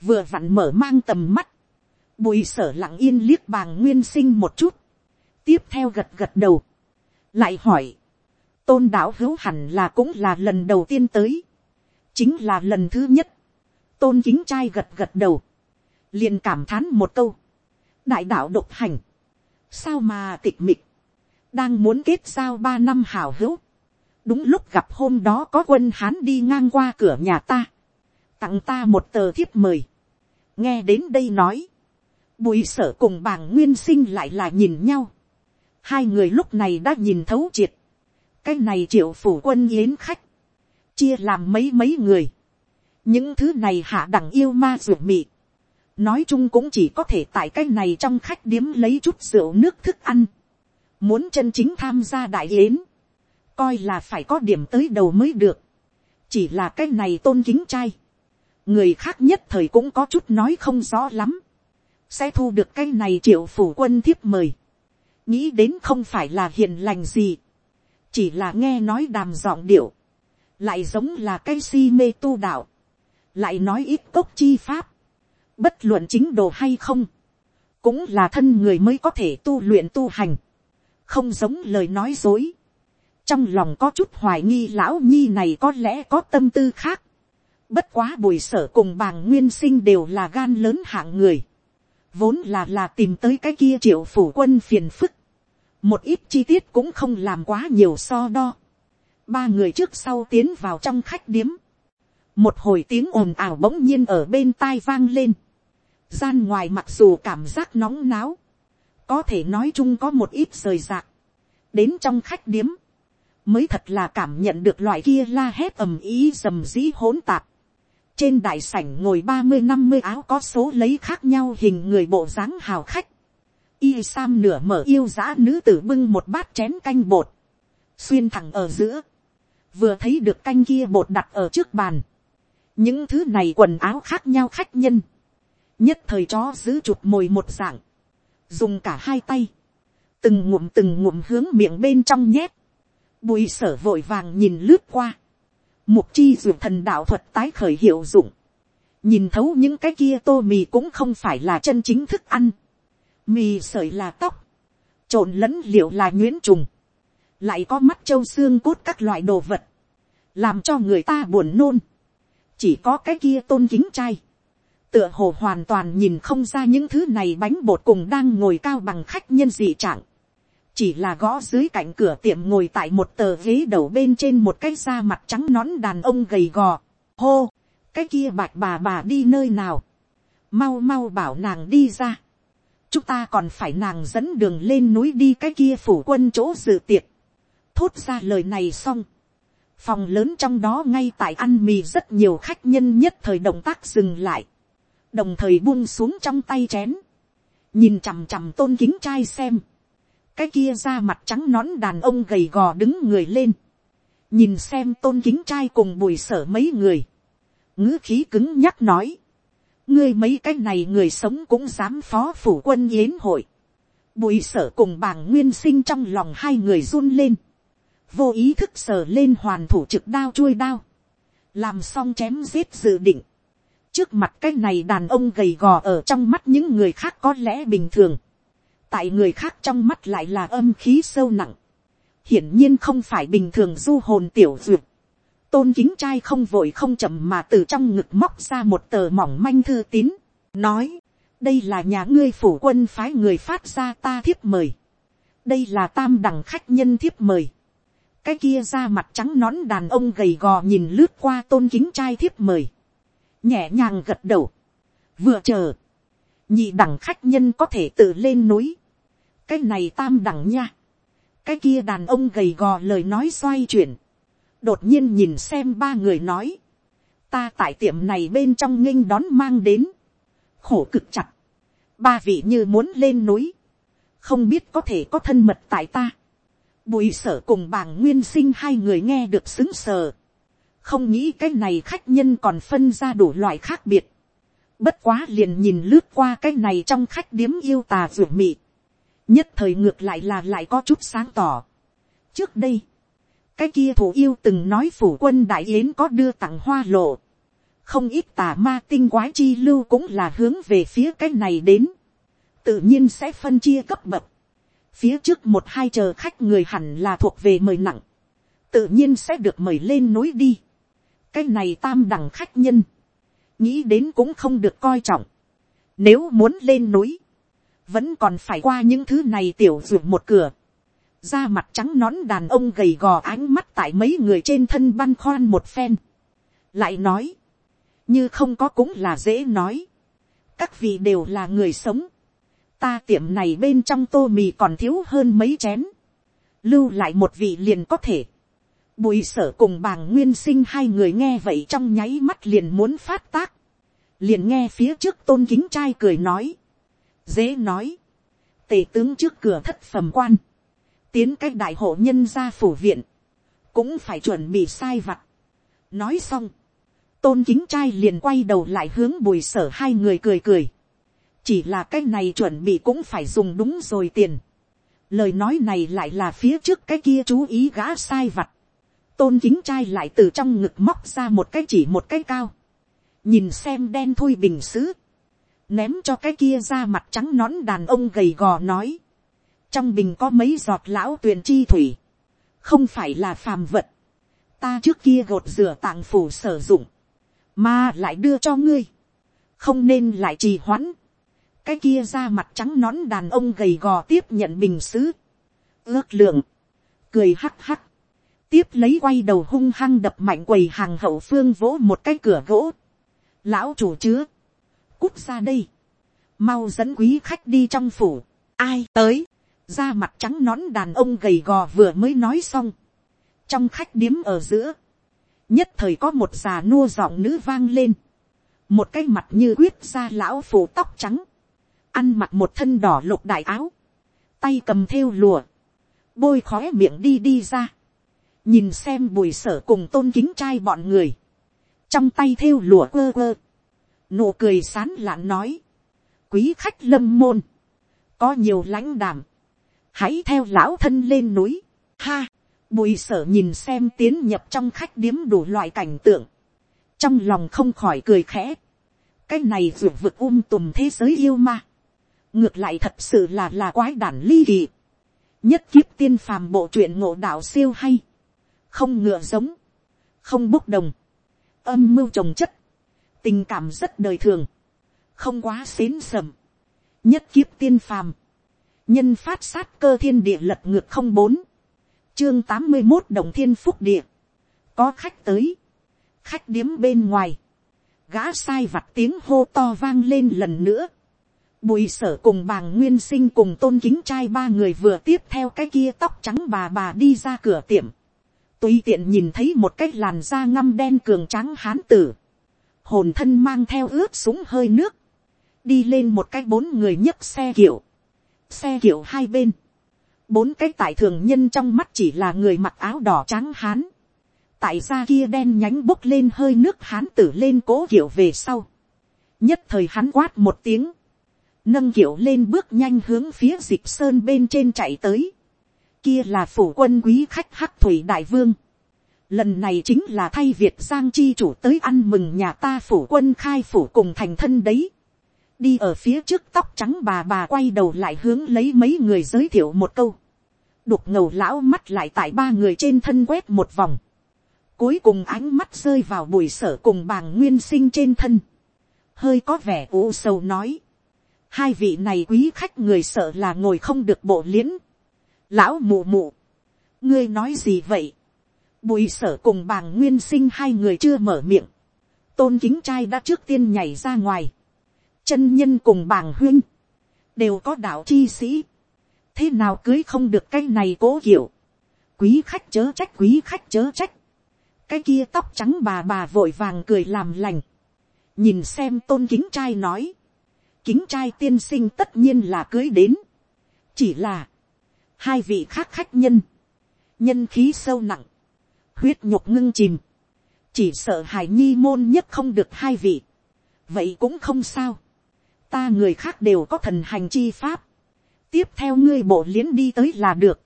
vừa vặn mở mang tầm mắt, bùi sở lặng yên liếc bàng nguyên sinh một chút, tiếp theo gật gật đầu, lại hỏi, tôn đạo hữu hẳn là cũng là lần đầu tiên tới, chính là lần thứ nhất, tôn kính trai gật gật đầu, liền cảm thán một câu, đại đạo độc hành, sao mà tịch mịch, đang muốn kết giao ba năm hào hữu, đúng lúc gặp hôm đó có quân hán đi ngang qua cửa nhà ta, tặng ta một tờ thiếp mời, nghe đến đây nói, bùi sở cùng bàng nguyên sinh lại là nhìn nhau, hai người lúc này đã nhìn thấu triệt, cái này triệu phủ quân yến khách, chia làm mấy mấy người, những thứ này hạ đẳng yêu ma ruột mị, nói chung cũng chỉ có thể tại cái này trong khách điếm lấy chút rượu nước thức ăn, muốn chân chính tham gia đại yến, coi là phải có điểm tới đầu mới được, chỉ là cái này tôn kính trai, người khác nhất thời cũng có chút nói không rõ lắm, sẽ thu được cái này triệu phủ quân thiếp mời, nghĩ đến không phải là hiền lành gì, chỉ là nghe nói đàm giọng điệu, lại giống là cái si mê tu đạo, lại nói ít cốc chi pháp, bất luận chính đồ hay không, cũng là thân người mới có thể tu luyện tu hành, không giống lời nói dối, trong lòng có chút hoài nghi lão nhi này có lẽ có tâm tư khác. bất quá bùi sở cùng bàng nguyên sinh đều là gan lớn hạng người. vốn là là tìm tới cái kia triệu phủ quân phiền phức. một ít chi tiết cũng không làm quá nhiều so đo. ba người trước sau tiến vào trong khách điếm. một hồi tiếng ồn ào bỗng nhiên ở bên tai vang lên gian ngoài mặc dù cảm giác nóng náo. có thể nói chung có một ít rời rạc. đến trong khách điếm mới thật là cảm nhận được loại kia la hét ầm ý rầm rĩ hỗn tạp. trên đại sảnh ngồi ba mươi năm mươi áo có số lấy khác nhau hình người bộ dáng hào khách. y sam nửa mở yêu dã nữ tử bưng một bát chén canh bột, xuyên thẳng ở giữa, vừa thấy được canh kia bột đặt ở trước bàn. những thứ này quần áo khác nhau khách nhân, nhất thời chó giữ chụp mồi một dạng, dùng cả hai tay, từng ngụm từng ngụm hướng miệng bên trong nhét, Bùi sở vội vàng nhìn lướt qua. Mục chi dù thần đạo thuật tái khởi hiệu dụng. Nhìn thấu những cái kia tô mì cũng không phải là chân chính thức ăn. Mì sợi là tóc. Trộn lẫn liệu là nhuyễn trùng. Lại có mắt châu xương cốt các loại đồ vật. Làm cho người ta buồn nôn. Chỉ có cái kia tôn kính trai. Tựa hồ hoàn toàn nhìn không ra những thứ này bánh bột cùng đang ngồi cao bằng khách nhân dị trạng. Chỉ là gõ dưới cạnh cửa tiệm ngồi tại một tờ ghế đầu bên trên một cái da mặt trắng nón đàn ông gầy gò, hô, cái kia bạch bà bà đi nơi nào, mau mau bảo nàng đi ra, chúng ta còn phải nàng dẫn đường lên núi đi cái kia phủ quân chỗ dự tiệc, thốt ra lời này xong, phòng lớn trong đó ngay tại ăn mì rất nhiều khách nhân nhất thời động tác dừng lại, đồng thời buông xuống trong tay chén, nhìn chằm chằm tôn kính trai xem, cái kia ra mặt trắng nón đàn ông gầy gò đứng người lên, nhìn xem tôn kính trai cùng bùi sở mấy người, ngữ khí cứng nhắc nói, ngươi mấy cái này người sống cũng dám phó phủ quân yến hội, bùi sở cùng bàng nguyên sinh trong lòng hai người run lên, vô ý thức sờ lên hoàn thủ trực đao chui đao, làm xong chém giết dự định, trước mặt cái này đàn ông gầy gò ở trong mắt những người khác có lẽ bình thường, tại người khác trong mắt lại là âm khí sâu nặng, hiển nhiên không phải bình thường du hồn tiểu duyệt, tôn kính trai không vội không chậm mà từ trong ngực móc ra một tờ mỏng manh thư tín, nói, đây là nhà ngươi phủ quân phái người phát ra ta thiếp mời, đây là tam đẳng khách nhân thiếp mời, cái kia ra mặt trắng nón đàn ông gầy gò nhìn lướt qua tôn kính trai thiếp mời, nhẹ nhàng gật đầu, vừa chờ, nhị đẳng khách nhân có thể tự lên núi, cái này tam đẳng nha, cái kia đàn ông gầy gò lời nói xoay chuyển, đột nhiên nhìn xem ba người nói, ta tại tiệm này bên trong nghinh đón mang đến, khổ cực chặt, ba vị như muốn lên núi, không biết có thể có thân mật tại ta, bùi sở cùng bảng nguyên sinh hai người nghe được xứng sờ, không nghĩ cái này khách nhân còn phân ra đủ loại khác biệt, bất quá liền nhìn lướt qua cái này trong khách điếm yêu tà ruột mị, nhất thời ngược lại là lại có chút sáng tỏ. trước đây, cái kia thủ yêu từng nói phủ quân đại yến có đưa tặng hoa lộ, không ít tà ma tinh quái chi lưu cũng là hướng về phía cái này đến, tự nhiên sẽ phân chia cấp bậc, phía trước một hai chờ khách người hẳn là thuộc về mời nặng, tự nhiên sẽ được mời lên núi đi, cái này tam đẳng khách nhân, nghĩ đến cũng không được coi trọng, nếu muốn lên núi, vẫn còn phải qua những thứ này tiểu ruột một cửa, da mặt trắng nón đàn ông gầy gò ánh mắt tại mấy người trên thân băn khoăn một phen. lại nói, như không có cũng là dễ nói. các vị đều là người sống. ta tiệm này bên trong tô mì còn thiếu hơn mấy chén. lưu lại một vị liền có thể bùi sở cùng bàng nguyên sinh hai người nghe vậy trong nháy mắt liền muốn phát tác. liền nghe phía trước tôn kính trai cười nói. dễ nói. tề tướng trước cửa thất phẩm quan tiến cách đại hộ nhân gia phủ viện, cũng phải chuẩn bị sai vặt. nói xong, tôn kính trai liền quay đầu lại hướng bùi sở hai người cười cười. chỉ là cái này chuẩn bị cũng phải dùng đúng rồi tiền. lời nói này lại là phía trước cái kia chú ý gã sai vặt tôn kính trai lại từ trong ngực móc ra một cái chỉ một cái cao. nhìn xem đen thui bình xứ. ném cho cái kia ra mặt trắng nón đàn ông gầy gò nói. Trong bình có mấy giọt lão tuyền chi thủy, không phải là phàm vật, ta trước kia gột rửa tạng phủ sử dụng, mà lại đưa cho ngươi, không nên lại trì hoãn, cái kia ra mặt trắng nón đàn ông gầy gò tiếp nhận bình xứ, ước lượng, cười hắc hắc, tiếp lấy quay đầu hung hăng đập mạnh quầy hàng hậu phương vỗ một cái cửa gỗ, lão chủ chứa, cút ra đây, mau dẫn quý khách đi trong phủ, ai tới, da mặt trắng nón đàn ông gầy gò vừa mới nói xong. trong khách điếm ở giữa, nhất thời có một già nua giọng nữ vang lên. một cái mặt như quyết ra lão phủ tóc trắng, ăn mặc một thân đỏ lục đại áo, tay cầm theo lùa, bôi khói miệng đi đi ra, nhìn xem bùi sở cùng tôn kính trai bọn người, trong tay theo lùa quơ quơ, nụ cười sán lạn nói, quý khách lâm môn, có nhiều lãnh đảm, hãy theo lão thân lên núi, ha, bùi sở nhìn xem tiến nhập trong khách điếm đủ loại cảnh tượng, trong lòng không khỏi cười khẽ, cái này ruột vực um tùm thế giới yêu ma, ngược lại thật sự là là quái đản ly kỳ, nhất kiếp tiên phàm bộ truyện ngộ đạo siêu hay, không ngựa giống, không bốc đồng, âm mưu trồng chất, tình cảm rất đời thường, không quá xến sầm, nhất kiếp tiên phàm, nhân phát sát cơ thiên địa lật ngược không bốn, chương tám mươi một đồng thiên phúc địa, có khách tới, khách điếm bên ngoài, gã sai vặt tiếng hô to vang lên lần nữa, bùi sở cùng bàng nguyên sinh cùng tôn kính trai ba người vừa tiếp theo cái kia tóc trắng bà bà đi ra cửa tiệm, tùy tiện nhìn thấy một cái làn da ngăm đen cường trắng hán tử, hồn thân mang theo ướp súng hơi nước, đi lên một cái bốn người nhấc xe kiểu, xe kiểu hai bên, bốn cái tại thường nhân trong mắt chỉ là người mặc áo đỏ trắng hán, tại da kia đen nhánh bốc lên hơi nước hán tử lên cố kiểu về sau, nhất thời hắn quát một tiếng, nâng kiểu lên bước nhanh hướng phía dịp sơn bên trên chạy tới, kia là phủ quân quý khách hắc thủy đại vương, lần này chính là thay việt giang chi chủ tới ăn mừng nhà ta phủ quân khai phủ cùng thành thân đấy, đi ở phía trước tóc trắng bà bà quay đầu lại hướng lấy mấy người giới thiệu một câu, đục ngầu lão mắt lại tại ba người trên thân quét một vòng, cuối cùng ánh mắt rơi vào bùi sở cùng bàng nguyên sinh trên thân, hơi có vẻ u sầu nói, hai vị này quý khách người sợ là ngồi không được bộ liễn, lão mù mù, ngươi nói gì vậy, bùi sở cùng bàng nguyên sinh hai người chưa mở miệng, tôn kính trai đã trước tiên nhảy ra ngoài, chân nhân cùng bàng huyên, đều có đạo chi sĩ, thế nào cưới không được cái này cố hiểu, quý khách chớ trách quý khách chớ trách, cái kia tóc trắng bà bà vội vàng cười làm lành, nhìn xem tôn kính trai nói, kính trai tiên sinh tất nhiên là cưới đến, chỉ là, hai vị khác khách nhân, nhân khí sâu nặng, huyết nhục ngưng chìm, chỉ sợ hải nhi môn nhất không được hai vị, vậy cũng không sao, ta người khác đều có thần hành chi pháp, tiếp theo ngươi bộ liễn đi tới là được,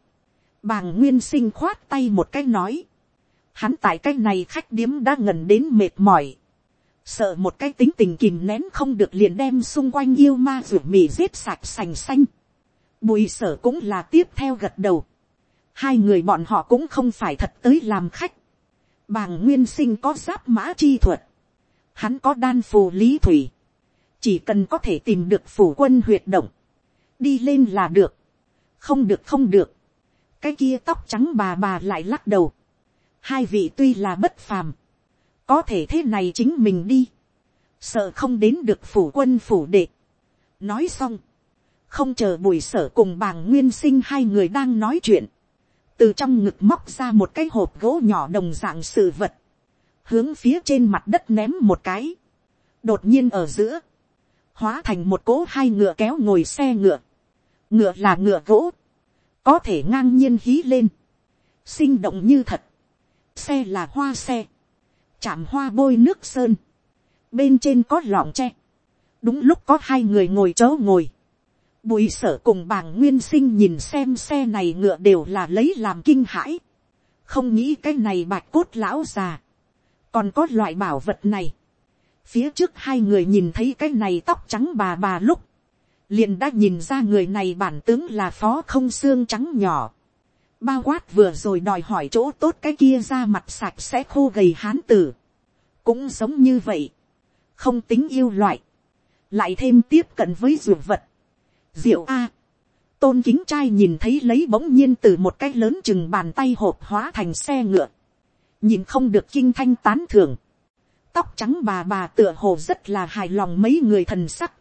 bàng nguyên sinh khoát tay một cái nói, hắn tại cái này khách điếm đã ngần đến mệt mỏi, sợ một cái tính tình kìm nén không được liền đem xung quanh yêu ma ruột mì giết sạch sành xanh, bùi sở cũng là tiếp theo gật đầu, hai người bọn họ cũng không phải thật tới làm khách, bàng nguyên sinh có giáp mã chi thuật, hắn có đan phù lý thủy, chỉ cần có thể tìm được phủ quân huyệt động, đi lên là được, không được không được, cái kia tóc trắng bà bà lại lắc đầu, hai vị tuy là bất phàm, có thể thế này chính mình đi, sợ không đến được phủ quân phủ đệ. nói xong, không chờ bùi sở cùng bàng nguyên sinh hai người đang nói chuyện, từ trong ngực móc ra một cái hộp gỗ nhỏ đồng dạng sự vật, hướng phía trên mặt đất ném một cái, đột nhiên ở giữa, hóa thành một cỗ hai ngựa kéo ngồi xe ngựa, ngựa là ngựa gỗ, có thể ngang nhiên hí lên, sinh động như thật, xe là hoa xe, chạm hoa bôi nước sơn, bên trên có lọng tre, đúng lúc có hai người ngồi chớ ngồi, bùi sở cùng bàng nguyên sinh nhìn xem xe này ngựa đều là lấy làm kinh hãi, không nghĩ cái này bạch cốt lão già, còn có loại bảo vật này, phía trước hai người nhìn thấy cái này tóc trắng bà bà lúc, liền đã nhìn ra người này bản tướng là phó không xương trắng nhỏ, bao quát vừa rồi đòi hỏi chỗ tốt cái kia ra mặt sạch sẽ khô gầy hán tử. cũng giống như vậy, không tính yêu loại, lại thêm tiếp cận với ruột vật diệu a, tôn kính trai nhìn thấy lấy bỗng nhiên từ một cái lớn chừng bàn tay hộp hóa thành xe ngựa, nhìn không được kinh thanh tán thưởng, tóc trắng bà bà tựa hồ rất là hài lòng mấy người thần sắc,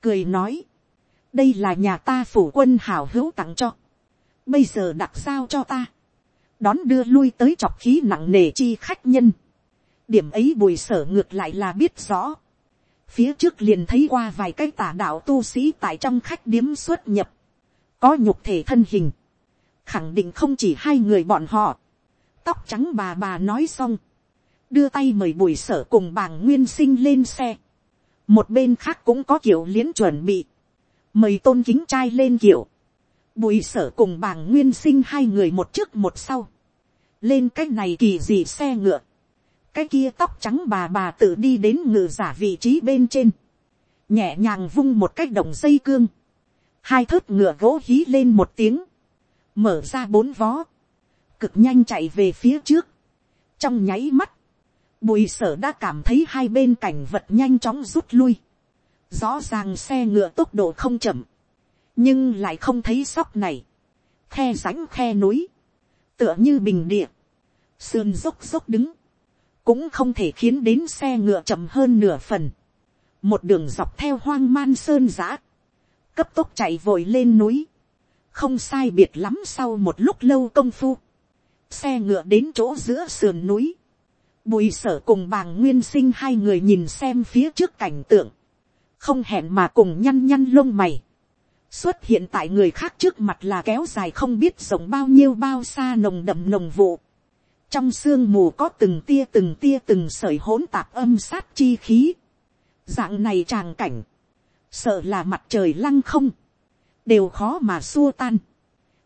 cười nói, đây là nhà ta phủ quân hảo hữu tặng cho, bây giờ đặt sao cho ta, đón đưa lui tới chọc khí nặng nề chi khách nhân, điểm ấy bùi sở ngược lại là biết rõ, phía trước liền thấy qua vài cái tà đạo tu sĩ tại trong khách điếm xuất nhập, có nhục thể thân hình, khẳng định không chỉ hai người bọn họ, tóc trắng bà bà nói xong, đưa tay mời bùi sở cùng bàng nguyên sinh lên xe, một bên khác cũng có kiểu liến chuẩn bị, mời tôn kính trai lên kiểu, bùi sở cùng bàng nguyên sinh hai người một trước một sau, lên cái này kỳ gì xe ngựa, cái kia tóc trắng bà bà tự đi đến ngự giả vị trí bên trên, nhẹ nhàng vung một cái đồng dây cương, hai thớt ngựa gỗ hí lên một tiếng, mở ra bốn vó, cực nhanh chạy về phía trước, trong nháy mắt, bùi sở đã cảm thấy hai bên cảnh vật nhanh chóng rút lui, rõ ràng xe ngựa tốc độ không chậm, nhưng lại không thấy sóc này, khe rãnh khe núi, tựa như bình địa, sườn dốc dốc đứng, cũng không thể khiến đến xe ngựa chậm hơn nửa phần, một đường dọc theo hoang man sơn giã, cấp tốc chạy vội lên núi, không sai biệt lắm sau một lúc lâu công phu, xe ngựa đến chỗ giữa sườn núi, bùi sở cùng bàng nguyên sinh hai người nhìn xem phía trước cảnh tượng, không hẹn mà cùng nhăn nhăn lông mày, xuất hiện tại người khác trước mặt là kéo dài không biết rộng bao nhiêu bao xa nồng đậm nồng vụ, trong sương mù có từng tia từng tia từng sợi hỗn tạp âm sát chi khí, dạng này tràng cảnh, sợ là mặt trời lăng không, đều khó mà xua tan.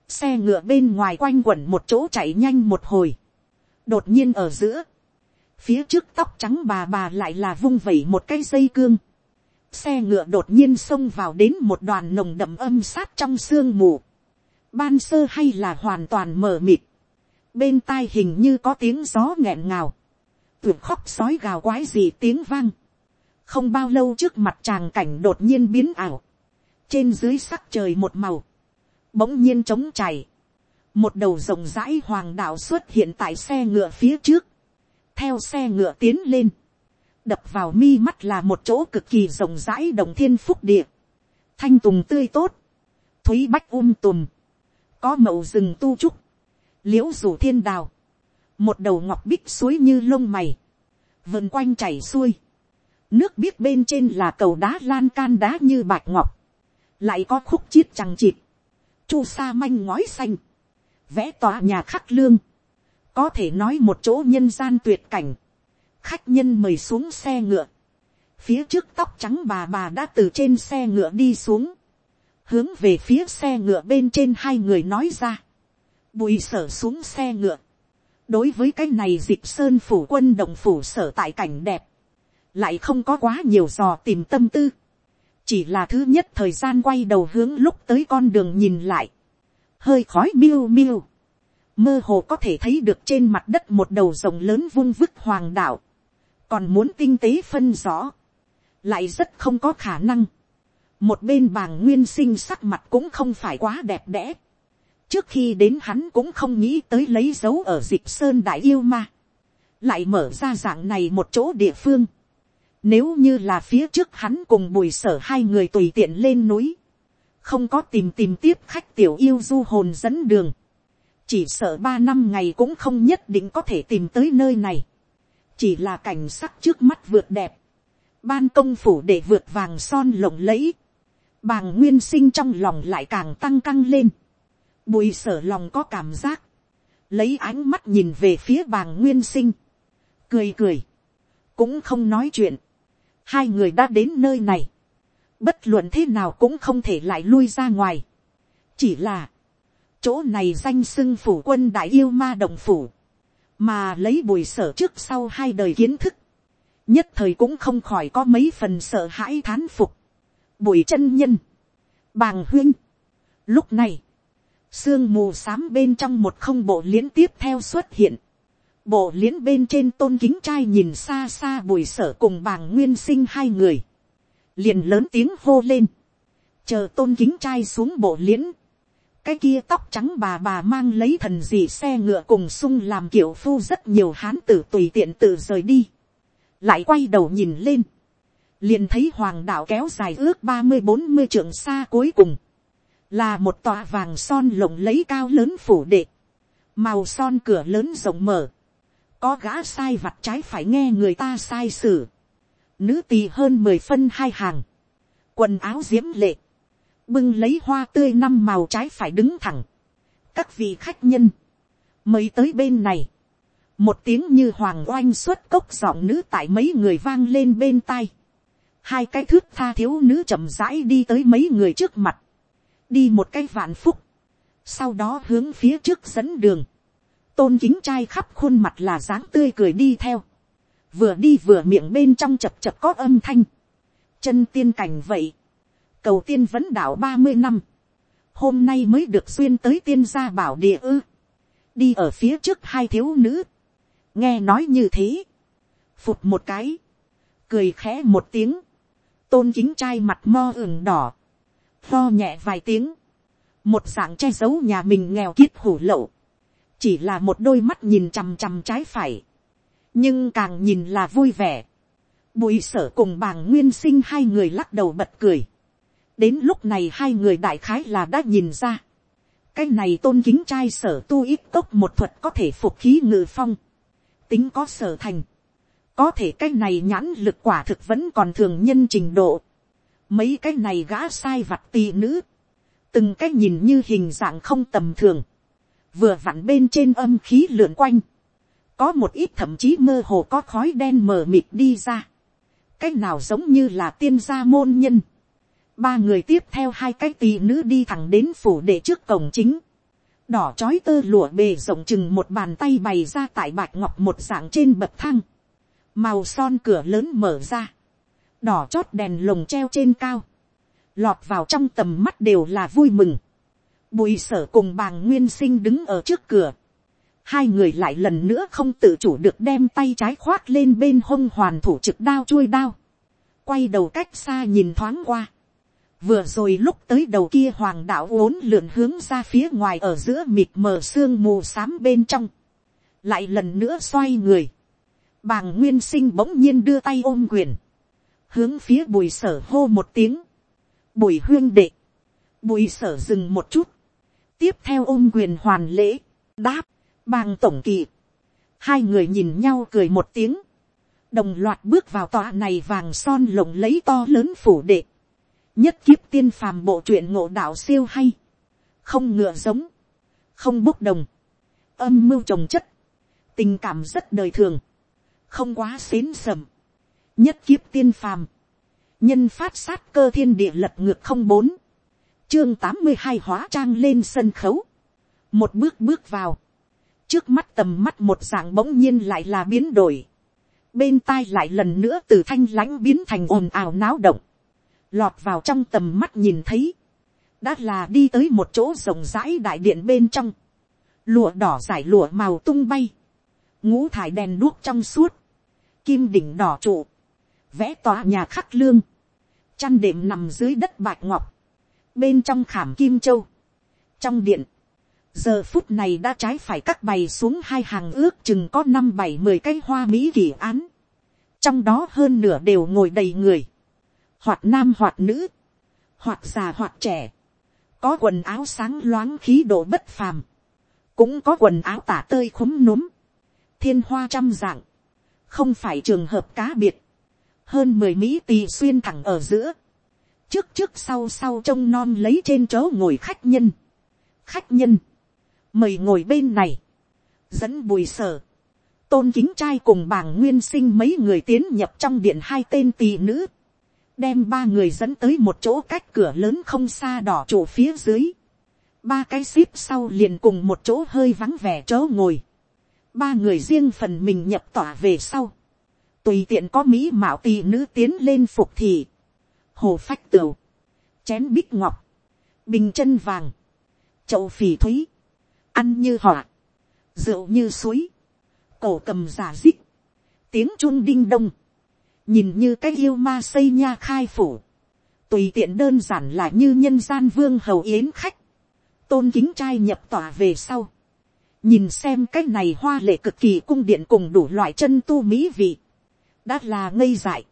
Xe ngựa bên ngoài quanh quẩn một chỗ chạy nhanh một hồi. Đột nhiên ở giữa. Phía trước tóc trắng bà bà lại là vung vẩy một cái dây cương. Xe ngựa đột nhiên xông vào đến một đoàn nồng đậm âm sát trong sương mù. Ban sơ hay là hoàn toàn mờ mịt. Bên tai hình như có tiếng gió nghẹn ngào. tưởng khóc sói gào quái gì tiếng vang. Không bao lâu trước mặt tràng cảnh đột nhiên biến ảo. Trên dưới sắc trời một màu, bỗng nhiên trống chảy, một đầu rộng rãi hoàng đạo xuất hiện tại xe ngựa phía trước, theo xe ngựa tiến lên, đập vào mi mắt là một chỗ cực kỳ rộng rãi đồng thiên phúc địa, thanh tùng tươi tốt, thúy bách um tùm, có mậu rừng tu trúc, liễu rủ thiên đào, một đầu ngọc bích suối như lông mày, vần quanh chảy xuôi, nước biết bên trên là cầu đá lan can đá như bạch ngọc, lại có khúc chiết chẳng chịt, chu sa manh ngói xanh, vẽ tòa nhà khắc lương, có thể nói một chỗ nhân gian tuyệt cảnh, khách nhân mời xuống xe ngựa, phía trước tóc trắng bà bà đã từ trên xe ngựa đi xuống, hướng về phía xe ngựa bên trên hai người nói ra, bùi sở xuống xe ngựa, đối với cái này dịp sơn phủ quân động phủ sở tại cảnh đẹp, lại không có quá nhiều dò tìm tâm tư, chỉ là thứ nhất thời gian quay đầu hướng lúc tới con đường nhìn lại, hơi khói miêu miêu, mơ hồ có thể thấy được trên mặt đất một đầu rồng lớn vung vức hoàng đạo, còn muốn tinh tế phân rõ, lại rất không có khả năng. một bên bàng nguyên sinh sắc mặt cũng không phải quá đẹp đẽ trước khi đến hắn cũng không nghĩ tới lấy dấu ở dịp sơn đại yêu ma, lại mở ra dạng này một chỗ địa phương, nếu như là phía trước hắn cùng bùi sở hai người tùy tiện lên núi. Không có tìm tìm tiếp khách tiểu yêu du hồn dẫn đường. Chỉ sợ ba năm ngày cũng không nhất định có thể tìm tới nơi này. Chỉ là cảnh sắc trước mắt vượt đẹp. Ban công phủ để vượt vàng son lộng lẫy. Bàng nguyên sinh trong lòng lại càng tăng căng lên. Bùi sở lòng có cảm giác. Lấy ánh mắt nhìn về phía bàng nguyên sinh. Cười cười. Cũng không nói chuyện hai người đã đến nơi này, bất luận thế nào cũng không thể lại lui ra ngoài. chỉ là, chỗ này danh xưng phủ quân đại yêu ma đồng phủ, mà lấy bùi sở trước sau hai đời kiến thức, nhất thời cũng không khỏi có mấy phần sợ hãi thán phục. bùi chân nhân, bàng huyên. lúc này, sương mù s á m bên trong một không bộ liễn tiếp theo xuất hiện, bộ liễn bên trên tôn kính trai nhìn xa xa bùi sở cùng bàng nguyên sinh hai người, liền lớn tiếng hô lên, chờ tôn kính trai xuống bộ liễn, cái kia tóc trắng bà bà mang lấy thần gì xe ngựa cùng sung làm kiểu phu rất nhiều hán tử tùy tiện tự rời đi, lại quay đầu nhìn lên, liền thấy hoàng đạo kéo dài ước ba mươi bốn mươi trượng xa cuối cùng, là một tòa vàng son lộng lấy cao lớn phủ đệ, màu son cửa lớn rộng mở, có gã sai vặt trái phải nghe người ta sai sử, nữ tỳ hơn mười phân hai hàng, quần áo diễm lệ, bưng lấy hoa tươi năm màu trái phải đứng thẳng, các vị khách nhân, mời tới bên này, một tiếng như hoàng oanh xuất cốc giọng nữ tại mấy người vang lên bên tai, hai cái thước tha thiếu nữ chậm rãi đi tới mấy người trước mặt, đi một cái vạn phúc, sau đó hướng phía trước dẫn đường, tôn kính trai khắp khuôn mặt là dáng tươi cười đi theo, vừa đi vừa miệng bên trong chập chập có âm thanh, chân tiên cảnh vậy, cầu tiên vẫn đạo ba mươi năm, hôm nay mới được xuyên tới tiên gia bảo địa ư, đi ở phía trước hai thiếu nữ, nghe nói như thế, phụt một cái, cười khẽ một tiếng, tôn chính trai mặt mo ửng đỏ, lo nhẹ vài tiếng, một dạng che giấu nhà mình nghèo kiết hủ lậu, chỉ là một đôi mắt nhìn chằm chằm trái phải, nhưng càng nhìn là vui vẻ. Bùi sở cùng bàng nguyên sinh hai người lắc đầu bật cười. đến lúc này hai người đại khái là đã nhìn ra. cái này tôn kính trai sở tu ít cốc một thuật có thể phục khí ngự phong. tính có sở thành. có thể cái này nhãn lực quả thực vẫn còn thường nhân trình độ mấy cái này gã sai vặt tì nữ. từng cái nhìn như hình dạng không tầm thường. vừa vặn bên trên âm khí lượn quanh. Có một ít thậm chí mơ hồ có khói đen mờ mịt đi ra, cái nào giống như là tiên gia môn nhân, ba người tiếp theo hai cái tì nữ đi thẳng đến phủ để trước cổng chính, đỏ chói tơ lụa bề rộng chừng một bàn tay bày ra tại bạch ngọc một dạng trên bậc thang, màu son cửa lớn mở ra, đỏ chót đèn lồng treo trên cao, lọt vào trong tầm mắt đều là vui mừng, bùi sở cùng bàng nguyên sinh đứng ở trước cửa, hai người lại lần nữa không tự chủ được đem tay trái khoác lên bên hông hoàn thủ trực đao chuôi đao, quay đầu cách xa nhìn thoáng qua, vừa rồi lúc tới đầu kia hoàng đạo uốn lượn hướng ra phía ngoài ở giữa mịt mờ sương mù xám bên trong, lại lần nữa xoay người, bàng nguyên sinh bỗng nhiên đưa tay ôm quyền, hướng phía bùi sở hô một tiếng, bùi huyên đệ, bùi sở dừng một chút, tiếp theo ôm quyền hoàn lễ, đáp, bang tổng kỳ, hai người nhìn nhau cười một tiếng, đồng loạt bước vào tòa này vàng son lộng lấy to lớn phủ đệ, nhất kiếp tiên phàm bộ truyện ngộ đạo siêu hay, không ngựa giống, không bốc đồng, âm mưu trồng chất, tình cảm rất đời thường, không quá xến sầm, nhất kiếp tiên phàm, nhân phát sát cơ thiên địa lật ngược không bốn, chương tám mươi hai hóa trang lên sân khấu, một bước bước vào, trước mắt tầm mắt một dạng bỗng nhiên lại là biến đổi, bên tai lại lần nữa từ thanh lãnh biến thành ồn ào náo động, lọt vào trong tầm mắt nhìn thấy, đã là đi tới một chỗ rộng rãi đại điện bên trong, lụa đỏ giải lụa màu tung bay, ngũ thải đèn đuốc trong suốt, kim đỉnh đỏ trụ, vẽ tòa nhà khắc lương, chăn đệm nằm dưới đất bạch ngọc, bên trong khảm kim châu, trong điện, giờ phút này đã trái phải cắt bày xuống hai hàng ước chừng có năm bảy mười cái hoa mỹ kỳ án, trong đó hơn nửa đều ngồi đầy người, hoặc nam hoặc nữ, hoặc già hoặc trẻ, có quần áo sáng loáng khí độ bất phàm, cũng có quần áo tả tơi khúm núm, thiên hoa trăm dạng, không phải trường hợp cá biệt, hơn mười mỹ tỳ xuyên thẳng ở giữa, trước trước sau sau trông non lấy trên chỗ ngồi khách nhân, khách nhân, mời ngồi bên này, dẫn bùi sở, tôn kính trai cùng bảng nguyên sinh mấy người tiến nhập trong điện hai tên tỳ nữ, đem ba người dẫn tới một chỗ cách cửa lớn không xa đỏ trụ phía dưới, ba cái ship sau liền cùng một chỗ hơi vắng vẻ chỗ ngồi, ba người riêng phần mình nhập tỏa về sau, tùy tiện có mỹ mạo tỳ nữ tiến lên phục thì, hồ phách tửu, chén bích ngọc, bình chân vàng, chậu phì thúy, ăn như họa, rượu như suối, cổ cầm giả dích, tiếng chun đinh đông, nhìn như cái yêu ma xây nha khai phủ, tùy tiện đơn giản là như nhân gian vương hầu yến khách, tôn kính trai nhập tòa về sau, nhìn xem cái này hoa lệ cực kỳ cung điện cùng đủ loại chân tu mỹ vị, đã là ngây dại,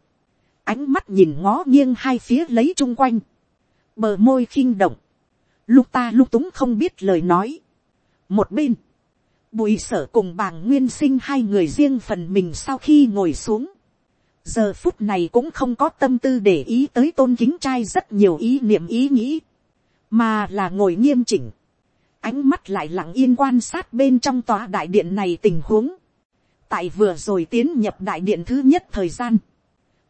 ánh mắt nhìn ngó nghiêng hai phía lấy chung quanh, bờ môi khinh động, lúc ta lúc túng không biết lời nói, một bên, bùi sở cùng bàng nguyên sinh hai người riêng phần mình sau khi ngồi xuống. giờ phút này cũng không có tâm tư để ý tới tôn kính trai rất nhiều ý niệm ý nghĩ, mà là ngồi nghiêm chỉnh, ánh mắt lại lặng yên quan sát bên trong tòa đại điện này tình huống tại vừa rồi tiến nhập đại điện thứ nhất thời gian,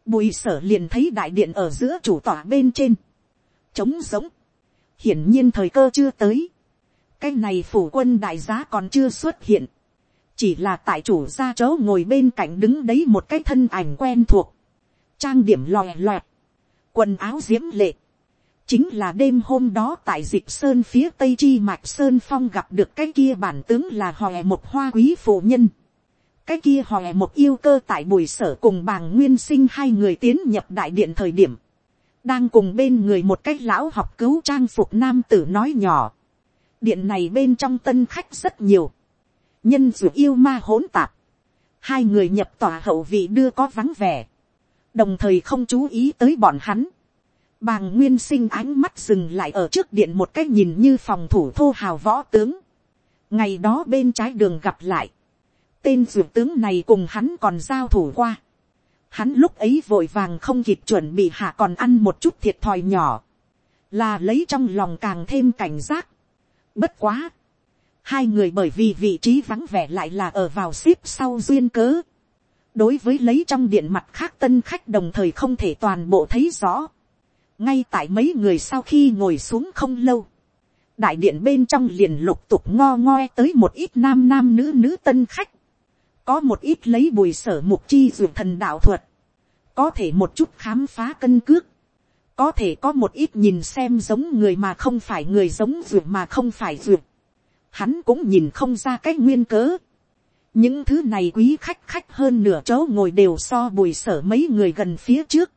bùi sở liền thấy đại điện ở giữa chủ tòa bên trên, trống giống, hiển nhiên thời cơ chưa tới, cái này phủ quân đại giá còn chưa xuất hiện, chỉ là tại chủ gia chỗ ngồi bên cạnh đứng đấy một cái thân ảnh quen thuộc, trang điểm lòe loẹt, quần áo diễm lệ, chính là đêm hôm đó tại dịch sơn phía tây chi mạch sơn phong gặp được cái kia bản tướng là hòe một hoa quý phụ nhân, cái kia hòe một yêu cơ tại bùi sở cùng bàng nguyên sinh hai người tiến nhập đại điện thời điểm, đang cùng bên người một cái lão học cứu trang phục nam tử nói nhỏ, điện này bên trong tân khách rất nhiều, nhân dù yêu ma hỗn tạp, hai người nhập tòa hậu vị đưa có vắng vẻ, đồng thời không chú ý tới bọn hắn, bàng nguyên sinh ánh mắt dừng lại ở trước điện một cái nhìn như phòng thủ thô hào võ tướng, ngày đó bên trái đường gặp lại, tên dược tướng này cùng hắn còn giao thủ qua, hắn lúc ấy vội vàng không kịp chuẩn bị hạ còn ăn một chút thiệt thòi nhỏ, là lấy trong lòng càng thêm cảnh giác. Bất quá, hai người bởi vì vị trí vắng vẻ lại là ở vào xếp sau duyên cớ. đối với lấy trong điện mặt khác tân khách đồng thời không thể toàn bộ thấy rõ. ngay tại mấy người sau khi ngồi xuống không lâu, đại điện bên trong liền lục tục ngo ngoe tới một ít nam nam nữ nữ tân khách có một ít lấy bùi sở mục chi dược thần đạo thuật, có thể một chút khám phá cân cước, có thể có một ít nhìn xem giống người mà không phải người giống dược mà không phải dược, Hắn cũng nhìn không ra cái nguyên cớ. những thứ này quý khách khách hơn nửa chỗ ngồi đều so bùi sở mấy người gần phía trước.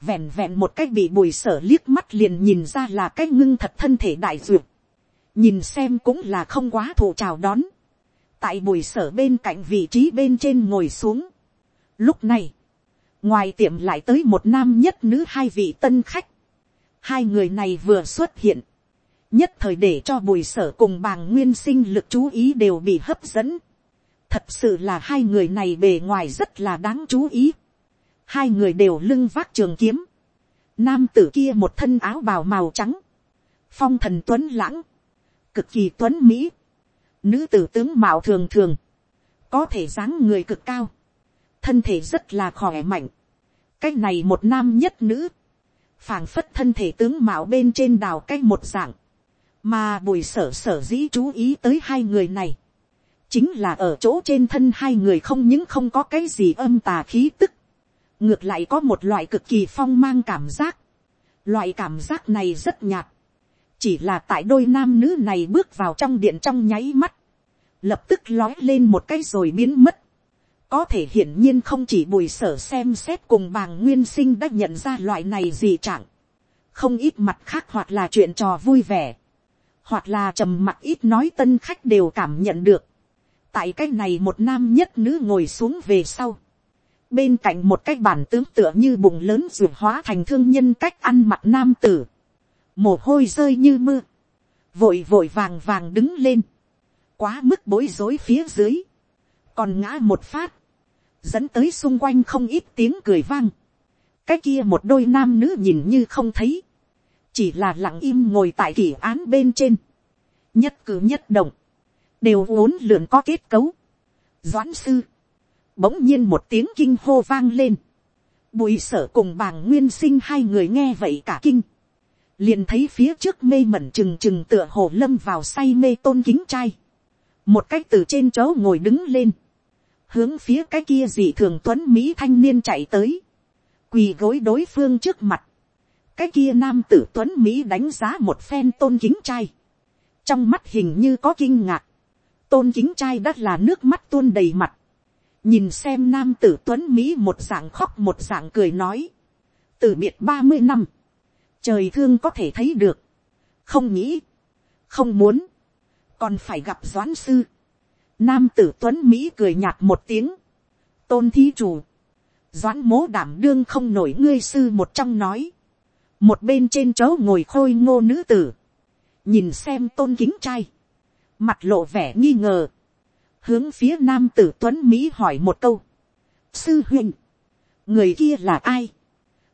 vẹn vẹn một cách bị bùi sở liếc mắt liền nhìn ra là cái ngưng thật thân thể đại dược, nhìn xem cũng là không quá thụ chào đón tại bùi sở bên cạnh vị trí bên trên ngồi xuống. Lúc này, ngoài tiệm lại tới một nam nhất nữ hai vị tân khách. Hai người này vừa xuất hiện. Nhất thời để cho bùi sở cùng bàng nguyên sinh lực chú ý đều bị hấp dẫn. Thật sự là hai người này bề ngoài rất là đáng chú ý. Hai người đều lưng vác trường kiếm. Nam tử kia một thân áo bào màu trắng. Phong thần tuấn lãng. Cực kỳ tuấn Mỹ Nữ tử tướng mạo thường thường. Có thể dáng người cực cao. Thân thể rất là khỏe mạnh. Cách này một nam nhất nữ. phảng phất thân thể tướng mạo bên trên đào cái một dạng. Mà bùi sở sở dĩ chú ý tới hai người này. Chính là ở chỗ trên thân hai người không những không có cái gì âm tà khí tức. Ngược lại có một loại cực kỳ phong mang cảm giác. Loại cảm giác này rất nhạt chỉ là tại đôi nam nữ này bước vào trong điện trong nháy mắt, lập tức lói lên một cái rồi biến mất. có thể hiển nhiên không chỉ bùi sở xem xét cùng bàng nguyên sinh đã nhận ra loại này gì chẳng, không ít mặt khác hoặc là chuyện trò vui vẻ, hoặc là trầm mặc ít nói tân khách đều cảm nhận được. tại cái này một nam nhất nữ ngồi xuống về sau, bên cạnh một cái bản tướng tựa như bụng lớn ruột hóa thành thương nhân cách ăn mặc nam tử, mồ hôi rơi như mưa, vội vội vàng vàng đứng lên, quá mức bối rối phía dưới, còn ngã một phát, dẫn tới xung quanh không ít tiếng cười vang, cái kia một đôi nam nữ nhìn như không thấy, chỉ là lặng im ngồi tại kỷ án bên trên, nhất cử nhất động, đều uốn lượn có kết cấu, doãn sư, bỗng nhiên một tiếng kinh hô vang lên, bùi sở cùng bàng nguyên sinh hai người nghe vậy cả kinh, liền thấy phía trước mê mẩn trừng trừng tựa hồ lâm vào say mê tôn kính trai. một cách từ trên chỗ ngồi đứng lên, hướng phía cái kia dị thường tuấn mỹ thanh niên chạy tới, quỳ gối đối phương trước mặt, cái kia nam tử tuấn mỹ đánh giá một phen tôn kính trai, trong mắt hình như có kinh ngạc, tôn kính trai đắt là nước mắt tuôn đầy mặt, nhìn xem nam tử tuấn mỹ một dạng khóc một dạng cười nói, từ biệt ba mươi năm, trời thương có thể thấy được, không nghĩ, không muốn, còn phải gặp doãn sư. Nam tử tuấn Mỹ cười nhạt một tiếng, tôn thí chủ, doãn mố đảm đương không nổi ngươi sư một trong nói, một bên trên chỗ ngồi khôi ngô nữ tử, nhìn xem tôn kính trai, mặt lộ vẻ nghi ngờ, hướng phía nam tử tuấn Mỹ hỏi một câu, sư huynh, người kia là ai,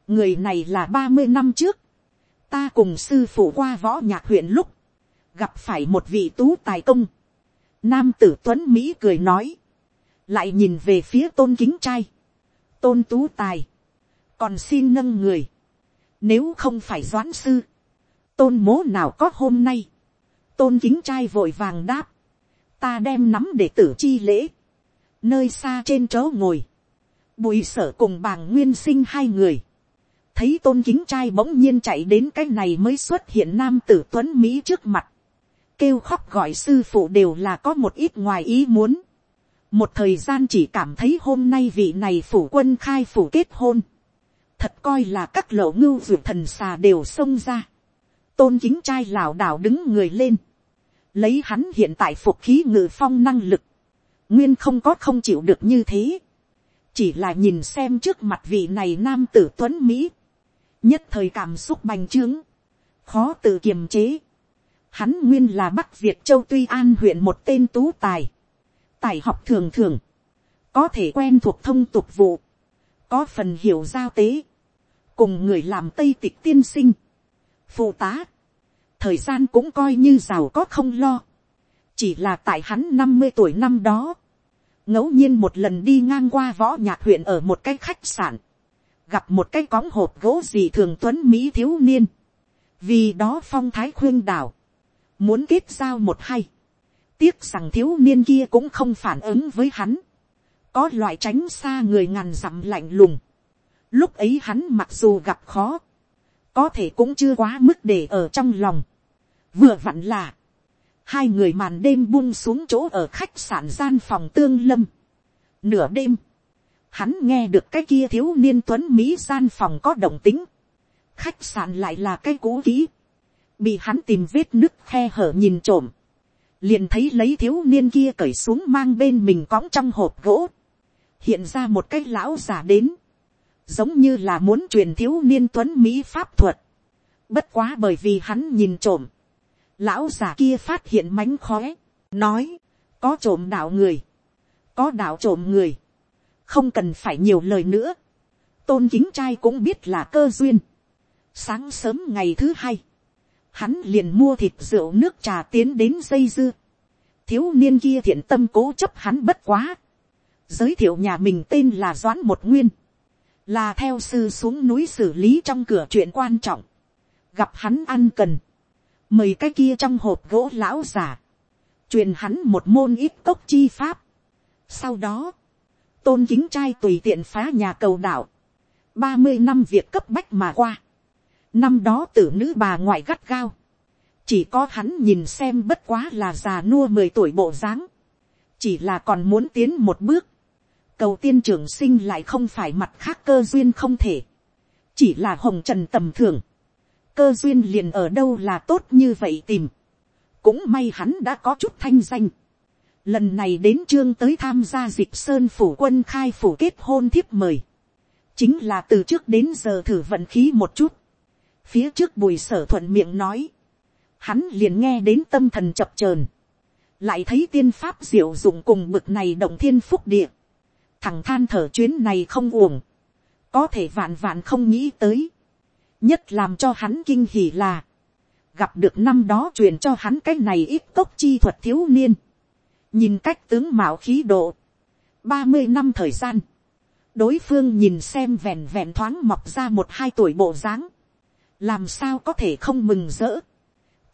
người này là ba mươi năm trước, ta cùng sư phụ qua võ nhạc huyện lúc, gặp phải một vị tú tài công. Nam tử tuấn Mỹ cười nói, lại nhìn về phía tôn kính trai, tôn tú tài, còn xin nâng người, nếu không phải doãn sư, tôn mố nào có hôm nay, tôn kính trai vội vàng đáp, ta đem nắm để tử chi lễ, nơi xa trên chỗ ngồi, bùi sở cùng bàng nguyên sinh hai người, thấy tôn kính trai bỗng nhiên chạy đến cái này mới xuất hiện nam tử tuấn mỹ trước mặt. kêu khóc gọi sư phụ đều là có một ít ngoài ý muốn. một thời gian chỉ cảm thấy hôm nay vị này phủ quân khai phủ kết hôn. thật coi là các lộ ngưu ruột thần xà đều xông ra, tôn kính trai lảo đảo đứng người lên, lấy hắn hiện tại phục khí ngự phong năng lực, nguyên không có không chịu được như thế, chỉ là nhìn xem trước mặt vị này nam tử tuấn mỹ, nhất thời cảm xúc bành trướng, khó tự kiềm chế, hắn nguyên là bắc việt châu tuy an huyện một tên tú tài, tài học thường thường, có thể quen thuộc thông tục vụ, có phần hiểu giao tế, cùng người làm tây tịch tiên sinh, phụ tá, thời gian cũng coi như giàu có không lo, chỉ là tại hắn năm mươi tuổi năm đó, ngẫu nhiên một lần đi ngang qua võ nhạc huyện ở một cái khách sạn, gặp một cái cõng hộp gỗ gì thường tuấn mỹ thiếu niên, vì đó phong thái khuyên đảo, muốn kết giao một hay, tiếc rằng thiếu niên kia cũng không phản ứng với hắn, có loại tránh xa người ngàn dặm lạnh lùng, lúc ấy hắn mặc dù gặp khó, có thể cũng chưa quá mức để ở trong lòng, vừa vặn là, hai người màn đêm buông xuống chỗ ở khách sạn gian phòng tương lâm. Nửa đêm, hắn nghe được cái kia thiếu niên tuấn Mỹ gian phòng có động tính. Khách sạn lại là cái cũ kỹ. Bị hắn tìm vết nứt khe hở nhìn trộm. Liền thấy lấy thiếu niên kia cởi xuống mang bên mình cõng trong hộp gỗ. Hiện ra một cái lão già đến. Giống như là muốn truyền thiếu niên tuấn Mỹ pháp thuật. Bất quá bởi vì hắn nhìn trộm lão già kia phát hiện mánh khóe, nói, có trộm đạo người, có đạo trộm người, không cần phải nhiều lời nữa, tôn kính trai cũng biết là cơ duyên. sáng sớm ngày thứ hai, hắn liền mua thịt rượu nước trà tiến đến dây dưa, thiếu niên kia thiện tâm cố chấp hắn bất quá, giới thiệu nhà mình tên là doãn một nguyên, là theo sư xuống núi xử lý trong cửa chuyện quan trọng, gặp hắn ăn cần, mời cái kia trong hộp gỗ lão già, truyền hắn một môn ít cốc chi pháp. Sau đó, tôn kính trai tùy tiện phá nhà cầu đảo, ba mươi năm việc cấp bách mà qua, năm đó tử nữ bà ngoại gắt gao, chỉ có hắn nhìn xem bất quá là già nua mười tuổi bộ dáng, chỉ là còn muốn tiến một bước, cầu tiên trưởng sinh lại không phải mặt khác cơ duyên không thể, chỉ là hồng trần tầm thường, cơ duyên liền ở đâu là tốt như vậy tìm. cũng may hắn đã có chút thanh danh lần này đến trương tới tham gia dịp sơn phủ quân khai phủ kết hôn thiếp mời. chính là từ trước đến giờ thử vận khí một chút. phía trước bùi sở thuận miệng nói. hắn liền nghe đến tâm thần chập chờn lại thấy tiên pháp diệu dụng cùng bực này động thiên phúc địa. thằng than thở chuyến này không uổng. có thể vạn vạn không nghĩ tới nhất làm cho hắn kinh hỉ là, gặp được năm đó truyền cho hắn cái này ít cốc chi thuật thiếu niên, nhìn cách tướng mạo khí độ, ba mươi năm thời gian, đối phương nhìn xem vẹn vẹn thoáng mọc ra một hai tuổi bộ dáng, làm sao có thể không mừng rỡ,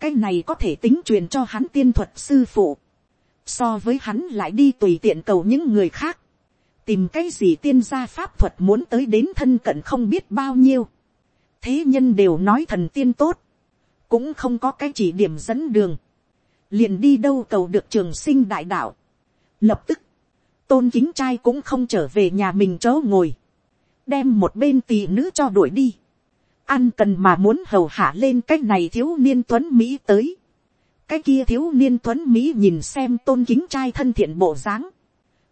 cái này có thể tính truyền cho hắn tiên thuật sư phụ, so với hắn lại đi tùy tiện cầu những người khác, tìm cái gì tiên gia pháp thuật muốn tới đến thân cận không biết bao nhiêu, thế nhân đều nói thần tiên tốt, cũng không có cái chỉ điểm dẫn đường, liền đi đâu cầu được trường sinh đại đạo. Lập tức, tôn kính trai cũng không trở về nhà mình chỗ ngồi, đem một bên tỷ nữ cho đuổi đi, ăn cần mà muốn hầu hạ lên cái này thiếu niên tuấn mỹ tới, cái kia thiếu niên tuấn mỹ nhìn xem tôn kính trai thân thiện bộ dáng,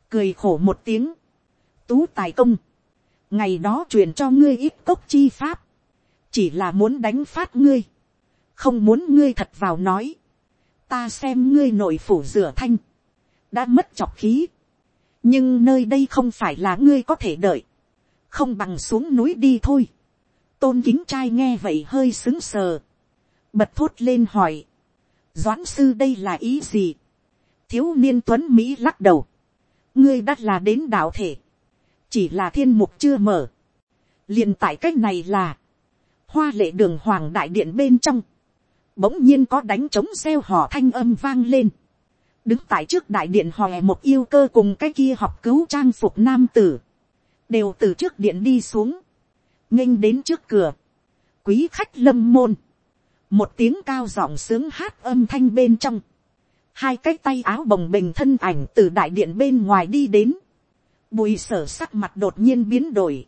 cười khổ một tiếng, tú tài công, ngày đó truyền cho ngươi ít cốc chi pháp, chỉ là muốn đánh phát ngươi, không muốn ngươi thật vào nói, ta xem ngươi nội phủ rửa thanh, đã mất chọc khí, nhưng nơi đây không phải là ngươi có thể đợi, không bằng xuống núi đi thôi. tôn kính trai nghe vậy hơi xứng sờ, bật thốt lên hỏi, doãn sư đây là ý gì, thiếu niên tuấn mỹ lắc đầu, ngươi đã là đến đạo thể, chỉ là thiên mục chưa mở, liền tại c á c h này là, hoa lệ đường hoàng đại điện bên trong, bỗng nhiên có đánh trống xeo hò thanh âm vang lên. đứng tại trước đại điện hòe một yêu cơ cùng cái kia học cứu trang phục nam tử, đều từ trước điện đi xuống, nghênh đến trước cửa, quý khách lâm môn, một tiếng cao giọng sướng hát âm thanh bên trong, hai cái tay áo bồng bềnh thân ảnh từ đại điện bên ngoài đi đến, bùi sở sắc mặt đột nhiên biến đổi,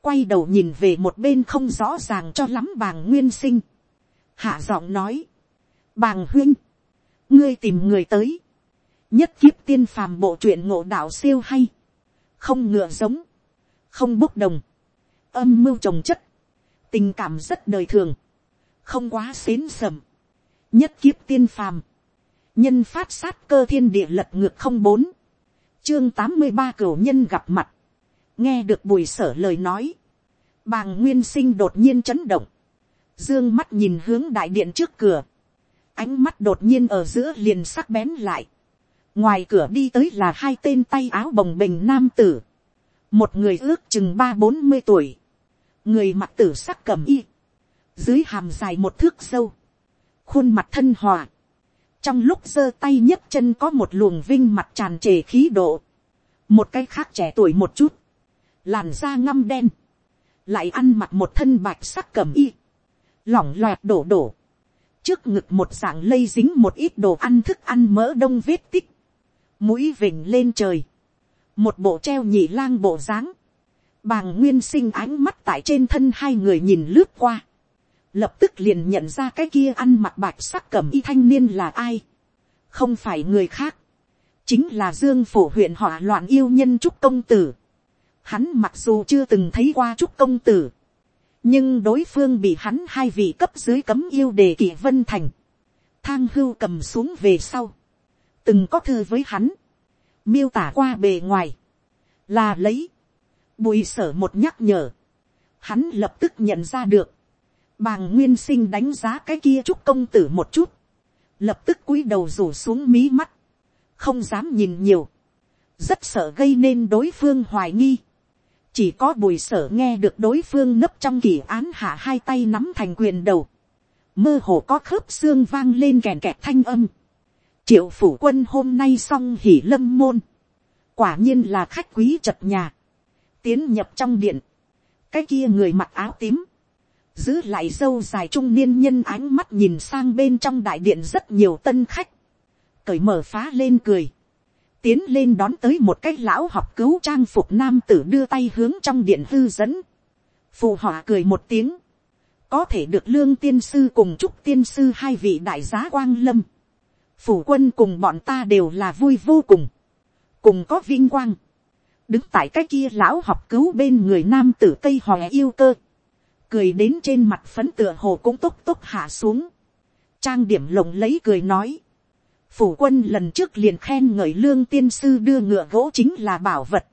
quay đầu nhìn về một bên không rõ ràng cho lắm bàng nguyên sinh, hạ giọng nói, bàng huyên, ngươi tìm người tới, nhất kiếp tiên phàm bộ truyện ngộ đạo siêu hay, không ngựa giống, không bốc đồng, âm mưu trồng chất, tình cảm rất đời thường, không quá xến sầm, nhất kiếp tiên phàm, nhân phát sát cơ thiên địa lật ngược không bốn, chương tám mươi ba cửu nhân gặp mặt, nghe được bùi sở lời nói, bàng nguyên sinh đột nhiên chấn động, dương mắt nhìn hướng đại điện trước cửa, ánh mắt đột nhiên ở giữa liền sắc bén lại, ngoài cửa đi tới là hai tên tay áo bồng bềnh nam tử, một người ước chừng ba bốn mươi tuổi, người mặc tử sắc cầm y, dưới hàm dài một thước sâu, khuôn mặt thân hòa, trong lúc giơ tay nhấc chân có một luồng vinh mặt tràn trề khí độ, một cái khác trẻ tuổi một chút, làn da ngăm đen, lại ăn mặc một thân bạch sắc cầm y, lỏng loẹt đổ đổ, trước ngực một dạng lây dính một ít đồ ăn thức ăn mỡ đông vết tích, mũi vỉnh lên trời, một bộ treo nhị lang bộ dáng, bàng nguyên sinh ánh mắt tại trên thân hai người nhìn lướt qua, lập tức liền nhận ra cái kia ăn mặc bạch sắc cẩm y thanh niên là ai, không phải người khác, chính là dương phổ huyện họa loạn yêu nhân trúc công tử. Hắn mặc dù chưa từng thấy qua trúc công tử, nhưng đối phương bị hắn hai vị cấp dưới cấm yêu đề kỷ vân thành, thang hưu cầm xuống về sau, từng có thư với hắn, miêu tả qua bề ngoài, là lấy, bùi sở một nhắc nhở, hắn lập tức nhận ra được, bàng nguyên sinh đánh giá cái kia chúc công tử một chút, lập tức cúi đầu rủ xuống mí mắt, không dám nhìn nhiều, rất sợ gây nên đối phương hoài nghi chỉ có bùi sở nghe được đối phương nấp trong kỳ án hạ hai tay nắm thành quyền đầu, mơ hồ có khớp xương vang lên kèn kẹt thanh âm. triệu phủ quân hôm nay xong hỉ lâm môn, quả nhiên là khách quý chật nhà, tiến nhập trong điện, cái kia người mặc áo tím, giữ lại dâu dài trung niên nhân ánh mắt nhìn sang bên trong đại điện rất nhiều tân khách, cởi mở phá lên cười, tiến lên đón tới một cái lão học cứu trang phục nam tử đưa tay hướng trong điện hư dẫn, phù họa cười một tiếng, có thể được lương tiên sư cùng chúc tiên sư hai vị đại giá quang lâm, phủ quân cùng bọn ta đều là vui vô cùng, cùng có vinh quang, đứng tại cái kia lão học cứu bên người nam tử cây hòe yêu cơ, cười đến trên mặt phấn tựa hồ cũng tốc tốc hạ xuống, trang điểm lồng lấy cười nói, phủ quân lần trước liền khen ngợi lương tiên sư đưa ngựa gỗ chính là bảo vật,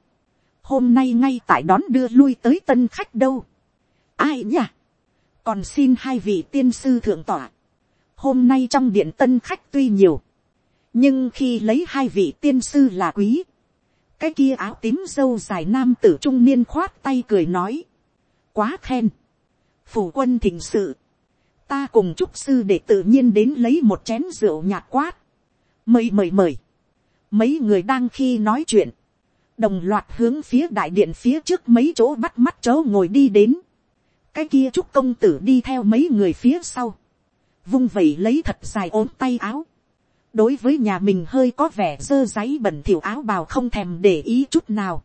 hôm nay ngay tại đón đưa lui tới tân khách đâu, ai nhỉ, còn xin hai vị tiên sư thượng tọa. hôm nay trong điện tân khách tuy nhiều, nhưng khi lấy hai vị tiên sư là quý, cái kia áo tím dâu dài nam tử trung niên khoát tay cười nói, quá khen, phủ quân thỉnh sự, ta cùng trúc sư để tự nhiên đến lấy một chén rượu nhạt quát, mời mời mời, mấy người đang khi nói chuyện, đồng loạt hướng phía đại điện phía trước mấy chỗ bắt mắt chớ ngồi đi đến, cái kia trúc công tử đi theo mấy người phía sau, vung vẩy lấy thật dài ốm tay áo, đối với nhà mình hơi có vẻ dơ giấy bẩn thỉu áo bào không thèm để ý chút nào,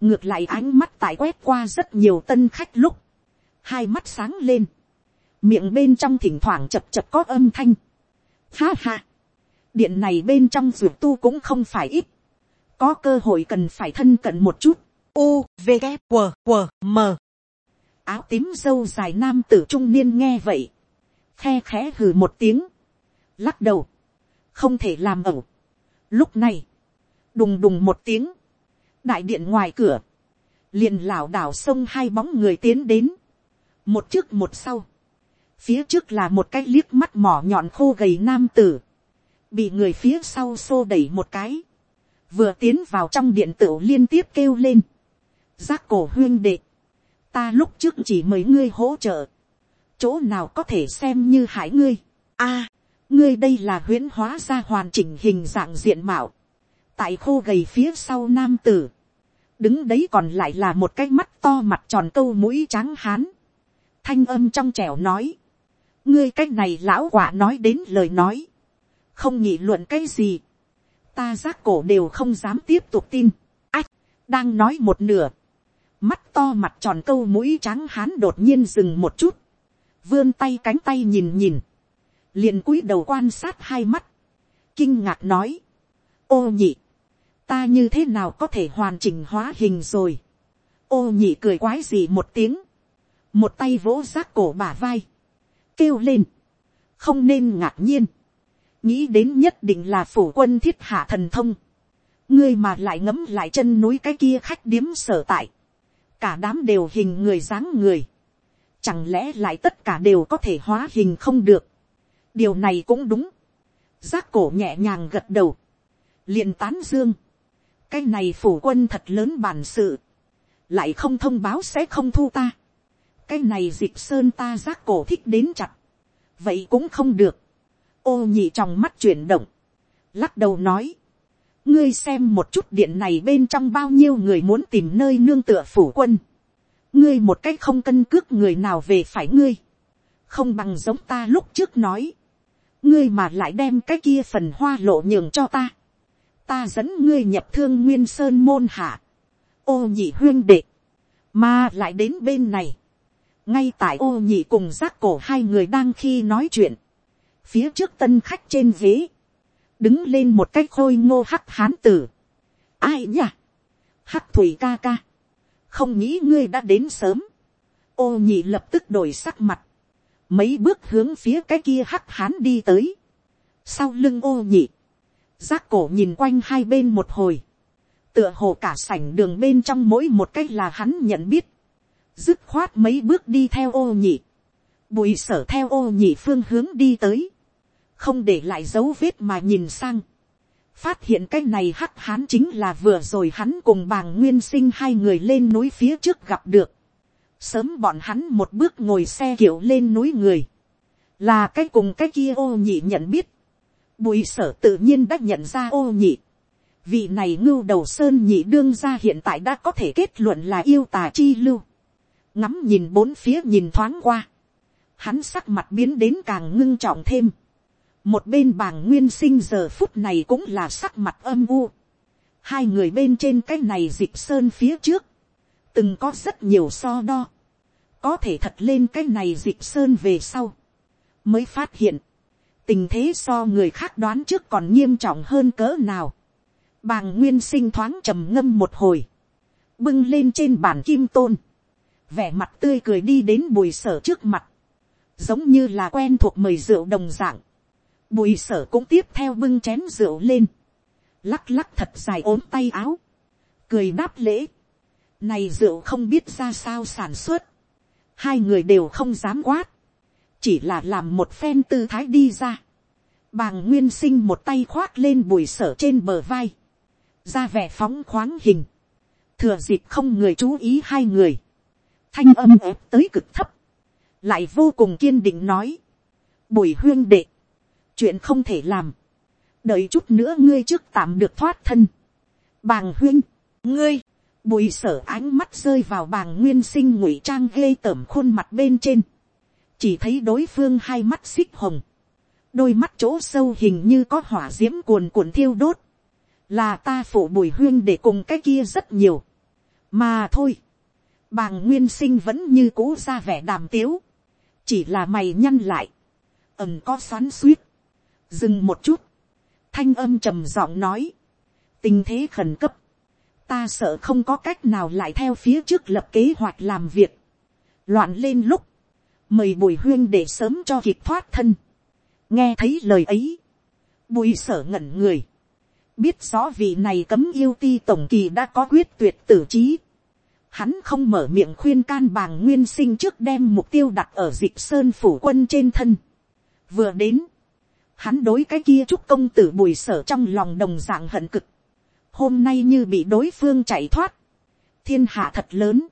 ngược lại ánh mắt tại quét qua rất nhiều tân khách lúc, hai mắt sáng lên, miệng bên trong thỉnh thoảng chập chập có âm thanh. Ha ha, điện này bên trong ruột tu cũng không phải ít, có cơ hội cần phải thân cận một chút. U, V, K, M. Áo tím dâu dài nam tử trung niên nghe vậy, khe khẽ hừ một tiếng, lắc đầu, không thể làm ẩu. Lúc này, đùng đùng một tiếng, đại điện ngoài cửa, liền lảo đảo xông hai bóng người tiến đến, một trước một sau, phía trước là một cái liếc mắt mỏ nhọn khô gầy nam tử, bị người phía sau xô đẩy một cái, vừa tiến vào trong điện tử liên tiếp kêu lên, giác cổ huyên đệ, ta lúc trước chỉ mời ngươi hỗ trợ, chỗ nào có thể xem như hải ngươi, a, ngươi đây là huyễn hóa ra hoàn chỉnh hình dạng diện mạo, tại khô gầy phía sau nam tử, đứng đấy còn lại là một cái mắt to mặt tròn câu mũi trắng hán, thanh âm trong trẻo nói, ngươi cái này lão quả nói đến lời nói, không nghị luận cái gì, ta giác cổ đều không dám tiếp tục tin, ách, đang nói một nửa, mắt to mặt tròn câu mũi trắng hán đột nhiên dừng một chút, vươn tay cánh tay nhìn nhìn, liền cúi đầu quan sát hai mắt, kinh ngạc nói, ô nhị, ta như thế nào có thể hoàn chỉnh hóa hình rồi, ô nhị cười quái gì một tiếng, một tay vỗ rác cổ bả vai, kêu lên, không nên ngạc nhiên, nghĩ đến nhất định là phủ quân thiết hạ thần thông, ngươi mà lại ngấm lại chân núi cái kia khách điếm sở tại, cả đám đều hình người dáng người, chẳng lẽ lại tất cả đều có thể hóa hình không được, điều này cũng đúng, giác cổ nhẹ nhàng gật đầu, liền tán dương, cái này phủ quân thật lớn bản sự, lại không thông báo sẽ không thu ta, cái này dịp sơn ta giác cổ thích đến chặt, vậy cũng không được, ô nhị trong mắt chuyển động, lắc đầu nói, ngươi xem một chút điện này bên trong bao nhiêu người muốn tìm nơi nương tựa phủ quân, ngươi một cách không cân cước người nào về phải ngươi, không bằng giống ta lúc trước nói, ngươi mà lại đem cái kia phần hoa lộ nhường cho ta, ta dẫn ngươi nhập thương nguyên sơn môn hạ, ô nhị huyên đệ, mà lại đến bên này, ngay tại ô nhị cùng giác cổ hai người đang khi nói chuyện, phía trước tân khách trên ghế, đứng lên một cái khôi ngô hắc hán tử. ai nhỉ? hắc thủy ca ca, không nghĩ ngươi đã đến sớm, ô nhị lập tức đổi sắc mặt, mấy bước hướng phía cái kia hắc hán đi tới, sau lưng ô nhị, giác cổ nhìn quanh hai bên một hồi, tựa hồ cả sảnh đường bên trong mỗi một cách là hắn nhận biết, dứt khoát mấy bước đi theo ô nhị, bùi sở theo ô nhị phương hướng đi tới, không để lại dấu vết mà nhìn sang, phát hiện cái này hắc hán chính là vừa rồi hắn cùng bàng nguyên sinh hai người lên núi phía trước gặp được, sớm bọn hắn một bước ngồi xe kiểu lên núi người, là cái cùng cái kia ô nhị nhận biết, bùi sở tự nhiên đã nhận ra ô nhị, vị này ngưu đầu sơn nhị đương ra hiện tại đã có thể kết luận là yêu tà chi lưu, ngắm nhìn bốn phía nhìn thoáng qua, hắn sắc mặt biến đến càng ngưng trọng thêm, một bên bàng nguyên sinh giờ phút này cũng là sắc mặt âm u, hai người bên trên cái này dịp sơn phía trước, từng có rất nhiều so đo, có thể thật lên cái này dịp sơn về sau, mới phát hiện, tình thế so người khác đoán trước còn nghiêm trọng hơn cỡ nào, bàng nguyên sinh thoáng trầm ngâm một hồi, bưng lên trên bàn kim tôn, vẻ mặt tươi cười đi đến bùi sở trước mặt, giống như là quen thuộc mời rượu đồng dạng, bùi sở cũng tiếp theo bưng chén rượu lên, lắc lắc thật dài ốm tay áo, cười đáp lễ, này rượu không biết ra sao sản xuất, hai người đều không dám quát, chỉ là làm một phen tư thái đi ra, bàng nguyên sinh một tay khoác lên bùi sở trên bờ vai, ra vẻ phóng khoáng hình, thừa dịp không người chú ý hai người, thanh âm ép tới cực thấp, lại vô cùng kiên định nói, bùi huyên đệ, chuyện không thể làm, đợi chút nữa ngươi trước tạm được thoát thân, bàng huyên, ngươi, bùi sở ánh mắt rơi vào bàng nguyên sinh ngụy trang ghê tởm khuôn mặt bên trên, chỉ thấy đối phương hai mắt xích hồng, đôi mắt chỗ sâu hình như có hỏa d i ễ m cuồn cuộn thiêu đốt, là ta phụ bùi huyên để cùng cái kia rất nhiều, mà thôi, bàng nguyên sinh vẫn như cũ ra vẻ đàm tiếu, chỉ là mày nhăn lại, ẩm có xoắn suýt, dừng một chút, thanh âm trầm giọng nói, tình thế khẩn cấp, ta sợ không có cách nào lại theo phía trước lập kế hoạch làm việc, loạn lên lúc, mời bùi huyên để sớm cho kịp thoát thân, nghe thấy lời ấy, bùi sở ngẩn người, biết rõ vị này cấm yêu ti tổng kỳ đã có quyết tuyệt tử trí, hắn không mở miệng khuyên can bàng nguyên sinh trước đem mục tiêu đặt ở dịp sơn phủ quân trên thân, vừa đến, hắn đối cái kia chúc công tử bùi sở trong lòng đồng dạng hận cực, hôm nay như bị đối phương chạy thoát, thiên hạ thật lớn,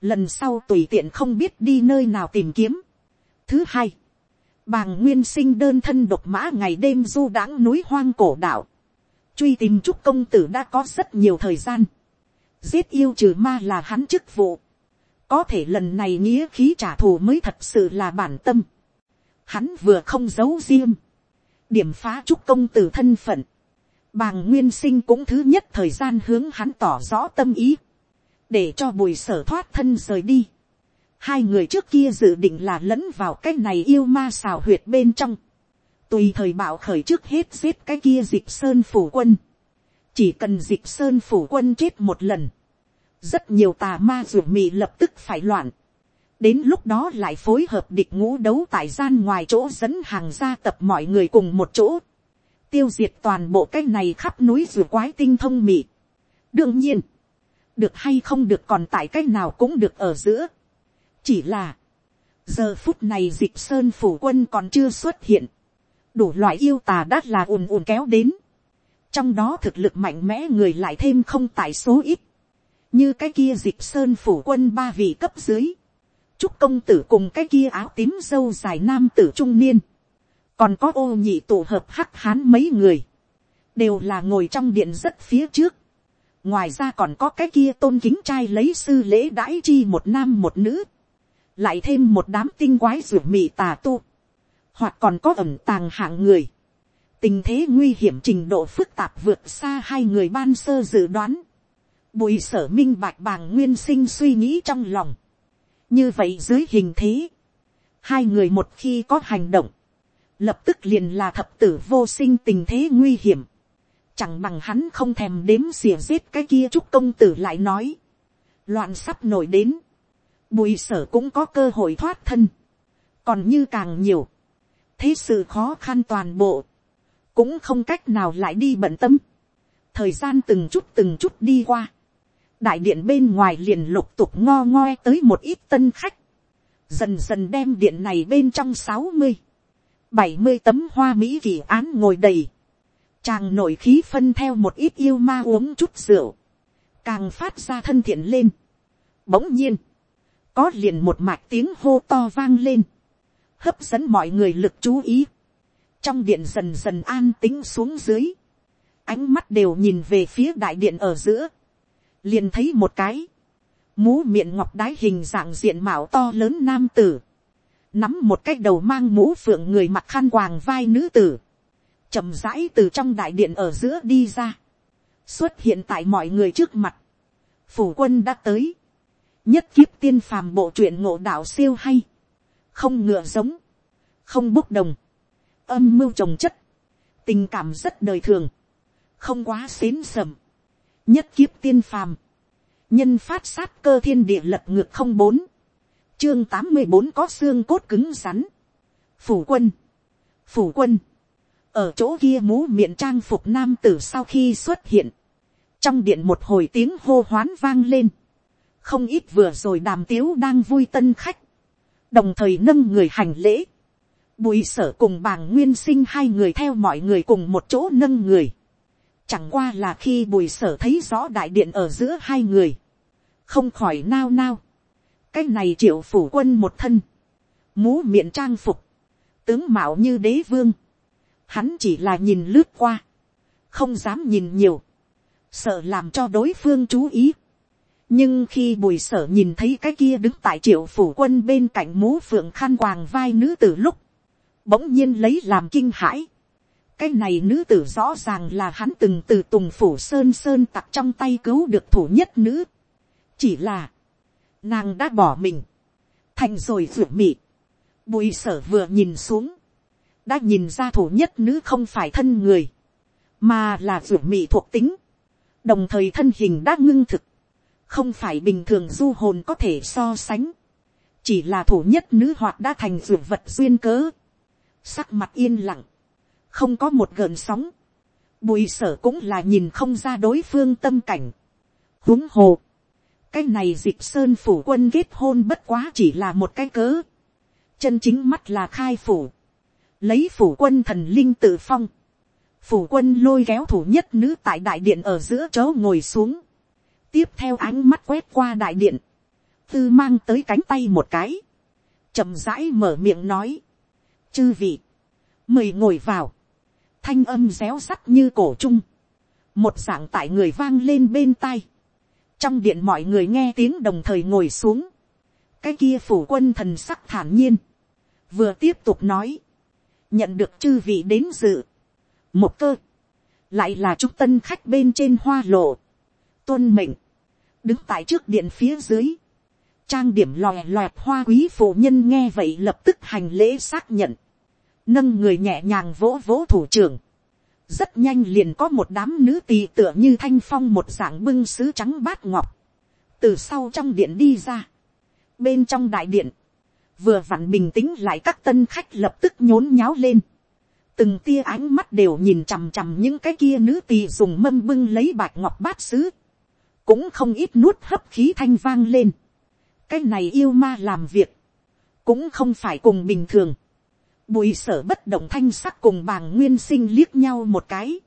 lần sau tùy tiện không biết đi nơi nào tìm kiếm. thứ hai, bàng nguyên sinh đơn thân độc mã ngày đêm du đãng núi hoang cổ đạo, truy tìm chúc công tử đã có rất nhiều thời gian, giết yêu trừ ma là hắn chức vụ, có thể lần này nghĩa khí trả thù mới thật sự là bản tâm, hắn vừa không giấu riêng, điểm phá trúc công tử thân phận, bàng nguyên sinh cũng thứ nhất thời gian hướng hắn tỏ rõ tâm ý, để cho bùi sở thoát thân rời đi. hai người trước kia dự định là lẫn vào cái này yêu ma xào huyệt bên trong, tùy thời bạo khởi trước hết giết cái kia dịp sơn phủ quân, chỉ cần dịp sơn phủ quân chết một lần, rất nhiều tà ma ruột mị lập tức phải loạn, đến lúc đó lại phối hợp địch ngũ đấu tại gian ngoài chỗ dẫn hàng gia tập mọi người cùng một chỗ, tiêu diệt toàn bộ cái này khắp núi ruột quái tinh thông mị. đương nhiên, được hay không được còn tại cái nào cũng được ở giữa. chỉ là, giờ phút này dịp sơn phủ quân còn chưa xuất hiện, đủ loại yêu tà đã là ùn ùn kéo đến, trong đó thực lực mạnh mẽ người lại thêm không tại số ít, như cái kia dịp sơn phủ quân ba vị cấp dưới, trúc công tử cùng cái kia áo tím dâu dài nam tử trung niên, còn có ô nhị tụ hợp hắc hán mấy người, đều là ngồi trong điện rất phía trước, ngoài ra còn có cái kia tôn kính trai lấy sư lễ đãi chi một nam một nữ, lại thêm một đám tinh quái ruột mị tà tu, hoặc còn có ẩm tàng hạng người, tình thế nguy hiểm trình độ phức tạp vượt xa hai người ban sơ dự đoán, bùi sở minh bạch bàng nguyên sinh suy nghĩ trong lòng, như vậy dưới hình thế, hai người một khi có hành động, lập tức liền là thập tử vô sinh tình thế nguy hiểm, chẳng bằng hắn không thèm đếm xỉa giết cái kia chúc công tử lại nói, loạn sắp nổi đến, bùi sở cũng có cơ hội thoát thân, còn như càng nhiều, thế sự khó khăn toàn bộ, cũng không cách nào lại đi bận tâm, thời gian từng chút từng chút đi qua, đại điện bên ngoài liền lục tục ngo ngoe tới một ít tân khách, dần dần đem điện này bên trong sáu mươi, bảy mươi tấm hoa mỹ kỳ án ngồi đầy, chàng nổi khí phân theo một ít yêu ma uống chút rượu, càng phát ra thân thiện lên. Bỗng nhiên, có liền một mạch tiếng hô to vang lên, hấp dẫn mọi người lực chú ý. Trong điện dần dần an tính xuống dưới, ánh mắt đều nhìn về phía đại điện ở giữa, liền thấy một cái, mũ miệng ngọc đái hình dạng diện mạo to lớn nam tử, nắm một cái đầu mang mũ phượng người mặt khăn quàng vai nữ tử, chậm rãi từ trong đại điện ở giữa đi ra, xuất hiện tại mọi người trước mặt, phủ quân đã tới, nhất kiếp tiên phàm bộ truyện ngộ đạo siêu hay, không ngựa giống, không bốc đồng, âm mưu trồng chất, tình cảm rất đời thường, không quá xến sầm, nhất kiếp tiên phàm, nhân phát sát cơ thiên địa lật ngược không bốn, chương tám mươi bốn có xương cốt cứng rắn, phủ quân, phủ quân, ở chỗ kia mũ miệng trang phục nam tử sau khi xuất hiện, trong điện một hồi tiếng hô hoán vang lên, không ít vừa rồi đàm tiếu đang vui tân khách, đồng thời nâng người hành lễ, bùi sở cùng bàng nguyên sinh hai người theo mọi người cùng một chỗ nâng người, chẳng qua là khi bùi sở thấy rõ đại điện ở giữa hai người, không khỏi nao nao, cái này triệu phủ quân một thân, mũ miệng trang phục, tướng mạo như đế vương, hắn chỉ là nhìn lướt qua, không dám nhìn nhiều, sợ làm cho đối phương chú ý. nhưng khi bùi sở nhìn thấy cái kia đứng tại triệu phủ quân bên cạnh mũ phượng khăn quàng vai nữ tử lúc, bỗng nhiên lấy làm kinh hãi cái này nữ tử rõ ràng là hắn từng từ tùng phủ sơn sơn tặc trong tay cứu được thủ nhất nữ. chỉ là, nàng đã bỏ mình, thành rồi ruột mị. bùi sở vừa nhìn xuống, đã nhìn ra thủ nhất nữ không phải thân người, mà là ruột mị thuộc tính, đồng thời thân hình đã ngưng thực, không phải bình thường du hồn có thể so sánh, chỉ là thủ nhất nữ hoạt đã thành ruột vật duyên cớ, sắc mặt yên lặng, không có một gợn sóng, bùi sở cũng là nhìn không ra đối phương tâm cảnh, huống hồ, cái này dịp sơn phủ quân kết hôn bất quá chỉ là một cái cớ, chân chính mắt là khai phủ, lấy phủ quân thần linh tự phong, phủ quân lôi kéo thủ nhất nữ tại đại điện ở giữa chỗ ngồi xuống, tiếp theo ánh mắt quét qua đại điện, tư mang tới cánh tay một cái, chậm rãi mở miệng nói, chư vị, mời ngồi vào, thanh âm réo sắt như cổ trung, một dạng tại người vang lên bên tai, trong điện mọi người nghe tiếng đồng thời ngồi xuống, cái kia phủ quân thần sắc thản nhiên, vừa tiếp tục nói, nhận được chư vị đến dự, một cơ, lại là chúc tân khách bên trên hoa lộ, tuân mệnh, đứng tại trước điện phía dưới, trang điểm lòe loẹt hoa quý phụ nhân nghe vậy lập tức hành lễ xác nhận, nâng người nhẹ nhàng vỗ vỗ thủ trưởng, rất nhanh liền có một đám nữ tỳ tựa như thanh phong một dạng bưng sứ trắng bát ngọc, từ sau trong điện đi ra, bên trong đại điện, vừa vặn bình tĩnh lại các tân khách lập tức nhốn nháo lên, từng tia ánh mắt đều nhìn chằm chằm những cái kia nữ tỳ dùng mâm bưng lấy bạch ngọc bát sứ, cũng không ít nuốt hấp khí thanh vang lên, cái này yêu ma làm việc, cũng không phải cùng bình thường, bùi sở bất động thanh sắc cùng bàng nguyên sinh liếc nhau một cái,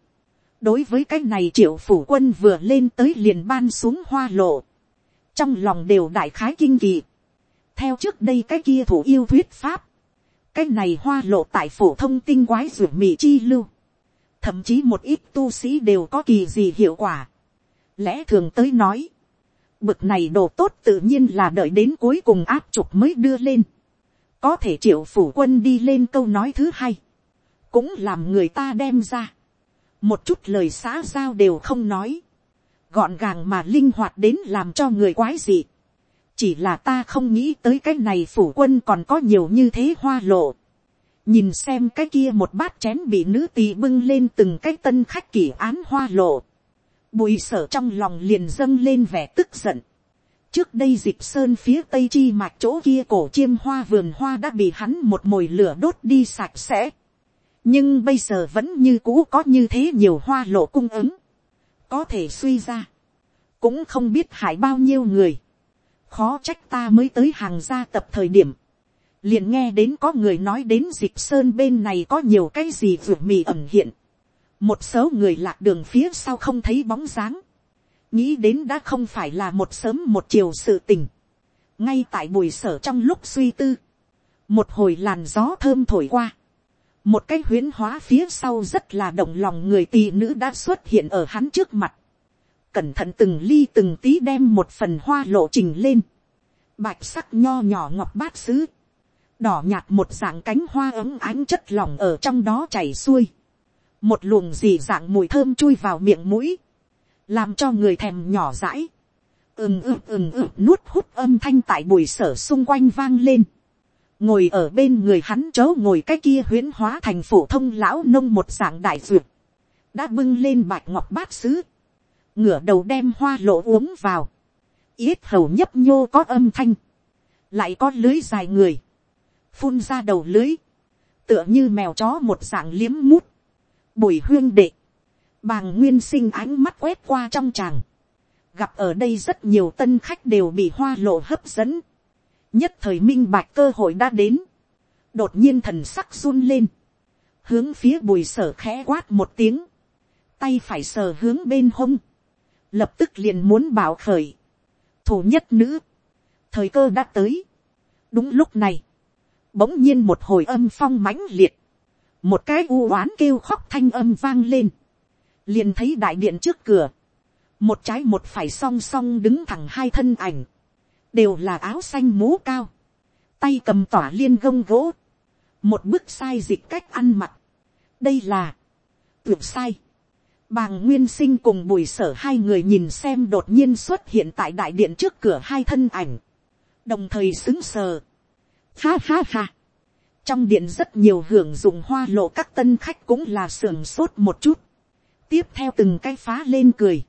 đối với cái này triệu phủ quân vừa lên tới liền ban xuống hoa lộ, trong lòng đều đại khái kinh kỳ, theo trước đây cái kia thủ yêu thuyết pháp, cái này hoa lộ tại phổ thông tinh quái ruột mì chi lưu, thậm chí một ít tu sĩ đều có kỳ gì hiệu quả. lẽ thường tới nói, bực này đồ tốt tự nhiên là đợi đến cuối cùng áp trục mới đưa lên, có thể triệu phủ quân đi lên câu nói thứ hai, cũng làm người ta đem ra, một chút lời xã giao đều không nói, gọn gàng mà linh hoạt đến làm cho người quái dị chỉ là ta không nghĩ tới cái này phủ quân còn có nhiều như thế hoa lộ. nhìn xem cái kia một bát chén bị nữ tỳ bưng lên từng cái tân khách kỷ án hoa lộ. bùi sở trong lòng liền dâng lên vẻ tức giận trước đây dịp sơn phía tây chi mạch chỗ kia cổ chiêm hoa vườn hoa đã bị hắn một mồi lửa đốt đi sạch sẽ. nhưng bây giờ vẫn như cũ có như thế nhiều hoa lộ cung ứng. có thể suy ra. cũng không biết hại bao nhiêu người khó trách ta mới tới hàng gia tập thời điểm, liền nghe đến có người nói đến dịp sơn bên này có nhiều cái gì ruột mì ẩm hiện, một số người lạc đường phía sau không thấy bóng dáng, nghĩ đến đã không phải là một sớm một chiều sự tình, ngay tại bùi sở trong lúc suy tư, một hồi làn gió thơm thổi qua, một cái huyến hóa phía sau rất là động lòng người tỳ nữ đã xuất hiện ở hắn trước mặt, cẩn thận từng ly từng tí đem một phần hoa lộ trình lên, bạch sắc nho nhỏ ngọc bát sứ, đỏ nhạt một dạng cánh hoa ấm ánh chất lỏng ở trong đó chảy xuôi, một luồng gì dạng mùi thơm chui vào miệng mũi, làm cho người thèm nhỏ dãi, ừng ừng ừng ừng nuốt hút âm thanh tại bùi sở xung quanh vang lên, ngồi ở bên người hắn chớ ngồi cái kia huyễn hóa thành phổ thông lão nông một dạng đại duyệt, đã bưng lên bạch ngọc bát sứ, ngửa đầu đem hoa lộ uống vào, yết hầu nhấp nhô có âm thanh, lại có lưới dài người, phun ra đầu lưới, tựa như mèo chó một dạng liếm mút, bùi huyên đệ, bàng nguyên sinh ánh mắt quét qua trong tràng, gặp ở đây rất nhiều tân khách đều bị hoa lộ hấp dẫn, nhất thời minh bạch cơ hội đã đến, đột nhiên thần sắc run lên, hướng phía bùi sở khẽ quát một tiếng, tay phải sờ hướng bên hông, lập tức liền muốn bảo khởi, thủ nhất nữ, thời cơ đã tới. đúng lúc này, bỗng nhiên một hồi âm phong mãnh liệt, một cái u oán kêu khóc thanh âm vang lên, liền thấy đại điện trước cửa, một trái một phải song song đứng thẳng hai thân ảnh, đều là áo xanh mũ cao, tay cầm tỏa liên gông gỗ, một bức sai dịch cách ăn mặc, đây là, tưởng sai, Bàng Nguyên Sinh cùng bùi sở hai người nhìn xem đột nhiên xuất hiện tại đại điện trước cửa hai thân ảnh. Đồng thời xứng sờ. Ha ha ha. Trong điện rất nhiều hưởng dụng hoa lộ các tân khách cũng là sưởng sốt một chút. Tiếp theo từng cái phá lên cười.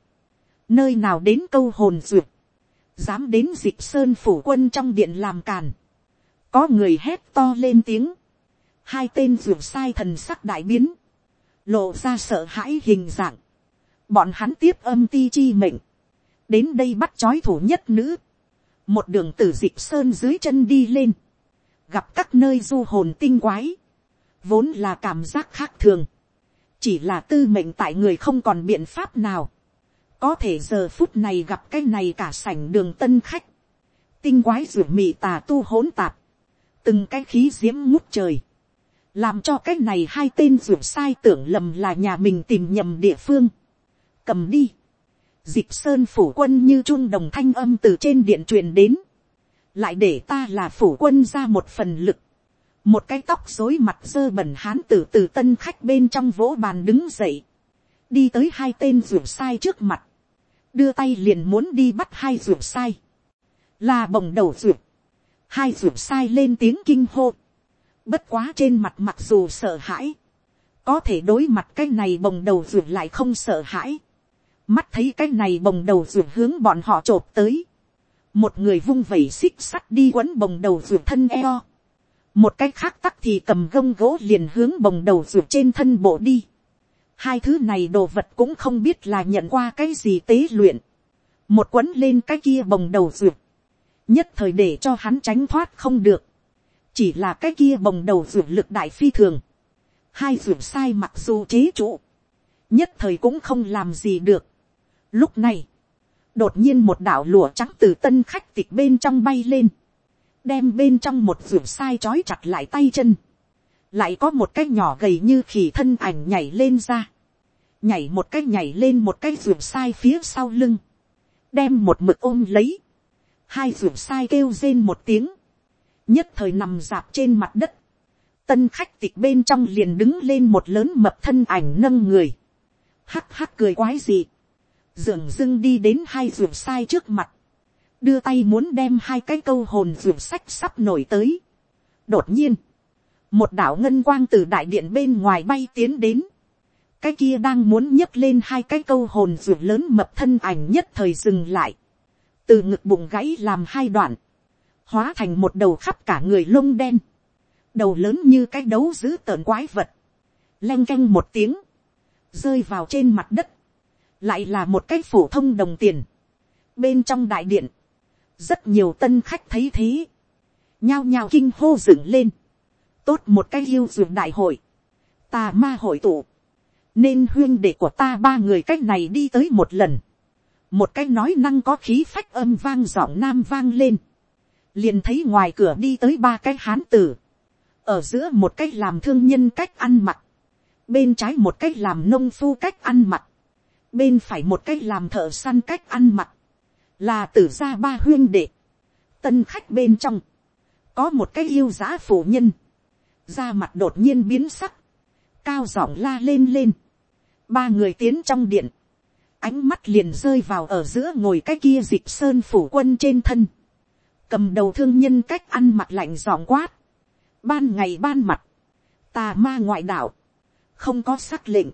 Nơi nào đến câu hồn duyệt. Dám đến dịch sơn phủ quân trong điện làm càn. Có người hét to lên tiếng. Hai tên duyệt sai thần sắc đại biến lộ ra sợ hãi hình dạng, bọn hắn tiếp âm ti chi mệnh, đến đây bắt chói thủ nhất nữ, một đường từ dịp sơn dưới chân đi lên, gặp các nơi du hồn tinh quái, vốn là cảm giác khác thường, chỉ là tư mệnh tại người không còn biện pháp nào, có thể giờ phút này gặp cái này cả sảnh đường tân khách, tinh quái ruột mị tà tu hỗn tạp, từng cái khí diễm ngút trời, làm cho cái này hai tên ruột sai tưởng lầm là nhà mình tìm nhầm địa phương, cầm đi, dịch sơn phủ quân như trung đồng thanh âm từ trên điện truyền đến, lại để ta là phủ quân ra một phần lực, một cái tóc rối mặt dơ bẩn hán tử từ tân khách bên trong vỗ bàn đứng dậy, đi tới hai tên ruột sai trước mặt, đưa tay liền muốn đi bắt hai ruột sai, là bồng đầu ruột, hai ruột sai lên tiếng kinh hô, bất quá trên mặt mặc dù sợ hãi, có thể đối mặt cái này bồng đầu ruột lại không sợ hãi, mắt thấy cái này bồng đầu ruột hướng bọn họ t r ộ p tới, một người vung vẩy xích sắt đi quấn bồng đầu ruột thân eo, một cái khác tắc thì cầm gông gỗ liền hướng bồng đầu ruột trên thân bộ đi, hai thứ này đồ vật cũng không biết là nhận qua cái gì tế luyện, một quấn lên cái kia bồng đầu ruột, nhất thời để cho hắn tránh thoát không được, chỉ là cái kia bồng đầu ruột lực đại phi thường, hai ruột sai mặc dù chế trụ, nhất thời cũng không làm gì được, Lúc này, đột nhiên một đạo lụa trắng từ tân khách tịch bên trong bay lên, đem bên trong một vườn sai trói chặt lại tay chân, lại có một cái nhỏ gầy như khỉ thân ảnh nhảy lên ra, nhảy một cái nhảy lên một cái vườn sai phía sau lưng, đem một mực ôm lấy, hai vườn sai kêu rên một tiếng, nhất thời nằm dạp trên mặt đất, tân khách tịch bên trong liền đứng lên một lớn mập thân ảnh nâng người, hắc hắc cười quái gì, dường dưng đi đến hai vườn sai trước mặt, đưa tay muốn đem hai cái câu hồn ruột sách sắp nổi tới. đột nhiên, một đạo ngân quang từ đại điện bên ngoài bay tiến đến, cái kia đang muốn nhấc lên hai cái câu hồn ruột lớn mập thân ảnh nhất thời dừng lại, từ ngực bụng gãy làm hai đoạn, hóa thành một đầu khắp cả người lông đen, đầu lớn như cái đấu giữ tợn quái vật, leng canh một tiếng, rơi vào trên mặt đất, lại là một cái phổ thông đồng tiền. bên trong đại điện, rất nhiều tân khách thấy thế, nhao nhao kinh hô dựng lên, tốt một cái yêu dường đại hội, ta ma hội tụ, nên huyên đệ của ta ba người cách này đi tới một lần, một cái nói năng có khí phách âm vang giọng nam vang lên, liền thấy ngoài cửa đi tới ba cái hán tử, ở giữa một cái làm thương nhân cách ăn mặc, bên trái một cái làm nông phu cách ăn mặc, bên phải một cái làm thợ săn cách ăn mặc, là tử gia ba huyên đệ, tân khách bên trong, có một cái yêu giá phụ nhân, da mặt đột nhiên biến sắc, cao giọng la lên lên, ba người tiến trong điện, ánh mắt liền rơi vào ở giữa ngồi cái kia dịp sơn phủ quân trên thân, cầm đầu thương nhân cách ăn mặt lạnh giọng quát, ban ngày ban mặt, tà ma ngoại đạo, không có sắc lệnh,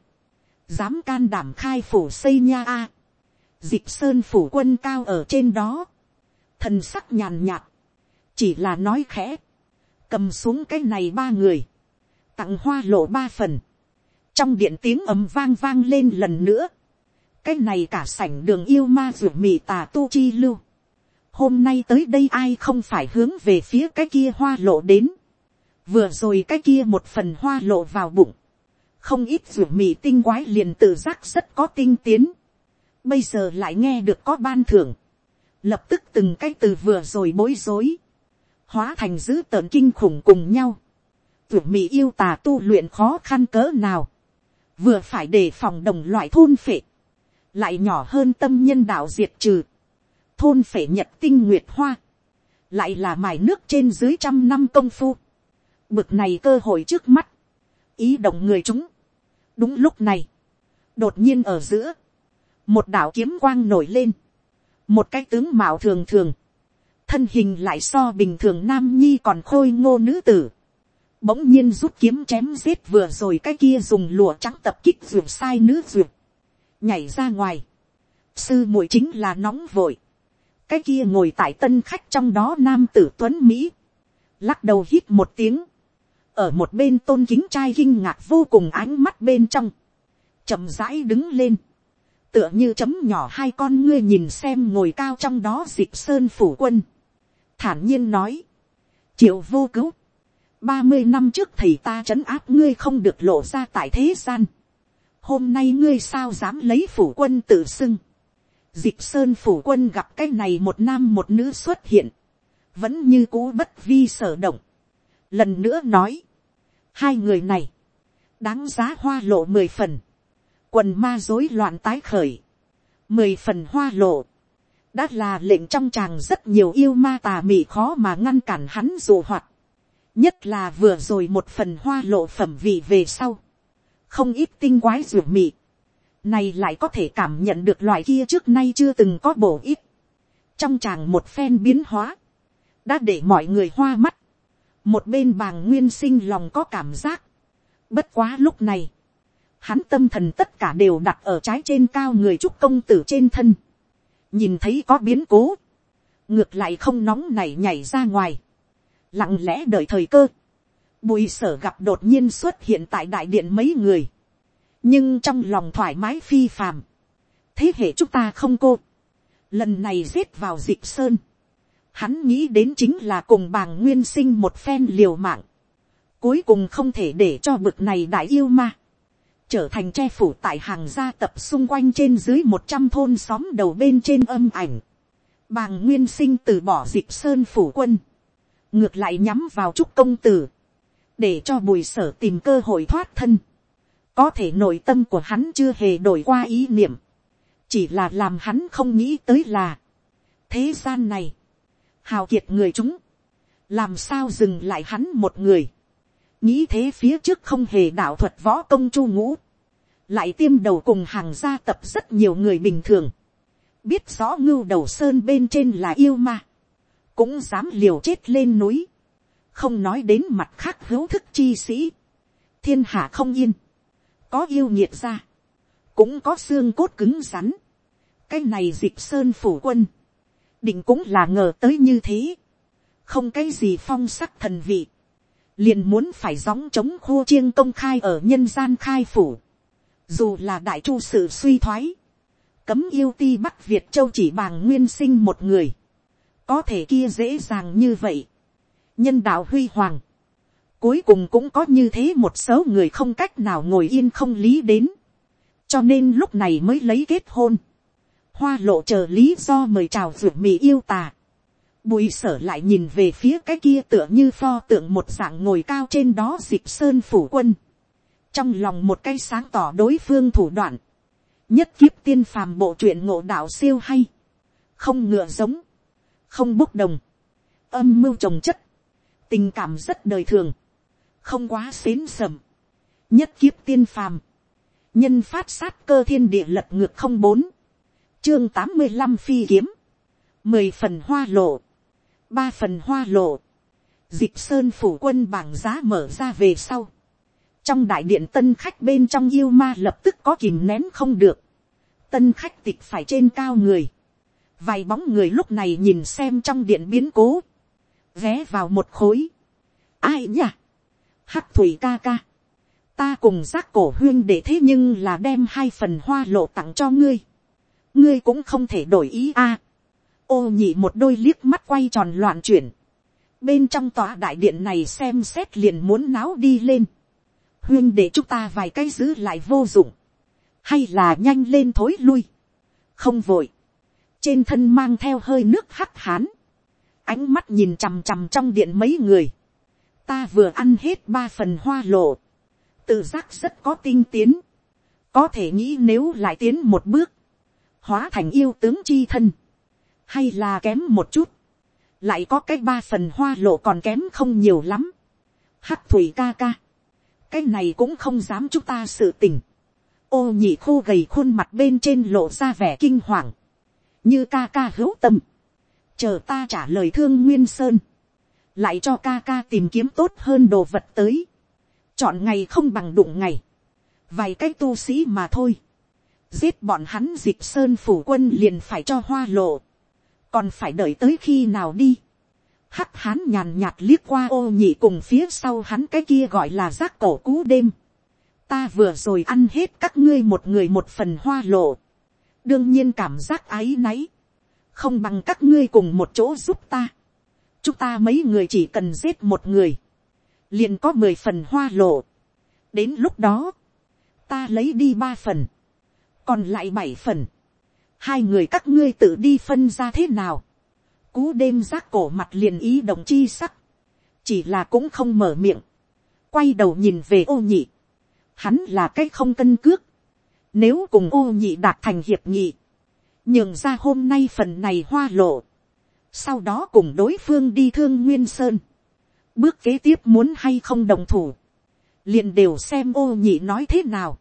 dám can đảm khai phủ xây nha a. Dịch sơn phủ quân cao ở trên đó. Thần sắc nhàn nhạt. Chỉ là nói khẽ. Cầm xuống cái này ba người. Tặng hoa lộ ba phần. Trong điện tiếng ấm vang vang lên lần nữa. Cái này cả sảnh đường yêu ma rủ mì tà tu chi lưu. Hôm nay tới đây ai không phải hướng về phía cái kia hoa lộ đến. Vừa rồi cái kia một phần hoa lộ vào bụng không ít ruột mì tinh quái liền tự giác rất có tinh tiến. Bây giờ lại nghe được có ban thưởng. Lập tức từng cái từ vừa rồi bối rối. Hóa thành dữ tợn kinh khủng cùng nhau. Ruột mỹ yêu tà tu luyện khó khăn cỡ nào. Vừa phải đề phòng đồng loại thôn phệ. Lại nhỏ hơn tâm nhân đạo diệt trừ. Thôn phệ nhật tinh nguyệt hoa. Lại là mài nước trên dưới trăm năm công phu. Bực này cơ hội trước mắt ý động người chúng, đúng lúc này, đột nhiên ở giữa, một đạo kiếm quang nổi lên, một cái tướng mạo thường thường, thân hình lại so bình thường nam nhi còn khôi ngô nữ tử, bỗng nhiên rút kiếm chém giết vừa rồi cái kia dùng lụa trắng tập kích ruột sai nữ ruột, nhảy ra ngoài, sư muội chính là nóng vội, cái kia ngồi tại tân khách trong đó nam tử tuấn mỹ, lắc đầu hít một tiếng, ở một bên tôn kính trai kinh ngạc vô cùng ánh mắt bên trong, chậm rãi đứng lên, tựa như chấm nhỏ hai con ngươi nhìn xem ngồi cao trong đó dịp sơn phủ quân, thản nhiên nói, triệu vô cứu, ba mươi năm trước thầy ta trấn áp ngươi không được lộ ra tại thế gian, hôm nay ngươi sao dám lấy phủ quân tự xưng, dịp sơn phủ quân gặp cái này một nam một nữ xuất hiện, vẫn như cũ bất vi sở động, lần nữa nói, hai người này, đáng giá hoa lộ mười phần, quần ma rối loạn tái khởi, mười phần hoa lộ, đã là lệnh trong chàng rất nhiều yêu ma tà mị khó mà ngăn cản hắn dụ hoạt, nhất là vừa rồi một phần hoa lộ phẩm vị về sau, không ít tinh quái ruột mị, này lại có thể cảm nhận được loại kia trước nay chưa từng có bổ ít, trong chàng một phen biến hóa, đã để mọi người hoa mắt, một bên bàng nguyên sinh lòng có cảm giác, bất quá lúc này, hắn tâm thần tất cả đều đặt ở trái trên cao người trúc công tử trên thân, nhìn thấy có biến cố, ngược lại không nóng này nhảy ra ngoài, lặng lẽ đợi thời cơ, bùi sở gặp đột nhiên xuất hiện tại đại điện mấy người, nhưng trong lòng thoải mái phi phàm, thế hệ chúng ta không cô, lần này giết vào dịp sơn, hắn nghĩ đến chính là cùng bàng nguyên sinh một phen liều mạng, cuối cùng không thể để cho bực này đại yêu ma, trở thành che phủ tại hàng gia tập xung quanh trên dưới một trăm thôn xóm đầu bên trên âm ảnh, bàng nguyên sinh từ bỏ dịp sơn phủ quân, ngược lại nhắm vào trúc công tử, để cho bùi sở tìm cơ hội thoát thân, có thể nội tâm của hắn chưa hề đổi qua ý niệm, chỉ là làm hắn không nghĩ tới là, thế gian này, hào kiệt người chúng, làm sao dừng lại hắn một người, nghĩ thế phía trước không hề đạo thuật võ công chu ngũ, lại tiêm đầu cùng hàng gia tập rất nhiều người bình thường, biết rõ ngưu đầu sơn bên trên là yêu ma, cũng dám liều chết lên núi, không nói đến mặt khác hữu thức chi sĩ, thiên hạ không yên, có yêu nhiệt ra, cũng có xương cốt cứng rắn, cái này dịp sơn phủ quân, định cũng là ngờ tới như thế, không cái gì phong sắc thần vị, liền muốn phải gióng chống khô chiêng công khai ở nhân gian khai phủ, dù là đại chu sự suy thoái, cấm yêu ti bắc việt châu chỉ bằng nguyên sinh một người, có thể kia dễ dàng như vậy, nhân đạo huy hoàng, cuối cùng cũng có như thế một số người không cách nào ngồi yên không lý đến, cho nên lúc này mới lấy kết hôn, hoa lộ chờ lý do mời chào ruột mì yêu tà, bùi sở lại nhìn về phía cái kia tựa như pho tượng một dạng ngồi cao trên đó dịp sơn phủ quân, trong lòng một cái sáng tỏ đối phương thủ đoạn, nhất kiếp tiên phàm bộ truyện ngộ đạo siêu hay, không ngựa giống, không bốc đồng, âm mưu trồng chất, tình cảm rất đời thường, không quá xến sầm, nhất kiếp tiên phàm, nhân phát sát cơ thiên địa lật ngược không bốn, chương tám mươi năm phi kiếm, mười phần hoa lộ, ba phần hoa lộ, dịch sơn phủ quân bảng giá mở ra về sau, trong đại điện tân khách bên trong yêu ma lập tức có kìm nén không được, tân khách tịch phải trên cao người, vài bóng người lúc này nhìn xem trong điện biến cố, ghé vào một khối, ai nhỉ, hắc thủy ca ca, ta cùng giác cổ huyên để thế nhưng là đem hai phần hoa lộ tặng cho ngươi, ngươi cũng không thể đổi ý a, ô nhị một đôi liếc mắt quay tròn loạn chuyển, bên trong tòa đại điện này xem xét liền muốn náo đi lên, huyên để chúng ta vài cái giữ lại vô dụng, hay là nhanh lên thối lui, không vội, trên thân mang theo hơi nước hắc hán, ánh mắt nhìn chằm chằm trong điện mấy người, ta vừa ăn hết ba phần hoa lộ, tự giác rất có tinh tiến, có thể nghĩ nếu lại tiến một bước, hóa thành yêu tướng chi thân, hay là kém một chút, lại có cái ba phần hoa lộ còn kém không nhiều lắm, hắc thủy ca ca, cái này cũng không dám chúng ta sự tình, ô nhị khô gầy khuôn mặt bên trên lộ ra vẻ kinh hoàng, như ca ca hữu tâm, chờ ta trả lời thương nguyên sơn, lại cho ca ca tìm kiếm tốt hơn đồ vật tới, chọn ngày không bằng đụng ngày, vài cái tu sĩ mà thôi, giết bọn hắn dịp sơn phủ quân liền phải cho hoa lộ, còn phải đợi tới khi nào đi. Hắc hán nhàn nhạt liếc qua ô nhị cùng phía sau hắn cái kia gọi là rác cổ cú đêm. Ta vừa rồi ăn hết các ngươi một người một phần hoa lộ. đương nhiên cảm giác ái náy. không bằng các ngươi cùng một chỗ giúp ta. chúng ta mấy người chỉ cần giết một người. liền có mười phần hoa lộ. đến lúc đó, ta lấy đi ba phần còn lại bảy phần, hai người các ngươi tự đi phân ra thế nào, cú đêm giác cổ mặt liền ý động chi sắc, chỉ là cũng không mở miệng, quay đầu nhìn về ô nhị, hắn là cái không cân cước, nếu cùng ô nhị đạt thành hiệp nhị, nhường ra hôm nay phần này hoa lộ, sau đó cùng đối phương đi thương nguyên sơn, bước kế tiếp muốn hay không đồng thủ, liền đều xem ô nhị nói thế nào,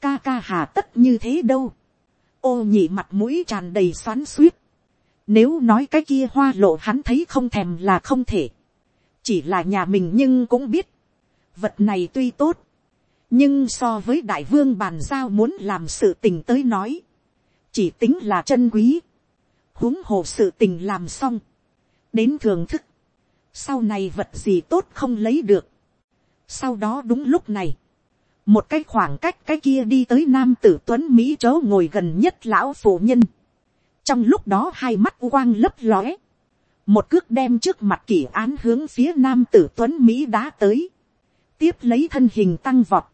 ca ca hà tất như thế đâu, ô nhị mặt mũi tràn đầy xoắn suýt, nếu nói cái kia hoa lộ hắn thấy không thèm là không thể, chỉ là nhà mình nhưng cũng biết, vật này tuy tốt, nhưng so với đại vương bàn giao muốn làm sự tình tới nói, chỉ tính là chân quý, huống hồ sự tình làm xong, đến thưởng thức, sau này vật gì tốt không lấy được. sau đó đúng lúc này, một cái khoảng cách cái kia đi tới nam tử tuấn mỹ chỗ ngồi gần nhất lão phụ nhân. trong lúc đó hai mắt quang lấp lóe, một cước đem trước mặt kỷ án hướng phía nam tử tuấn mỹ đá tới, tiếp lấy thân hình tăng vọt,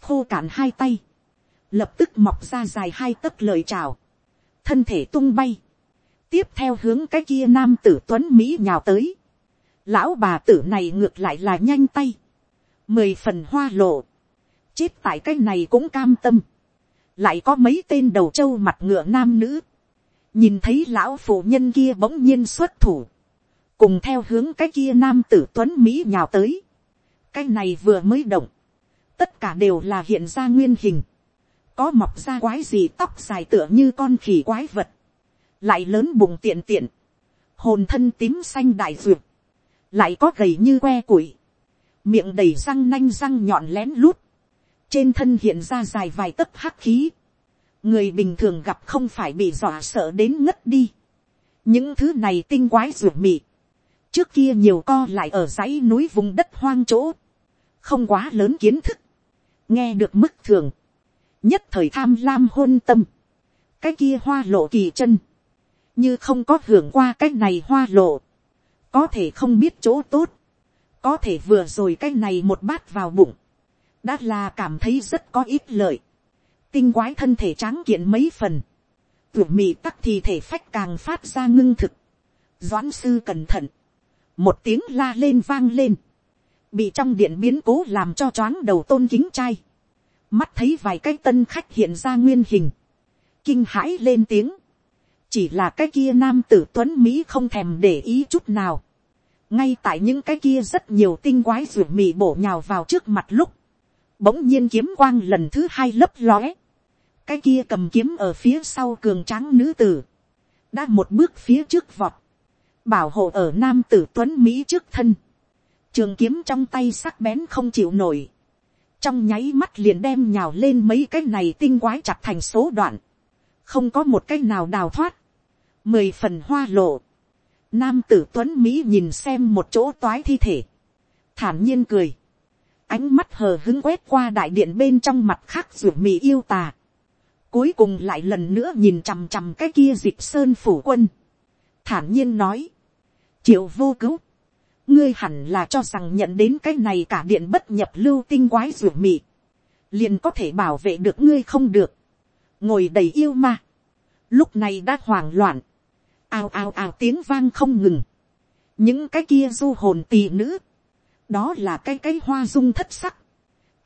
khô cạn hai tay, lập tức mọc ra dài hai tấc lời chào, thân thể tung bay, tiếp theo hướng cái kia nam tử tuấn mỹ nhào tới, lão bà tử này ngược lại là nhanh tay, mười phần hoa lộ, chết tại cái này cũng cam tâm, lại có mấy tên đầu trâu mặt ngựa nam nữ, nhìn thấy lão phụ nhân kia bỗng nhiên xuất thủ, cùng theo hướng cái kia nam tử tuấn mỹ nhào tới, cái này vừa mới động, tất cả đều là hiện ra nguyên hình, có mọc ra quái gì tóc dài tựa như con khỉ quái vật, lại lớn bụng tiện tiện, hồn thân tím xanh đại duyệt, lại có gầy như que củi, miệng đầy răng nanh răng nhọn lén lút, trên thân hiện ra dài vài tấc hắc khí, người bình thường gặp không phải bị dọa sợ đến ngất đi, những thứ này tinh quái ruột mị, trước kia nhiều co lại ở dãy núi vùng đất hoang chỗ, không quá lớn kiến thức, nghe được mức thường, nhất thời tham lam hôn tâm, cái kia hoa lộ kỳ chân, như không có hưởng qua cái này hoa lộ, có thể không biết chỗ tốt, có thể vừa rồi cái này một bát vào bụng, đã là cảm thấy rất có ít lợi, tinh quái thân thể tráng kiện mấy phần, tuổi mị tắc thì thể phách càng phát ra ngưng thực, doãn sư cẩn thận, một tiếng la lên vang lên, bị trong điện biến cố làm cho choáng đầu tôn kính trai, mắt thấy vài cái tân khách hiện ra nguyên hình, kinh hãi lên tiếng, chỉ là cái kia nam tử tuấn mỹ không thèm để ý chút nào, ngay tại những cái kia rất nhiều tinh quái ruột mì bổ nhào vào trước mặt lúc, bỗng nhiên kiếm quang lần thứ hai lấp lóe, cái kia cầm kiếm ở phía sau cường tráng nữ tử, đã một bước phía trước vọt, bảo hộ ở nam tử tuấn mỹ trước thân, trường kiếm trong tay sắc bén không chịu nổi, trong nháy mắt liền đem nhào lên mấy cái này tinh quái chặt thành số đoạn, không có một cái nào đào thoát, mười phần hoa lộ, nam tử tuấn mỹ nhìn xem một chỗ toái thi thể, thản nhiên cười, ánh mắt hờ hứng quét qua đại điện bên trong mặt khác ruột mì yêu tà, cuối cùng lại lần nữa nhìn chằm chằm cái kia dịp sơn phủ quân, thản nhiên nói, triệu vô cứu, ngươi hẳn là cho rằng nhận đến cái này cả điện bất nhập lưu tinh quái ruột mì, liền có thể bảo vệ được ngươi không được, ngồi đầy yêu ma, lúc này đã hoảng loạn, Ao ao ao tiếng vang không ngừng, những cái kia du hồn tỳ nữ, đó là cái cái hoa dung thất sắc,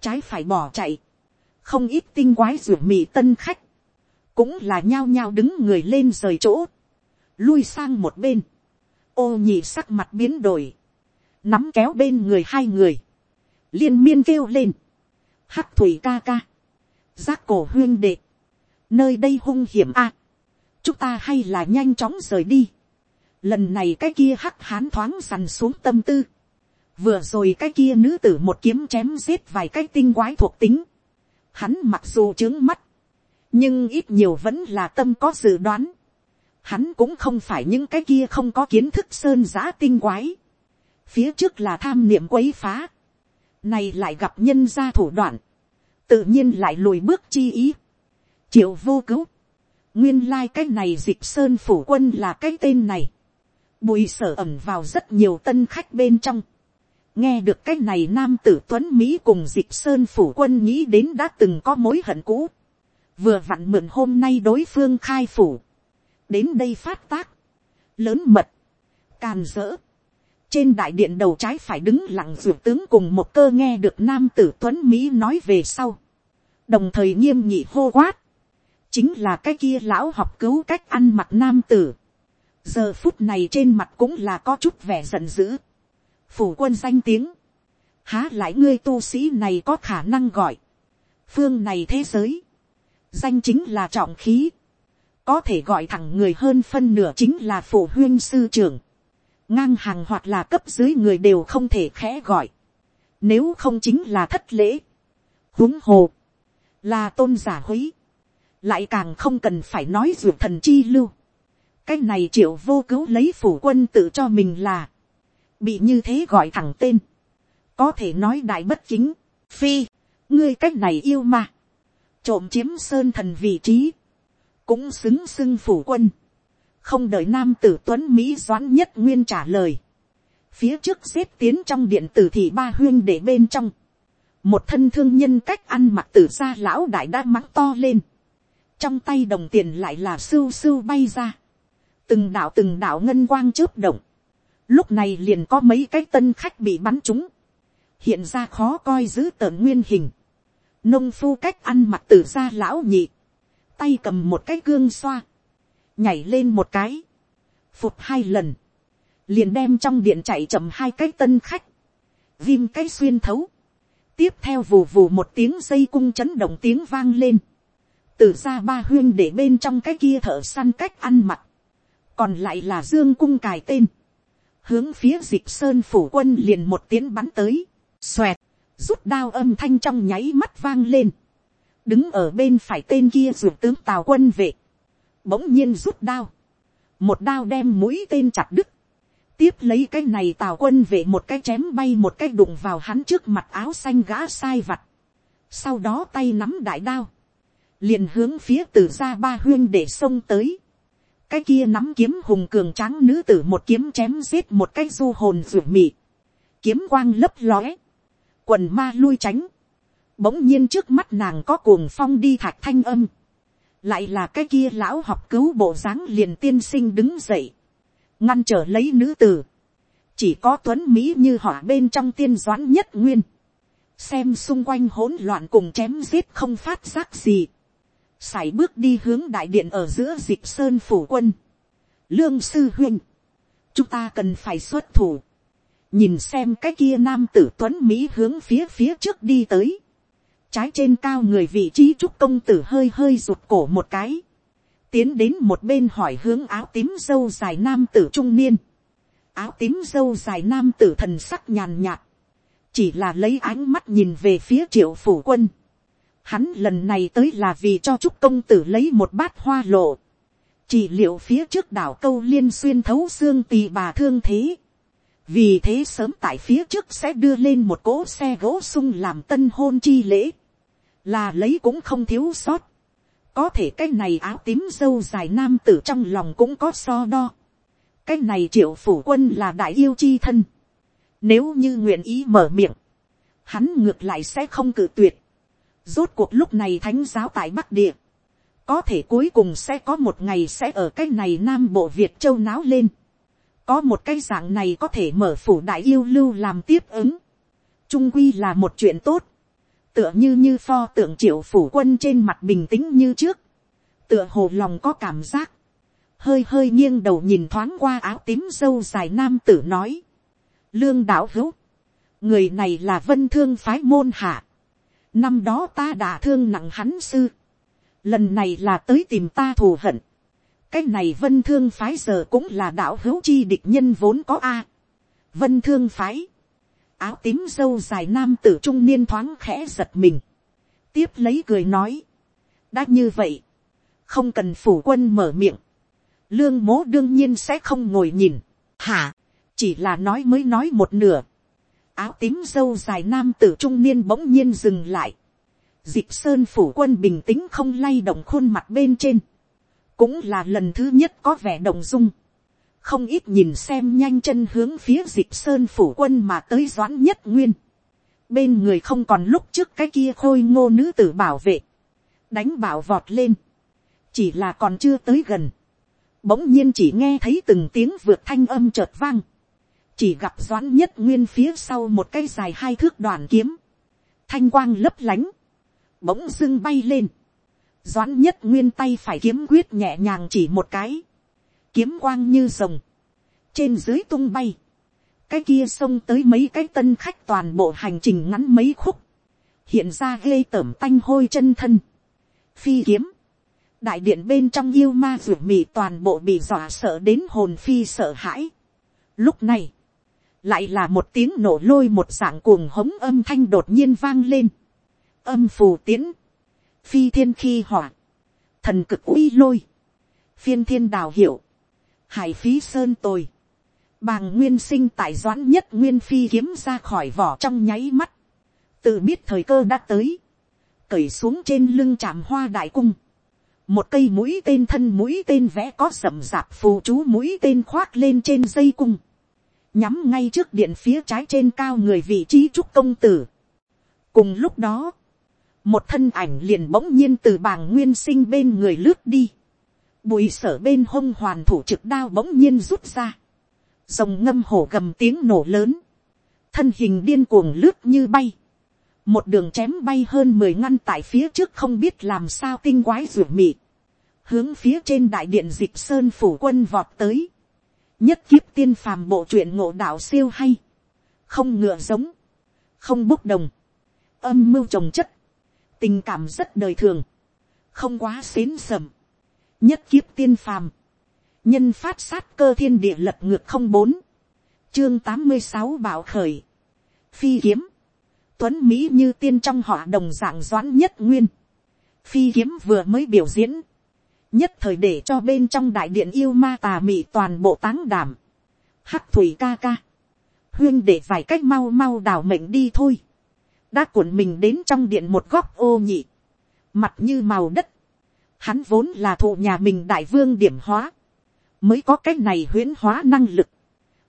trái phải bỏ chạy, không ít tinh quái ruột mì tân khách, cũng là nhao nhao đứng người lên rời chỗ, lui sang một bên, ô nhị sắc mặt biến đổi, nắm kéo bên người hai người, liên miên kêu lên, hắc thủy ca ca, giác cổ huyên đệ, nơi đây hung hiểm a, chúng ta hay là nhanh chóng rời đi, lần này cái kia hắc hán thoáng dằn xuống tâm tư, vừa rồi cái kia nữ tử một kiếm chém giết vài cái tinh quái thuộc tính, hắn mặc dù trướng mắt, nhưng ít nhiều vẫn là tâm có dự đoán, hắn cũng không phải những cái kia không có kiến thức sơn giã tinh quái, phía trước là tham niệm quấy phá, này lại gặp nhân gia thủ đoạn, tự nhiên lại lùi bước chi ý, triệu vô cứu, nguyên lai cái này dịch sơn phủ quân là cái tên này, bùi sở ẩm vào rất nhiều tân khách bên trong, nghe được cái này nam tử tuấn mỹ cùng dịp sơn phủ quân nghĩ đến đã từng có mối hận cũ, vừa vặn mượn hôm nay đối phương khai phủ, đến đây phát tác, lớn mật, càn dỡ, trên đại điện đầu trái phải đứng lặng ruột tướng cùng một cơ nghe được nam tử tuấn mỹ nói về sau, đồng thời nghiêm nhị hô quát, chính là cái kia lão học cứu cách ăn mặc nam tử, giờ phút này trên mặt cũng là có chút vẻ giận dữ, phủ quân danh tiếng, há lại ngươi tu sĩ này có khả năng gọi, phương này thế giới, danh chính là trọng khí, có thể gọi thẳng người hơn phân nửa chính là phụ huyên sư trưởng, ngang hàng hoặc là cấp dưới người đều không thể khẽ gọi, nếu không chính là thất lễ, huống hồ, là tôn giả huý, lại càng không cần phải nói ruột thần chi lưu, cái này triệu vô cứu lấy phủ quân tự cho mình là, bị như thế gọi thẳng tên, có thể nói đại bất chính, phi, ngươi cách này yêu mà, trộm chiếm sơn thần vị trí, cũng xứng xưng phủ quân, không đợi nam tử tuấn mỹ doãn nhất nguyên trả lời, phía trước xếp tiến trong điện tử thì ba huyên để bên trong, một thân thương nhân cách ăn mặc tử ra lão đại đã mắng to lên, trong tay đồng tiền lại là sưu sưu bay ra, từng đạo từng đạo ngân quang chớp động, lúc này liền có mấy cái tân khách bị bắn trúng, hiện ra khó coi giữ tợn nguyên hình, nông phu cách ăn mặc tử da lão nhị, tay cầm một cái gương xoa, nhảy lên một cái, phục hai lần, liền đem trong điện chạy chậm hai cái tân khách, viêm cái xuyên thấu, tiếp theo vù vù một tiếng dây cung chấn động tiếng vang lên, từ ra ba huyên để bên trong cái kia thợ săn cách ăn mặc, còn lại là dương cung cài tên, hướng phía dịp sơn phủ quân liền một tiếng bắn tới, xoẹt, rút đao âm thanh trong nháy mắt vang lên, đứng ở bên phải tên kia ruột tướng tào quân vệ, bỗng nhiên rút đao, một đao đem mũi tên chặt đứt, tiếp lấy cái này tào quân vệ một cái chém bay một cái đụng vào hắn trước mặt áo xanh gã sai vặt, sau đó tay nắm đại đao, liền hướng phía từ ra ba huyên để xông tới, cái kia nắm kiếm hùng cường tráng nữ tử một kiếm chém giết một cái du hồn ruột mị, kiếm quang lấp lóe, quần ma lui tránh, bỗng nhiên trước mắt nàng có cuồng phong đi thạch thanh âm, lại là cái kia lão học cứu bộ dáng liền tiên sinh đứng dậy, ngăn trở lấy nữ tử, chỉ có tuấn mỹ như họ bên trong tiên doãn nhất nguyên, xem xung quanh hỗn loạn cùng chém giết không phát giác gì, sải bước đi hướng đại điện ở giữa dịp sơn phủ quân, lương sư huynh, chúng ta cần phải xuất thủ, nhìn xem cái kia nam tử tuấn mỹ hướng phía phía trước đi tới, trái trên cao người vị trí trúc công tử hơi hơi rụt cổ một cái, tiến đến một bên hỏi hướng áo tím dâu dài nam tử trung niên, áo tím dâu dài nam tử thần sắc nhàn nhạt, chỉ là lấy ánh mắt nhìn về phía triệu phủ quân. Hắn lần này tới là vì cho trúc công tử lấy một bát hoa lộ, chỉ liệu phía trước đảo câu liên xuyên thấu xương tì bà thương thế. vì thế sớm tại phía trước sẽ đưa lên một cỗ xe gỗ sung làm tân hôn chi lễ, là lấy cũng không thiếu sót có thể cái này áo tím dâu dài nam tử trong lòng cũng có so đo. cái này triệu phủ quân là đại yêu chi thân. nếu như nguyện ý mở miệng, hắn ngược lại sẽ không cự tuyệt rốt cuộc lúc này thánh giáo tại bắc địa, có thể cuối cùng sẽ có một ngày sẽ ở cái này nam bộ việt châu náo lên. có một cái dạng này có thể mở phủ đại yêu lưu làm tiếp ứng. trung quy là một chuyện tốt. Tựa như như pho tượng triệu phủ quân trên mặt bình tĩnh như trước, tựa hồ lòng có cảm giác, hơi hơi nghiêng đầu nhìn thoáng qua áo tím dâu dài nam tử nói, lương đạo hữu, người này là vân thương phái môn hạ, năm đó ta đã thương nặng hắn sư, lần này là tới tìm ta thù hận, cái này vân thương phái giờ cũng là đạo hữu chi địch nhân vốn có a, vân thương phái, áo tím dâu dài nam tử trung niên thoáng khẽ giật mình. tiếp lấy cười nói. đã như vậy, không cần phủ quân mở miệng. lương mố đương nhiên sẽ không ngồi nhìn. hả, chỉ là nói mới nói một nửa áo tím dâu dài nam tử trung niên bỗng nhiên dừng lại. dịp sơn phủ quân bình tĩnh không lay động khuôn mặt bên trên. cũng là lần thứ nhất có vẻ động dung không ít nhìn xem nhanh chân hướng phía dịp sơn phủ quân mà tới doãn nhất nguyên. bên người không còn lúc trước cái kia khôi ngô nữ tử bảo vệ, đánh bảo vọt lên, chỉ là còn chưa tới gần, bỗng nhiên chỉ nghe thấy từng tiếng vượt thanh âm chợt vang, chỉ gặp doãn nhất nguyên phía sau một cây dài hai thước đoàn kiếm, thanh quang lấp lánh, bỗng dưng bay lên, doãn nhất nguyên tay phải kiếm quyết nhẹ nhàng chỉ một cái, kiếm quang như rồng, trên dưới tung bay, cái kia xông tới mấy cái tân khách toàn bộ hành trình ngắn mấy khúc, hiện ra ghê tởm tanh hôi chân thân, phi kiếm, đại điện bên trong yêu ma ruột mì toàn bộ bị dọa sợ đến hồn phi sợ hãi. Lúc này, lại là một tiếng nổ lôi một dạng cuồng hống âm thanh đột nhiên vang lên. âm phù tiến, phi thiên khi hỏa, thần cực uy lôi, phiên thiên đào hiệu, hải phí sơn tồi, bàng nguyên sinh tại doãn nhất nguyên phi kiếm ra khỏi vỏ trong nháy mắt, tự biết thời cơ đã tới, cởi xuống trên lưng tràm hoa đại cung, một cây mũi tên thân mũi tên vẽ có sầm rạp phù chú mũi tên khoác lên trên dây cung, nhắm ngay trước điện phía trái trên cao người vị trí trúc công tử. cùng lúc đó, một thân ảnh liền bỗng nhiên từ bàng nguyên sinh bên người lướt đi, bùi sở bên hông hoàn thủ trực đao bỗng nhiên rút ra, rồng ngâm hổ gầm tiếng nổ lớn, thân hình điên cuồng lướt như bay, một đường chém bay hơn mười ngăn tại phía trước không biết làm sao tinh quái ruột mị, hướng phía trên đại điện dịch sơn phủ quân vọt tới, nhất kiếp tiên phàm bộ truyện ngộ đạo siêu hay, không ngựa giống, không bốc đồng, âm mưu trồng chất, tình cảm rất đời thường, không quá xến sầm, nhất kiếp tiên phàm, nhân phát sát cơ thiên địa lật ngược không bốn, chương tám mươi sáu bảo khởi, phi kiếm, tuấn mỹ như tiên trong họ đồng dạng doãn nhất nguyên, phi kiếm vừa mới biểu diễn, nhất thời để cho bên trong đại điện yêu ma tà mị toàn bộ táng đảm, hắc thủy ca ca, huyên để vài cách mau mau đào mệnh đi thôi, đã cuộn mình đến trong điện một góc ô nhị, mặt như màu đất, hắn vốn là thụ nhà mình đại vương điểm hóa, mới có cái này huyễn hóa năng lực,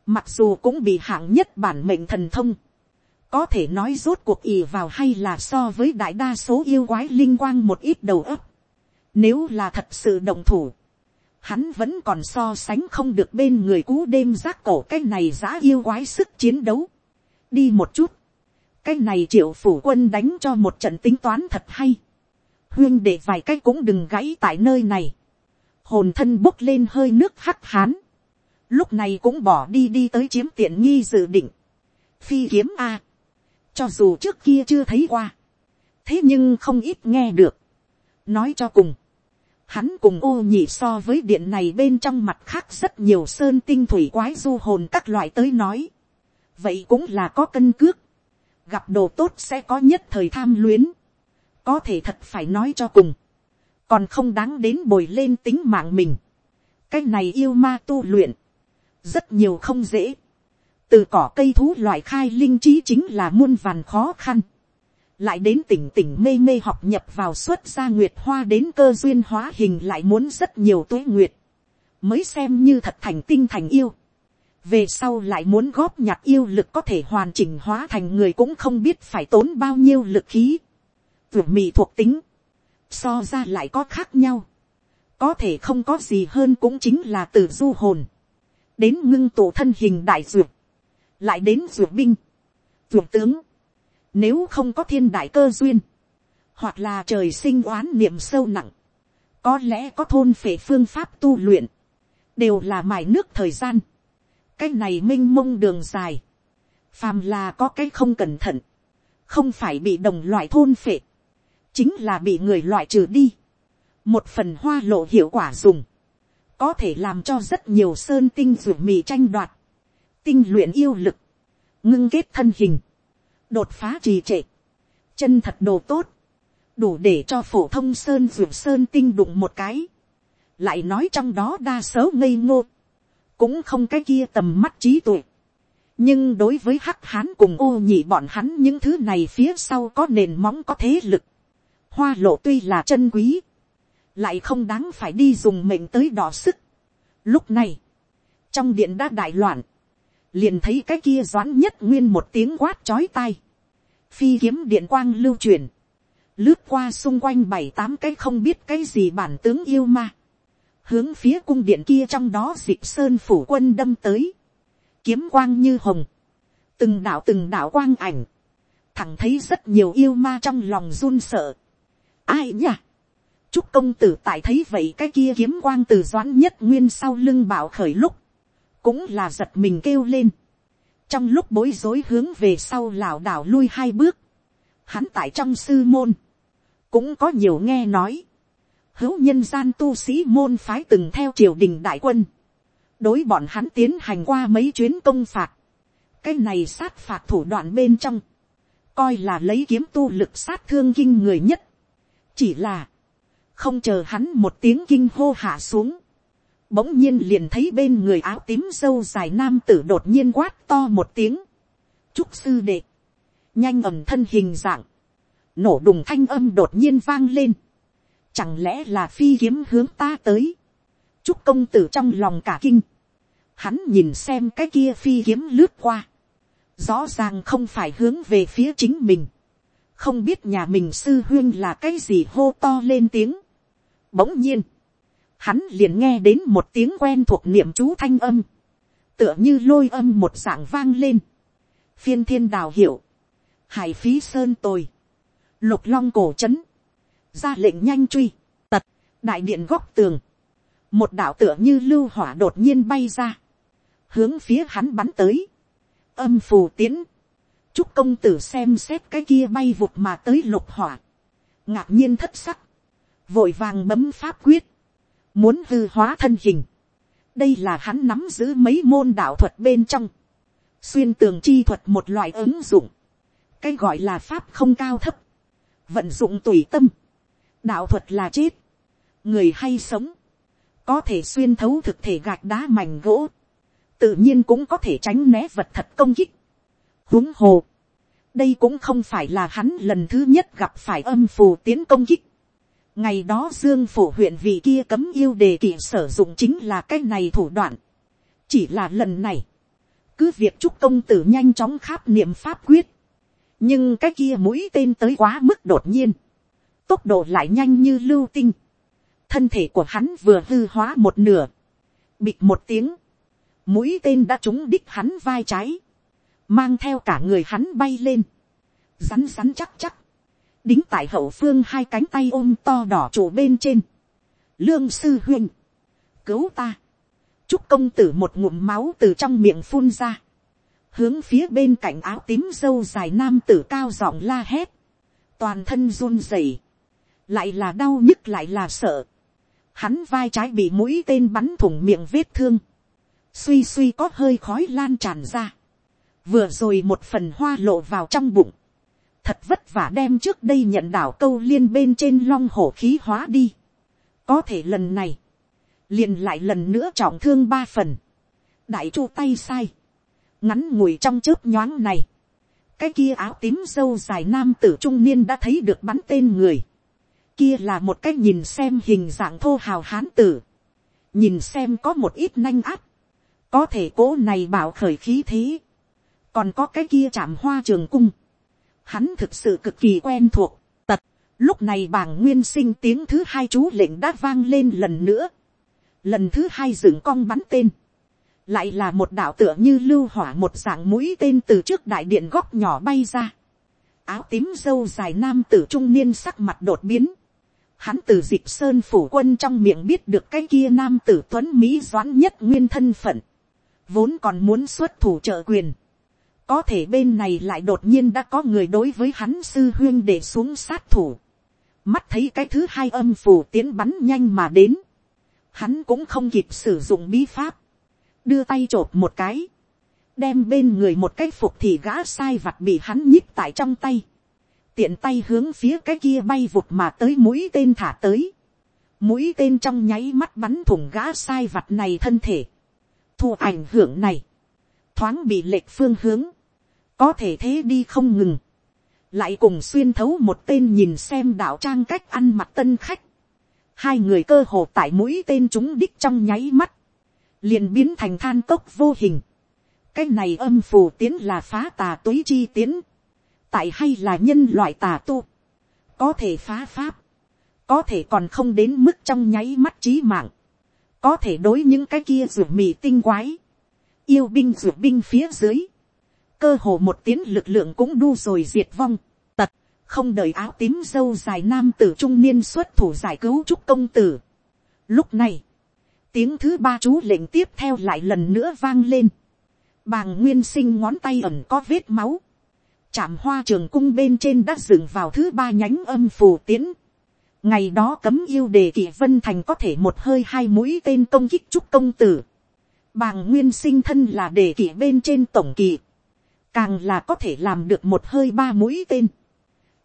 mặc dù cũng bị hạng nhất bản mệnh thần thông, có thể nói rốt cuộc ì vào hay là so với đại đa số yêu quái linh quang một ít đầu ấp. Nếu là thật sự đồng thủ, hắn vẫn còn so sánh không được bên người cú đêm giác cổ cái này giã yêu quái sức chiến đấu. Đi một chút, cái này triệu phủ quân đánh cho một trận tính toán thật hay. Huyên để vài cái cũng đừng gãy tại nơi này. Hồn thân bốc lên hơi nước hắc hán. Lúc này cũng bỏ đi đi tới chiếm tiện nghi dự định. Phi kiếm A cho dù trước kia chưa thấy qua, thế nhưng không ít nghe được. nói cho cùng, hắn cùng ô nhị so với điện này bên trong mặt khác rất nhiều sơn tinh thủy quái du hồn các loại tới nói. vậy cũng là có cân cước, gặp đồ tốt sẽ có nhất thời tham luyến, có thể thật phải nói cho cùng, còn không đáng đến bồi lên tính mạng mình. cái này yêu ma tu luyện, rất nhiều không dễ. Từ cỏ cây thú loại khai linh trí chính là muôn vàn khó khăn, lại đến tỉnh tỉnh mê mê học nhập vào xuất gia nguyệt hoa đến cơ duyên hóa hình lại muốn rất nhiều tuế nguyệt, mới xem như thật thành tinh thành yêu, về sau lại muốn góp nhặt yêu lực có thể hoàn chỉnh hóa thành người cũng không biết phải tốn bao nhiêu lực khí, vượt mị thuộc tính, so ra lại có khác nhau, có thể không có gì hơn cũng chính là từ du hồn, đến ngưng tổ thân hình đại dược, lại đến dược binh, dược tướng, nếu không có thiên đại cơ duyên, hoặc là trời sinh oán niệm sâu nặng, có lẽ có thôn phệ phương pháp tu luyện, đều là mài nước thời gian, cái này m i n h mông đường dài, phàm là có cái không cẩn thận, không phải bị đồng loại thôn phệ, chính là bị người loại trừ đi, một phần hoa lộ hiệu quả dùng, có thể làm cho rất nhiều sơn tinh ruột mì tranh đoạt, tinh luyện yêu lực, ngưng kết thân hình, đột phá trì trệ, chân thật đồ tốt, đủ để cho phổ thông sơn ruộng sơn tinh đụng một cái, lại nói trong đó đa số ngây ngô, cũng không cái kia tầm mắt trí tuệ, nhưng đối với hắc hán cùng ô nhị bọn hắn những thứ này phía sau có nền móng có thế lực, hoa lộ tuy là chân quý, lại không đáng phải đi dùng mệnh tới đỏ sức. Lúc này, trong điện đã đại loạn, liền thấy cái kia doãn nhất nguyên một tiếng quát chói tai, phi kiếm điện quang lưu truyền, lướt qua xung quanh bảy tám cái không biết cái gì bản tướng yêu ma, hướng phía cung điện kia trong đó dịp sơn phủ quân đâm tới, kiếm quang như hồng, từng đạo từng đạo quang ảnh, thẳng thấy rất nhiều yêu ma trong lòng run sợ. ai nhỉ? chúc công tử tại thấy vậy cái kia kiếm quang từ doãn nhất nguyên sau lưng bảo khởi lúc, cũng là giật mình kêu lên, trong lúc bối rối hướng về sau lảo đảo lui hai bước, hắn tại trong sư môn, cũng có nhiều nghe nói, hữu nhân gian tu sĩ môn phái từng theo triều đình đại quân, đối bọn hắn tiến hành qua mấy chuyến công phạt, cái này sát phạt thủ đoạn bên trong, coi là lấy kiếm tu lực sát thương kinh người nhất, chỉ là, không chờ hắn một tiếng kinh hô hạ xuống, bỗng nhiên liền thấy bên người áo tím dâu dài nam tử đột nhiên quát to một tiếng, trúc sư đệ, nhanh ẩm thân hình dạng, nổ đùng thanh âm đột nhiên vang lên, chẳng lẽ là phi kiếm hướng ta tới, trúc công tử trong lòng cả kinh, hắn nhìn xem cái kia phi kiếm lướt qua, rõ ràng không phải hướng về phía chính mình, không biết nhà mình sư huyên là cái gì hô to lên tiếng. Bỗng nhiên, hắn liền nghe đến một tiếng quen thuộc niệm chú thanh âm, tựa như lôi âm một dạng vang lên, phiên thiên đào hiểu, hải phí sơn tồi, lục long cổ c h ấ n ra lệnh nhanh truy, tật, đại điện góc tường, một đạo tựa như lưu hỏa đột nhiên bay ra, hướng phía hắn bắn tới, âm phù tiến, chúc công tử xem xét cái kia bay vụt mà tới lục hỏa, ngạc nhiên thất sắc, vội vàng bấm pháp quyết, muốn hư hóa thân hình, đây là hắn nắm giữ mấy môn đạo thuật bên trong, xuyên tường chi thuật một loại ứng dụng, cái gọi là pháp không cao thấp, vận dụng tùy tâm, đạo thuật là chết, người hay sống, có thể xuyên thấu thực thể gạch đá mảnh gỗ, tự nhiên cũng có thể tránh né vật thật công kích. huống hồ, đây cũng không phải là hắn lần thứ nhất gặp phải âm phù tiến công kích ngày đó dương phủ huyện vị kia cấm yêu đề kỷ sử dụng chính là cái này thủ đoạn. chỉ là lần này, cứ việc chúc công tử nhanh chóng kháp niệm pháp quyết, nhưng cái kia mũi tên tới quá mức đột nhiên, tốc độ lại nhanh như lưu tinh, thân thể của hắn vừa hư hóa một nửa, bịt một tiếng, mũi tên đã trúng đích hắn vai trái, mang theo cả người hắn bay lên, rắn rắn chắc chắc, đính tại hậu phương hai cánh tay ôm to đỏ chỗ bên trên, lương sư huynh, cứu ta, chúc công tử một ngụm máu từ trong miệng phun ra, hướng phía bên cạnh áo tím dâu dài nam tử cao giọng la hét, toàn thân run rẩy, lại là đau nhức lại là sợ, hắn vai trái bị mũi tên bắn thủng miệng vết thương, suy suy có hơi khói lan tràn ra, vừa rồi một phần hoa lộ vào trong bụng, thật vất vả đem trước đây nhận đảo câu liên bên trên long hổ khí hóa đi, có thể lần này, liền lại lần nữa trọng thương ba phần, đại chu tay sai, ngắn ngủi trong chớp nhoáng này, cái kia áo tím dâu dài nam tử trung niên đã thấy được bắn tên người, kia là một cái nhìn xem hình dạng thô hào hán tử, nhìn xem có một ít nanh áp, có thể cố này bảo khởi khí thế, còn có cái kia chạm hoa trường cung, hắn thực sự cực kỳ quen thuộc, tật, lúc này bảng nguyên sinh tiếng thứ hai chú lệnh đã vang lên lần nữa, lần thứ hai dựng cong bắn tên, lại là một đạo tựa như lưu hỏa một dạng mũi tên từ trước đại điện góc nhỏ bay ra. áo tím dâu dài nam tử trung niên sắc mặt đột biến. hắn từ dịp sơn phủ quân trong miệng biết được cái kia nam tử tuấn mỹ doãn nhất nguyên thân phận. vốn còn muốn xuất thủ trợ quyền có thể bên này lại đột nhiên đã có người đối với hắn sư huyên để xuống sát thủ. mắt thấy cái thứ hai âm phủ tiến bắn nhanh mà đến. hắn cũng không kịp sử dụng bí pháp. Đưa tay chộp một cái, đem bên người một cái phục thì gã sai vặt bị hắn nhích tại trong tay, tiện tay hướng phía cái kia bay vụt mà tới mũi tên thả tới, mũi tên trong nháy mắt bắn thủng gã sai vặt này thân thể, thu ảnh hưởng này, thoáng bị lệch phương hướng, có thể thế đi không ngừng, lại cùng xuyên thấu một tên nhìn xem đạo trang cách ăn mặc tân khách, hai người cơ hồ tại mũi tên chúng đích trong nháy mắt, liền biến thành than cốc vô hình. cái này âm phù tiến là phá tà túy chi tiến, tại hay là nhân loại tà tu, có thể phá pháp, có thể còn không đến mức trong nháy mắt trí mạng, có thể đối những cái kia ruột mì tinh quái, yêu binh ruột binh phía dưới, cơ hồ một tiếng lực lượng cũng đu rồi diệt vong, tật, không đợi áo tím dâu dài nam tử trung niên xuất thủ giải cứu trúc công tử. Lúc này, tiếng thứ ba chú lệnh tiếp theo lại lần nữa vang lên. Bàng nguyên sinh ngón tay ẩn có vết máu. chạm hoa trường cung bên trên đã dựng vào thứ ba nhánh âm phù tiến. Ngày đó cấm yêu đề kỷ vân thành có thể một hơi hai mũi tên công kích trúc công tử. Bàng nguyên sinh thân là đề kỷ bên trên tổng kỳ. Càng là có thể làm được một hơi ba mũi tên.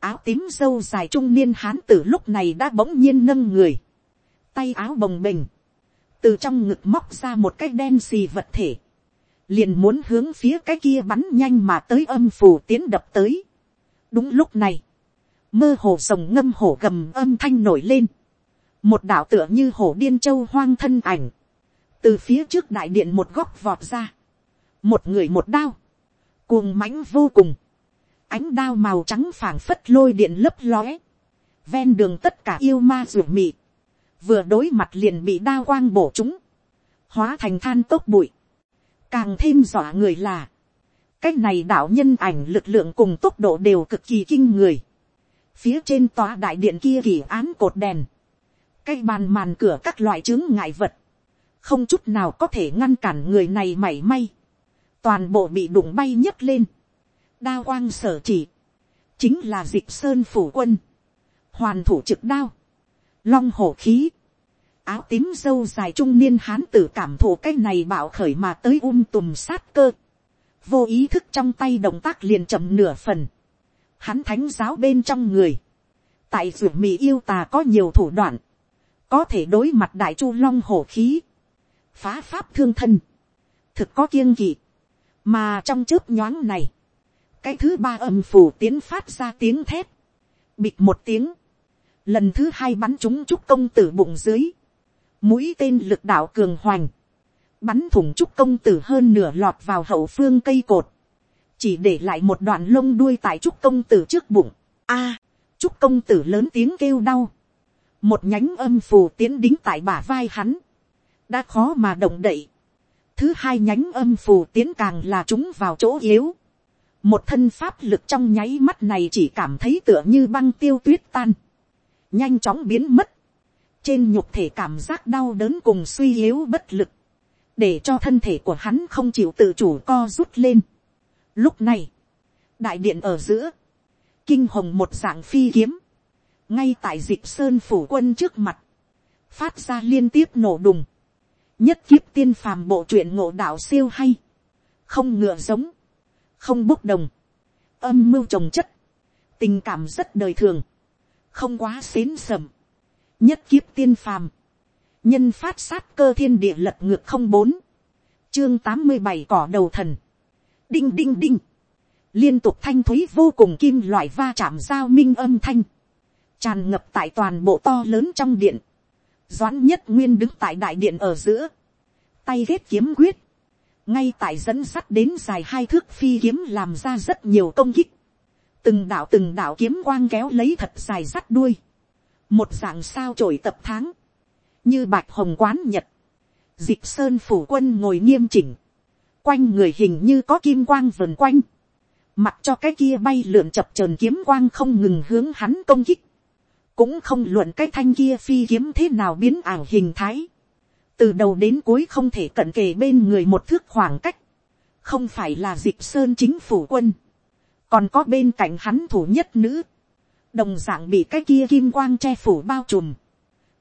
Áo tím dâu dài trung niên hán tử lúc này đã bỗng nhiên nâng người. Tay áo bồng bềnh. Từ trong ngực móc ra một cái đen xì vật thể liền muốn hướng phía cái kia bắn nhanh mà tới âm phù tiến đập tới. đúng lúc này, mơ hồ rồng ngâm hổ gầm âm thanh nổi lên, một đạo tựa như hổ điên châu hoang thân ảnh, từ phía trước đại điện một góc vọt ra, một người một đao, cuồng mãnh vô cùng, ánh đao màu trắng phảng phất lôi điện lấp lóe, ven đường tất cả yêu ma ruột mị, vừa đối mặt liền bị đao quang bổ chúng, hóa thành than tốt bụi, càng thêm dọa người là, cái này đạo nhân ảnh lực lượng cùng tốc độ đều cực kỳ kinh người. phía trên tòa đại điện kia kỳ án cột đèn, cái bàn màn cửa các loại chứng ngại vật, không chút nào có thể ngăn cản người này mảy may, toàn bộ bị đụng bay nhấc lên, đao quang sở chỉ, chính là dịch sơn phủ quân, hoàn thủ trực đao, long hổ khí, áo tím dâu dài trung niên hán tử cảm thụ cái này bạo khởi mà tới um tùm sát cơ. Vô ý thức trong tay động tác liền chậm nửa phần. Hắn thánh giáo bên trong người. Tại ruột mỹ yêu tà có nhiều thủ đoạn. Có thể đối mặt đại chu long hổ khí. Phá pháp thương thân. Thực có kiêng kỵ. Mà trong chớp nhoáng này. Cái thứ ba âm phủ tiến phát ra tiếng thép, Bịt một tiếng. Lần thứ hai bắn chúng trúc công tử bụng dưới mũi tên lực đạo cường hoành, bắn thủng trúc công tử hơn nửa lọt vào hậu phương cây cột, chỉ để lại một đoạn lông đuôi tại trúc công tử trước bụng. A, trúc công tử lớn tiếng kêu đau, một nhánh âm phù tiến đính tại bả vai hắn, đã khó mà động đậy thứ hai nhánh âm phù tiến càng là chúng vào chỗ yếu. một thân pháp lực trong nháy mắt này chỉ cảm thấy tựa như băng tiêu tuyết tan, nhanh chóng biến mất. Trên nhục thể cảm giác đau đớn cùng suy yếu bất lực, để cho thân thể của hắn không chịu tự chủ co rút lên. Lúc này, đại điện ở giữa, kinh hồng một dạng phi kiếm, ngay tại dịch sơn phủ quân trước mặt, phát ra liên tiếp nổ đùng, nhất kiếp tiên phàm bộ truyện ngộ đạo siêu hay, không ngựa giống, không bốc đồng, âm mưu trồng chất, tình cảm rất đời thường, không quá xến sầm, nhất kiếp tiên phàm, nhân phát sát cơ thiên địa lật ngược không bốn, chương tám mươi bảy cỏ đầu thần, đinh đinh đinh, liên tục thanh thúy vô cùng kim loại va chạm giao minh âm thanh, tràn ngập tại toàn bộ to lớn trong điện, doãn nhất nguyên đứng tại đại điện ở giữa, tay ghét kiếm quyết, ngay tại dẫn sắt đến dài hai thước phi kiếm làm ra rất nhiều công kích, từng đạo từng đạo kiếm quang kéo lấy thật dài sắt đuôi, một dạng sao trổi tập tháng, như bạch hồng quán nhật, dịch sơn phủ quân ngồi nghiêm chỉnh, quanh người hình như có kim quang vần quanh, mặc cho cái kia bay lượn chập trờn kiếm quang không ngừng hướng hắn công kích, cũng không luận cái thanh kia phi kiếm thế nào biến ảo hình thái, từ đầu đến cuối không thể cận kề bên người một thước khoảng cách, không phải là dịp sơn chính phủ quân, còn có bên cạnh hắn thủ nhất nữ, đồng dạng bị cái kia kim quang che phủ bao trùm,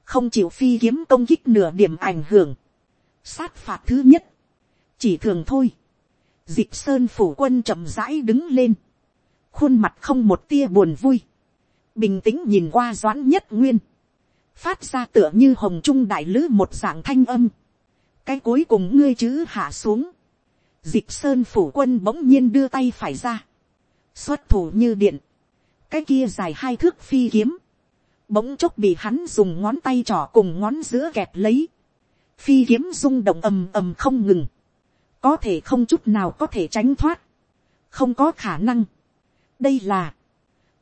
không chịu phi kiếm công kích nửa điểm ảnh hưởng, sát phạt thứ nhất, chỉ thường thôi, dịp sơn phủ quân chậm rãi đứng lên, khuôn mặt không một tia buồn vui, bình tĩnh nhìn qua doãn nhất nguyên, phát ra tựa như hồng trung đại lữ một dạng thanh âm, cái cuối cùng ngươi chữ hạ xuống, dịch sơn phủ quân bỗng nhiên đưa tay phải ra, xuất thủ như điện, cái kia dài hai thước phi kiếm, bỗng chốc bị hắn dùng ngón tay trỏ cùng ngón giữa kẹp lấy, phi kiếm rung động ầm ầm không ngừng, có thể không chút nào có thể tránh thoát, không có khả năng. đây là,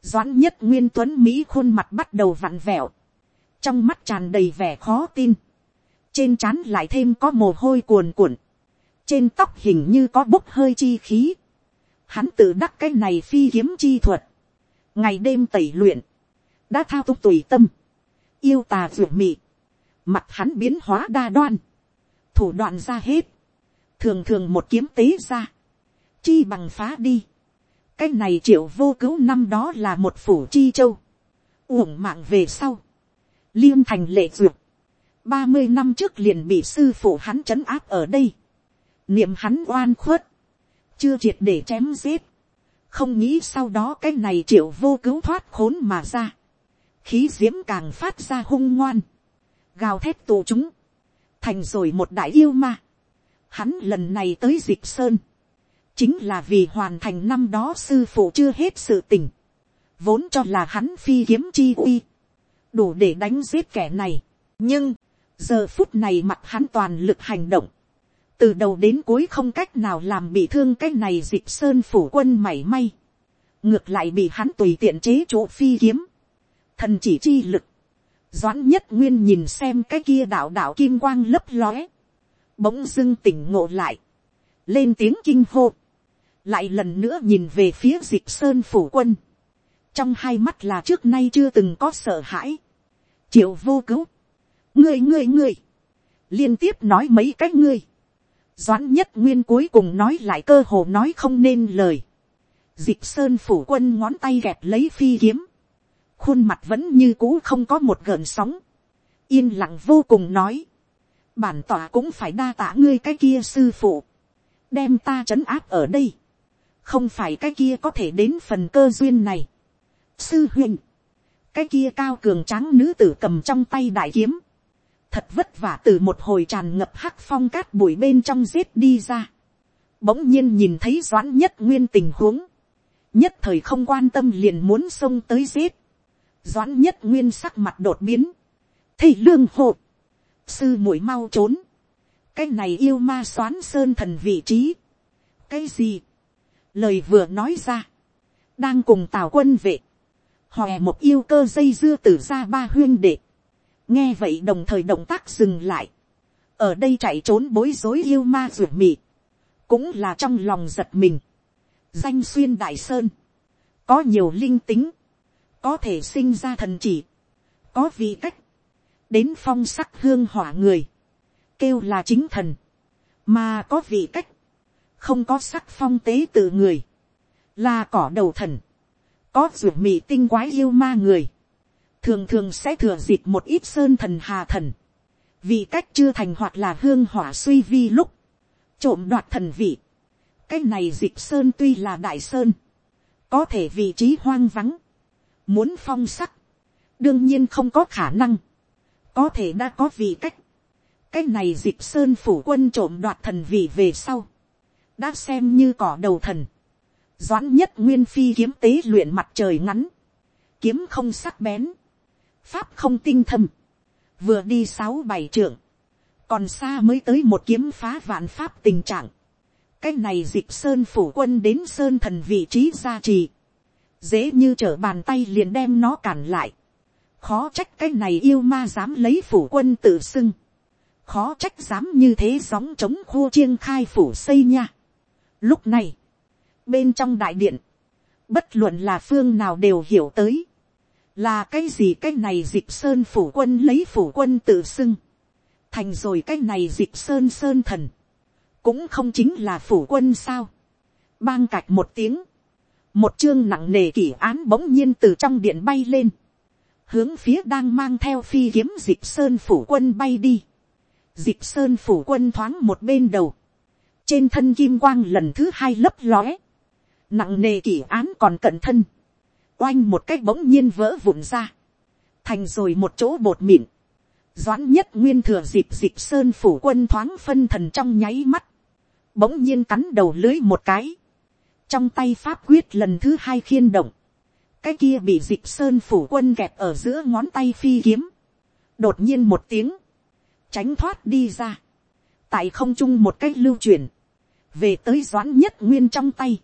doãn nhất nguyên tuấn mỹ khuôn mặt bắt đầu vặn vẹo, trong mắt tràn đầy vẻ khó tin, trên trán lại thêm có mồ hôi cuồn cuộn, trên tóc hình như có bốc hơi chi khí, hắn tự đắc cái này phi kiếm chi thuật, ngày đêm tẩy luyện, đã thao túng tùy tâm, yêu tà ruột mị, mặt hắn biến hóa đa đoan, thủ đoạn ra hết, thường thường một kiếm tế ra, chi bằng phá đi, cái này triệu vô cứu năm đó là một phủ chi châu, uổng mạng về sau, liêm thành lệ duyệt, ba mươi năm trước liền bị sư phụ hắn trấn áp ở đây, niệm hắn oan khuất, chưa triệt để chém giết, không nghĩ sau đó cái này triệu vô cứu thoát khốn mà ra, khí diễm càng phát ra hung ngoan, gào thét tù chúng, thành rồi một đại yêu ma. Hắn lần này tới dịch sơn, chính là vì hoàn thành năm đó sư phụ chưa hết sự tình, vốn cho là hắn phi kiếm chi uy, đủ để đánh giết kẻ này. nhưng, giờ phút này mặt hắn toàn lực hành động, từ đầu đến cuối không cách nào làm bị thương cái này dịp sơn phủ quân mảy may, ngược lại bị hắn tùy tiện chế chỗ phi kiếm, thần chỉ chi lực, doãn nhất nguyên nhìn xem cái kia đạo đạo kim quang lấp lóe, bỗng dưng tỉnh ngộ lại, lên tiếng kinh hô, lại lần nữa nhìn về phía diệp sơn phủ quân, trong hai mắt là trước nay chưa từng có sợ hãi, triệu vô cứu, ngươi ngươi ngươi, liên tiếp nói mấy cái ngươi, doãn nhất nguyên cuối cùng nói lại cơ hồ nói không nên lời, diệp sơn phủ quân ngón tay gẹp lấy phi kiếm, khuôn mặt vẫn như cũ không có một gợn sóng, yên lặng vô cùng nói, bản tỏa cũng phải đa tả ngươi cái kia sư phụ, đem ta trấn áp ở đây, không phải cái kia có thể đến phần cơ duyên này. sư huynh, cái kia cao cường tráng nữ tử cầm trong tay đại kiếm, thật vất vả từ một hồi tràn ngập hắc phong cát bụi bên trong giết đi ra, bỗng nhiên nhìn thấy doãn nhất nguyên tình huống, nhất thời không quan tâm liền muốn xông tới giết, doãn nhất nguyên sắc mặt đột biến, thầy lương hộ, sư mũi mau trốn, cái này yêu ma xoán sơn thần vị trí, cái gì, lời vừa nói ra, đang cùng tào quân vệ, hòe một yêu cơ dây dưa từ ra ba huyên đệ, nghe vậy đồng thời động tác dừng lại, ở đây chạy trốn bối rối yêu ma ruột mị, cũng là trong lòng giật mình, danh xuyên đại sơn, có nhiều linh tính, có thể sinh ra thần chỉ, có vị cách, đến phong sắc hương hỏa người, kêu là chính thần, mà có vị cách, không có sắc phong tế từ người, là cỏ đầu thần, có ruột mị tinh quái yêu ma người, thường thường sẽ thừa dịp một ít sơn thần hà thần, vì cách chưa thành hoặc là hương hỏa suy vi lúc, trộm đoạt thần vị, cái này dịp sơn tuy là đại sơn, có thể vị trí hoang vắng, muốn phong sắc, đương nhiên không có khả năng, có thể đã có vị cách, cái này dịp sơn phủ quân trộm đoạt thần vị về sau, đã xem như cỏ đầu thần, doãn nhất nguyên phi kiếm tế luyện mặt trời ngắn, kiếm không sắc bén, pháp không tinh thâm, vừa đi sáu bảy trượng, còn xa mới tới một kiếm phá vạn pháp tình trạng, cái này dịp sơn phủ quân đến sơn thần vị trí gia trì, dễ như trở bàn tay liền đem nó cản lại, khó trách cái này yêu ma dám lấy phủ quân tự xưng, khó trách dám như thế gióng trống khu chiêng khai phủ xây nha. Lúc này, bên trong đại điện, bất luận là phương nào đều hiểu tới, là cái gì cái này dịp sơn phủ quân lấy phủ quân tự xưng, thành rồi cái này dịp sơn sơn thần, cũng không chính là phủ quân sao, bang cạch một tiếng, một chương nặng nề kỷ án bỗng nhiên từ trong điện bay lên, hướng phía đang mang theo phi kiếm dịp sơn phủ quân bay đi, dịp sơn phủ quân thoáng một bên đầu, trên thân kim quang lần thứ hai lấp lóe, nặng nề kỷ án còn cận thân, oanh một cách bỗng nhiên vỡ vụn ra, thành rồi một chỗ bột mịn, doãn nhất nguyên thừa dịp dịp sơn phủ quân thoáng phân thần trong nháy mắt, bỗng nhiên cắn đầu lưới một cái, trong tay pháp quyết lần thứ hai khiên động, cái kia bị dịp sơn phủ quân kẹp ở giữa ngón tay phi kiếm, đột nhiên một tiếng, tránh thoát đi ra, tại không trung một cách lưu truyền, về tới doãn nhất nguyên trong tay,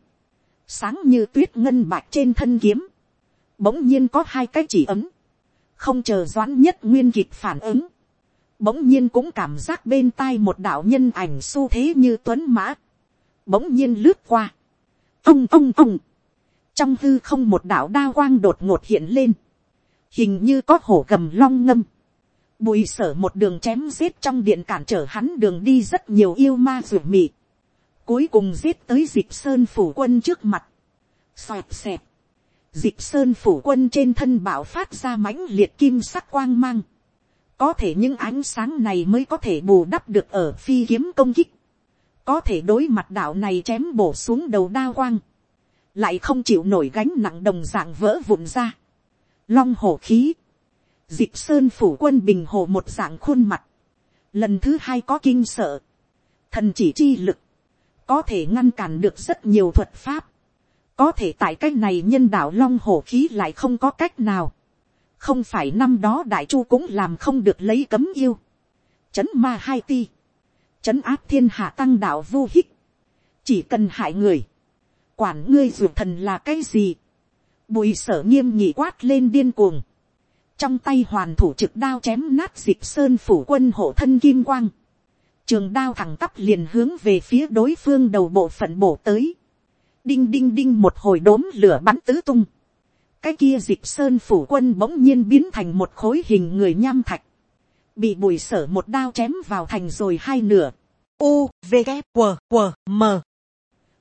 sáng như tuyết ngân bạc trên thân kiếm, bỗng nhiên có hai cái chỉ ấm, không chờ doãn nhất nguyên kịp phản ứng, bỗng nhiên cũng cảm giác bên tai một đạo nhân ảnh xu thế như tuấn mã, bỗng nhiên lướt qua, ông ông ông, trong hư không một đạo đa quang đột ngột hiện lên, hình như có hổ gầm long ngâm, bùi sở một đường chém giết trong điện cản trở hắn đường đi rất nhiều yêu ma ruột mị, cuối cùng giết tới dịp sơn phủ quân trước mặt, xoẹt xẹp. dịp sơn phủ quân trên thân bảo phát ra mãnh liệt kim sắc quang mang, có thể những ánh sáng này mới có thể bù đắp được ở phi kiếm công kích, có thể đối mặt đạo này chém bổ xuống đầu đa quang, lại không chịu nổi gánh nặng đồng dạng vỡ vụn ra, long hổ khí, dịp sơn phủ quân bình hồ một dạng khuôn mặt, lần thứ hai có kinh sợ, thần chỉ chi lực, có thể ngăn cản được rất nhiều thuật pháp, có thể tại cách này nhân đạo long hổ khí lại không có cách nào, không phải năm đó đại chu cũng làm không được lấy cấm yêu, chấn ma hai ti, chấn áp thiên hạ tăng đạo vô hích, chỉ cần hại người, quản ngươi ruột thần là cái gì, bùi sở nghiêm nhị quát lên điên cuồng, trong tay hoàn thủ trực đao chém nát dịp sơn phủ quân hộ thân kim quang, trường đao thẳng tắp liền hướng về phía đối phương đầu bộ phận bổ tới, đinh đinh đinh một hồi đốm lửa bắn tứ tung, cái kia dịp sơn phủ quân bỗng nhiên biến thành một khối hình người nham thạch, bị bùi sở một đao chém vào thành rồi hai nửa, u v g q q m.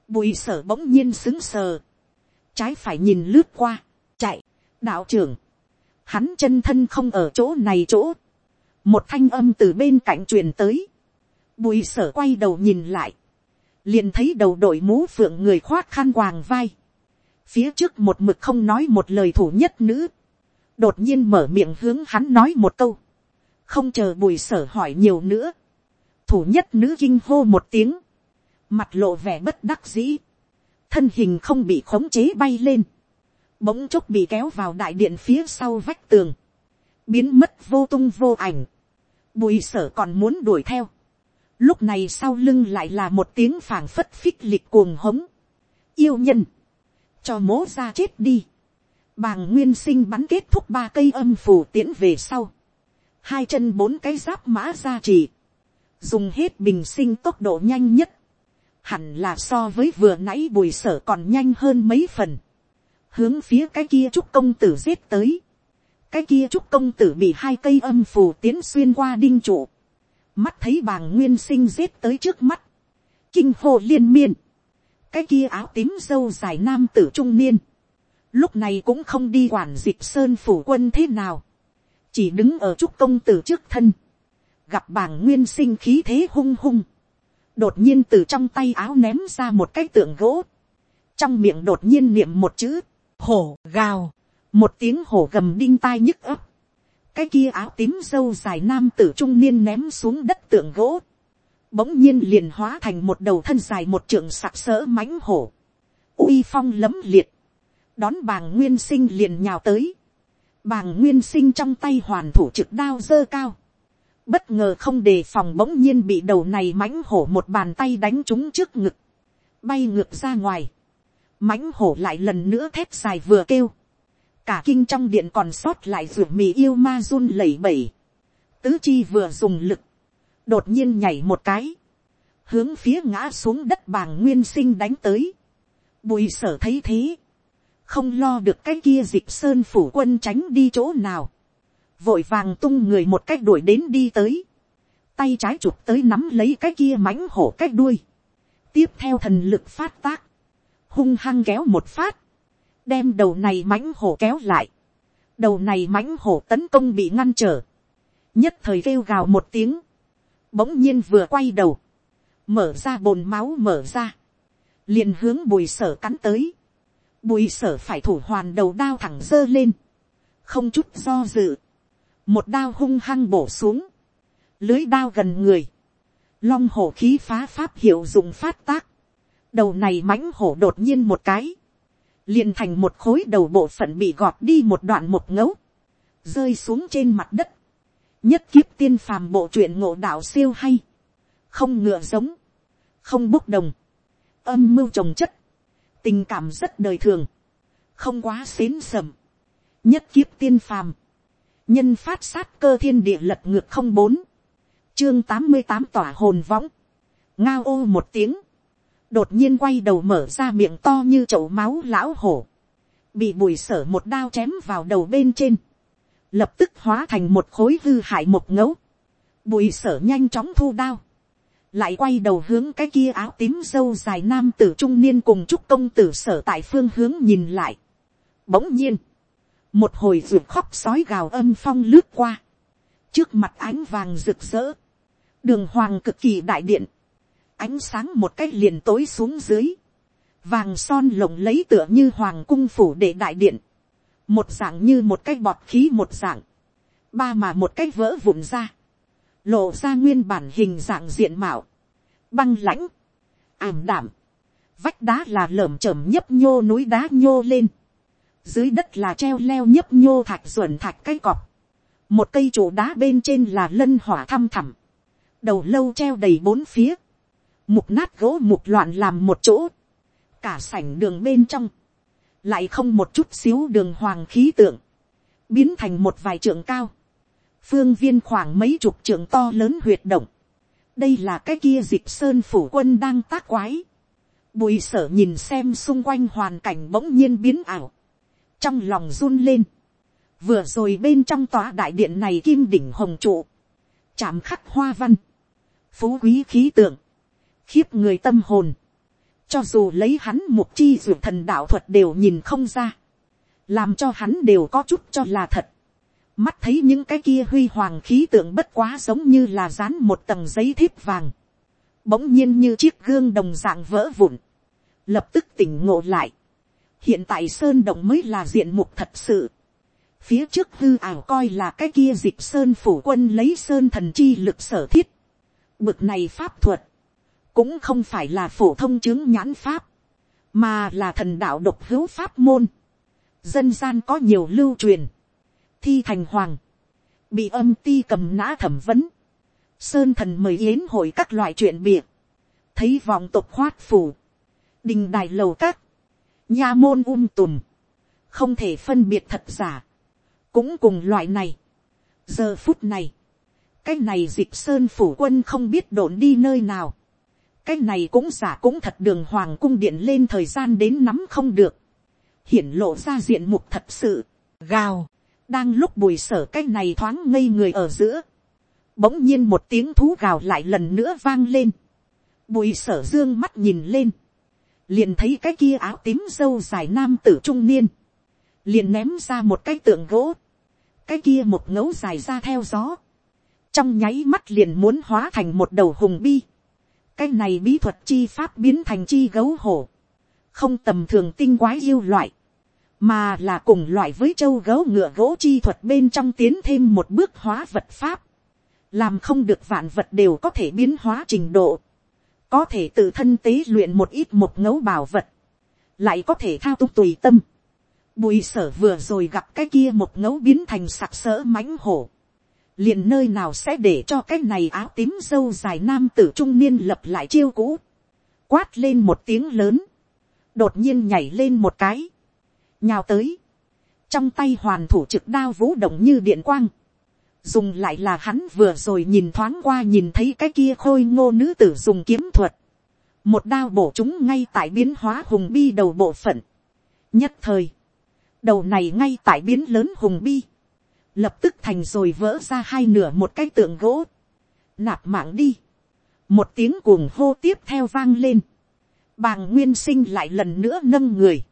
Bùi sở bỗng nhiên xứng sờ, trái phải nhìn lướt qua, chạy, đạo trưởng, hắn chân thân không ở chỗ này chỗ, một thanh âm từ bên cạnh truyền tới, bùi sở quay đầu nhìn lại, liền thấy đầu đội mũ phượng người khoác khăn quàng vai, phía trước một mực không nói một lời thủ nhất nữ, đột nhiên mở miệng hướng hắn nói một câu, không chờ bùi sở hỏi nhiều nữa, thủ nhất nữ kinh hô một tiếng, mặt lộ vẻ bất đắc dĩ, thân hình không bị khống chế bay lên, bỗng chốc bị kéo vào đại điện phía sau vách tường, biến mất vô tung vô ảnh, bùi sở còn muốn đuổi theo, lúc này sau lưng lại là một tiếng phảng phất phích lịch cuồng hống, yêu nhân, cho mố ra chết đi, bàng nguyên sinh bắn kết thúc ba cây âm phù tiễn về sau, hai chân bốn cái giáp mã ra trì, dùng hết bình sinh tốc độ nhanh nhất, hẳn là so với vừa nãy bùi sở còn nhanh hơn mấy phần, hướng phía cái kia trúc công tử giết tới, cái kia trúc công tử bị hai cây âm phù tiến xuyên qua đinh trụ, mắt thấy bàng nguyên sinh giết tới trước mắt, kinh hô liên miên, cái kia áo tím dâu dài nam tử trung niên, lúc này cũng không đi quản dịp sơn phủ quân thế nào, chỉ đứng ở trúc công tử trước thân, gặp bàng nguyên sinh khí thế hung hung, đột nhiên từ trong tay áo ném ra một cái tượng gỗ, trong miệng đột nhiên niệm một chữ, hổ gào, một tiếng hổ gầm đinh tai nhức ấp, cái kia áo tím dâu dài nam tử trung niên ném xuống đất tượng gỗ, bỗng nhiên liền hóa thành một đầu thân dài một trượng sặc sỡ mãnh hổ, uy phong lấm liệt, đón bàng nguyên sinh liền nhào tới, bàng nguyên sinh trong tay hoàn thủ trực đao dơ cao, bất ngờ không đề phòng bỗng nhiên bị đầu này mãnh hổ một bàn tay đánh trúng trước ngực, bay ngược ra ngoài, mãnh hổ lại lần nữa thét dài vừa kêu, cả kinh trong điện còn sót lại ruột mì yêu ma run lẩy bẩy, tứ chi vừa dùng lực, đột nhiên nhảy một cái, hướng phía ngã xuống đất bàng nguyên sinh đánh tới, bùi sở thấy thế, không lo được cái kia dịp sơn phủ quân tránh đi chỗ nào, vội vàng tung người một cách đuổi đến đi tới, tay trái chụp tới nắm lấy cái kia mãnh hổ cách đuôi, tiếp theo thần lực phát tác, hung hăng kéo một phát, đem đầu này mãnh hổ kéo lại, đầu này mãnh hổ tấn công bị ngăn trở, nhất thời kêu gào một tiếng, bỗng nhiên vừa quay đầu, mở ra bồn máu mở ra, liền hướng bùi sở cắn tới, bùi sở phải thủ hoàn đầu đao thẳng dơ lên, không chút do dự, một đao hung hăng bổ xuống, lưới đao gần người, long hổ khí phá pháp hiệu dụng phát tác, đầu này mãnh hổ đột nhiên một cái, liền thành một khối đầu bộ phận bị gọt đi một đoạn một ngấu, rơi xuống trên mặt đất, nhất kiếp tiên phàm bộ truyện ngộ đạo siêu hay, không ngựa giống, không bốc đồng, âm mưu trồng chất, tình cảm rất đời thường, không quá xến sầm, nhất kiếp tiên phàm, nhân phát sát cơ thiên địa lật ngược không bốn, chương tám mươi tám tỏa hồn võng, ngao ô một tiếng, đột nhiên quay đầu mở ra miệng to như chậu máu lão hổ, bị bùi sở một đao chém vào đầu bên trên, lập tức hóa thành một khối hư hại một ngấu, bùi sở nhanh chóng thu đao, lại quay đầu hướng cái kia áo tím dâu dài nam tử trung niên cùng chúc công tử sở tại phương hướng nhìn lại. Bỗng nhiên, một hồi ruột khóc sói gào âm phong lướt qua, trước mặt ánh vàng rực rỡ, đường hoàng cực kỳ đại điện, ánh sáng một cách liền tối xuống dưới, vàng son lộng lấy tựa như hoàng cung phủ để đại điện, một dạng như một cái bọt khí một dạng, ba mà một cái vỡ vụn ra, lộ ra nguyên bản hình dạng diện mạo, băng lãnh, ảm đảm, vách đá là lởm chởm nhấp nhô núi đá nhô lên, dưới đất là treo leo nhấp nhô thạch ruộn thạch cây cọp, một cây trụ đá bên trên là lân hỏa thăm thẳm, đầu lâu treo đầy bốn phía, mục nát gỗ mục loạn làm một chỗ, cả sảnh đường bên trong, lại không một chút xíu đường hoàng khí tượng, biến thành một vài trường cao, phương viên khoảng mấy chục trường to lớn huyệt động, đây là cái kia dịp sơn phủ quân đang tác quái, bùi sở nhìn xem xung quanh hoàn cảnh bỗng nhiên biến ảo, trong lòng run lên, vừa rồi bên trong tòa đại điện này kim đỉnh hồng trụ, chạm khắc hoa văn, phú quý khí tượng, khiếp người tâm hồn, cho dù lấy hắn mục chi ruột thần đạo thuật đều nhìn không ra, làm cho hắn đều có chút cho là thật, mắt thấy những cái kia huy hoàng khí tượng bất quá giống như là dán một tầng giấy thiếp vàng, bỗng nhiên như chiếc gương đồng dạng vỡ vụn, lập tức tỉnh ngộ lại, hiện tại sơn động mới là diện mục thật sự, phía trước hư ảo coi là cái kia dịp sơn phủ quân lấy sơn thần chi lực sở thiết, bực này pháp thuật, cũng không phải là phổ thông chứng nhãn pháp, mà là thần đạo độc hữu pháp môn, dân gian có nhiều lưu truyền, thi thành hoàng, bị âm ti cầm nã thẩm vấn, sơn thần mời yến hội các loại chuyện bịa, thấy vòng tục khoát phủ, đình đài lầu các, nha môn um tùm, không thể phân biệt thật giả, cũng cùng loại này. giờ phút này, cái này dịp sơn phủ quân không biết đồn đi nơi nào, cái này cũng giả cũng thật đường hoàng cung điện lên thời gian đến nắm không được, hiển lộ ra diện mục thật sự, gào, đang lúc bùi sở cái này thoáng ngây người ở giữa, bỗng nhiên một tiếng thú gào lại lần nữa vang lên, bùi sở dương mắt nhìn lên, liền thấy cái kia áo tím dâu dài nam tử trung niên, liền ném ra một cái tượng gỗ, cái kia một ngấu dài ra theo gió, trong nháy mắt liền muốn hóa thành một đầu hùng bi, cái này bí thuật chi pháp biến thành chi gấu hổ, không tầm thường tinh quái yêu loại, mà là cùng loại với châu gấu ngựa gỗ chi thuật bên trong tiến thêm một bước hóa vật pháp, làm không được vạn vật đều có thể biến hóa trình độ, có thể tự thân tế luyện một ít một ngấu bảo vật, lại có thể thao túng tùy tâm. Bùi sở vừa rồi gặp cái kia một ngấu biến thành sặc sỡ mãnh hổ, liền nơi nào sẽ để cho cái này áo tím dâu dài nam tử trung niên lập lại chiêu cũ, quát lên một tiếng lớn, đột nhiên nhảy lên một cái, nhào tới, trong tay hoàn thủ trực đao vũ động như điện quang, dùng lại là hắn vừa rồi nhìn thoáng qua nhìn thấy cái kia khôi ngô nữ tử dùng kiếm thuật, một đao bổ chúng ngay tại biến hóa hùng bi đầu bộ phận, nhất thời, đầu này ngay tại biến lớn hùng bi, lập tức thành rồi vỡ ra hai nửa một cái tượng gỗ, nạp mạng đi, một tiếng cuồng hô tiếp theo vang lên, bàng nguyên sinh lại lần nữa nâng người,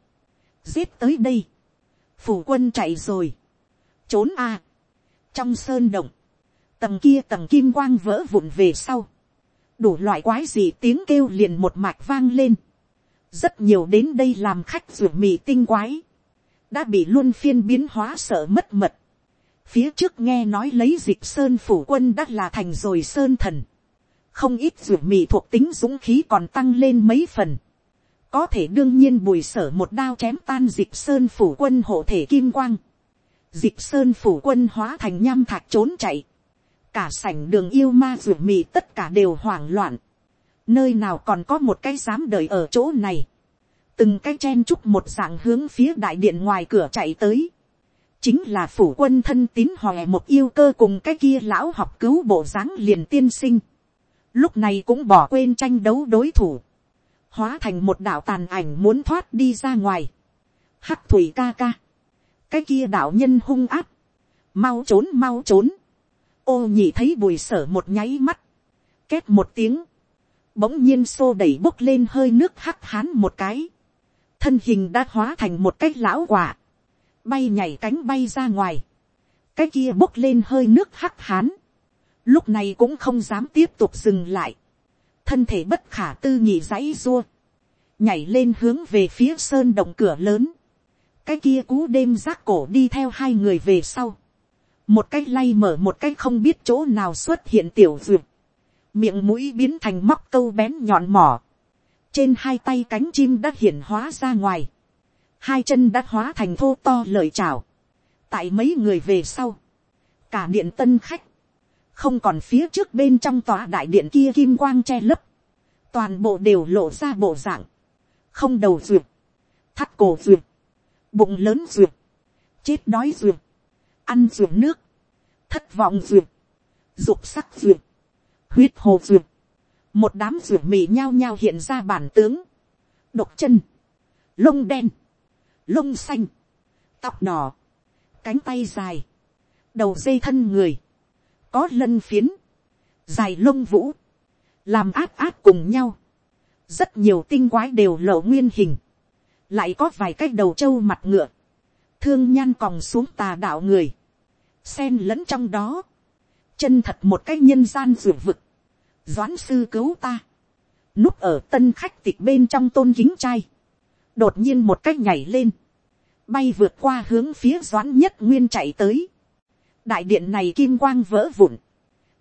giết tới đây, phủ quân chạy rồi, trốn a, trong sơn động, tầng kia tầng kim quang vỡ vụn về sau, đủ loại quái gì tiếng kêu liền một mạch vang lên, rất nhiều đến đây làm khách ruột mì tinh quái, đã bị luôn phiên biến hóa sợ mất mật, phía trước nghe nói lấy dịp sơn phủ quân đã là thành rồi sơn thần, không ít ruột mì thuộc tính dũng khí còn tăng lên mấy phần, có thể đương nhiên bùi sở một đao chém tan dịp sơn phủ quân hộ thể kim quang, dịp sơn phủ quân hóa thành nham thạch trốn chạy, cả sảnh đường yêu ma ruột mì tất cả đều hoảng loạn, nơi nào còn có một cái dám đợi ở chỗ này, từng cái chen chúc một dạng hướng phía đại điện ngoài cửa chạy tới, chính là phủ quân thân tín hòe một yêu cơ cùng cái kia lão học cứu bộ dáng liền tiên sinh, lúc này cũng bỏ quên tranh đấu đối thủ, hóa thành một đạo tàn ảnh muốn thoát đi ra ngoài, hắc thủy ca ca, cái kia đạo nhân hung áp, mau trốn mau trốn, ô nhị thấy bùi sở một nháy mắt, két một tiếng, bỗng nhiên xô đẩy bốc lên hơi nước hắc hán một cái, thân hình đã hóa thành một cái lão quả, bay nhảy cánh bay ra ngoài, cái kia bốc lên hơi nước hắc hán, lúc này cũng không dám tiếp tục dừng lại, thân thể bất khả tư nhị dãy dua, nhảy lên hướng về phía sơn động cửa lớn, cái kia cú đêm rác cổ đi theo hai người về sau, một cái lay mở một cái không biết chỗ nào xuất hiện tiểu duyệt, miệng mũi biến thành móc câu bén nhọn mỏ, trên hai tay cánh chim đã hiển hóa ra ngoài, hai chân đã hóa thành thô to lời chào, tại mấy người về sau, cả điện tân khách, không còn phía trước bên trong tòa đại điện kia kim quang che lấp, toàn bộ đều lộ ra bộ dạng, không đầu duyệt, thắt cổ duyệt, bụng lớn duyệt, chết đói duyệt, ăn duyệt nước, thất vọng duyệt, dục sắc duyệt, huyết hồ duyệt, một đám duyệt mì nhao nhao hiện ra bản tướng, độc chân, lông đen, lông xanh, tóc đỏ, cánh tay dài, đầu dây thân người, có lân phiến, dài lông vũ, làm áp áp cùng nhau, rất nhiều tinh quái đều lộ nguyên hình, lại có vài cái đầu trâu mặt ngựa, thương nhan còng xuống tà đạo người, sen lẫn trong đó, chân thật một cái nhân gian ruột vực, doãn sư cứu ta, núp ở tân khách tịch bên trong tôn kính trai, đột nhiên một cách nhảy lên, bay vượt qua hướng phía doãn nhất nguyên chạy tới, đại điện này kim quang vỡ vụn,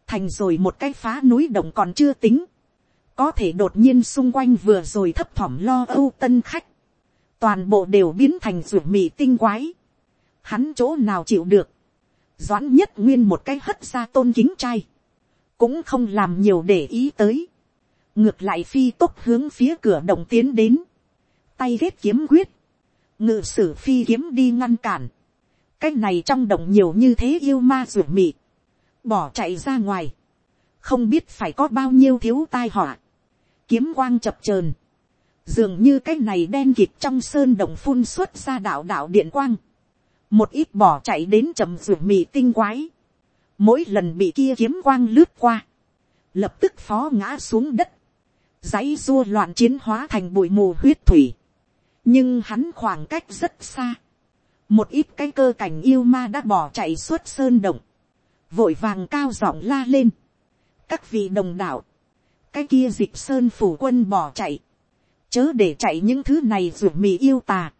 thành rồi một cái phá núi đồng còn chưa tính, có thể đột nhiên xung quanh vừa rồi thấp thỏm lo âu tân khách, toàn bộ đều biến thành ruột mì tinh quái, hắn chỗ nào chịu được, doãn nhất nguyên một cái hất ra tôn kính trai, cũng không làm nhiều để ý tới, ngược lại phi tốc hướng phía cửa động tiến đến, tay ghét kiếm quyết, ngự sử phi kiếm đi ngăn cản, cái này trong động nhiều như thế yêu ma ruột mị, bỏ chạy ra ngoài, không biết phải có bao nhiêu thiếu tai họa, kiếm quang chập chờn, dường như cái này đen kịt trong sơn động phun xuất ra đạo đạo điện quang, một ít bỏ chạy đến trầm ruột mị tinh quái, mỗi lần bị kia kiếm quang lướt qua, lập tức phó ngã xuống đất, dãy dua loạn chiến hóa thành bụi mù huyết thủy, nhưng hắn khoảng cách rất xa, một ít cái cơ cảnh yêu ma đã bỏ chạy suốt sơn động, vội vàng cao giọng la lên, các vị đồng đạo, cái kia dịp sơn phủ quân bỏ chạy, chớ để chạy những thứ này ruột mì yêu tà,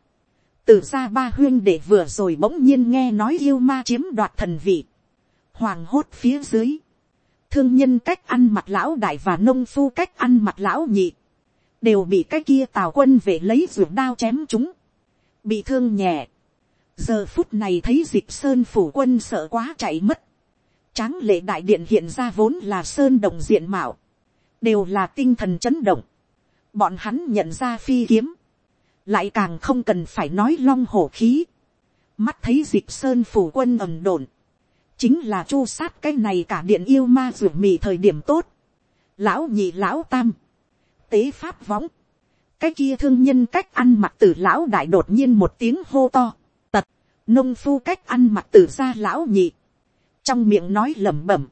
từ ra ba huyên để vừa rồi bỗng nhiên nghe nói yêu ma chiếm đoạt thần vị, hoàng hốt phía dưới, thương nhân cách ăn mặt lão đại và nông phu cách ăn mặt lão nhị, đều bị cái kia tào quân về lấy ruột đao chém chúng, bị thương nhẹ. giờ phút này thấy dịp sơn phủ quân sợ quá chạy mất, tráng lệ đại điện hiện ra vốn là sơn đồng diện mạo, đều là tinh thần chấn động, bọn hắn nhận ra phi kiếm, lại càng không cần phải nói long hổ khí, mắt thấy dịp sơn phủ quân ầm đồn, chính là chu sát cái này cả điện yêu ma ruột mì thời điểm tốt. Lão nhị lão tam, tế pháp võng, cái kia thương nhân cách ăn mặc từ lão đại đột nhiên một tiếng hô to, tật, nông phu cách ăn mặc từ ra lão nhị, trong miệng nói lẩm bẩm,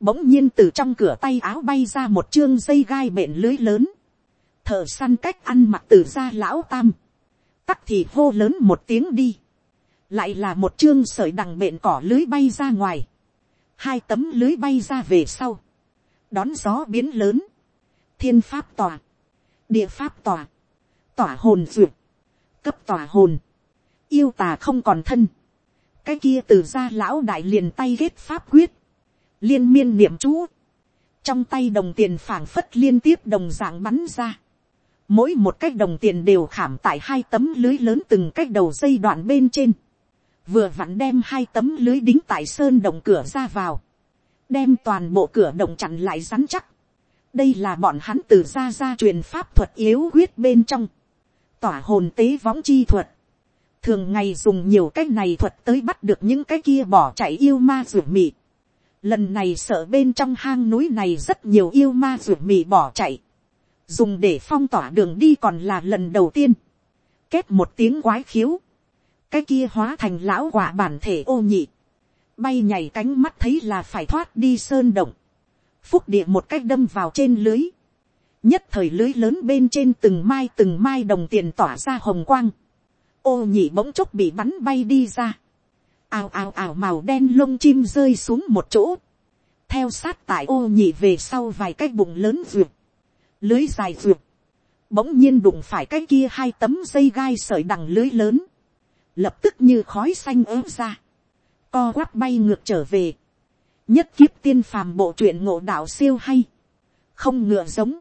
bỗng nhiên từ trong cửa tay áo bay ra một chương dây gai bện lưới lớn, thợ săn cách ăn mặc từ ra lão tam, tắc thì hô lớn một tiếng đi, lại là một chương sợi đằng bện cỏ lưới bay ra ngoài, hai tấm lưới bay ra về sau, đón gió biến lớn, thiên pháp tòa, địa pháp tòa, tỏa hồn duyệt, cấp tỏa hồn, yêu tà không còn thân, cái kia từ ra lão đại liền tay ghét pháp quyết, liên miên niệm chú, trong tay đồng tiền phảng phất liên tiếp đồng dạng bắn ra, mỗi một cái đồng tiền đều khảm tại hai tấm lưới lớn từng cái đầu dây đoạn bên trên, vừa vặn đem hai tấm lưới đính tại sơn động cửa ra vào, đem toàn bộ cửa động chặn lại rắn chắc đây là bọn hắn từ ra ra truyền pháp thuật yếu huyết bên trong, tỏa hồn tế võng chi thuật, thường ngày dùng nhiều cái này thuật tới bắt được những cái kia bỏ chạy yêu ma ruột mị. lần này sợ bên trong hang núi này rất nhiều yêu ma ruột mị bỏ chạy, dùng để phong tỏa đường đi còn là lần đầu tiên, kết một tiếng quái khiếu, cái kia hóa thành lão quả bản thể ô nhị, bay nhảy cánh mắt thấy là phải thoát đi sơn động, phúc địa một cách đâm vào trên lưới, nhất thời lưới lớn bên trên từng mai từng mai đồng tiền tỏa ra hồng quang, ô nhị bỗng chốc bị bắn bay đi ra, ào ào ào màu đen lông chim rơi xuống một chỗ, theo sát tại ô nhị về sau vài cái bụng lớn ruột, lưới dài ruột, bỗng nhiên đụng phải cái kia hai tấm dây gai sợi đằng lưới lớn, lập tức như khói xanh ớm ra, co quắp bay ngược trở về, nhất kiếp tiên phàm bộ truyện ngộ đạo siêu hay, không ngựa giống,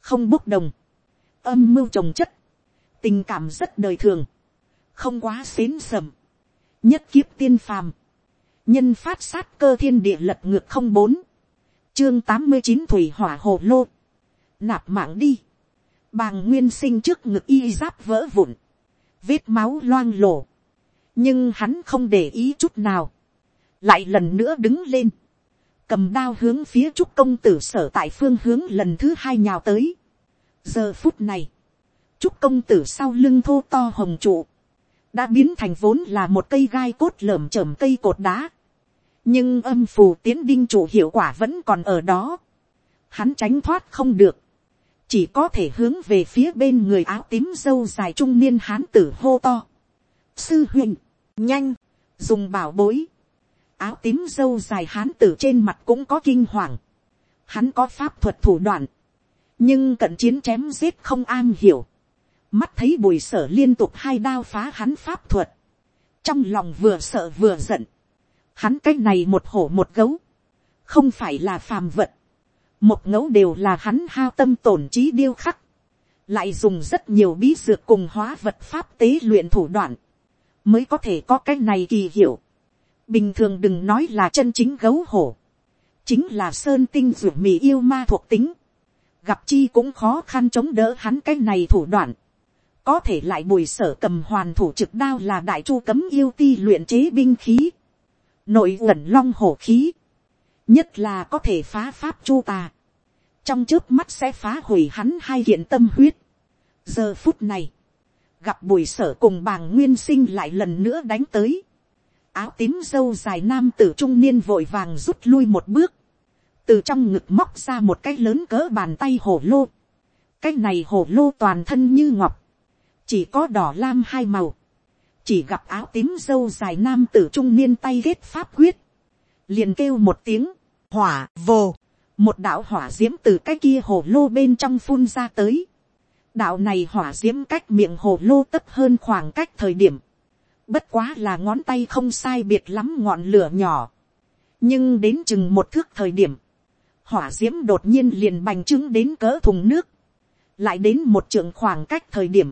không bốc đồng, âm mưu trồng chất, tình cảm rất đời thường, không quá xến sầm, nhất kiếp tiên phàm, nhân phát sát cơ thiên địa lật ngược không bốn, chương tám mươi chín thủy hỏa hồ lô, nạp mạng đi, bàng nguyên sinh trước ngực y giáp vỡ vụn, vết máu loang lổ, nhưng hắn không để ý chút nào, lại lần nữa đứng lên, cầm đao hướng phía trúc công tử sở tại phương hướng lần thứ hai nhào tới. giờ phút này, trúc công tử sau lưng thô to hồng trụ, đã biến thành vốn là một cây gai cốt lởm chởm cây cột đá. nhưng âm phù tiến đinh trụ hiệu quả vẫn còn ở đó. hắn tránh thoát không được, chỉ có thể hướng về phía bên người áo tím dâu dài trung niên hán tử hô to. sư huynh, nhanh, dùng bảo bối, áo tím dâu dài hán tử trên mặt cũng có kinh hoàng. Hắn có pháp thuật thủ đoạn. Nhưng cận chiến chém giết không an hiểu. Mắt thấy bùi sở liên tục hai đao phá hắn pháp thuật. Trong lòng vừa sợ vừa giận. Hắn cái này một hổ một gấu. Không phải là phàm vật. Một ngấu đều là hắn hao tâm tổn trí điêu khắc. Lại dùng rất nhiều bí dược cùng hóa vật pháp tế luyện thủ đoạn. Mới có thể có cái này kỳ hiệu bình thường đừng nói là chân chính gấu hổ, chính là sơn tinh ruột mì yêu ma thuộc tính, gặp chi cũng khó khăn chống đỡ hắn cái này thủ đoạn, có thể lại bùi sở cầm hoàn thủ trực đao là đại chu cấm yêu ti luyện chế binh khí, nội uẩn long hổ khí, nhất là có thể phá pháp chu tà, trong trước mắt sẽ phá hủy hắn hai hiện tâm huyết. giờ phút này, gặp bùi sở cùng bàng nguyên sinh lại lần nữa đánh tới, áo tím dâu dài nam tử trung niên vội vàng rút lui một bước, từ trong ngực móc ra một cái lớn cỡ bàn tay hổ lô, cái này hổ lô toàn thân như ngọc, chỉ có đỏ lam hai màu, chỉ gặp áo tím dâu dài nam tử trung niên tay ghét pháp quyết, liền kêu một tiếng, hỏa vồ, một đạo hỏa d i ễ m từ cái kia hồ lô bên trong phun ra tới, đạo này hỏa d i ễ m cách miệng hồ lô tấp hơn khoảng cách thời điểm, bất quá là ngón tay không sai biệt lắm ngọn lửa nhỏ, nhưng đến chừng một thước thời điểm, hỏa d i ễ m đột nhiên liền bành trướng đến cỡ thùng nước, lại đến một trường khoảng cách thời điểm,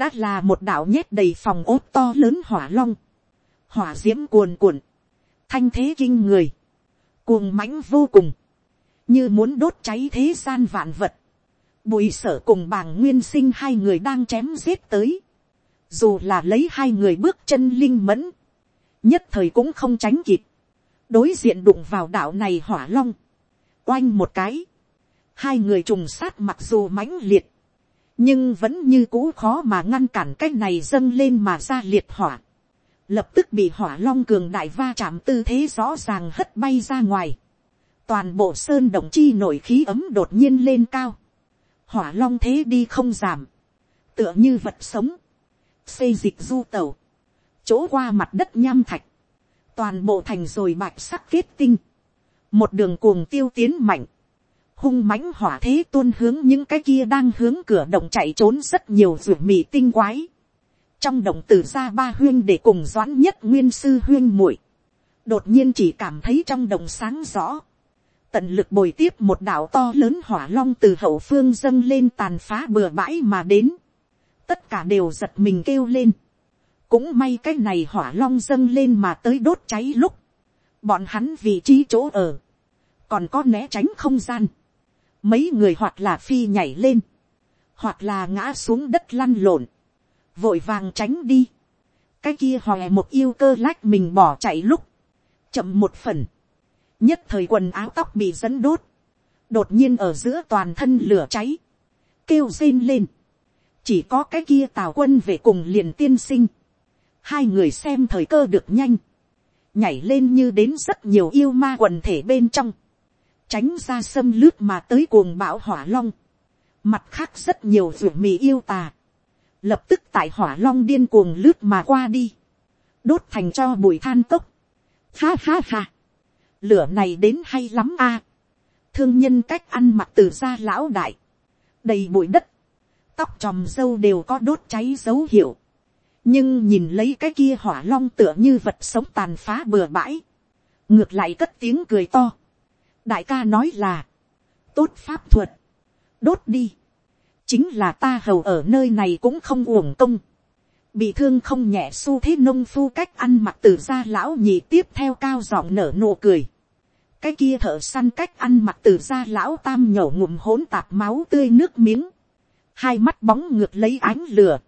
đã là một đạo nhét đầy phòng ốt to lớn hỏa long, hỏa d i ễ m cuồn cuộn, thanh thế kinh người, cuồng mãnh vô cùng, như muốn đốt cháy thế gian vạn vật, bùi sở cùng bàng nguyên sinh hai người đang chém giết tới, dù là lấy hai người bước chân linh mẫn, nhất thời cũng không tránh kịp, đối diện đụng vào đạo này hỏa long, oanh một cái, hai người trùng sát mặc dù mãnh liệt, nhưng vẫn như cũ khó mà ngăn cản cái này dâng lên mà ra liệt hỏa, lập tức bị hỏa long cường đại va chạm tư thế rõ ràng hất bay ra ngoài, toàn bộ sơn động chi nổi khí ấm đột nhiên lên cao, hỏa long thế đi không giảm, tựa như vật sống, xây dịch du tàu, chỗ qua mặt đất nham thạch, toàn bộ thành rồi bạch sắc kết tinh, một đường cuồng tiêu tiến mạnh, hung mãnh hỏa thế tuôn hướng những cái kia đang hướng cửa động chạy trốn rất nhiều ruột mì tinh quái. trong động từ ra ba huyên để cùng doãn nhất nguyên sư huyên muội đột nhiên chỉ cảm thấy trong động sáng rõ, tận lực bồi tiếp một đảo to lớn hỏa long từ hậu phương dâng lên tàn phá bừa bãi mà đến tất cả đều giật mình kêu lên. cũng may cái này hỏa long dâng lên mà tới đốt cháy lúc, bọn hắn vị trí chỗ ở, còn có né tránh không gian, mấy người hoặc là phi nhảy lên, hoặc là ngã xuống đất lăn lộn, vội vàng tránh đi, cái kia hòe một yêu cơ lách mình bỏ chạy lúc, chậm một phần, nhất thời quần áo tóc bị dẫn đốt, đột nhiên ở giữa toàn thân lửa cháy, kêu rên lên, chỉ có cái kia tào quân về cùng liền tiên sinh, hai người xem thời cơ được nhanh, nhảy lên như đến rất nhiều yêu ma quần thể bên trong, tránh ra sâm lướt mà tới cuồng bão hỏa long, Mặt khác rất nhiều ruột mì yêu tà. Lập tức tại hỏa long điên cuồng lướt mà qua đi. Đốt thành cho bụi than tốc. Ha ha ha. Lửa này đến hay lắm a. Thương nhân cách ăn mặc từ xa lão đại. Đầy bụi đất. Tóc tròm dâu đều có đốt cháy dấu hiệu. Nhưng nhìn lấy cái kia hỏa long tựa như vật sống tàn phá bừa bãi. Ngược lại cất tiếng cười to. Đại ca nói là. Tốt pháp thuật đốt đi. chính là ta hầu ở nơi này cũng không uổng công. bị thương không nhẹ xu thế nông phu cách ăn mặc từ ra lão nhị tiếp theo cao giọng nở nụ cười. cái kia thợ săn cách ăn mặc từ ra lão tam nhổ ngụm hỗn tạp máu tươi nước miếng hai mắt bóng ngược lấy ánh lửa.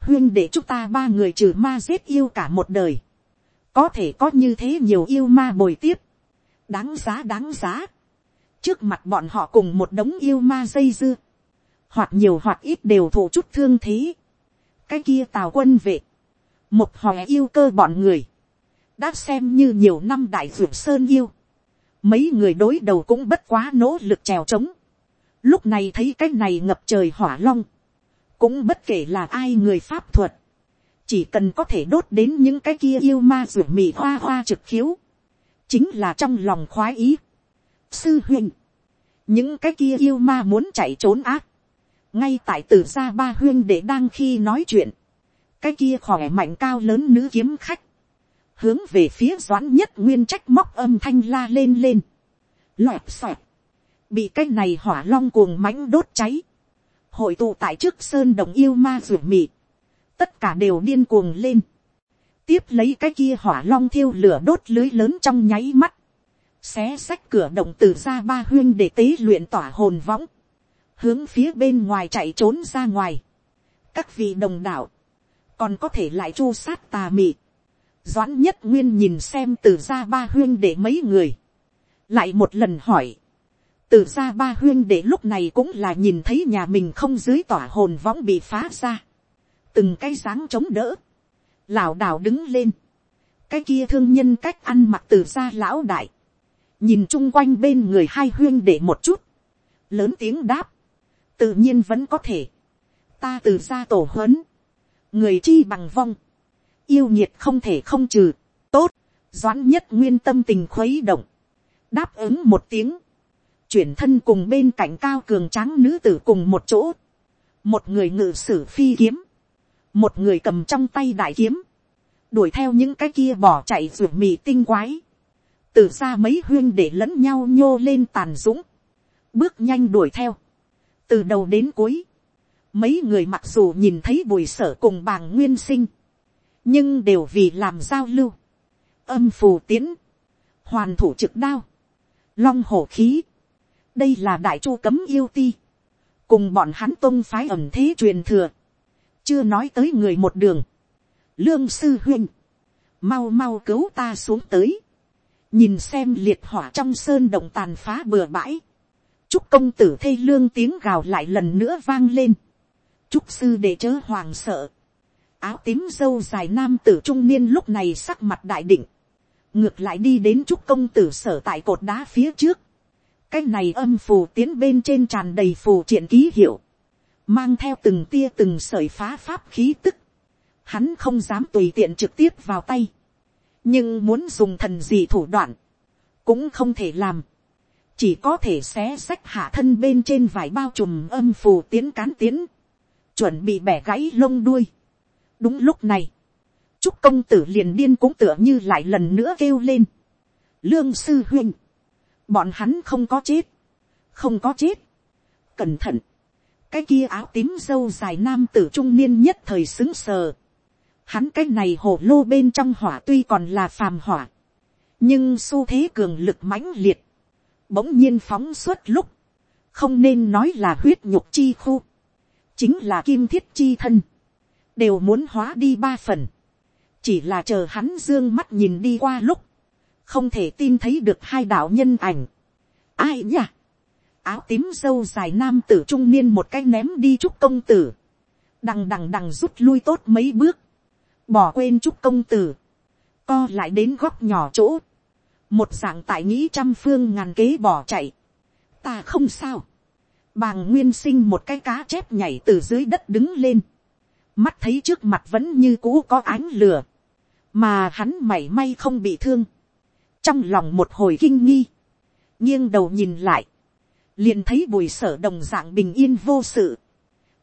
huyên để chúng ta ba người trừ ma giết yêu cả một đời. có thể có như thế nhiều yêu ma bồi tiếp. đáng giá đáng giá trước mặt bọn họ cùng một đống yêu ma dây dưa, hoặc nhiều hoặc ít đều thụ chút thương thế. cái kia tào quân vệ, một hòe yêu cơ bọn người, đã xem như nhiều năm đại vượt sơn yêu, mấy người đối đầu cũng bất quá nỗ lực trèo trống, lúc này thấy cái này ngập trời hỏa long, cũng bất kể là ai người pháp thuật, chỉ cần có thể đốt đến những cái kia yêu ma ruột mì hoa hoa trực khiếu, chính là trong lòng khoái ý. Sư huynh, những cái kia yêu ma muốn chạy trốn ác, ngay tại từ gia ba huyên để đang khi nói chuyện, cái kia khỏe mạnh cao lớn nữ kiếm khách, hướng về phía doãn nhất nguyên trách móc âm thanh la lên lên, loẹp xoẹp, bị cái này hỏa long cuồng mãnh đốt cháy, hội tụ tại trước sơn đồng yêu ma ruột mị, tất cả đều điên cuồng lên, tiếp lấy cái kia hỏa long thiêu lửa đốt lưới lớn trong nháy mắt, xé sách cửa động từ ra ba huyên để tế luyện tỏa hồn võng, hướng phía bên ngoài chạy trốn ra ngoài. các vị đồng đạo, còn có thể lại chu sát tà mị. doãn nhất nguyên nhìn xem từ ra ba huyên để mấy người, lại một lần hỏi, từ ra ba huyên để lúc này cũng là nhìn thấy nhà mình không dưới tỏa hồn võng bị phá ra, từng cái dáng chống đỡ, lảo đảo đứng lên, cái kia thương nhân cách ăn mặc từ ra lão đại, nhìn chung quanh bên người hai huyên để một chút, lớn tiếng đáp, tự nhiên vẫn có thể, ta từ ra tổ huấn, người chi bằng vong, yêu nhiệt không thể không trừ, tốt, doãn nhất nguyên tâm tình khuấy động, đáp ứng một tiếng, chuyển thân cùng bên cạnh cao cường tráng nữ tử cùng một chỗ, một người ngự sử phi kiếm, một người cầm trong tay đại kiếm, đuổi theo những cái kia bỏ chạy ruột mì tinh quái, từ xa mấy huyên để lẫn nhau nhô lên tàn dũng, bước nhanh đuổi theo, từ đầu đến cuối, mấy người mặc dù nhìn thấy bùi sở cùng bàng nguyên sinh, nhưng đều vì làm giao lưu, âm phù tiến, hoàn thủ trực đao, long hổ khí, đây là đại chu cấm yêu ti, cùng bọn hắn tôn phái ẩm thế truyền thừa, chưa nói tới người một đường, lương sư huynh, mau mau cứu ta xuống tới, nhìn xem liệt hỏa trong sơn động tàn phá bừa bãi, chúc công tử thê lương tiếng gào lại lần nữa vang lên, chúc sư để chớ hoàng sợ, áo tím dâu dài nam tử trung niên lúc này sắc mặt đại định, ngược lại đi đến chúc công tử sở tại cột đá phía trước, cái này âm phù tiến bên trên tràn đầy phù triện ký hiệu, mang theo từng tia từng sởi phá pháp khí tức, hắn không dám tùy tiện trực tiếp vào tay, nhưng muốn dùng thần gì thủ đoạn, cũng không thể làm, chỉ có thể xé xách hạ thân bên trên vải bao trùm âm phù tiến cán tiến, chuẩn bị bẻ gãy lông đuôi. đúng lúc này, chúc công tử liền điên cũng tựa như lại lần nữa kêu lên. lương sư huynh, bọn hắn không có chết, không có chết, cẩn thận, cái kia áo tím dâu dài nam tử trung niên nhất thời xứng sờ, Hắn cái này hồ lô bên trong hỏa tuy còn là phàm hỏa. Nhưng xu thế cường lực mãnh liệt. Bỗng nhiên phóng suốt lúc. Không nên nói là huyết nhục chi khu. Chính là kim thiết chi thân. Đều muốn hóa đi ba phần. Chỉ là chờ hắn dương mắt nhìn đi qua lúc. Không thể tin thấy được hai đạo nhân ảnh. Ai nhỉ? áo tím dâu dài nam tử trung niên một cái ném đi chúc công tử. Đằng đằng đằng rút lui tốt mấy bước. Bỏ quên chúc công tử, co lại đến góc nhỏ chỗ, một dạng tại nghĩ trăm phương ngàn kế bỏ chạy, ta không sao, bàng nguyên sinh một cái cá chép nhảy từ dưới đất đứng lên, mắt thấy trước mặt vẫn như cũ có ánh lửa, mà hắn mảy may không bị thương, trong lòng một hồi kinh nghi, nghiêng đầu nhìn lại, liền thấy bùi sở đồng dạng bình yên vô sự,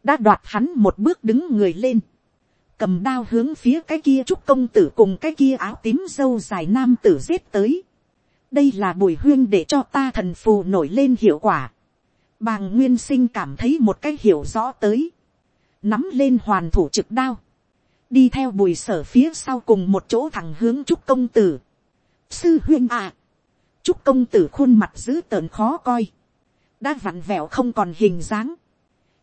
đã đoạt hắn một bước đứng người lên, cầm đao hướng phía cái kia trúc công tử cùng cái kia áo tím dâu dài nam tử giết tới. đây là bùi huyên để cho ta thần phù nổi lên hiệu quả. bàng nguyên sinh cảm thấy một cái hiểu rõ tới, nắm lên hoàn thủ trực đao, đi theo bùi sở phía sau cùng một chỗ thẳng hướng trúc công tử sư huyên à, trúc công tử khuôn mặt dữ tợn khó coi, đã vặn vẹo không còn hình dáng,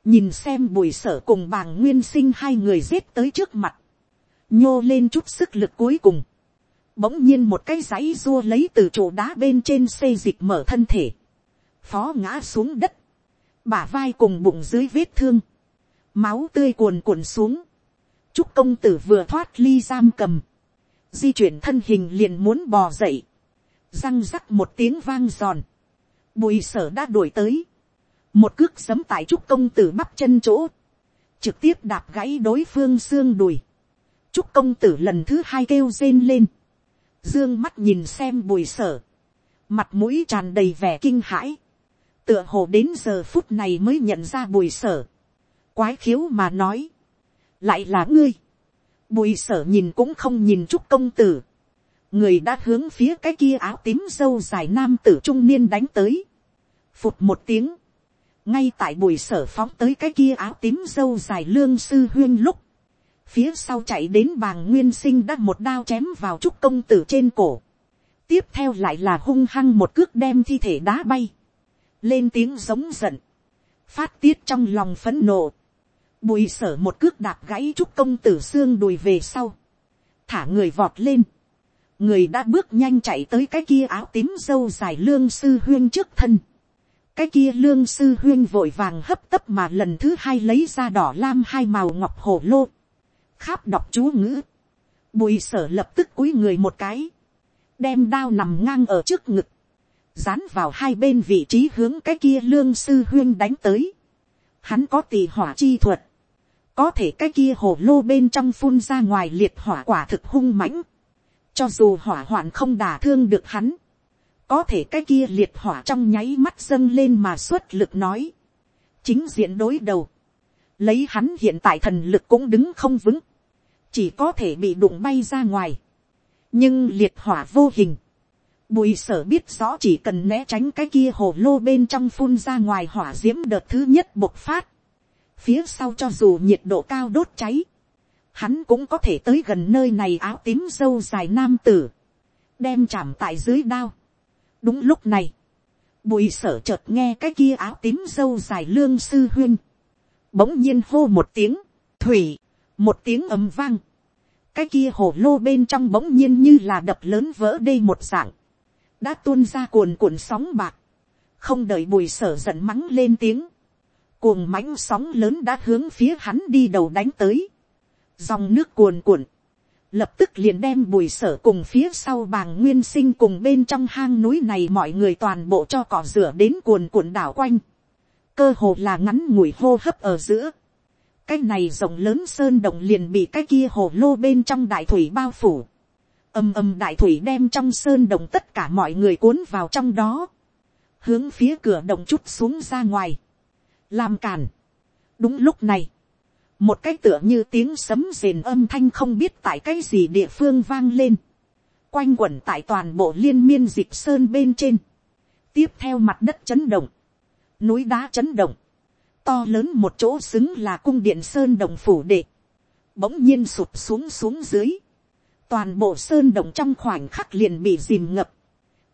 nhìn xem bùi sở cùng bàng nguyên sinh hai người giết tới trước mặt, nhô lên chút sức lực cuối cùng, bỗng nhiên một cái giấy rua lấy từ chỗ đá bên trên xây dịch mở thân thể, phó ngã xuống đất, bả vai cùng bụng dưới vết thương, máu tươi cuồn cuộn xuống, chúc công tử vừa thoát ly giam cầm, di chuyển thân hình liền muốn bò dậy, răng rắc một tiếng vang giòn, bùi sở đã đuổi tới, một cước sấm tại trúc công tử bắp chân chỗ, trực tiếp đạp gãy đối phương xương đùi, trúc công tử lần thứ hai kêu rên lên, dương mắt nhìn xem bùi sở, mặt mũi tràn đầy vẻ kinh hãi, tựa hồ đến giờ phút này mới nhận ra bùi sở, quái khiếu mà nói, lại là ngươi, bùi sở nhìn cũng không nhìn trúc công tử, người đã hướng phía cái kia áo tím dâu dài nam tử trung niên đánh tới, phụt một tiếng, ngay tại bùi sở phóng tới cái kia áo tím dâu dài lương sư huyên lúc, phía sau chạy đến bàng nguyên sinh đã một đao chém vào trúc công tử trên cổ, tiếp theo lại là hung hăng một cước đem thi thể đá bay, lên tiếng giống giận, phát tiết trong lòng phấn nộ, bùi sở một cước đạp gãy trúc công tử xương đùi về sau, thả người vọt lên, người đã bước nhanh chạy tới cái kia áo tím dâu dài lương sư huyên trước thân, cái kia lương sư huyên vội vàng hấp tấp mà lần thứ hai lấy ra đỏ lam hai màu ngọc hổ lô, kháp đọc chú ngữ, bùi sở lập tức cúi người một cái, đem đao nằm ngang ở trước ngực, dán vào hai bên vị trí hướng cái kia lương sư huyên đánh tới. Hắn có tỷ hỏa chi thuật, có thể cái kia hồ lô bên trong phun ra ngoài liệt hỏa quả thực hung mãnh, cho dù hỏa hoạn không đả thương được hắn, có thể cái kia liệt hỏa trong nháy mắt dâng lên mà xuất lực nói, chính diện đối đầu, lấy hắn hiện tại thần lực cũng đứng không vững, chỉ có thể bị đụng bay ra ngoài, nhưng liệt hỏa vô hình, bùi sở biết rõ chỉ cần né tránh cái kia hồ lô bên trong phun ra ngoài hỏa d i ễ m đợt thứ nhất bộc phát, phía sau cho dù nhiệt độ cao đốt cháy, hắn cũng có thể tới gần nơi này áo tím dâu dài nam tử, đem chạm tại dưới đao, đúng lúc này, bùi sở chợt nghe cái kia áo tím dâu dài lương sư huyên, bỗng nhiên hô một tiếng, thủy, một tiếng ầm vang, cái kia hồ lô bên trong bỗng nhiên như là đập lớn vỡ đê một dạng, đã tuôn ra cuồn cuộn sóng bạc, không đợi bùi sở giận mắng lên tiếng, cuồng mãnh sóng lớn đã hướng phía hắn đi đầu đánh tới, dòng nước cuồn cuộn, lập tức liền đem bùi sở cùng phía sau bàng nguyên sinh cùng bên trong hang núi này mọi người toàn bộ cho cỏ rửa đến cuồn cuộn đảo quanh. cơ hồ là ngắn ngủi hô hấp ở giữa. cái này rộng lớn sơn động liền bị cái kia hồ lô bên trong đại thủy bao phủ. ầm ầm đại thủy đem trong sơn động tất cả mọi người cuốn vào trong đó. hướng phía cửa động chút xuống ra ngoài làm cản. đúng lúc này một cái tựa như tiếng sấm rền âm thanh không biết tại cái gì địa phương vang lên, quanh quẩn tại toàn bộ liên miên dịch sơn bên trên, tiếp theo mặt đất chấn động, núi đá chấn động, to lớn một chỗ xứng là cung điện sơn đồng phủ đệ, bỗng nhiên sụp xuống xuống dưới, toàn bộ sơn động trong khoảnh khắc liền bị dìm ngập,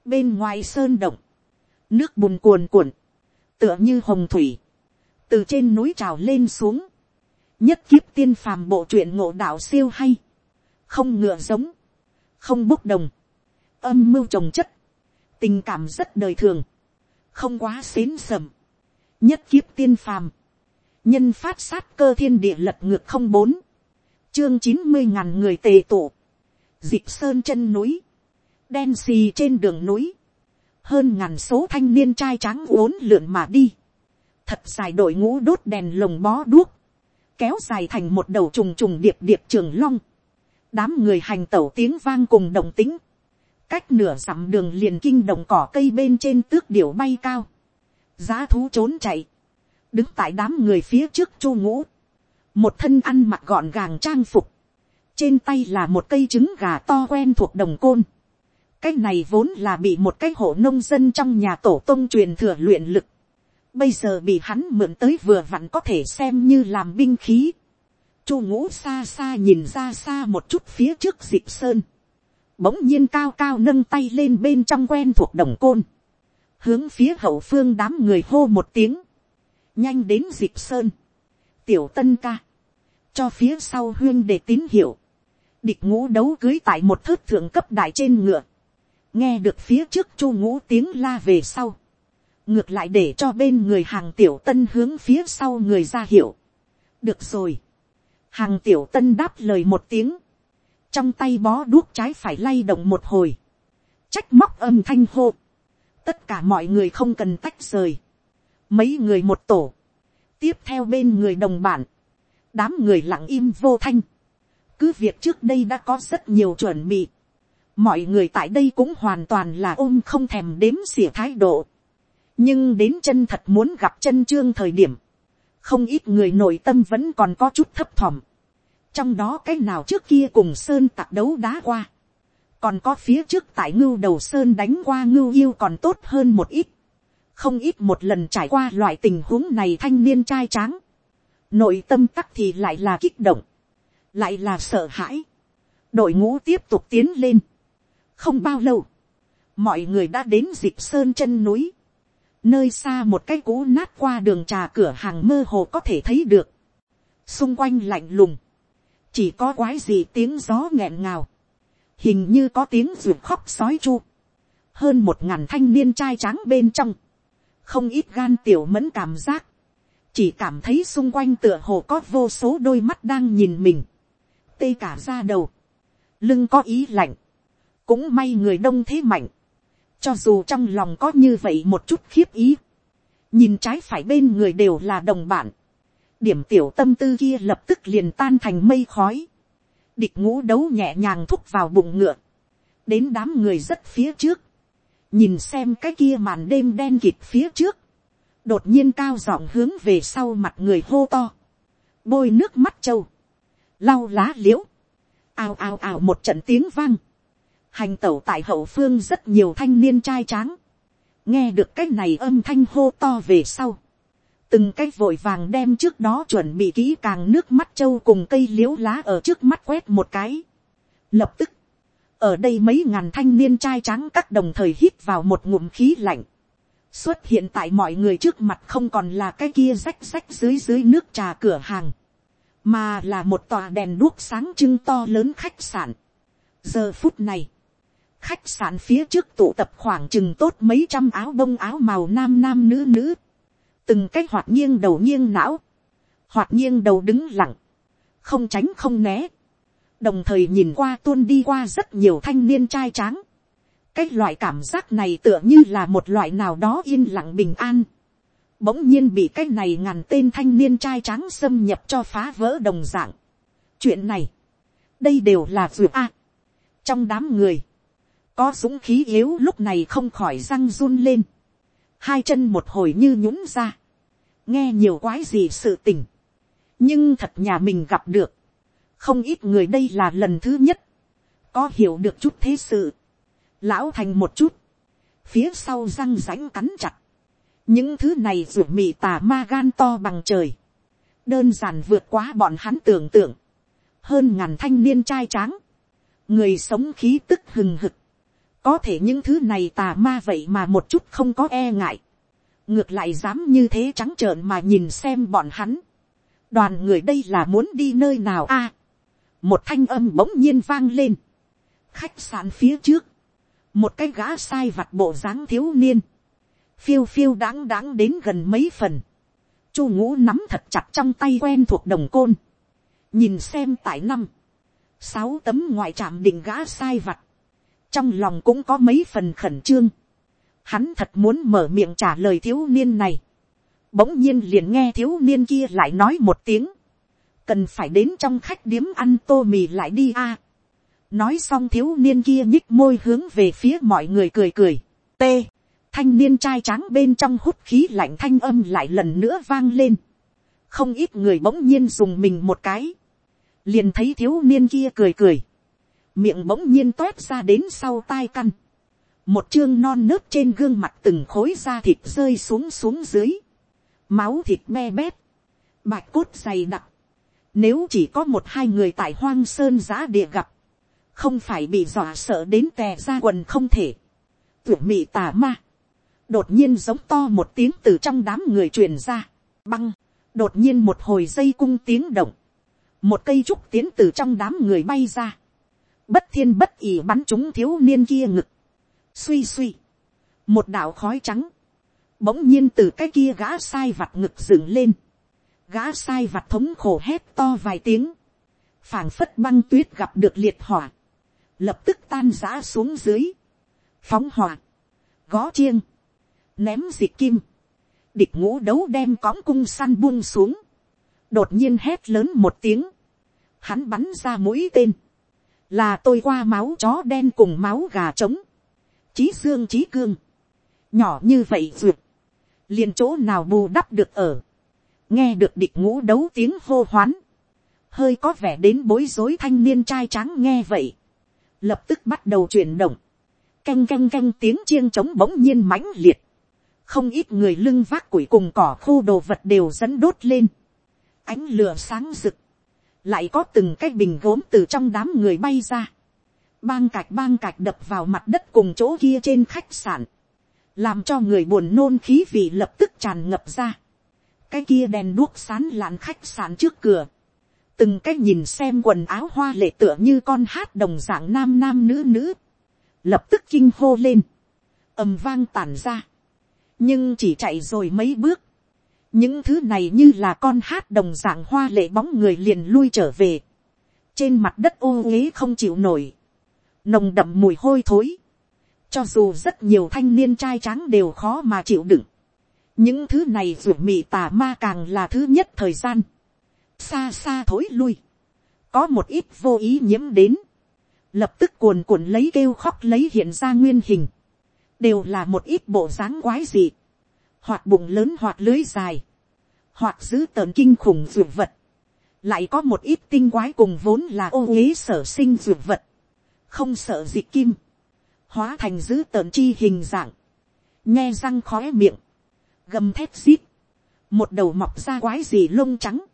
bên ngoài sơn động, nước bùn cuồn cuộn, tựa như hồng thủy, từ trên núi trào lên xuống, nhất kiếp tiên phàm bộ truyện ngộ đạo siêu hay, không ngựa giống, không bốc đồng, âm mưu trồng chất, tình cảm rất đời thường, không quá xến sầm, nhất kiếp tiên phàm, nhân phát sát cơ thiên địa lật ngược không bốn, chương chín mươi ngàn người tề tụ, dịp sơn chân núi, đen xì trên đường núi, hơn ngàn số thanh niên trai tráng uốn lượn mà đi, thật dài đội ngũ đốt đèn lồng bó đuốc, kéo dài thành một đầu trùng trùng điệp điệp trường long, đám người hành tẩu tiếng vang cùng đồng tính, cách nửa dặm đường liền kinh đồng cỏ cây bên trên tước điểu bay cao, giá thú trốn chạy, đứng tại đám người phía trước chu ngũ, một thân ăn mặc gọn gàng trang phục, trên tay là một cây trứng gà to quen thuộc đồng côn, cái này vốn là bị một cái hộ nông dân trong nhà tổ tông truyền thừa luyện lực, bây giờ bị hắn mượn tới vừa vặn có thể xem như làm binh khí. Chu ngũ xa xa nhìn ra xa một chút phía trước dịp sơn, bỗng nhiên cao cao nâng tay lên bên trong quen thuộc đồng côn, hướng phía hậu phương đám người hô một tiếng, nhanh đến dịp sơn, tiểu tân ca, cho phía sau huyên để tín hiệu, địch ngũ đấu cưới tại một thớt thượng cấp đại trên ngựa, nghe được phía trước chu ngũ tiếng la về sau, ngược lại để cho bên người hàng tiểu tân hướng phía sau người ra hiệu. được rồi, hàng tiểu tân đáp lời một tiếng, trong tay bó đuốc trái phải lay động một hồi, trách móc âm thanh hô, tất cả mọi người không cần tách rời, mấy người một tổ, tiếp theo bên người đồng bản, đám người lặng im vô thanh, cứ việc trước đây đã có rất nhiều chuẩn bị, mọi người tại đây cũng hoàn toàn là ôm không thèm đếm xỉa thái độ, nhưng đến chân thật muốn gặp chân trương thời điểm, không ít người nội tâm vẫn còn có chút thấp thỏm, trong đó cái nào trước kia cùng sơn tạc đấu đá qua, còn có phía trước tại ngưu đầu sơn đánh qua ngưu yêu còn tốt hơn một ít, không ít một lần trải qua loại tình huống này thanh niên trai tráng, nội tâm tắc thì lại là kích động, lại là sợ hãi, đội ngũ tiếp tục tiến lên, không bao lâu, mọi người đã đến dịp sơn chân núi, nơi xa một cái cũ nát qua đường trà cửa hàng mơ hồ có thể thấy được, xung quanh lạnh lùng, chỉ có quái gì tiếng gió nghẹn ngào, hình như có tiếng ruột khóc sói chu, hơn một ngàn thanh niên trai tráng bên trong, không ít gan tiểu mẫn cảm giác, chỉ cảm thấy xung quanh tựa hồ có vô số đôi mắt đang nhìn mình, tê cả ra đầu, lưng có ý lạnh, cũng may người đông thế mạnh, cho dù trong lòng có như vậy một chút khiếp ý, nhìn trái phải bên người đều là đồng bạn, điểm tiểu tâm tư kia lập tức liền tan thành mây khói, địch ngũ đấu nhẹ nhàng thúc vào bụng ngựa, đến đám người rất phía trước, nhìn xem cái kia màn đêm đen kịt phía trước, đột nhiên cao giọng hướng về sau mặt người hô to, bôi nước mắt trâu, lau lá l i ễ u ào ào ào một trận tiếng vang, hành tẩu tại hậu phương rất nhiều thanh niên trai tráng, nghe được cái này âm thanh hô to về sau, từng cái vội vàng đem trước đó chuẩn bị kỹ càng nước mắt trâu cùng cây l i ễ u lá ở trước mắt quét một cái. Lập tức, ở đây mấy ngàn thanh niên trai trắng các đồng thời hít vào một ngụm khí lạnh, xuất hiện tại mọi người trước mặt không còn là cái kia rách rách dưới dưới nước trà cửa hàng, mà là một tòa đèn đuốc sáng trưng to lớn khách sạn. giờ phút này, khách sạn phía trước tụ tập khoảng chừng tốt mấy trăm áo bông áo màu nam nam nữ nữ, từng cái hoạt nghiêng đầu nghiêng não, hoạt nghiêng đầu đứng lặng, không tránh không né, đồng thời nhìn qua tuôn đi qua rất nhiều thanh niên trai tráng, cái loại cảm giác này tựa như là một loại nào đó yên lặng bình an, bỗng nhiên bị cái này ngàn tên thanh niên trai tráng xâm nhập cho phá vỡ đồng dạng. chuyện này, đây đều là vừa a. trong đám người, có dũng khí yếu lúc này không khỏi răng run lên, hai chân một hồi như nhũng ra, nghe nhiều quái gì sự tình, nhưng thật nhà mình gặp được, không ít người đây là lần thứ nhất, có hiểu được chút thế sự, lão thành một chút, phía sau răng rãnh cắn chặt, những thứ này ruột mị tà ma gan to bằng trời, đơn giản vượt quá bọn hắn tưởng tượng, hơn ngàn thanh niên trai tráng, người sống khí tức hừng hực, có thể những thứ này tà ma vậy mà một chút không có e ngại, ngược lại dám như thế trắng trợn mà nhìn xem bọn hắn, đoàn người đây là muốn đi nơi nào a, một thanh âm bỗng nhiên vang lên, khách sạn phía trước, một cái gã sai vặt bộ dáng thiếu niên, phiêu phiêu đáng đáng đến gần mấy phần, chu ngũ nắm thật chặt trong tay quen thuộc đồng côn, nhìn xem tại năm, sáu tấm ngoại trạm đỉnh gã sai vặt, trong lòng cũng có mấy phần khẩn trương. Hắn thật muốn mở miệng trả lời thiếu niên này. bỗng nhiên liền nghe thiếu niên kia lại nói một tiếng, cần phải đến trong khách điếm ăn tô mì lại đi a. nói xong thiếu niên kia nhích môi hướng về phía mọi người cười cười, t, thanh niên trai tráng bên trong hút khí lạnh thanh âm lại lần nữa vang lên, không ít người bỗng nhiên dùng mình một cái, liền thấy thiếu niên kia cười cười, miệng bỗng nhiên toét ra đến sau tai căn, một chương non nớt trên gương mặt từng khối da thịt rơi xuống xuống dưới, máu thịt me bét, bạch cốt dày đặc, nếu chỉ có một hai người tại hoang sơn giá địa gặp, không phải bị dọa sợ đến tè ra quần không thể, tuyển mị tà ma, đột nhiên giống to một tiếng từ trong đám người truyền ra, băng, đột nhiên một hồi dây cung tiếng động, một cây trúc tiến từ trong đám người bay ra, bất thiên bất ỉ bắn chúng thiếu niên kia ngực, suy suy, một đạo khói trắng, bỗng nhiên từ cái kia gã sai vặt ngực dựng lên, gã sai vặt thống khổ hét to vài tiếng, phảng phất băng tuyết gặp được liệt hỏa, lập tức tan giã xuống dưới, phóng hỏa, gó chiêng, ném diệt kim, địch ngũ đấu đem cõng cung săn buông xuống, đột nhiên hét lớn một tiếng, hắn bắn ra mũi tên, là tôi qua máu chó đen cùng máu gà trống, trí xương trí cương, nhỏ như vậy duyệt, liền chỗ nào bù đắp được ở, nghe được địch ngũ đấu tiếng hô hoán, hơi có vẻ đến bối rối thanh niên trai tráng nghe vậy, lập tức bắt đầu chuyển động, canh canh canh tiếng chiêng trống bỗng nhiên mãnh liệt, không ít người lưng vác củi cùng cỏ khô đồ vật đều dẫn đốt lên, ánh lửa sáng rực, lại có từng cái bình gốm từ trong đám người bay ra, bang cạch bang cạch đập vào mặt đất cùng chỗ kia trên khách sạn, làm cho người buồn nôn khí vị lập tức tràn ngập ra, cái kia đèn đuốc sán lạn khách sạn trước cửa, từng cái nhìn xem quần áo hoa lệ tựa như con hát đồng dạng nam nam nữ nữ, lập tức kinh hô lên, ầm vang tản ra, nhưng chỉ chạy rồi mấy bước, những thứ này như là con hát đồng dạng hoa lệ bóng người liền lui trở về, trên mặt đất ô uế không chịu nổi, nồng đậm mùi hôi thối, cho dù rất nhiều thanh niên trai tráng đều khó mà chịu đựng, những thứ này ruột mị tà ma càng là thứ nhất thời gian, xa xa thối lui, có một ít vô ý nhiễm đến, lập tức cuồn cuộn lấy kêu khóc lấy hiện ra nguyên hình, đều là một ít bộ dáng quái dị, hoặc bụng lớn hoặc lưới dài, hoặc giữ tợn kinh khủng ruột vật, lại có một ít tinh quái cùng vốn là ô uế sở sinh ruột vật, không sợ dị kim, hóa thành giữ tợn chi hình dạng, nghe răng khóe miệng, gầm thép xít, một đầu mọc ra quái gì lông trắng,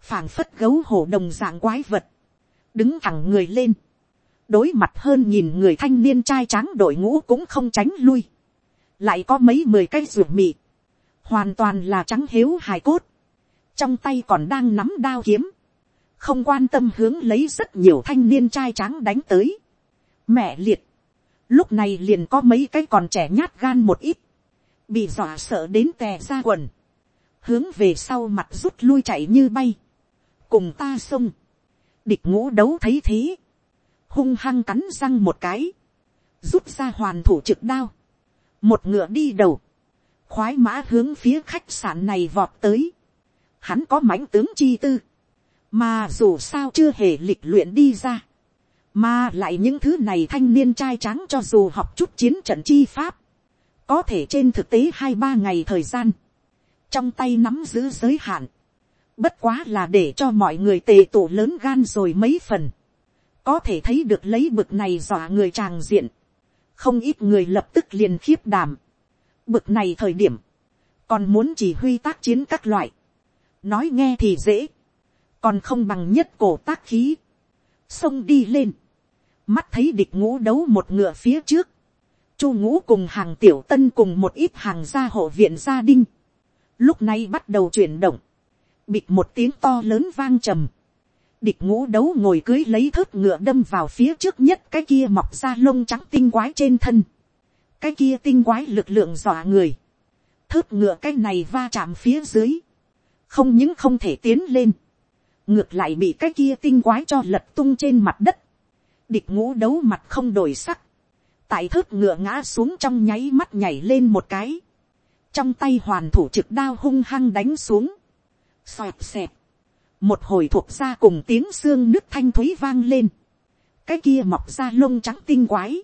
phảng phất gấu hổ đồng dạng quái vật, đứng thẳng người lên, đối mặt hơn nhìn người thanh niên trai tráng đội ngũ cũng không tránh lui, lại có mấy mười cây ruột mị, hoàn toàn là trắng hiếu hài cốt, trong tay còn đang nắm đao kiếm, không quan tâm hướng lấy rất nhiều thanh niên trai tráng đánh tới. Mẹ liệt, lúc này liền có mấy cái còn trẻ nhát gan một ít, bị dọa sợ đến tè ra quần, hướng về sau mặt rút lui chạy như bay, cùng ta xông, địch ngũ đấu thấy thế, hung hăng cắn răng một cái, rút ra hoàn thủ trực đao, một ngựa đi đầu, khoái mã hướng phía khách sạn này vọt tới, hắn có mãnh tướng chi tư, mà dù sao chưa hề lịch luyện đi ra, mà lại những thứ này thanh niên trai trắng cho dù học chút chiến trận chi pháp, có thể trên thực tế hai ba ngày thời gian, trong tay nắm giữ giới hạn, bất quá là để cho mọi người tề tổ lớn gan rồi mấy phần, có thể thấy được lấy bực này dọa người tràng diện, không ít người lập tức liền khiếp đảm, bực này thời điểm, còn muốn chỉ huy tác chiến các loại, nói nghe thì dễ, còn không bằng nhất cổ tác khí, xông đi lên, mắt thấy địch ngũ đấu một ngựa phía trước, chu ngũ cùng hàng tiểu tân cùng một ít hàng gia hộ viện gia đinh lúc này bắt đầu chuyển động, bịt một tiếng to lớn vang trầm, địch ngũ đấu ngồi cưới lấy thớt ngựa đâm vào phía trước nhất cái kia mọc ra lông trắng tinh quái trên thân, cái kia tinh quái lực lượng dọa người, thớt ngựa cái này va chạm phía dưới, không những không thể tiến lên, ngược lại bị cái kia tinh quái cho lật tung trên mặt đất, địch ngũ đấu mặt không đổi sắc, tại thớt ngựa ngã xuống trong nháy mắt nhảy lên một cái, trong tay hoàn thủ trực đao hung hăng đánh xuống, xoẹt xẹt, một hồi thuộc ra cùng tiếng xương nước thanh thúy vang lên, cái kia mọc ra lông trắng tinh quái,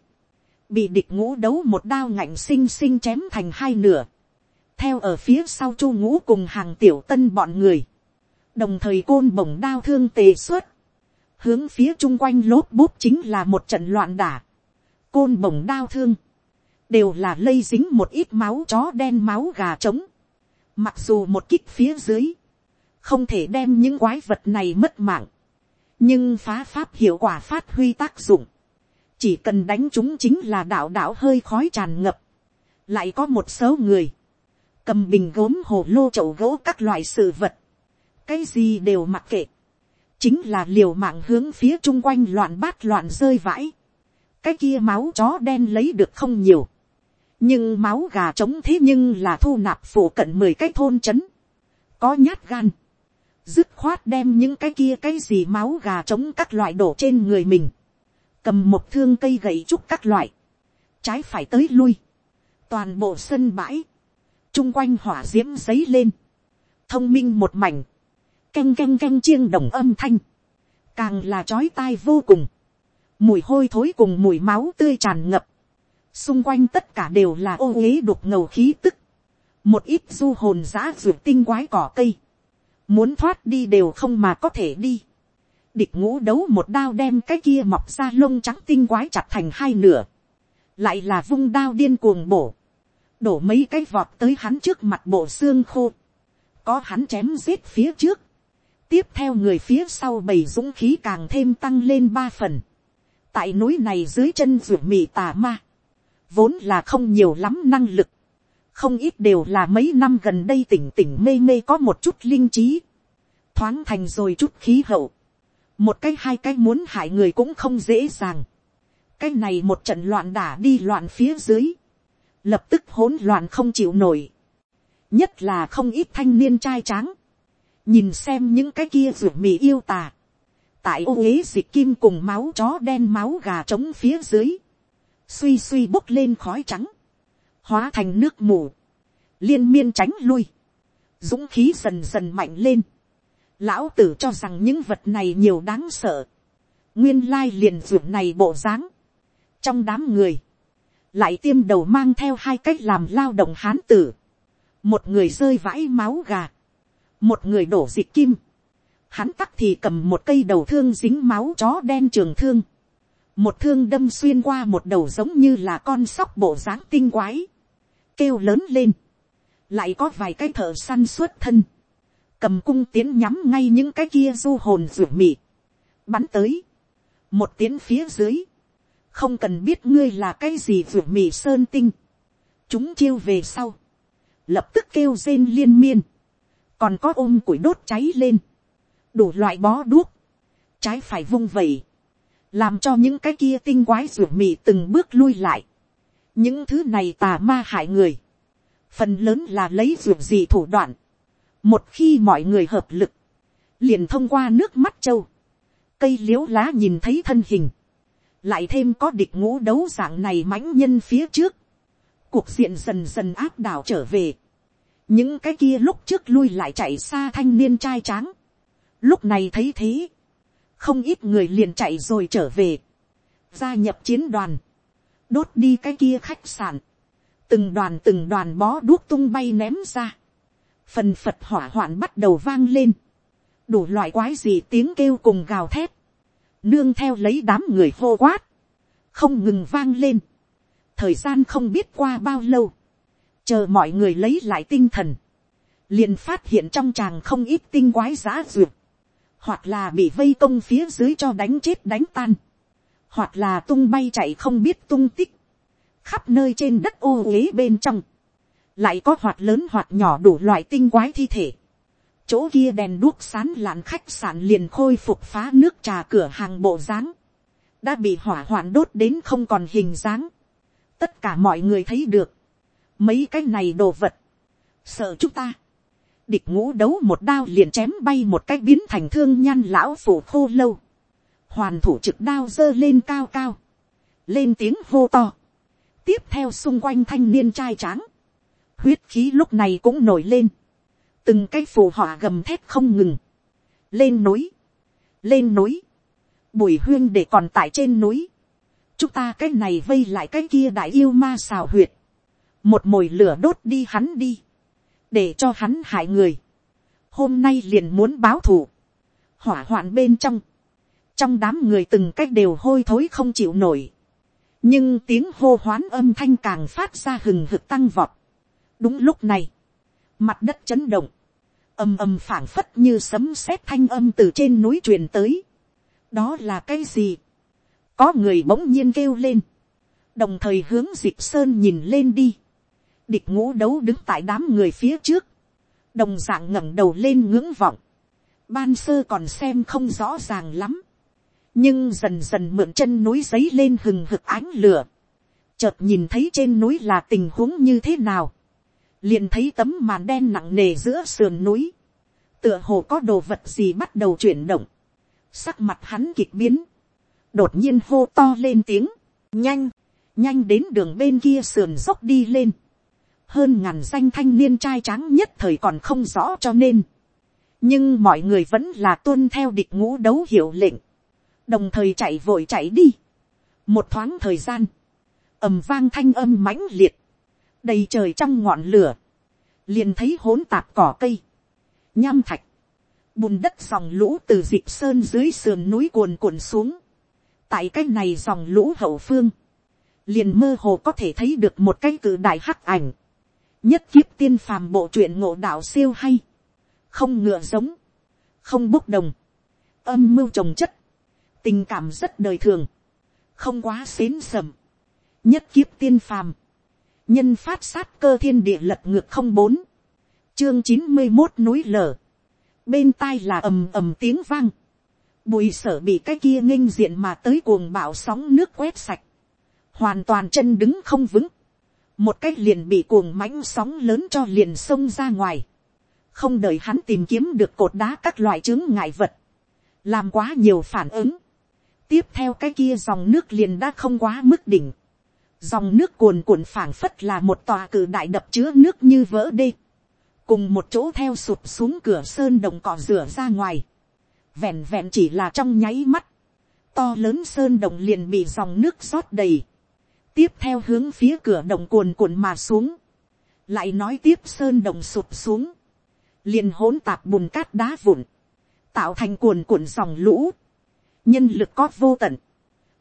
bị địch ngũ đấu một đao ngạnh xinh xinh chém thành hai nửa, theo ở phía sau chu ngũ cùng hàng tiểu tân bọn người, đồng thời côn bổng đao thương tề xuất, hướng phía chung quanh lốp bút chính là một trận loạn đả, côn bổng đao thương, đều là lây dính một ít máu chó đen máu gà trống, mặc dù một kích phía dưới, không thể đem những quái vật này mất mạng, nhưng phá pháp hiệu quả phát huy tác dụng, chỉ cần đánh chúng chính là đạo đạo hơi khói tràn ngập, lại có một số người, cầm bình gốm hồ lô chậu gỗ các loại sự vật, cái gì đều mặc kệ, chính là liều mạng hướng phía chung quanh loạn bát loạn rơi vãi, cái kia máu chó đen lấy được không nhiều, nhưng máu gà trống thế nhưng là thu nạp phủ cận mười cái thôn c h ấ n có nhát gan, dứt khoát đem những cái kia cái gì máu gà trống các loại đổ trên người mình, cầm một thương cây gậy trúc các loại, trái phải tới lui, toàn bộ sân bãi, chung quanh hỏa d i ễ m giấy lên, thông minh một mảnh, canh canh canh chiêng đồng âm thanh, càng là chói tai vô cùng, mùi hôi thối cùng mùi máu tươi tràn ngập, xung quanh tất cả đều là ô uế đục ngầu khí tức, một ít du hồn giã ruột tinh quái cỏ cây, muốn thoát đi đều không mà có thể đi, địch ngũ đấu một đao đem cái kia mọc ra lông trắng tinh quái chặt thành hai nửa, lại là vung đao điên cuồng bổ, đổ mấy cái vọt tới hắn trước mặt bộ xương khô, có hắn chém giết phía trước, tiếp theo người phía sau bầy dũng khí càng thêm tăng lên ba phần, tại núi này dưới chân ruột mì tà ma, vốn là không nhiều lắm năng lực, không ít đều là mấy năm gần đây tỉnh tỉnh mê mê có một chút linh trí, thoáng thành rồi chút khí hậu, một cái hai cái muốn hại người cũng không dễ dàng, cái này một trận loạn đả đi loạn phía dưới, lập tức hỗn loạn không chịu nổi, nhất là không ít thanh niên trai tráng, nhìn xem những cái kia ruột mì yêu tà, tại ô ế dịch kim cùng máu chó đen máu gà trống phía dưới, suy suy bốc lên khói trắng, hóa thành nước mù, liên miên tránh lui, dũng khí dần dần mạnh lên, lão tử cho rằng những vật này nhiều đáng sợ, nguyên lai liền ruộng này bộ dáng, trong đám người, lại tiêm đầu mang theo hai cách làm lao động hán tử, một người rơi vãi máu gà, một người đổ dịch kim, hắn tắc thì cầm một cây đầu thương dính máu chó đen trường thương, một thương đâm xuyên qua một đầu giống như là con sóc bộ dáng tinh quái, kêu lớn lên, lại có vài cái thợ săn xuất thân, cầm cung tiến nhắm ngay những cái kia du hồn ruột mị, bắn tới, một tiến phía dưới, không cần biết ngươi là cái gì ruột mị sơn tinh, chúng chiêu về sau, lập tức kêu rên liên miên, còn có ôm củi đốt cháy lên, đủ loại bó đuốc, trái phải vung vẩy, làm cho những cái kia tinh quái ruột mị từng bước lui lại. những thứ này tà ma hại người, phần lớn là lấy ruột gì thủ đoạn một khi mọi người hợp lực, liền thông qua nước mắt châu, cây l i ễ u lá nhìn thấy thân hình, lại thêm có địch ngũ đấu dạng này mãnh nhân phía trước, cuộc diện dần dần áp đảo trở về. những cái kia lúc trước lui lại chạy xa thanh niên trai tráng, lúc này thấy thế, không ít người liền chạy rồi trở về, gia nhập chiến đoàn, đốt đi cái kia khách sạn, từng đoàn từng đoàn bó đuốc tung bay ném ra, phần phật hỏa hoạn bắt đầu vang lên, đủ loại quái gì tiếng kêu cùng gào thét, nương theo lấy đám người hô quát, không ngừng vang lên, thời gian không biết qua bao lâu, chờ mọi người lấy lại tinh thần, liền phát hiện trong tràng không ít tinh quái giã duyệt, hoặc là bị vây công phía dưới cho đánh chết đánh tan, hoặc là tung bay chạy không biết tung tích, khắp nơi trên đất ô uế bên trong, lại có hoạt lớn hoạt nhỏ đủ loại tinh quái thi thể, chỗ kia đèn đuốc sán lạn khách sạn liền khôi phục phá nước trà cửa hàng bộ dáng, đã bị hỏa hoạn đốt đến không còn hình dáng, tất cả mọi người thấy được, mấy cái này đồ vật, sợ chúng ta, địch ngũ đấu một đao liền chém bay một cách biến thành thương nhăn lão phủ khô lâu. Hoàn thủ trực đao giơ lên cao cao. Lên tiếng hô to. Tiếp theo xung quanh thanh niên trai tráng huyết khí lúc này cũng nổi lên, từng cái phù họa gầm thép không ngừng, lên núi, lên núi, bùi huyên để còn tại trên núi, chúng ta cái này vây lại cái kia đại yêu ma xào huyệt, một mồi lửa đốt đi hắn đi, để cho hắn hại người, hôm nay liền muốn báo thù, hỏa hoạn bên trong, trong đám người từng cách đều hôi thối không chịu nổi, nhưng tiếng hô hoán âm thanh càng phát ra hừng hực tăng vọt đúng lúc này, mặt đất chấn động, ầm ầm phảng phất như sấm sét thanh âm từ trên núi truyền tới. đó là cái gì, có người bỗng nhiên kêu lên, đồng thời hướng dịp sơn nhìn lên đi, địch ngũ đấu đứng tại đám người phía trước, đồng d ạ n g ngẩng đầu lên ngưỡng vọng, ban sơ còn xem không rõ ràng lắm, nhưng dần dần mượn chân núi giấy lên hừng hực ánh lửa, chợt nhìn thấy trên núi là tình huống như thế nào, liền thấy tấm màn đen nặng nề giữa sườn núi, tựa hồ có đồ vật gì bắt đầu chuyển động, sắc mặt hắn kịch biến, đột nhiên hô to lên tiếng, nhanh, nhanh đến đường bên kia sườn dốc đi lên, hơn ngàn danh thanh niên trai tráng nhất thời còn không rõ cho nên. nhưng mọi người vẫn là tuân theo địch ngũ đấu hiệu lệnh, đồng thời chạy vội chạy đi. một thoáng thời gian, ầm vang thanh âm mãnh liệt, đầy trời trong ngọn lửa, liền thấy hỗn tạp cỏ cây, nham thạch, bùn đất dòng lũ từ dịp sơn dưới sườn núi cuồn cuộn xuống. tại cái này dòng lũ hậu phương, liền mơ hồ có thể thấy được một cái cự đại hắc ảnh, nhất kiếp tiên phàm bộ truyện ngộ đạo siêu hay, không ngựa giống, không bốc đồng, âm mưu trồng chất, tình cảm rất đời thường, không quá xến sầm, nhất kiếp tiên phàm, nhân phát sát cơ thiên địa lật ngược không bốn, chương chín mươi một núi lở, bên tai là ầm ầm tiếng vang, bùi sở bị cái kia nghênh diện mà tới cuồng bạo sóng nước quét sạch, hoàn toàn chân đứng không vững, một cách liền bị cuồng mãnh sóng lớn cho liền xông ra ngoài, không đợi hắn tìm kiếm được cột đá các loại chứng ngại vật, làm quá nhiều phản ứng, tiếp theo cái kia dòng nước liền đã không quá mức đỉnh, dòng nước cuồn cuộn phảng phất là một tòa cử đại đập chứa nước như vỡ đê, cùng một chỗ theo sụp xuống cửa sơn đồng cỏ rửa ra ngoài, vẹn vẹn chỉ là trong nháy mắt, to lớn sơn đồng liền bị dòng nước rót đầy, tiếp theo hướng phía cửa đồng cuồn cuộn mà xuống, lại nói tiếp sơn đồng sụp xuống, liền hỗn tạp bùn cát đá vụn, tạo thành cuồn cuộn dòng lũ, nhân lực có vô tận,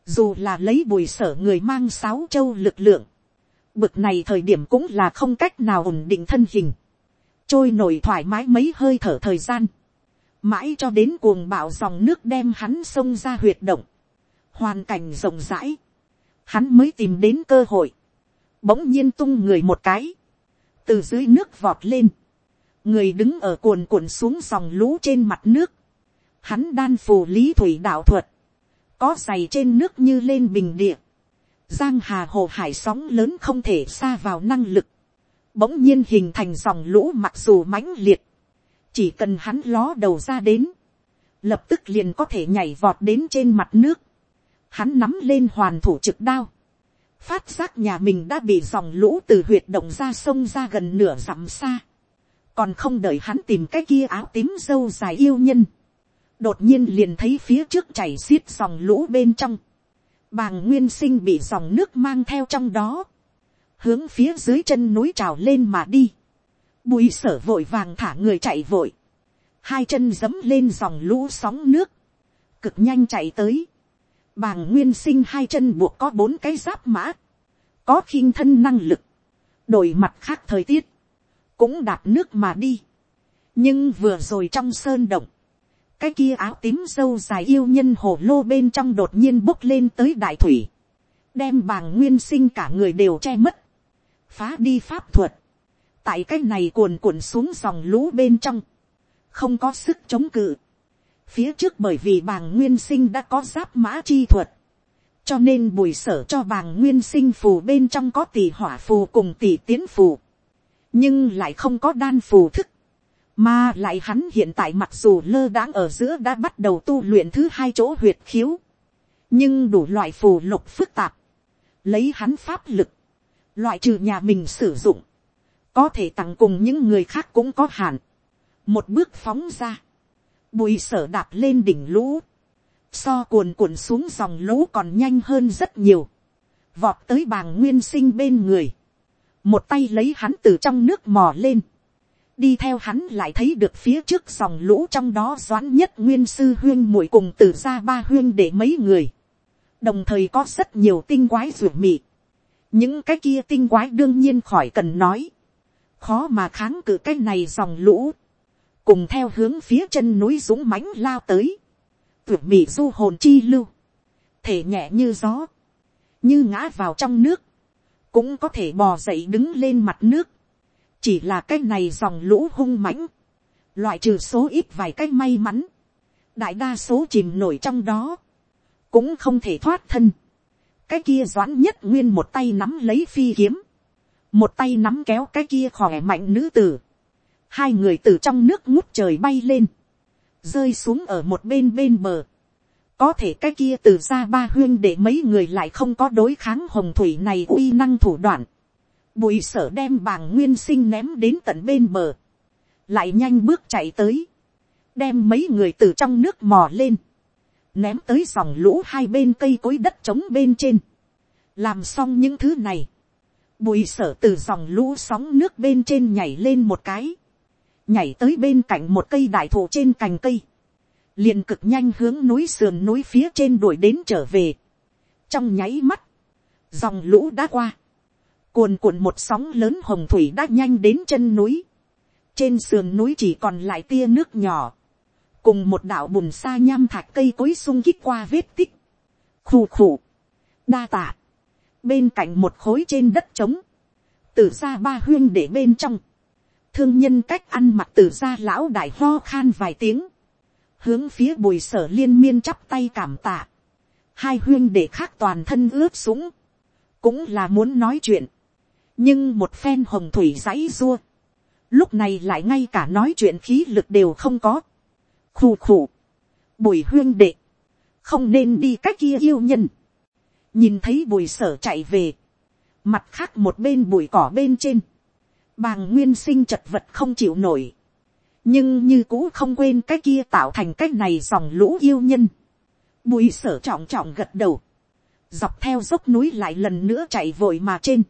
dù là lấy bùi sở người mang sáu châu lực lượng, bực này thời điểm cũng là không cách nào ổn định thân hình, trôi nổi thoải mái mấy hơi thở thời gian, mãi cho đến cuồng bạo dòng nước đem hắn xông ra huyệt động, hoàn cảnh rộng rãi, hắn mới tìm đến cơ hội, bỗng nhiên tung người một cái, từ dưới nước vọt lên, người đứng ở cuồn cuộn xuống dòng lũ trên mặt nước, hắn đan phù lý thủy đạo thuật, có giày trên nước như lên bình địa, giang hà hồ hải sóng lớn không thể xa vào năng lực, bỗng nhiên hình thành dòng lũ mặc dù mãnh liệt, chỉ cần hắn ló đầu ra đến, lập tức liền có thể nhảy vọt đến trên mặt nước, hắn nắm lên hoàn thủ trực đao, phát giác nhà mình đã bị dòng lũ từ huyệt động ra sông ra gần nửa dặm xa, còn không đợi hắn tìm cái kia áo tím dâu dài yêu nhân, đột nhiên liền thấy phía trước chảy xiết dòng lũ bên trong, bàng nguyên sinh bị dòng nước mang theo trong đó, hướng phía dưới chân núi trào lên mà đi, bùi sở vội vàng thả người chạy vội, hai chân dẫm lên dòng lũ sóng nước, cực nhanh chạy tới, Bàng nguyên sinh hai chân buộc có bốn cái giáp mã. Có khinh thân năng lực. Đổi mặt khác thời tiết. Cũng đạp nước mà đi. Nhưng vừa rồi trong sơn động. Cái kia áo tím dâu dài yêu nhân hồ lô bên trong đột nhiên bốc lên tới đại thủy. Đem bàng nguyên sinh cả người đều che mất. Phá đi pháp thuật. Tại cái này cuồn cuộn xuống dòng lũ bên trong. Không có sức chống cự Phía trước bởi vì bàng nguyên sinh đã có giáp mã chi thuật. Cho nên bùi sở cho bàng nguyên sinh phù bên trong có tỷ hỏa phù cùng tỷ tiến phù. Nhưng lại không có đan phù thức. Mà lại hắn hiện tại mặc dù lơ đãng ở giữa đã bắt đầu tu luyện thứ hai chỗ huyệt khiếu. Nhưng đủ loại phù lục phức tạp. Lấy hắn pháp lực. Loại trừ nhà mình sử dụng. có thể tặng cùng những người khác cũng có hạn, một bước phóng ra, bùi sở đạp lên đỉnh lũ, so cuồn cuộn xuống dòng lũ còn nhanh hơn rất nhiều, vọt tới bàng nguyên sinh bên người, một tay lấy hắn từ trong nước mò lên, đi theo hắn lại thấy được phía trước dòng lũ trong đó doãn nhất nguyên sư huyên muội cùng từ ra ba huyên để mấy người, đồng thời có rất nhiều tinh quái ruột mị, những cái kia tinh quái đương nhiên khỏi cần nói, khó mà kháng cự cái này dòng lũ, cùng theo hướng phía chân núi dũng mãnh lao tới, tuyệt mị du hồn chi lưu, thể nhẹ như gió, như ngã vào trong nước, cũng có thể bò dậy đứng lên mặt nước, chỉ là cái này dòng lũ hung mãnh, loại trừ số ít vài cái may mắn, đại đa số chìm nổi trong đó, cũng không thể thoát thân. cái kia doãn nhất nguyên một tay nắm lấy phi kiếm, một tay nắm kéo cái kia khỏe mạnh nữ tử, hai người từ trong nước ngút trời bay lên, rơi xuống ở một bên bên bờ, có thể cái kia từ ra ba huyên để mấy người lại không có đối kháng hồng thủy này uy năng thủ đoạn, bùi sở đem bàng nguyên sinh ném đến tận bên bờ, lại nhanh bước chạy tới, đem mấy người từ trong nước mò lên, ném tới dòng lũ hai bên cây cối đất trống bên trên, làm xong những thứ này, bùi sở từ dòng lũ sóng nước bên trên nhảy lên một cái, nhảy tới bên cạnh một cây đại thụ trên cành cây, liền cực nhanh hướng núi sườn núi phía trên đuổi đến trở về. trong nháy mắt, dòng lũ đã qua, cuồn cuộn một sóng lớn hồng thủy đã nhanh đến chân núi, trên sườn núi chỉ còn lại tia nước nhỏ, cùng một đạo bùn xa nham thạch cây cối sung kích qua vết tích, khù khù, đa tạ, bên cạnh một khối trên đất trống, từ ra ba huyên để bên trong, thương nhân cách ăn mặc từ ra lão đại ho khan vài tiếng, hướng phía bùi sở liên miên chắp tay cảm tạ, hai huyên để khác toàn thân ướp sũng, cũng là muốn nói chuyện, nhưng một phen hồng thủy dãy dua, lúc này lại ngay cả nói chuyện khí lực đều không có, khù khù, bùi huyên đệ, không nên đi cách kia yêu nhân, nhìn thấy bùi sở chạy về, mặt khác một bên bùi cỏ bên trên, bàng nguyên sinh chật vật không chịu nổi, nhưng như cũ không quên cái kia tạo thành cái này dòng lũ yêu nhân, bùi sở trọng trọng gật đầu, dọc theo dốc núi lại lần nữa chạy vội mà trên,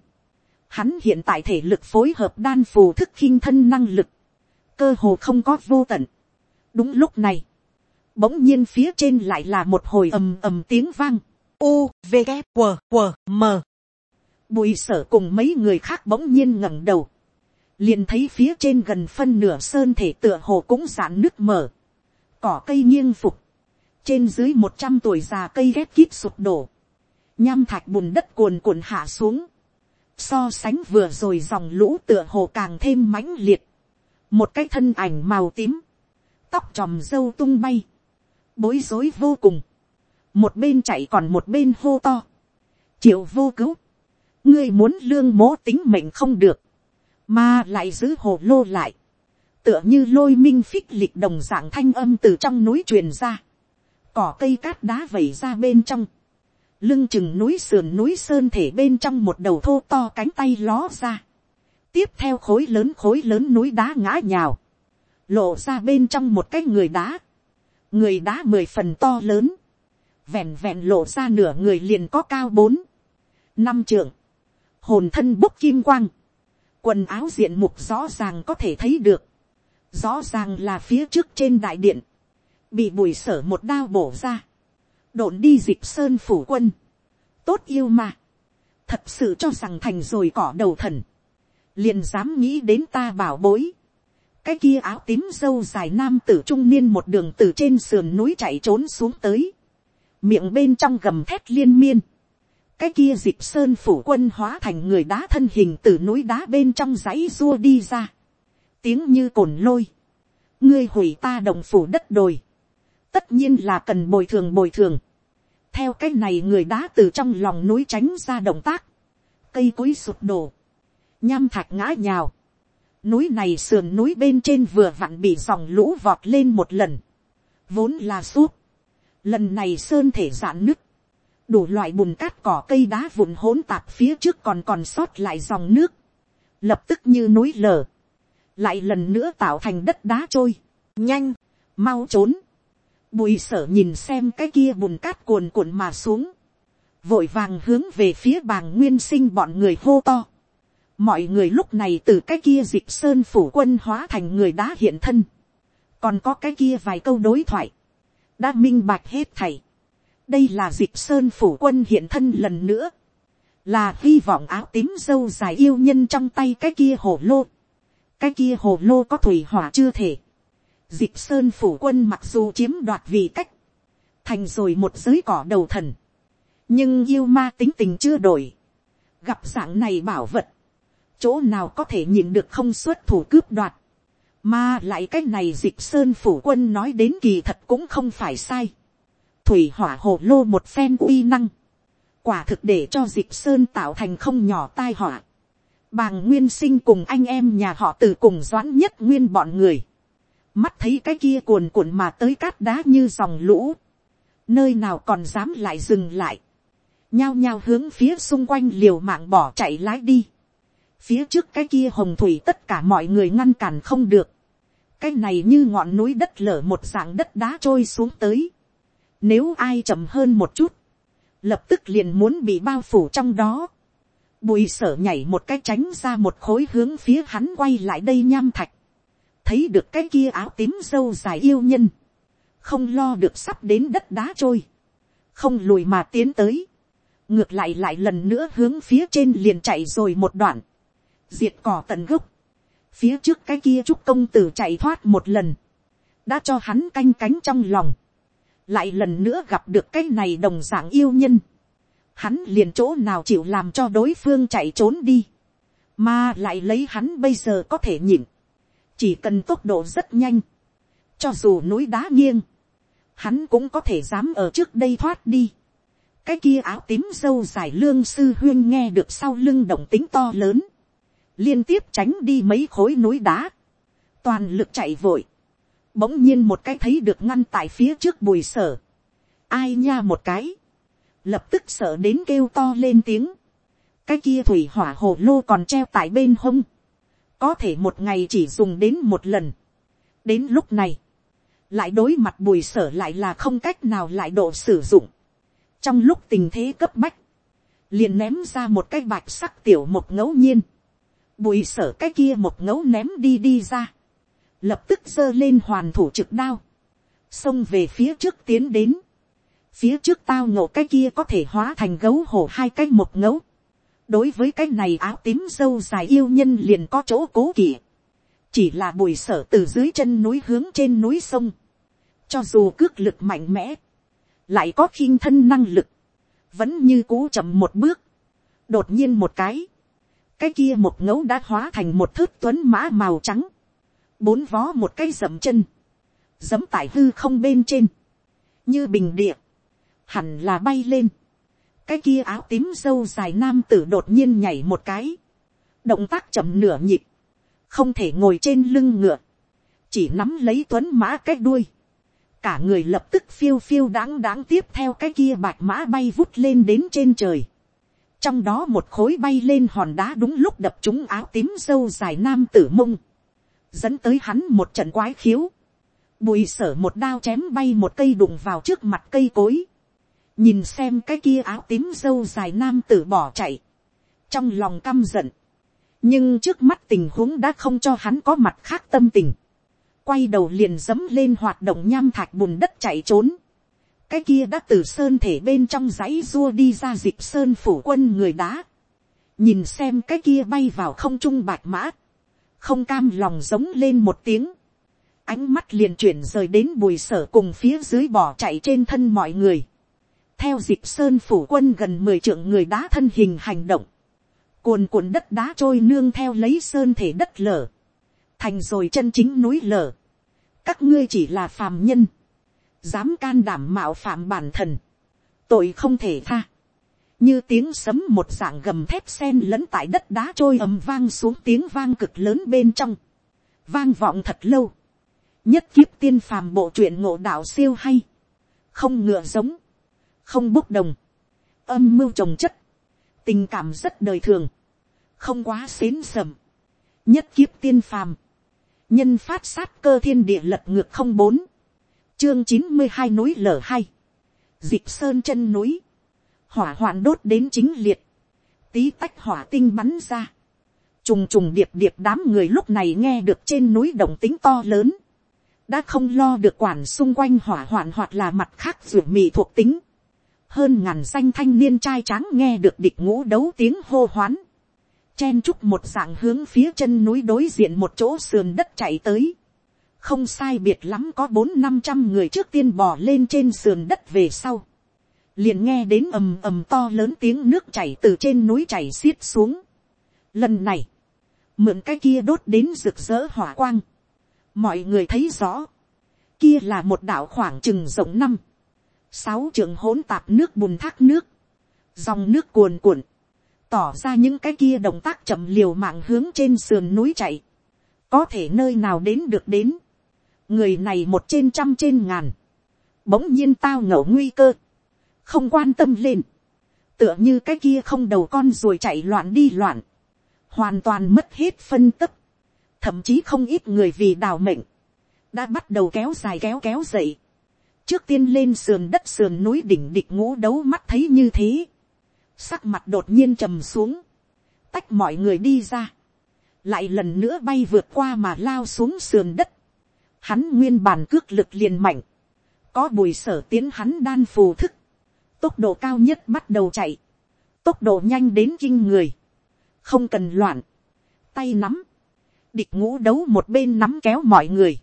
hắn hiện tại thể lực phối hợp đan phù thức khinh thân năng lực, cơ hồ không có vô tận. đúng lúc này, bỗng nhiên phía trên lại là một hồi ầm ầm tiếng vang, u v g q m. Bùi sở cùng mấy người khác bỗng nhiên ngẩng đầu, liền thấy phía trên gần phân nửa sơn thể tựa hồ cũng giãn nước mở, cỏ cây nghiêng phục, trên dưới một trăm tuổi già cây ghép kít sụp đổ, nham thạch bùn đất cuồn cuộn hạ xuống, so sánh vừa rồi dòng lũ tựa hồ càng thêm mãnh liệt, một cái thân ảnh màu tím, tóc tròm dâu tung bay, bối rối vô cùng, một bên chạy còn một bên hô to, triệu vô cứu, ngươi muốn lương mố tính mệnh không được, mà lại giữ hồ lô lại, tựa như lôi minh phích lịch đồng dạng thanh âm từ trong núi truyền ra, cỏ cây cát đá vẩy ra bên trong, lưng chừng núi sườn núi sơn thể bên trong một đầu thô to cánh tay ló ra, tiếp theo khối lớn khối lớn núi đá ngã nhào, lộ ra bên trong một cái người đá, người đá mười phần to lớn, vẹn vẹn lộ ra nửa người liền có cao bốn, năm trượng, hồn thân bốc kim quang, quần áo diện mục rõ ràng có thể thấy được, rõ ràng là phía trước trên đại điện, bị bùi sở một đao bổ ra, độn đi dịp sơn phủ quân, tốt yêu mà, thật sự cho rằng thành rồi cỏ đầu thần, liền dám nghĩ đến ta bảo bối, cái kia áo tím dâu dài nam tử trung niên một đường từ trên sườn núi chạy trốn xuống tới, miệng bên trong gầm thét liên miên, cái kia dịp sơn phủ quân hóa thành người đá thân hình từ núi đá bên trong dãy rua đi ra, tiếng như cồn lôi, ngươi hủy ta đồng phủ đất đồi, tất nhiên là cần bồi thường bồi thường, theo cái này người đá từ trong lòng núi tránh ra động tác, cây cối sụp đổ, nham thạch ngã nhào, núi này sườn núi bên trên vừa vặn bị dòng lũ vọt lên một lần, vốn là suốt, lần này sơn thể giãn nứt, đủ loại bùn cát cỏ cây đá vụn hỗn tạp phía trước còn còn sót lại dòng nước, lập tức như núi lở, lại lần nữa tạo thành đất đá trôi, nhanh, mau trốn, bùi sở nhìn xem cái kia bùn cát cuồn cuộn mà xuống, vội vàng hướng về phía bàng nguyên sinh bọn người hô to. mọi người lúc này từ cái kia dịp sơn phủ quân hóa thành người đá hiện thân, còn có cái kia vài câu đối thoại, đã minh bạch hết thầy. đây là dịp sơn phủ quân hiện thân lần nữa, là hy vọng áo tím dâu dài yêu nhân trong tay cái kia hồ lô. cái kia hồ lô có thủy hỏa chưa thể dịp sơn phủ quân mặc dù chiếm đoạt vì cách, thành rồi một giới cỏ đầu thần. nhưng yêu ma tính tình chưa đổi. gặp dạng này bảo vật, chỗ nào có thể nhìn được không xuất thủ cướp đoạt. mà lại cái này dịp sơn phủ quân nói đến kỳ thật cũng không phải sai. thủy hỏa hồ lô một phen uy năng quả thực để cho dịp sơn tạo thành không nhỏ tai họa. bàng nguyên sinh cùng anh em nhà họ từ cùng doãn nhất nguyên bọn người mắt thấy cái kia cuồn cuộn mà tới cát đá như dòng lũ. nơi nào còn dám lại dừng lại. nhao nhao hướng phía xung quanh liều mạng bỏ chạy lái đi. phía trước cái kia hồng thủy tất cả mọi người ngăn cản không được. cái này như ngọn núi đất lở một dạng đất đá trôi xuống tới. nếu ai chậm hơn một chút, lập tức liền muốn bị bao phủ trong đó. Bùi sở nhảy một cái tránh ra một khối hướng phía hắn quay lại đây nham thạch. Thấy được cái kia áo tím dâu dài yêu nhân. Không lo được sắp đến đất đá trôi. Không lùi mà tiến tới. Ngược lại lại lần nữa hướng phía trên liền chạy rồi một đoạn. Diệt cỏ tận gốc. Phía trước cái kia trúc công tử chạy thoát một lần. Đã cho hắn canh cánh trong lòng lại lần nữa gặp được cái này đồng dạng yêu nhân, hắn liền chỗ nào chịu làm cho đối phương chạy trốn đi, mà lại lấy hắn bây giờ có thể nhịn, chỉ cần tốc độ rất nhanh, cho dù núi đá nghiêng, hắn cũng có thể dám ở trước đây thoát đi. cái kia áo tím dâu dài lương sư huyên nghe được sau lưng động tính to lớn, liên tiếp tránh đi mấy khối núi đá, toàn lực chạy vội, bỗng nhiên một cái thấy được ngăn tại phía trước bùi sở, ai nha một cái, lập tức sợ đến kêu to lên tiếng, cái kia thủy hỏa hồ lô còn treo tại bên hông, có thể một ngày chỉ dùng đến một lần, đến lúc này, lại đối mặt bùi sở lại là không cách nào lại độ sử dụng, trong lúc tình thế cấp bách, liền ném ra một cái bạch sắc tiểu một ngẫu nhiên, bùi sở cái kia một ngẫu ném đi đi ra, lập tức giơ lên hoàn thủ trực đao, xông về phía trước tiến đến, phía trước tao ngộ cái kia có thể hóa thành gấu hổ hai cái một ngẫu đối với cái này áo tím dâu dài yêu nhân liền có chỗ cố kỵ, chỉ là bùi sở từ dưới chân núi hướng trên núi sông, cho dù cước lực mạnh mẽ, lại có khinh thân năng lực, vẫn như cú chậm một bước, đột nhiên một cái, cái kia một ngấu đã hóa thành một thước tuấn mã màu trắng, bốn vó một cái dậm chân, dẫm tại hư không bên trên, như bình địa, hẳn là bay lên, cái kia áo tím dâu dài nam tử đột nhiên nhảy một cái, động tác chậm nửa nhịp, không thể ngồi trên lưng ngựa, chỉ nắm lấy tuấn mã cái đuôi, cả người lập tức phiêu phiêu đáng đáng tiếp theo cái kia bạch mã bay vút lên đến trên trời, trong đó một khối bay lên hòn đá đúng lúc đập trúng áo tím dâu dài nam tử mông, dẫn tới hắn một trận quái khiếu, bùi sở một đao chém bay một cây đụng vào trước mặt cây cối, nhìn xem cái kia áo tím dâu dài nam tử bỏ chạy, trong lòng căm giận, nhưng trước mắt tình huống đã không cho hắn có mặt khác tâm tình, quay đầu liền dấm lên hoạt động nham thạch bùn đất chạy trốn, cái kia đã từ sơn thể bên trong dãy dua đi ra dịp sơn phủ quân người đá, nhìn xem cái kia bay vào không trung bạch mã, không cam lòng giống lên một tiếng, ánh mắt liền chuyển rời đến bùi sở cùng phía dưới bỏ chạy trên thân mọi người, theo dịp sơn phủ quân gần mười trượng người đá thân hình hành động, cuồn cuộn đất đá trôi nương theo lấy sơn thể đất lở, thành rồi chân chính núi lở, các ngươi chỉ là phàm nhân, dám can đảm mạo phạm bản thần, tội không thể tha, như tiếng sấm một dạng gầm thép sen lẫn tại đất đá trôi ầm vang xuống tiếng vang cực lớn bên trong, vang vọng thật lâu, nhất kiếp tiên phàm bộ truyện ngộ đạo siêu hay, không ngựa giống, không bốc đồng, âm mưu trồng chất, tình cảm rất đời thường, không quá xến sầm, nhất kiếp tiên phàm, nhân phát sát cơ thiên địa lật ngược không bốn, chương chín mươi hai núi lở hai, dịp sơn chân núi, hỏa hoạn đốt đến chính liệt, tí tách hỏa tinh bắn ra, trùng trùng điệp điệp đám người lúc này nghe được trên núi động tính to lớn, đã không lo được quản xung quanh hỏa hoạn hoặc là mặt khác ruột mì thuộc tính, hơn ngàn danh thanh niên trai tráng nghe được địch ngũ đấu tiếng hô hoán, chen chúc một dạng hướng phía chân núi đối diện một chỗ sườn đất chạy tới, không sai biệt lắm có bốn năm trăm người trước tiên bò lên trên sườn đất về sau, liền nghe đến ầm ầm to lớn tiếng nước chảy từ trên núi chảy xiết xuống. Lần này, mượn cái kia đốt đến rực rỡ hỏa quang, mọi người thấy rõ, kia là một đảo khoảng chừng rộng năm, sáu trường hỗn tạp nước bùn thác nước, dòng nước cuồn cuộn, tỏ ra những cái kia động tác chậm liều mạng hướng trên sườn núi chạy, có thể nơi nào đến được đến, người này một trên trăm trên ngàn, bỗng nhiên tao ngẩu nguy cơ, không quan tâm lên, tựa như cái kia không đầu con ruồi chạy loạn đi loạn, hoàn toàn mất hết phân tấp, thậm chí không ít người vì đào mệnh, đã bắt đầu kéo dài kéo kéo dậy, trước tiên lên sườn đất sườn núi đỉnh địch ngũ đấu mắt thấy như thế, sắc mặt đột nhiên trầm xuống, tách mọi người đi ra, lại lần nữa bay vượt qua mà lao xuống sườn đất, hắn nguyên bản cước lực liền mạnh, có bùi sở tiến hắn đan phù thức, tốc độ cao nhất bắt đầu chạy, tốc độ nhanh đến kinh người, không cần loạn, tay nắm, địch ngũ đấu một bên nắm kéo mọi người,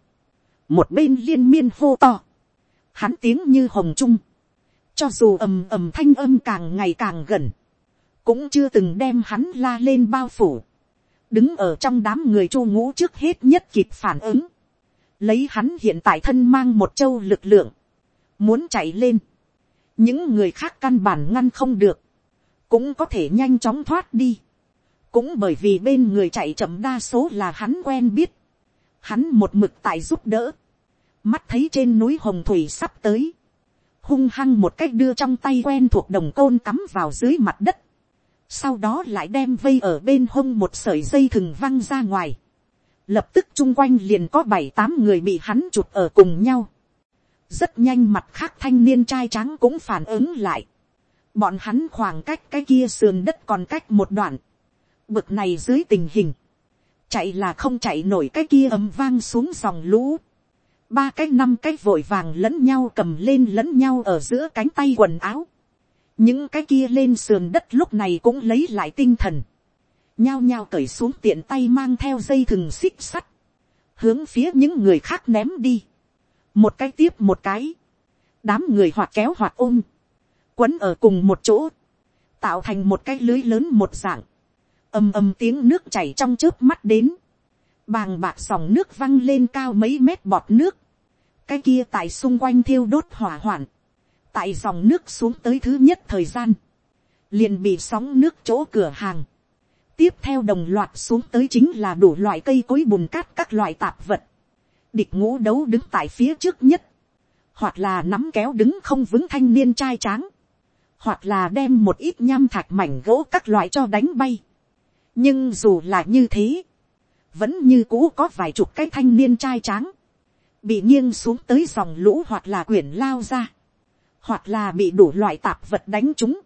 một bên liên miên hô to, hắn tiếng như hồng trung, cho dù ầm ầm thanh âm càng ngày càng gần, cũng chưa từng đem hắn la lên bao phủ, đứng ở trong đám người chu ngũ trước hết nhất kịp phản ứng, lấy hắn hiện tại thân mang một châu lực lượng, muốn chạy lên, những người khác căn bản ngăn không được, cũng có thể nhanh chóng thoát đi, cũng bởi vì bên người chạy chậm đa số là hắn quen biết, hắn một mực tại giúp đỡ, mắt thấy trên núi hồng thủy sắp tới, hung hăng một cách đưa trong tay quen thuộc đồng côn cắm vào dưới mặt đất, sau đó lại đem vây ở bên hông một sợi dây thừng văng ra ngoài, lập tức chung quanh liền có bảy tám người bị hắn chụp ở cùng nhau, rất nhanh mặt khác thanh niên trai trắng cũng phản ứng lại, bọn hắn khoảng cách cái kia sườn đất còn cách một đoạn, bực này dưới tình hình, chạy là không chạy nổi cái kia ấm vang xuống dòng lũ, ba cái năm cái vội vàng lẫn nhau cầm lên lẫn nhau ở giữa cánh tay quần áo. những cái kia lên sườn đất lúc này cũng lấy lại tinh thần. nhao nhao cởi xuống tiện tay mang theo dây thừng xích sắt. hướng phía những người khác ném đi. một cái tiếp một cái. đám người hoặc kéo hoặc ôm. quấn ở cùng một chỗ. tạo thành một cái lưới lớn một dạng. ầm ầm tiếng nước chảy trong trước mắt đến bàng bạc dòng nước văng lên cao mấy mét bọt nước, cái kia tại xung quanh thiêu đốt hỏa hoạn, tại dòng nước xuống tới thứ nhất thời gian, liền bị sóng nước chỗ cửa hàng. tiếp theo đồng loạt xuống tới chính là đủ loại cây cối bùn cát các loại tạp vật. địch ngũ đấu đứng tại phía trước nhất, hoặc là nắm kéo đứng không vững thanh niên trai tráng, hoặc là đem một ít nham thạch mảnh gỗ các loại cho đánh bay. nhưng dù là như thế, vẫn như cũ có vài chục cái thanh niên trai tráng, bị nghiêng xuống tới dòng lũ hoặc là quyển lao ra, hoặc là bị đủ loại tạp vật đánh chúng,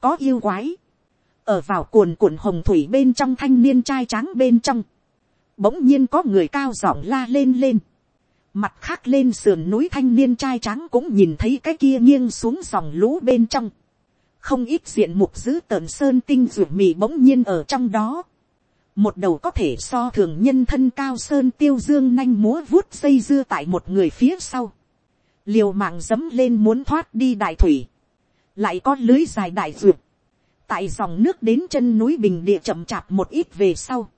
có yêu quái, ở vào cuồn cuộn hồng thủy bên trong thanh niên trai tráng bên trong, bỗng nhiên có người cao giọng la lên lên, mặt khác lên sườn núi thanh niên trai trắng cũng nhìn thấy cái kia nghiêng xuống dòng lũ bên trong, không ít diện mục dữ tợn sơn tinh ruột mì bỗng nhiên ở trong đó, một đầu có thể so thường nhân thân cao sơn tiêu dương nanh múa vuốt dây dưa tại một người phía sau, liều mạng dấm lên muốn thoát đi đại thủy, lại có lưới dài đại duyệt, tại dòng nước đến chân núi bình địa chậm chạp một ít về sau,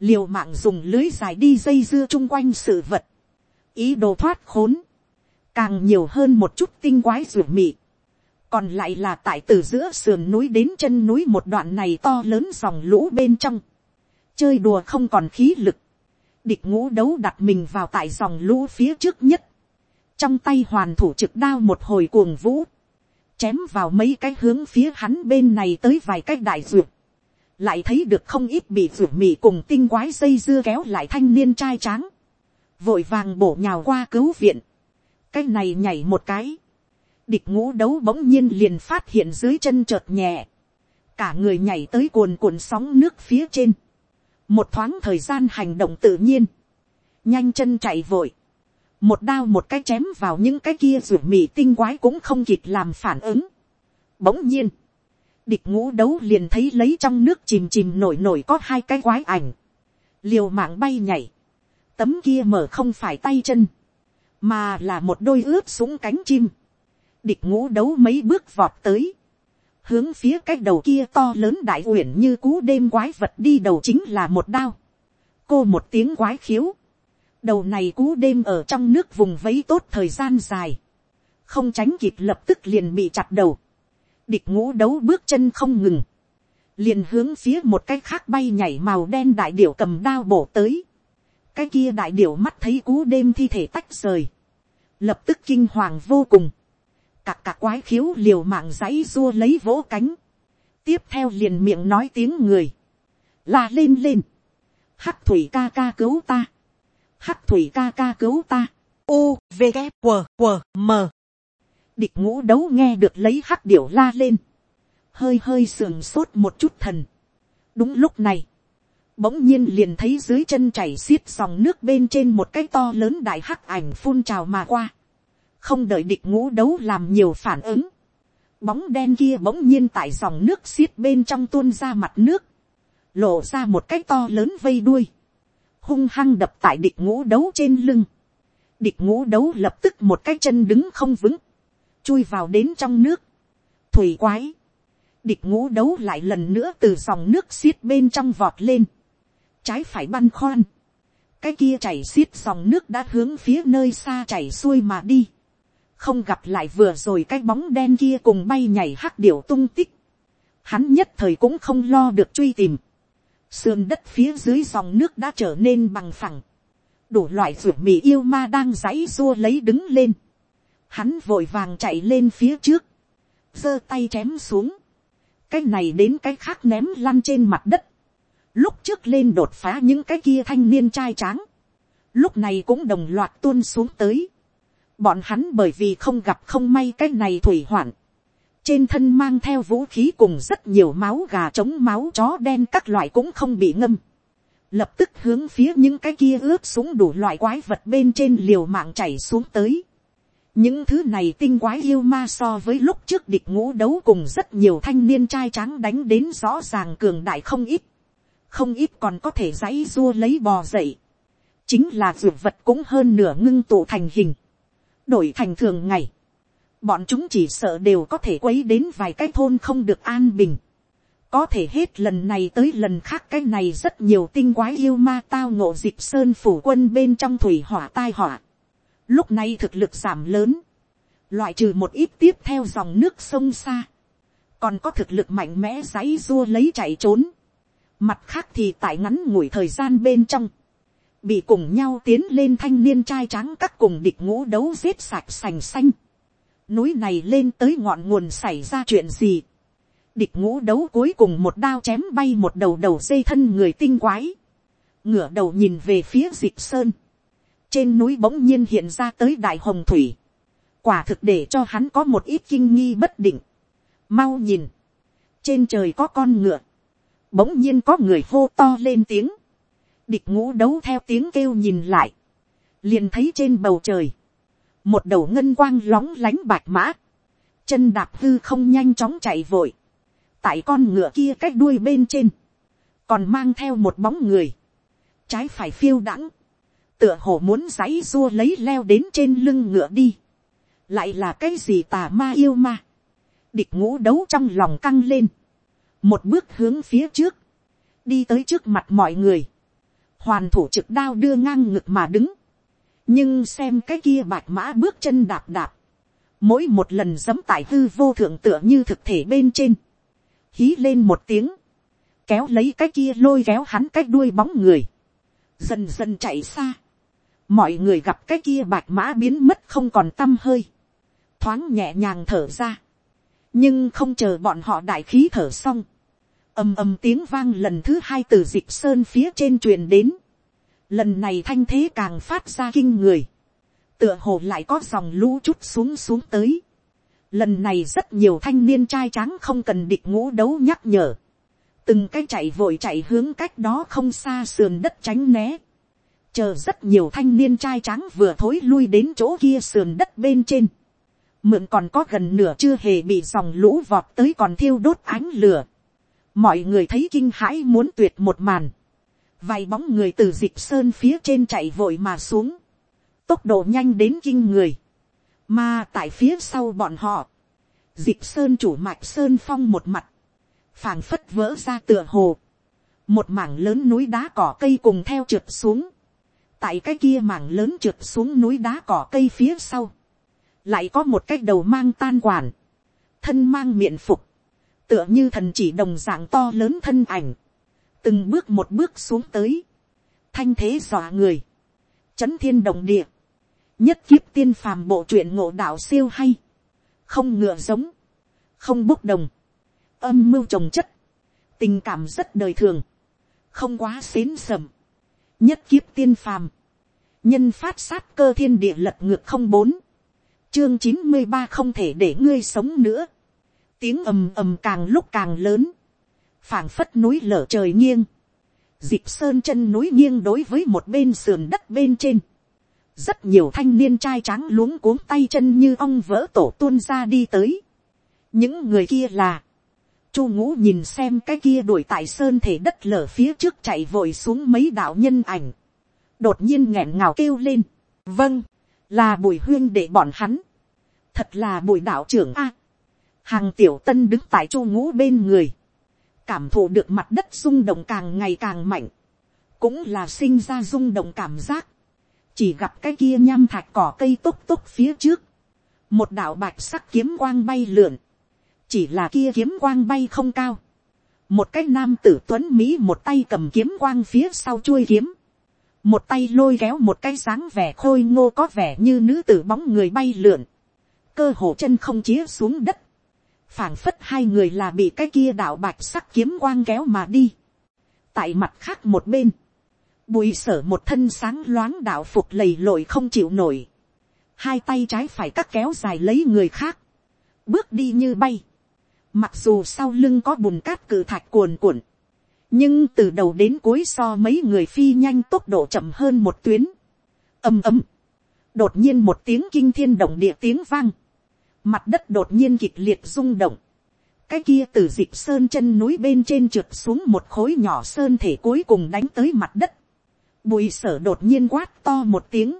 liều mạng dùng lưới dài đi dây dưa chung quanh sự vật, ý đồ thoát khốn, càng nhiều hơn một chút tinh quái ruột mị, còn lại là tại từ giữa sườn núi đến chân núi một đoạn này to lớn dòng lũ bên trong, chơi đùa không còn khí lực, địch ngũ đấu đặt mình vào tại dòng lũ phía trước nhất, trong tay hoàn thủ trực đao một hồi cuồng vũ, chém vào mấy cái hướng phía hắn bên này tới vài cái đại ruột, lại thấy được không ít bị ruột mì cùng tinh quái dây dưa kéo lại thanh niên trai tráng, vội vàng bổ nhào qua cứu viện, cái này nhảy một cái, địch ngũ đấu bỗng nhiên liền phát hiện dưới chân chợt nhẹ, cả người nhảy tới cuồn cuộn sóng nước phía trên, một thoáng thời gian hành động tự nhiên, nhanh chân chạy vội, một đao một cái chém vào những cái kia ruột mì tinh quái cũng không kịp làm phản ứng. Bỗng nhiên, địch ngũ đấu liền thấy lấy trong nước chìm chìm nổi nổi có hai cái quái ảnh, liều mạng bay nhảy, tấm kia mở không phải tay chân, mà là một đôi ướp súng cánh chim, địch ngũ đấu mấy bước vọt tới, hướng phía cái đầu kia to lớn đại uyển như cú đêm quái vật đi đầu chính là một đao, cô một tiếng quái khiếu, đầu này cú đêm ở trong nước vùng vấy tốt thời gian dài, không tránh kịp lập tức liền bị chặt đầu, địch ngũ đấu bước chân không ngừng, liền hướng phía một cái khác bay nhảy màu đen đại điểu cầm đao bổ tới, cái kia đại điểu mắt thấy cú đêm thi thể tách rời, lập tức kinh hoàng vô cùng, cạc cạc quái khiếu liều mạng giấy rua lấy vỗ cánh, tiếp theo liền miệng nói tiếng người, la lên lên, hắc thủy ca ca cứu ta, hắc thủy ca ca cứu ta, u v K, W, W, m. Địch ngũ đấu nghe được lấy hắc điểu la lên, hơi hơi sườn sốt một chút thần. đúng lúc này, bỗng nhiên liền thấy dưới chân chảy xiết dòng nước bên trên một cái to lớn đại hắc ảnh phun trào mà qua, không đợi địch ngũ đấu làm nhiều phản ứng, bóng đen kia bỗng nhiên tại dòng nước xiết bên trong tuôn ra mặt nước, lộ ra một cái to lớn vây đuôi, hung hăng đập tại địch ngũ đấu trên lưng, địch ngũ đấu lập tức một cái chân đứng không vững, chui vào đến trong nước, thủy quái, địch ngũ đấu lại lần nữa từ dòng nước xiết bên trong vọt lên, trái phải băn khoăn, cái kia chảy xiết dòng nước đã hướng phía nơi xa chảy xuôi mà đi, không gặp lại vừa rồi cái bóng đen kia cùng bay nhảy hắc điểu tung tích, hắn nhất thời cũng không lo được truy tìm, sườn đất phía dưới dòng nước đã trở nên bằng phẳng, đủ loại ruột mì yêu ma đang dãy dua lấy đứng lên, hắn vội vàng chạy lên phía trước, giơ tay chém xuống, cái này đến cái khác ném lăn trên mặt đất, lúc trước lên đột phá những cái kia thanh niên trai tráng, lúc này cũng đồng loạt tuôn xuống tới, bọn hắn bởi vì không gặp không may cái này thủy hoạn, trên thân mang theo vũ khí cùng rất nhiều máu gà trống máu chó đen các loại cũng không bị ngâm, lập tức hướng phía những cái kia ướp súng đủ loại quái vật bên trên liều mạng chảy xuống tới, những thứ này tinh quái yêu ma so với lúc trước địch ngũ đấu cùng rất nhiều thanh niên trai tráng đánh đến rõ ràng cường đại không ít, không ít còn có thể dãy rua lấy bò dậy, chính là dược vật cũng hơn nửa ngưng tụ thành hình, đổi thành thường ngày, bọn chúng chỉ sợ đều có thể quấy đến vài cái thôn không được an bình, có thể hết lần này tới lần khác cái này rất nhiều tinh quái yêu ma tao ngộ dịp sơn phủ quân bên trong thủy hỏa tai hỏa, lúc này thực lực giảm lớn, loại trừ một ít tiếp theo dòng nước sông xa, còn có thực lực mạnh mẽ giấy dua lấy chạy trốn, mặt khác thì tại ngắn ngủi thời gian bên trong, bị cùng nhau tiến lên thanh niên trai trắng các cùng địch ngũ đấu giết sạch sành xanh, núi này lên tới ngọn nguồn xảy ra chuyện gì, địch ngũ đấu cuối cùng một đao chém bay một đầu đầu dây thân người tinh quái, ngửa đầu nhìn về phía dịp sơn, trên núi bỗng nhiên hiện ra tới đại hồng thủy, quả thực để cho hắn có một ít kinh nghi bất định. mau nhìn, trên trời có con ngựa, bỗng nhiên có người hô to lên tiếng, địch ngũ đấu theo tiếng kêu nhìn lại, liền thấy trên bầu trời, một đầu ngân quang lóng lánh bạch mã, chân đạp hư không nhanh chóng chạy vội, tại con ngựa kia cách đuôi bên trên, còn mang theo một bóng người, trái phải phiêu đãng, tựa hồ muốn giấy dua lấy leo đến trên lưng ngựa đi, lại là cái gì tà ma yêu ma, địch ngũ đấu trong lòng căng lên, một bước hướng phía trước, đi tới trước mặt mọi người, hoàn thủ trực đao đưa ngang ngực mà đứng, nhưng xem cái kia bạch mã bước chân đạp đạp, mỗi một lần giấm tại hư vô thượng tựa như thực thể bên trên, hí lên một tiếng, kéo lấy cái kia lôi kéo hắn cái đuôi bóng người, dần dần chạy xa, mọi người gặp cái kia bạch mã biến mất không còn t â m hơi, thoáng nhẹ nhàng thở ra, nhưng không chờ bọn họ đại khí thở xong, ầm ầm tiếng vang lần thứ hai từ dịp sơn phía trên truyền đến, lần này thanh thế càng phát ra kinh người, tựa hồ lại có dòng lũ chút xuống xuống tới, lần này rất nhiều thanh niên trai tráng không cần địch ngũ đấu nhắc nhở, từng cái chạy vội chạy hướng cách đó không xa sườn đất tránh né, chờ rất nhiều thanh niên trai tráng vừa thối lui đến chỗ kia sườn đất bên trên, mượn còn có gần nửa chưa hề bị dòng lũ vọt tới còn thiêu đốt ánh lửa, mọi người thấy kinh hãi muốn tuyệt một màn, vài bóng người từ dịp sơn phía trên chạy vội mà xuống, tốc độ nhanh đến kinh người, mà tại phía sau bọn họ, dịp sơn chủ mạch sơn phong một mặt, phảng phất vỡ ra tựa hồ, một mảng lớn núi đá cỏ cây cùng theo trượt xuống, tại cái kia mảng lớn trượt xuống núi đá cỏ cây phía sau, lại có một cái đầu mang tan quản, thân mang miệng phục, tựa như thần chỉ đồng dạng to lớn thân ảnh, từng bước một bước xuống tới, thanh thế dọa người, chấn thiên đồng địa, nhất kiếp tiên phàm bộ truyện ngộ đạo siêu hay, không ngựa giống, không bốc đồng, âm mưu trồng chất, tình cảm rất đời thường, không quá xến sầm, nhất kiếp tiên phàm, nhân phát sát cơ thiên địa lật ngược không bốn, chương chín mươi ba không thể để ngươi sống nữa, tiếng ầm ầm càng lúc càng lớn, phảng phất núi lở trời nghiêng, dịp sơn chân núi nghiêng đối với một bên sườn đất bên trên, rất nhiều thanh niên trai tráng luống cuống tay chân như ong vỡ tổ tuôn ra đi tới. những người kia là, chu ngũ nhìn xem cái kia đuổi tại sơn thể đất lở phía trước chạy vội xuống mấy đạo nhân ảnh, đột nhiên nghẹn ngào kêu lên, vâng, là bùi huyên để bọn hắn, thật là bùi đạo trưởng a, hàng tiểu tân đứng tại chu ngũ bên người, cảm thụ được mặt đất rung động càng ngày càng mạnh, cũng là sinh ra rung động cảm giác, chỉ gặp cái kia nham thạch cỏ cây túc túc phía trước, một đạo bạch sắc kiếm quang bay lượn, chỉ là kia kiếm quang bay không cao, một cái nam tử tuấn mỹ một tay cầm kiếm quang phía sau chuôi kiếm, một tay lôi kéo một cái dáng vẻ khôi ngô có vẻ như nữ tử bóng người bay lượn, cơ hồ chân không chĩa xuống đất, phảng phất hai người là bị cái kia đạo bạch sắc kiếm quang kéo mà đi. tại mặt khác một bên, bùi sở một thân sáng loáng đạo phục lầy lội không chịu nổi, hai tay trái phải cắt kéo dài lấy người khác, bước đi như bay, mặc dù sau lưng có bùn cát cử thạch cuồn cuộn, nhưng từ đầu đến cuối so mấy người phi nhanh tốc độ chậm hơn một tuyến, ầm ầm, đột nhiên một tiếng kinh thiên động địa tiếng vang, mặt đất đột nhiên kịch liệt rung động, cái kia từ dịp sơn chân núi bên trên trượt xuống một khối nhỏ sơn thể cuối cùng đánh tới mặt đất, bùi sở đột nhiên quát to một tiếng,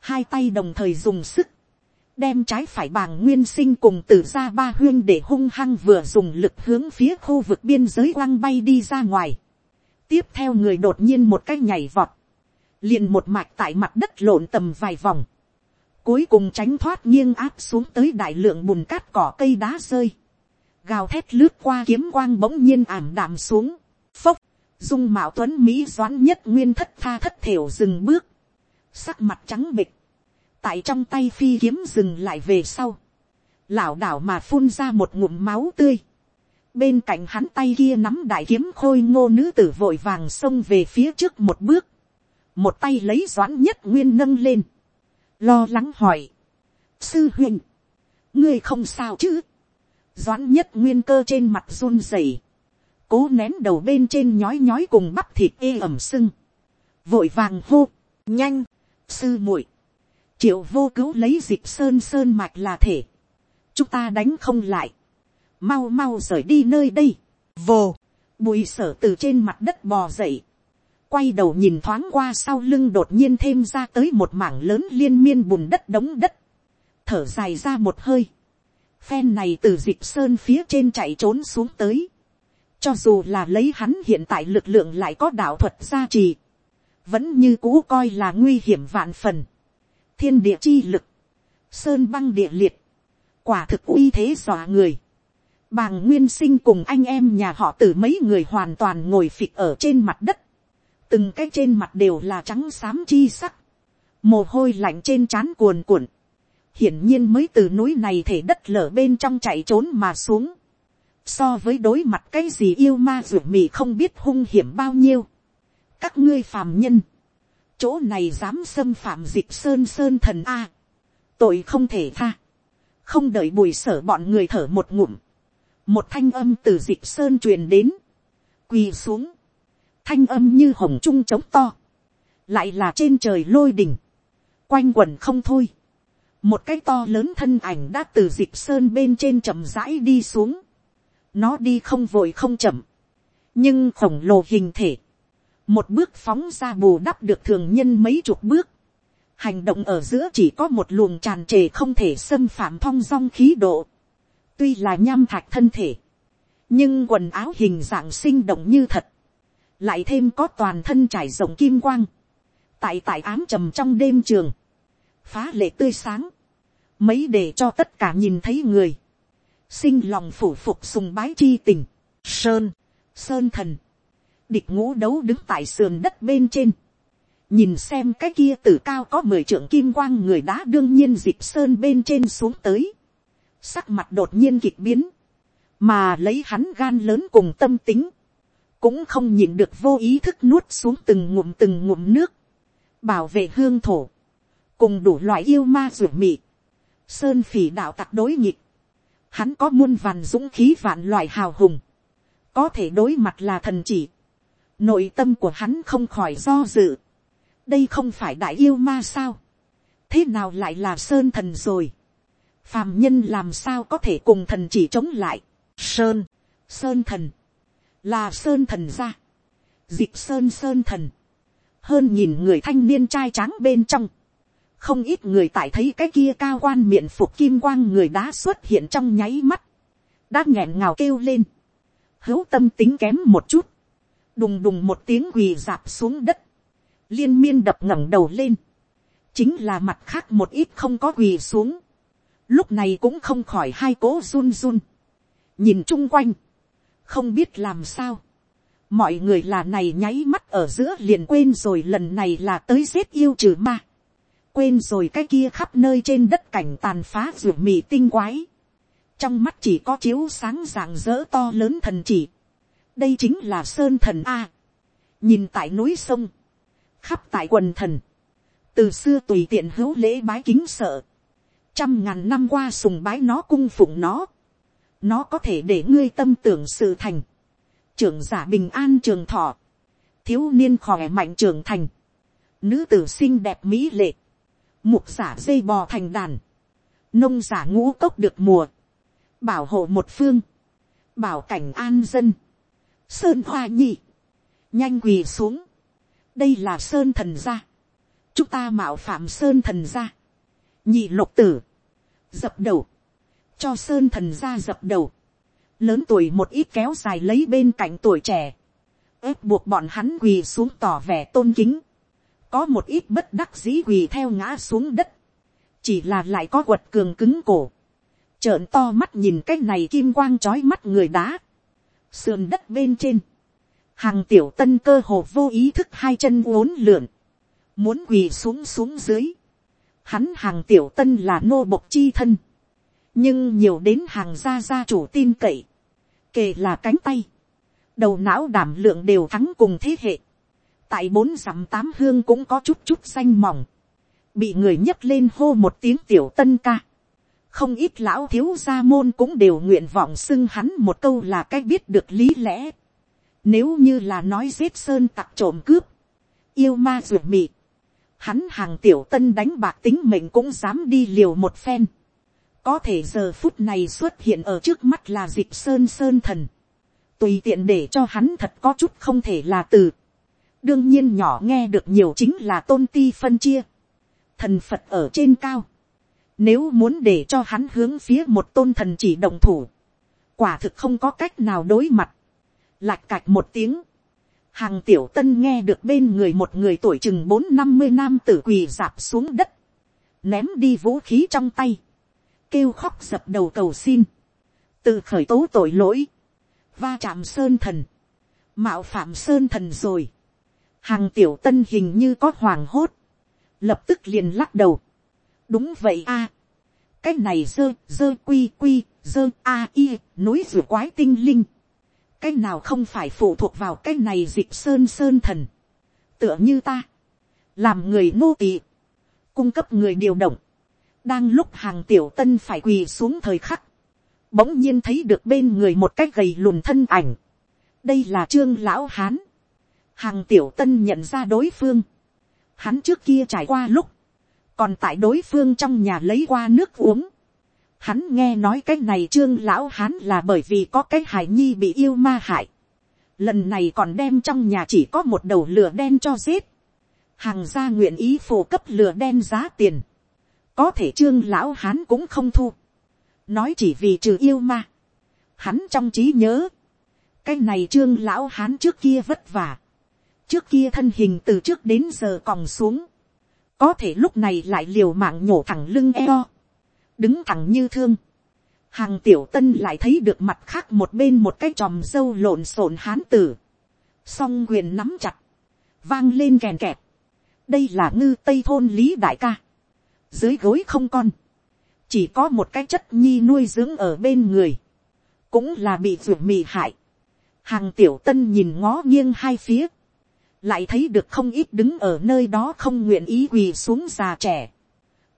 hai tay đồng thời dùng sức, đem trái phải bàng nguyên sinh cùng từ ra ba huyên để hung hăng vừa dùng lực hướng phía khu vực biên giới quăng bay đi ra ngoài. tiếp theo người đột nhiên một cái nhảy vọt, liền một mạch tại mặt đất lộn tầm vài vòng, cuối cùng tránh thoát nghiêng áp xuống tới đại lượng bùn cát cỏ cây đá rơi, gào thét lướt qua kiếm quang bỗng nhiên ảm đạm xuống, phốc, dung mạo tuấn mỹ doãn nhất nguyên thất tha thất thiểu dừng bước, sắc mặt trắng bịch, tại trong tay phi kiếm dừng lại về sau, lảo đảo mà phun ra một ngụm máu tươi, bên cạnh hắn tay kia nắm đại kiếm khôi ngô nữ tử vội vàng xông về phía trước một bước, một tay lấy doãn nhất nguyên nâng lên, lo lắng hỏi, sư huynh, ngươi không sao chứ, doãn nhất nguyên cơ trên mặt run rẩy, cố nén đầu bên trên nhói nhói cùng bắp thịt ê ẩm sưng, vội vàng hô, nhanh, sư muội, triệu vô cứu lấy dịp sơn sơn mạch là thể, chúng ta đánh không lại, mau mau rời đi nơi đây, vồ, bùi sở từ trên mặt đất bò dậy, quay đầu nhìn thoáng qua sau lưng đột nhiên thêm ra tới một mảng lớn liên miên bùn đất đống đất, thở dài ra một hơi, phen này từ dịp sơn phía trên chạy trốn xuống tới, cho dù là lấy hắn hiện tại lực lượng lại có đạo thuật gia trì. Vẫn như cũ coi là nguy hiểm vạn phần. Thiên địa chi lực. Sơn băng địa liệt. Quả thực uy thế dọa người. Bàng Nguyên Sinh cùng anh em nhà họ từ mấy người hoàn toàn ngồi phịch ở trên mặt đất. Từng cái trên mặt đều là trắng xám chi sắc. Mồ hôi lạnh trên trán cuồn cuộn. Hiển nhiên mới từ núi này thể đất lở bên trong chạy trốn mà xuống. So với đối mặt cái gì yêu ma ruột mì không biết hung hiểm bao nhiêu. các ngươi phàm nhân, chỗ này dám xâm phạm dịch sơn sơn thần a, tội không thể tha, không đợi bùi sở bọn người thở một ngụm, một thanh âm từ dịch sơn truyền đến, quỳ xuống, thanh âm như hồng trung trống to, lại là trên trời lôi đỉnh, quanh quần không thôi, một cái to lớn thân ảnh đã từ dịp sơn bên trên chậm rãi đi xuống, nó đi không vội không chậm, nhưng khổng lồ hình thể, một bước phóng ra bù đắp được thường nhân mấy chục bước, hành động ở giữa chỉ có một luồng tràn trề không thể xâm phạm thong dong khí độ, tuy là nham thạch thân thể, nhưng quần áo hình dạng sinh động như thật, lại thêm có toàn thân trải rộng kim quang, tại tại ám trầm trong đêm trường, phá lệ tươi sáng, mấy để cho tất cả nhìn thấy người, sinh lòng phủ phục sùng bái chi tình, sơn, sơn thần, địch ngũ đấu đứng tại sườn đất bên trên, nhìn xem cái kia từ cao có mười trưởng kim quang người đá đương nhiên dịp sơn bên trên xuống tới, sắc mặt đột nhiên kịch biến, mà lấy hắn gan lớn cùng tâm tính, cũng không nhìn được vô ý thức nuốt xuống từng ngụm từng ngụm nước, bảo vệ hương thổ, cùng đủ loại yêu ma ruột mị, sơn phỉ đạo tặc đối nghịch, hắn có muôn vàn dũng khí vạn loại hào hùng, có thể đối mặt là thần chỉ, nội tâm của hắn không khỏi do dự, đây không phải đại yêu ma sao, thế nào lại là sơn thần rồi, phàm nhân làm sao có thể cùng thần chỉ chống lại, sơn, sơn thần, là sơn thần gia, dịp sơn sơn thần, hơn nhìn người thanh niên trai tráng bên trong, không ít người tại thấy cái kia cao quan miệng phục kim quang người đã xuất hiện trong nháy mắt, đã nghẹn ngào kêu lên, hữu tâm tính kém một chút, đùng đùng một tiếng quỳ dạp xuống đất, liên miên đập ngẩng đầu lên, chính là mặt khác một ít không có quỳ xuống, lúc này cũng không khỏi hai cố run run, nhìn chung quanh, không biết làm sao, mọi người là này nháy mắt ở giữa liền quên rồi lần này là tới giết yêu trừ ma, quên rồi cái kia khắp nơi trên đất cảnh tàn phá ruột mì tinh quái, trong mắt chỉ có chiếu sáng rạng rỡ to lớn thần chỉ, đây chính là sơn thần a, nhìn tại núi sông, khắp tại quần thần, từ xưa tùy tiện hữu lễ bái kính sợ, trăm ngàn năm qua sùng bái nó cung phụng nó, nó có thể để ngươi tâm tưởng sự thành, trưởng giả bình an trường thọ, thiếu niên khỏe mạnh trưởng thành, nữ tử xinh đẹp mỹ lệ, mục giả dây bò thành đàn, nông giả ngũ cốc được mùa, bảo hộ một phương, bảo cảnh an dân, sơn hoa nhị, nhanh quỳ xuống, đây là sơn thần gia, chúng ta mạo phạm sơn thần gia, nhị lục tử, dập đầu, cho sơn thần ra dập đầu, lớn tuổi một ít kéo dài lấy bên cạnh tuổi trẻ, ép buộc bọn hắn quỳ xuống tỏ vẻ tôn kính, có một ít bất đắc dĩ quỳ theo ngã xuống đất, chỉ là lại có quật cường cứng cổ, trợn to mắt nhìn cái này kim quang trói mắt người đá, sườn đất bên trên, hàng tiểu tân cơ hồ vô ý thức hai chân uốn lượn, muốn quỳ xuống xuống dưới, hắn hàng tiểu tân là nô bộc chi thân, nhưng nhiều đến hàng gia gia chủ tin cậy, kề là cánh tay, đầu não đảm lượng đều thắng cùng thế hệ, tại bốn dặm tám hương cũng có chút chút xanh mỏng, bị người nhấc lên hô một tiếng tiểu tân ca, không ít lão thiếu gia môn cũng đều nguyện vọng xưng hắn một câu là cách biết được lý lẽ, nếu như là nói giết sơn tặc trộm cướp, yêu ma ruột mị, hắn hàng tiểu tân đánh bạc tính mệnh cũng dám đi liều một phen, có thể giờ phút này xuất hiện ở trước mắt là dịp sơn sơn thần, tùy tiện để cho hắn thật có chút không thể là từ, đương nhiên nhỏ nghe được nhiều chính là tôn ti phân chia, thần phật ở trên cao, nếu muốn để cho hắn hướng phía một tôn thần chỉ động thủ, quả thực không có cách nào đối mặt, lạch cạch một tiếng, hàng tiểu tân nghe được bên người một người tuổi chừng bốn năm mươi nam tử quỳ dạp xuống đất, ném đi vũ khí trong tay, kêu khóc dập đầu cầu xin, tự khởi tố tội lỗi, va chạm sơn thần, mạo phạm sơn thần rồi, hàng tiểu tân hình như có hoàng hốt, lập tức liền lắc đầu, đúng vậy a, cái này dơ dơ quy quy dơ a i núi rùa quái tinh linh. Cái nào không phải phụ thuộc vào cái này dịp sơn sơn thần? Tựa như ta. Làm người nô tỳ. Cung cấp người điều động đang lúc hàng tiểu tân phải quỳ xuống thời khắc, bỗng nhiên thấy được bên người một cái gầy lùn thân ảnh. Đây là trương lão hán. Hàng tiểu tân nhận ra đối phương. Hắn trước kia trải qua lúc, còn tại đối phương trong nhà lấy qua nước uống. Hắn nghe nói cái này trương lão hán là bởi vì có cái hài nhi bị yêu ma hại. Lần này còn đem trong nhà chỉ có một đầu lửa đen cho giết. Hàng gia nguyện ý phổ cấp lửa đen giá tiền có thể trương lão hán cũng không thu. Nói chỉ vì trừ yêu ma. Hắn trong trí nhớ. Cái này trương lão hán trước kia vất vả. Trước kia thân hình từ trước đến giờ còng xuống. Có thể lúc này lại liều mạng nhổ thẳng lưng eo, đứng thẳng như thương. hàng tiểu tân lại thấy được mặt khác một bên một cái tròm dâu lộn xộn hán tử, song quyền nắm chặt, vang lên kèn kẹt. đây là ngư tây thôn lý đại ca, dưới gối không con, chỉ có một cái chất nhi nuôi dưỡng ở bên người, cũng là bị ruột mì hại. hàng tiểu tân nhìn ngó nghiêng hai phía, lại thấy được không ít đứng ở nơi đó không nguyện ý quỳ xuống già trẻ.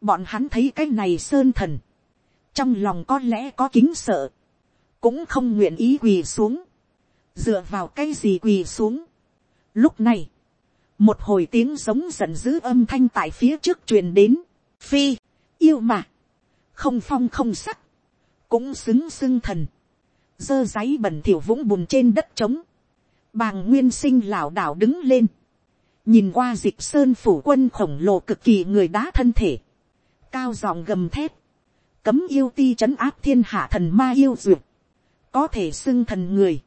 bọn hắn thấy cái này sơn thần, trong lòng có lẽ có kính sợ, cũng không nguyện ý quỳ xuống, dựa vào cái gì quỳ xuống. lúc này, một hồi tiếng giống giận dữ âm thanh tại phía trước truyền đến, phi, yêu mà, không phong không sắc, cũng xứng xưng thần, dơ giấy bẩn thỉu vũng bùn trên đất trống, Bàng nguyên sinh lảo đảo đứng lên. Nhìn qua dịch sơn phủ quân khổng lồ cực kỳ người đá thân thể. Cao giọng gầm thép. Cấm yêu ti trấn áp thiên hạ thần ma yêu duyệt. Có thể xưng thần người.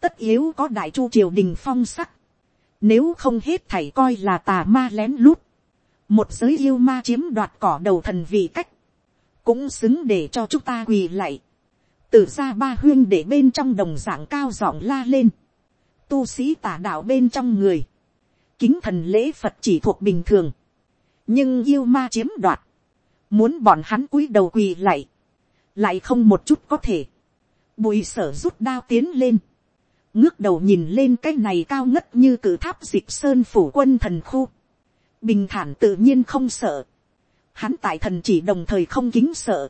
Tất yếu có đại chu triều đình phong sắc. Nếu không hết thảy coi là tà ma lén lút. Một giới yêu ma chiếm đoạt cỏ đầu thần vị cách. Cũng xứng để cho chúng ta quỳ lại. Từ ra ba huyên để bên trong đồng dạng cao giọng la lên. Tu sĩ tả đạo bên trong người, kính thần lễ phật chỉ thuộc bình thường, nhưng yêu ma chiếm đoạt, muốn bọn hắn cúi đầu quỳ lại, lại không một chút có thể, bùi sở rút đao tiến lên, ngước đầu nhìn lên cái này cao ngất như cử tháp dịp sơn phủ quân thần khu, bình thản tự nhiên không sợ, hắn tại thần chỉ đồng thời không kính sợ,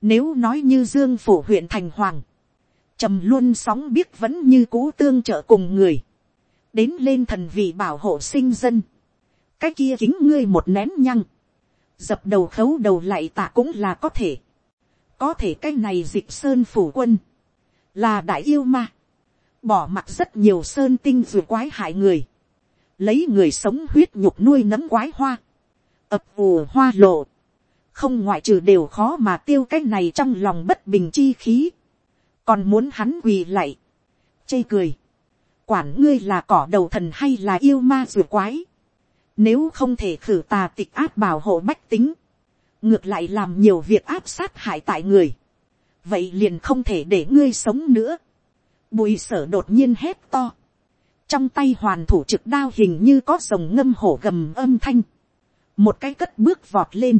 nếu nói như dương phủ huyện thành hoàng, trầm luôn sóng biết vẫn như cũ tương trợ cùng người, đến lên thần vị bảo hộ sinh dân, cái kia kính ngươi một nén nhăng, dập đầu khấu đầu lại tạ cũng là có thể, có thể cái này dịch sơn phủ quân, là đại yêu ma, bỏ mặt rất nhiều sơn tinh dù quái hại người, lấy người sống huyết nhục nuôi nấm quái hoa, ập ù hoa lộ, không ngoại trừ đều khó mà tiêu cái này trong lòng bất bình chi khí, còn muốn hắn quỳ lạy, chê cười, quản ngươi là cỏ đầu thần hay là yêu ma rùa quái, nếu không thể khử tà tịch áp bảo hộ bách tính, ngược lại làm nhiều việc áp sát hại tại người, vậy liền không thể để ngươi sống nữa. Bùi sở đột nhiên hét to, trong tay hoàn thủ trực đao hình như có dòng ngâm hổ gầm âm thanh, một cái cất bước vọt lên,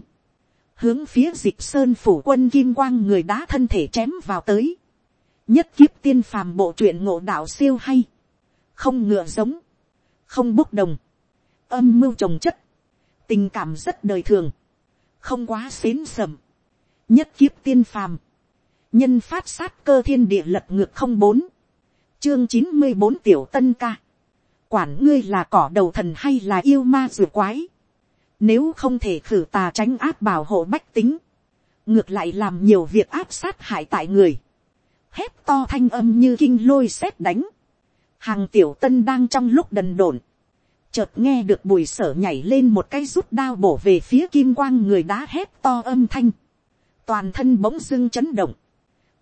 hướng phía dịch sơn phủ quân kim quang người đá thân thể chém vào tới, nhất kiếp tiên phàm bộ truyện ngộ đạo siêu hay, không ngựa giống, không bốc đồng, âm mưu trồng chất, tình cảm rất đời thường, không quá xến sầm, nhất kiếp tiên phàm, nhân phát sát cơ thiên địa lật ngược không bốn, chương chín mươi bốn tiểu tân ca, quản ngươi là cỏ đầu thần hay là yêu ma rùa quái, nếu không thể khử tà tránh áp bảo hộ bách tính, ngược lại làm nhiều việc áp sát hại tại người, hét to thanh âm như kinh lôi sét đánh. Hàng tiểu tân đang trong lúc đần độn. Chợt nghe được bùi sở nhảy lên một cái rút đao bổ về phía kim quang người đá hét to âm thanh. Toàn thân bỗng dưng chấn động.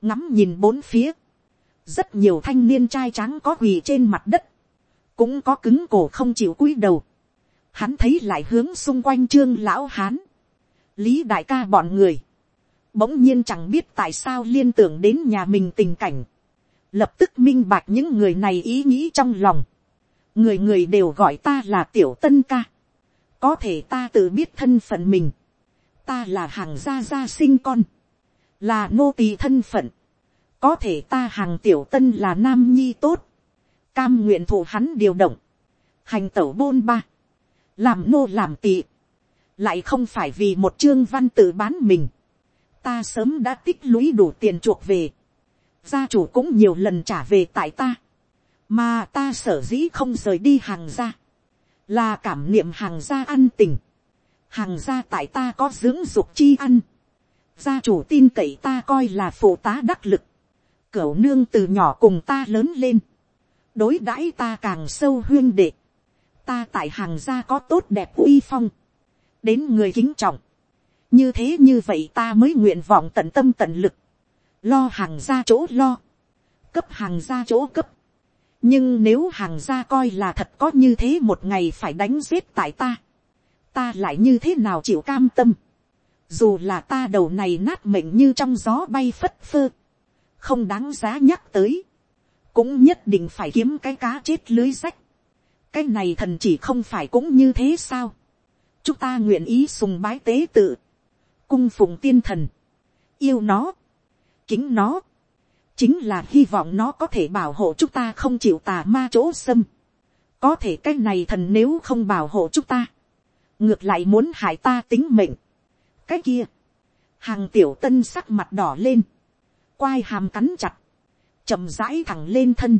Ngắm nhìn bốn phía. Rất nhiều thanh niên trai trắng có quỳ trên mặt đất. Cũng có cứng cổ không chịu cúi đầu. Hắn thấy lại hướng xung quanh trương lão hán. Lý đại ca bọn người. Bỗng nhiên chẳng biết tại sao liên tưởng đến nhà mình tình cảnh, lập tức minh bạch những người này ý nghĩ trong lòng, người người đều gọi ta là tiểu tân ca, có thể ta tự biết thân phận mình, ta là hàng gia gia sinh con, là nô tỳ thân phận, có thể ta hàng tiểu tân là nam nhi tốt, cam nguyện thủ hắn điều động, hành tẩu bôn ba, làm nô làm tị, lại không phải vì một chương văn tự bán mình, ta sớm đã tích lũy đủ tiền chuộc về, gia chủ cũng nhiều lần trả về tại ta, mà ta sở dĩ không rời đi hàng gia, là cảm niệm hàng gia ăn tình, hàng gia tại ta có dưỡng dục chi ăn, gia chủ tin cậy ta coi là phụ tá đắc lực, cửu nương từ nhỏ cùng ta lớn lên, đối đãi ta càng sâu huyên đệ, ta tại hàng gia có tốt đẹp uy phong, đến người kính trọng, như thế như vậy ta mới nguyện vọng tận tâm tận lực, lo hàng gia chỗ lo, cấp hàng gia chỗ cấp, nhưng nếu hàng gia coi là thật có như thế một ngày phải đánh giết tại ta, ta lại như thế nào chịu cam tâm, dù là ta đầu này nát mệnh như trong gió bay phất phơ, không đáng giá nhắc tới, cũng nhất định phải kiếm cái cá chết lưới rách, cái này thần chỉ không phải cũng như thế sao, chúng ta nguyện ý sùng bái tế tự, cung phụng tiên thần, yêu nó, kính nó, chính là hy vọng nó có thể bảo hộ chúng ta không chịu tà ma chỗ xâm. có thể cái này thần nếu không bảo hộ chúng ta, ngược lại muốn hại ta tính mệnh. cái kia, hàng tiểu tân sắc mặt đỏ lên, quai hàm cắn chặt, chậm rãi thẳng lên thân,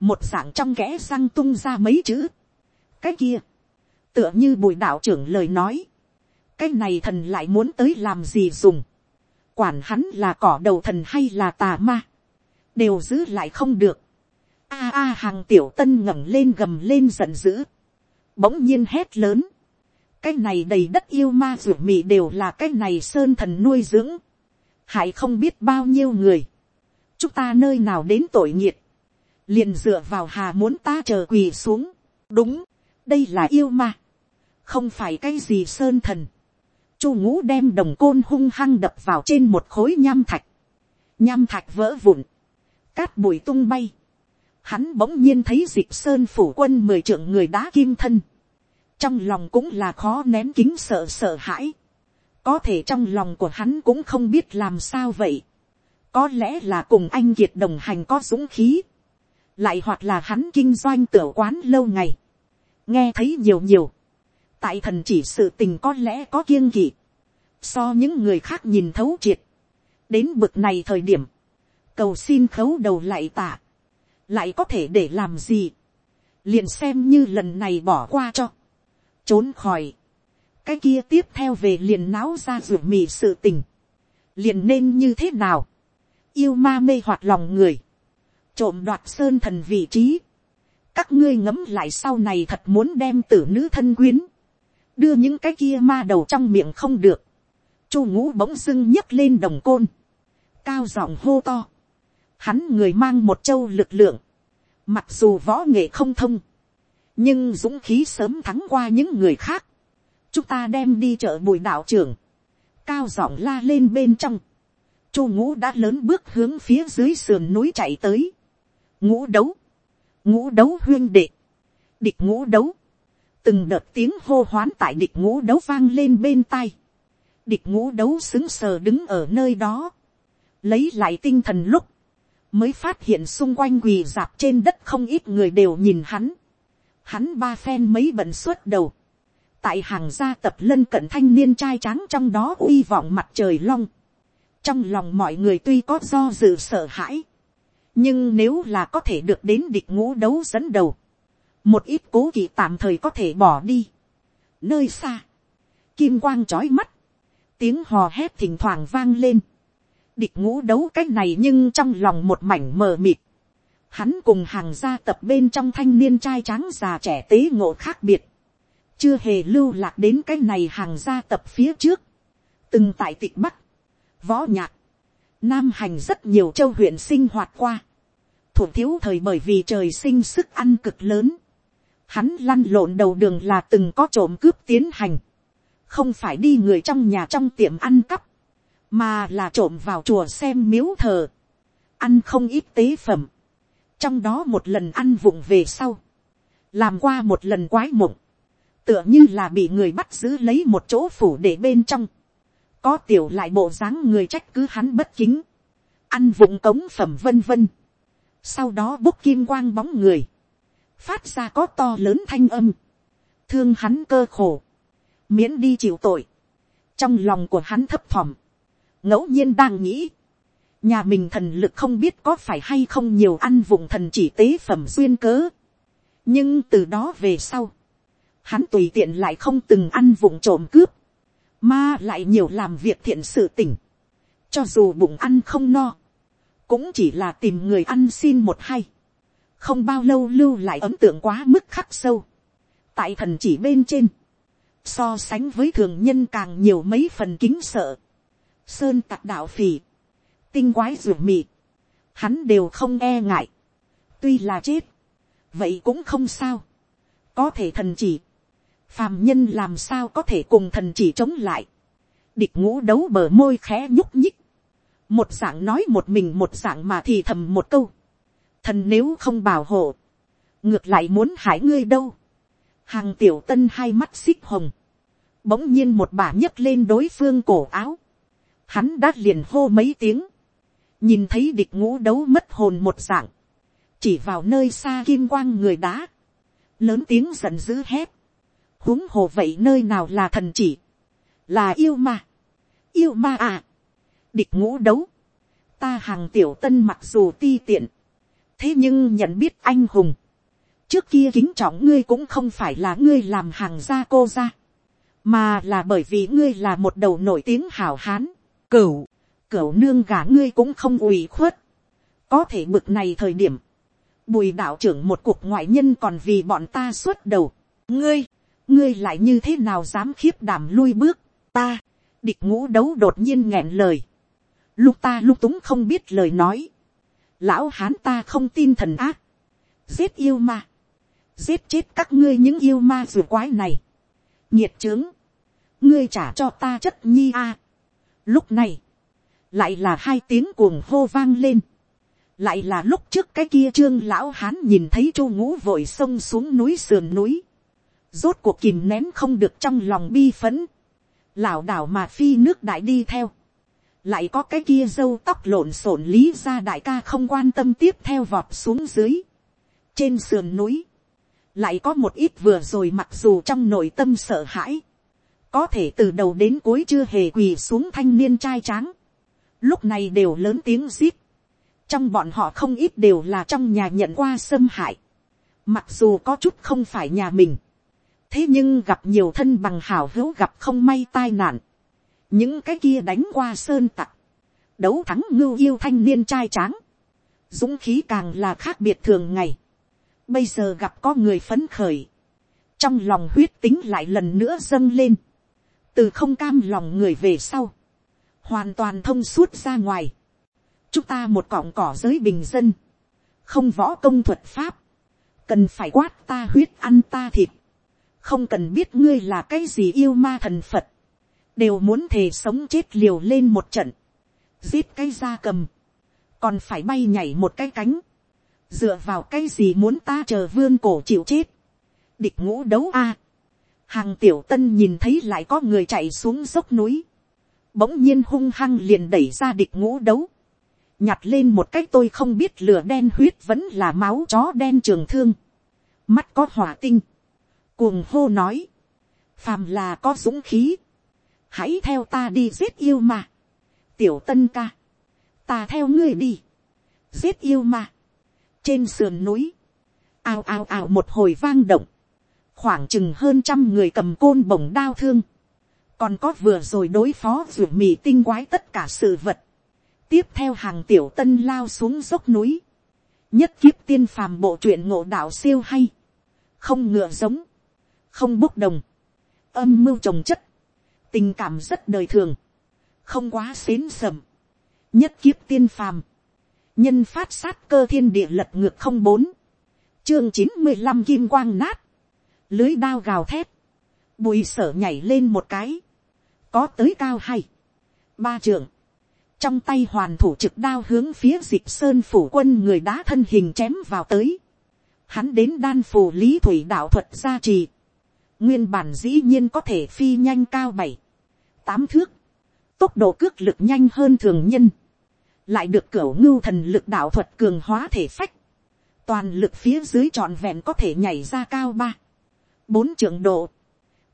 một dạng trong kẽ răng tung ra mấy chữ. cái kia, tựa như bùi đạo trưởng lời nói, cái này thần lại muốn tới làm gì dùng, quản hắn là cỏ đầu thần hay là tà ma, đều giữ lại không được. a à, a à, hàng tiểu tân ngẩng lên gầm lên giận dữ, bỗng nhiên hét lớn, cái này đầy đất yêu ma ruột mị đều là cái này sơn thần nuôi dưỡng, hại không biết bao nhiêu người, chúng ta nơi nào đến tội nghiệt, liền dựa vào hà muốn ta chờ quỳ xuống, đúng, đây là yêu ma, không phải cái gì sơn thần, chu ngũ đem đồng côn hung hăng đập vào trên một khối nham thạch, nham thạch vỡ vụn, cát bụi tung bay, hắn bỗng nhiên thấy dịp sơn phủ quân mười trưởng người đá kim thân, trong lòng cũng là khó nén kính sợ sợ hãi, có thể trong lòng của hắn cũng không biết làm sao vậy, có lẽ là cùng anh kiệt đồng hành có dũng khí, lại hoặc là hắn kinh doanh tửa quán lâu ngày, nghe thấy nhiều nhiều, tại thần chỉ sự tình có lẽ có kiêng kỵ, so những người khác nhìn thấu triệt, đến bực này thời điểm, cầu xin khấu đầu lại tạ, lại có thể để làm gì, liền xem như lần này bỏ qua cho, trốn khỏi, cái kia tiếp theo về liền náo ra ruột mì sự tình, liền nên như thế nào, yêu ma mê hoặc lòng người, trộm đoạt sơn thần vị trí, các ngươi ngấm lại sau này thật muốn đem tử nữ thân quyến, đưa những cái kia ma đầu trong miệng không được, chu ngũ bỗng dưng nhấc lên đồng côn, cao giọng hô to, hắn người mang một châu lực lượng, mặc dù võ nghệ không thông, nhưng dũng khí sớm thắng qua những người khác, chúng ta đem đi chợ bùi đạo trưởng, cao giọng la lên bên trong, chu ngũ đã lớn bước hướng phía dưới sườn núi chạy tới, ngũ đấu, ngũ đấu huyên đệ, địch ngũ đấu, từng đợt tiếng hô hoán tại địch ngũ đấu vang lên bên tai, địch ngũ đấu xứng sờ đứng ở nơi đó, lấy lại tinh thần lúc, mới phát hiện xung quanh quỳ dạp trên đất không ít người đều nhìn hắn, hắn ba phen mấy bận suốt đầu, tại hàng gia tập lân cận thanh niên trai trắng trong đó uy vọng mặt trời long, trong lòng mọi người tuy có do dự sợ hãi, nhưng nếu là có thể được đến địch ngũ đấu dẫn đầu, một ít cố kỵ tạm thời có thể bỏ đi. Nơi xa, kim quang trói mắt, tiếng hò hét thỉnh thoảng vang lên, địch ngũ đấu cái này nhưng trong lòng một mảnh mờ mịt, hắn cùng hàng gia tập bên trong thanh niên trai tráng già trẻ tế ngộ khác biệt, chưa hề lưu lạc đến cái này hàng gia tập phía trước, từng tại tịch bắc, võ nhạc, nam hành rất nhiều châu huyện sinh hoạt qua, thủ thiếu thời bởi vì trời sinh sức ăn cực lớn, hắn lăn lộn đầu đường là từng có trộm cướp tiến hành, không phải đi người trong nhà trong tiệm ăn cắp, mà là trộm vào chùa xem miếu thờ, ăn không ít tế phẩm, trong đó một lần ăn vụng về sau, làm qua một lần quái mộng, tựa như là bị người bắt giữ lấy một chỗ phủ để bên trong, có tiểu lại bộ dáng người trách cứ hắn bất chính ăn vụng cống phẩm vân vân, sau đó bốc kim quang bóng người, phát ra có to lớn thanh âm, thương hắn cơ khổ, miễn đi chịu tội, trong lòng của hắn thấp thỏm, ngẫu nhiên đang nghĩ, nhà mình thần lực không biết có phải hay không nhiều ăn vùng thần chỉ tế phẩm duyên cớ, nhưng từ đó về sau, hắn tùy tiện lại không từng ăn vụng trộm cướp, mà lại nhiều làm việc thiện sự tỉnh, cho dù bụng ăn không no, cũng chỉ là tìm người ăn xin một hay, không bao lâu lưu lại ấn tượng quá mức khắc sâu, tại thần chỉ bên trên, so sánh với thường nhân càng nhiều mấy phần kính sợ, sơn tặc đạo phì, tinh quái ruột mị, hắn đều không e ngại, tuy là chết, vậy cũng không sao, có thể thần chỉ, phàm nhân làm sao có thể cùng thần chỉ chống lại, địch ngũ đấu bờ môi khẽ nhúc nhích, một dạng nói một mình một dạng mà thì thầm một câu, thần nếu không bảo hộ, ngược lại muốn hại ngươi đâu, hàng tiểu tân hai mắt xích hồng, bỗng nhiên một bà nhấc lên đối phương cổ áo, hắn đã liền hô mấy tiếng, nhìn thấy địch ngũ đấu mất hồn một dạng, chỉ vào nơi xa kim quang người đá, lớn tiếng giận dữ hét, huống hồ vậy nơi nào là thần chỉ, là yêu ma, yêu ma à, địch ngũ đấu, ta hàng tiểu tân mặc dù ti tiện, thế nhưng nhận biết anh hùng, trước kia kính trọng ngươi cũng không phải là ngươi làm hàng gia cô gia. Mà là bởi vì ngươi là một đầu nổi tiếng hào hán, cửu, cửu nương gả ngươi cũng không ủy khuất, có thể bực này thời điểm, bùi đạo trưởng một cuộc ngoại nhân còn vì bọn ta xuất đầu, ngươi, ngươi lại như thế nào dám khiếp đảm lui bước, ta, địch ngũ đấu đột nhiên nghẹn lời, lúc ta lúc túng không biết lời nói, lão hán ta không tin thần ác, giết yêu ma, giết chết các ngươi những yêu ma rùa quái này, nhiệt trướng, ngươi trả cho ta chất nhi a. Lúc này, lại là hai tiếng cuồng hô vang lên, lại là lúc trước cái kia trương lão hán nhìn thấy chu ngũ vội sông xuống núi sườn núi, rốt cuộc kìm nén không được trong lòng bi phấn, lảo đảo mà phi nước đại đi theo, lại có cái kia dâu tóc lộn xộn lý ra đại ca không quan tâm tiếp theo vọt xuống dưới, trên sườn núi, lại có một ít vừa rồi mặc dù trong nội tâm sợ hãi, có thể từ đầu đến cuối chưa hề quỳ xuống thanh niên trai tráng, lúc này đều lớn tiếng zip, trong bọn họ không ít đều là trong nhà nhận qua xâm hại, mặc dù có chút không phải nhà mình, thế nhưng gặp nhiều thân bằng hảo hữu gặp không may tai nạn, những cái kia đánh qua sơn tặc, đấu thắng ngưu yêu thanh niên trai tráng, dũng khí càng là khác biệt thường ngày, bây giờ gặp có người phấn khởi, trong lòng huyết tính lại lần nữa dâng lên, từ không cam lòng người về sau, hoàn toàn thông suốt ra ngoài, chúng ta một cọng cỏ giới bình dân, không võ công thuật pháp, cần phải quát ta huyết ăn ta thịt, không cần biết ngươi là cái gì yêu ma thần phật, đều muốn thề sống chết liều lên một trận, giết cái da cầm, còn phải bay nhảy một cái cánh, dựa vào cái gì muốn ta chờ vương cổ chịu chết, địch ngũ đấu a, hàng tiểu tân nhìn thấy lại có người chạy xuống dốc núi, bỗng nhiên hung hăng liền đẩy ra địch ngũ đấu, nhặt lên một cách tôi không biết lửa đen huyết vẫn là máu chó đen trường thương, mắt có hỏa tinh, cuồng hô nói, phàm là có dũng khí, hãy theo ta đi giết yêu mà, tiểu tân ca, ta theo ngươi đi, giết yêu mà, trên sườn núi, ào ào ào một hồi vang động, khoảng chừng hơn trăm người cầm côn bổng đao thương, còn có vừa rồi đối phó ruột mì tinh quái tất cả sự vật, tiếp theo hàng tiểu tân lao xuống dốc núi, nhất kiếp tiên phàm bộ truyện ngộ đạo siêu hay, không ngựa giống, không bốc đồng, âm mưu trồng chất, tình cảm rất đời thường, không quá xến sầm, nhất kiếp tiên phàm, nhân phát sát cơ thiên địa lật ngược không bốn, chương chín mươi năm kim quang nát, lưới đao gào thép bùi sở nhảy lên một cái, có tới cao hay, ba trưởng, trong tay hoàn thủ trực đao hướng phía dịp sơn phủ quân người đá thân hình chém vào tới, hắn đến đan phủ lý thủy đạo thuật gia trì, nguyên bản dĩ nhiên có thể phi nhanh cao bảy, tám thước, tốc độ cước lực nhanh hơn thường nhân, lại được cửa ngưu thần lực đạo thuật cường hóa thể phách, toàn lực phía dưới trọn vẹn có thể nhảy ra cao ba, bốn trưởng độ,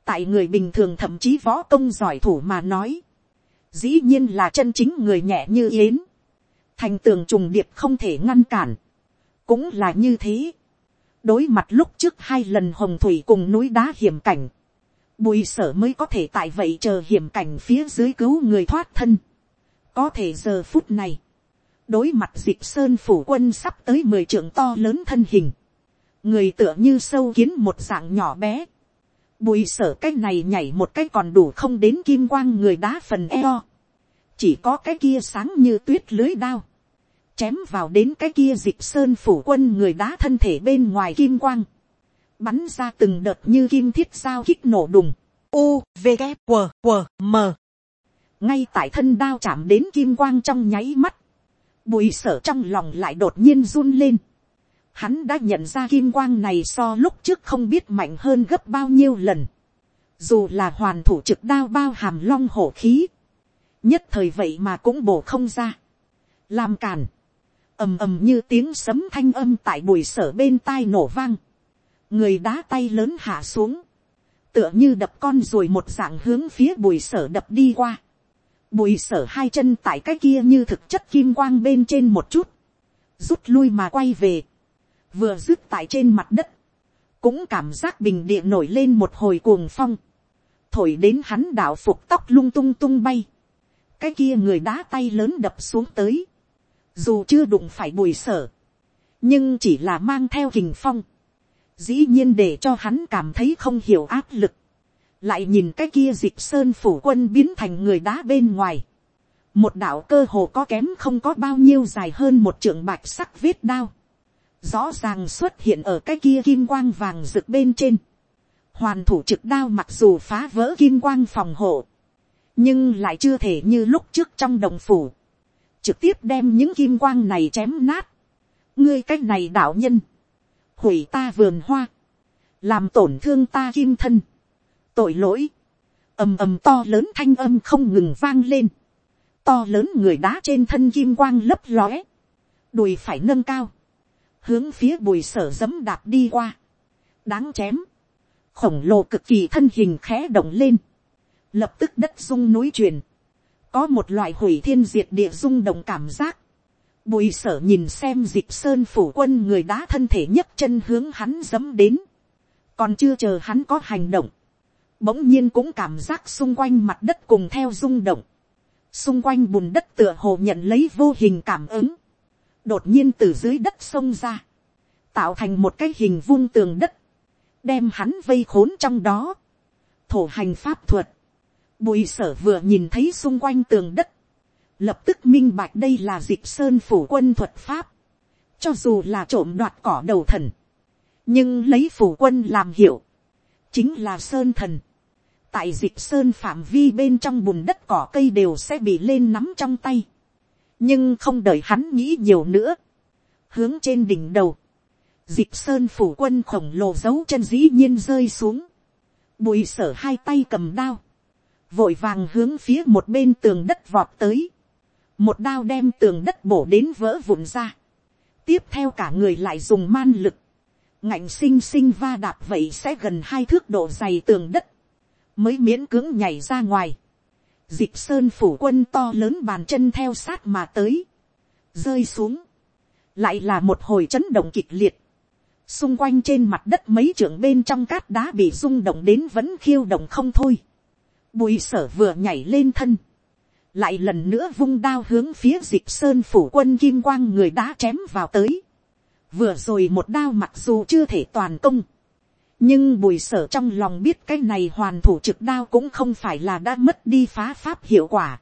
tại người bình thường thậm chí võ công giỏi thủ mà nói, dĩ nhiên là chân chính người nhẹ như yến, thành tường trùng điệp không thể ngăn cản, cũng là như thế đối mặt lúc trước hai lần hồng thủy cùng núi đá hiểm cảnh, bùi sở mới có thể tại vậy chờ hiểm cảnh phía dưới cứu người thoát thân. có thể giờ phút này, đối mặt dịp sơn phủ quân sắp tới mười trưởng to lớn thân hình, người tựa như sâu kiến một dạng nhỏ bé, bùi sở cái này nhảy một cái còn đủ không đến kim quang người đá phần eo, chỉ có cái kia sáng như tuyết lưới đao, chém vào đến cái kia dịp sơn phủ quân người đá thân thể bên ngoài kim quang, bắn ra từng đợt như kim thiết sao kích nổ đùng, u, v, g, w, w, m. ngay tại thân đao chạm đến kim quang trong nháy mắt, bùi sở trong lòng lại đột nhiên run lên, hắn đã nhận ra kim quang này so lúc trước không biết mạnh hơn gấp bao nhiêu lần, dù là hoàn thủ trực đao bao hàm long hổ khí, nhất thời vậy mà cũng bổ không ra, làm càn, ầm ầm như tiếng sấm thanh âm tại bùi sở bên tai nổ vang, người đá tay lớn hạ xuống, tựa như đập con rồi một dạng hướng phía bùi sở đập đi qua, bùi sở hai chân tại cái kia như thực chất kim quang bên trên một chút, rút lui mà quay về, vừa dứt tại trên mặt đất, cũng cảm giác bình địa nổi lên một hồi cuồng phong, thổi đến hắn đạo phục tóc lung tung tung bay, cái kia người đá tay lớn đập xuống tới, dù chưa đụng phải bùi sở, nhưng chỉ là mang theo hình phong, dĩ nhiên để cho hắn cảm thấy không hiểu áp lực, lại nhìn cái kia dịp sơn phủ quân biến thành người đá bên ngoài, một đạo cơ hồ có kém không có bao nhiêu dài hơn một trường bạch sắc vết đao, rõ ràng xuất hiện ở cái kia kim quang vàng rực bên trên, hoàn thủ trực đao mặc dù phá vỡ kim quang phòng hộ, nhưng lại chưa thể như lúc trước trong đồng phủ, trực tiếp đem những kim quang này chém nát. ngươi cái này đạo nhân, hủy ta vườn hoa, làm tổn thương ta kim thân, tội lỗi, ầm ầm to lớn thanh âm không ngừng vang lên, to lớn người đá trên thân kim quang lấp lóe, đùi phải nâng cao, hướng phía bùi sở dấm đạp đi qua, đáng chém, khổng lồ cực kỳ thân hình khẽ động lên, lập tức đất rung núi truyền, có một loại hủy thiên diệt địa rung động cảm giác. Bùi sở nhìn xem dịch sơn phủ quân người đá thân thể nhấc chân hướng hắn dấm đến. Còn chưa chờ hắn có hành động. Bỗng nhiên cũng cảm giác xung quanh mặt đất cùng theo rung động. Xung quanh bùn đất tựa hồ nhận lấy vô hình cảm ứng. Đột nhiên từ dưới đất sông ra. Tạo thành một cái hình vuông tường đất. Đem hắn vây khốn trong đó. Thổ hành pháp thuật Bùi sở vừa nhìn thấy xung quanh tường đất. Lập tức minh bạch đây là dịp sơn phủ quân thuật pháp. Cho dù là trộm đoạt cỏ đầu thần. Nhưng lấy phủ quân làm hiệu. Chính là sơn thần. Tại dịp sơn phạm vi bên trong bùn đất cỏ cây đều sẽ bị lên nắm trong tay. Nhưng không đợi hắn nghĩ nhiều nữa. Hướng trên đỉnh đầu. Dịp sơn phủ quân khổng lồ dấu chân dĩ nhiên rơi xuống. Bùi sở hai tay cầm đao vội vàng hướng phía một bên tường đất vọt tới, một đao đem tường đất bổ đến vỡ vụn ra, tiếp theo cả người lại dùng man lực, ngạnh xinh xinh va đạp vậy sẽ gần hai thước độ dày tường đất, mới miễn cưỡng nhảy ra ngoài, dịp sơn phủ quân to lớn bàn chân theo sát mà tới, rơi xuống, lại là một hồi chấn động kịch liệt, xung quanh trên mặt đất mấy trưởng bên trong cát đá bị rung động đến vẫn khiêu động không thôi, Bùi sở vừa nhảy lên thân. Lại lần nữa vung đao hướng phía dịch sơn phủ quân kim quang người đã chém vào tới. Vừa rồi một đao mặc dù chưa thể toàn công. Nhưng bùi sở trong lòng biết cái này hoàn thủ trực đao cũng không phải là đã mất đi phá pháp hiệu quả.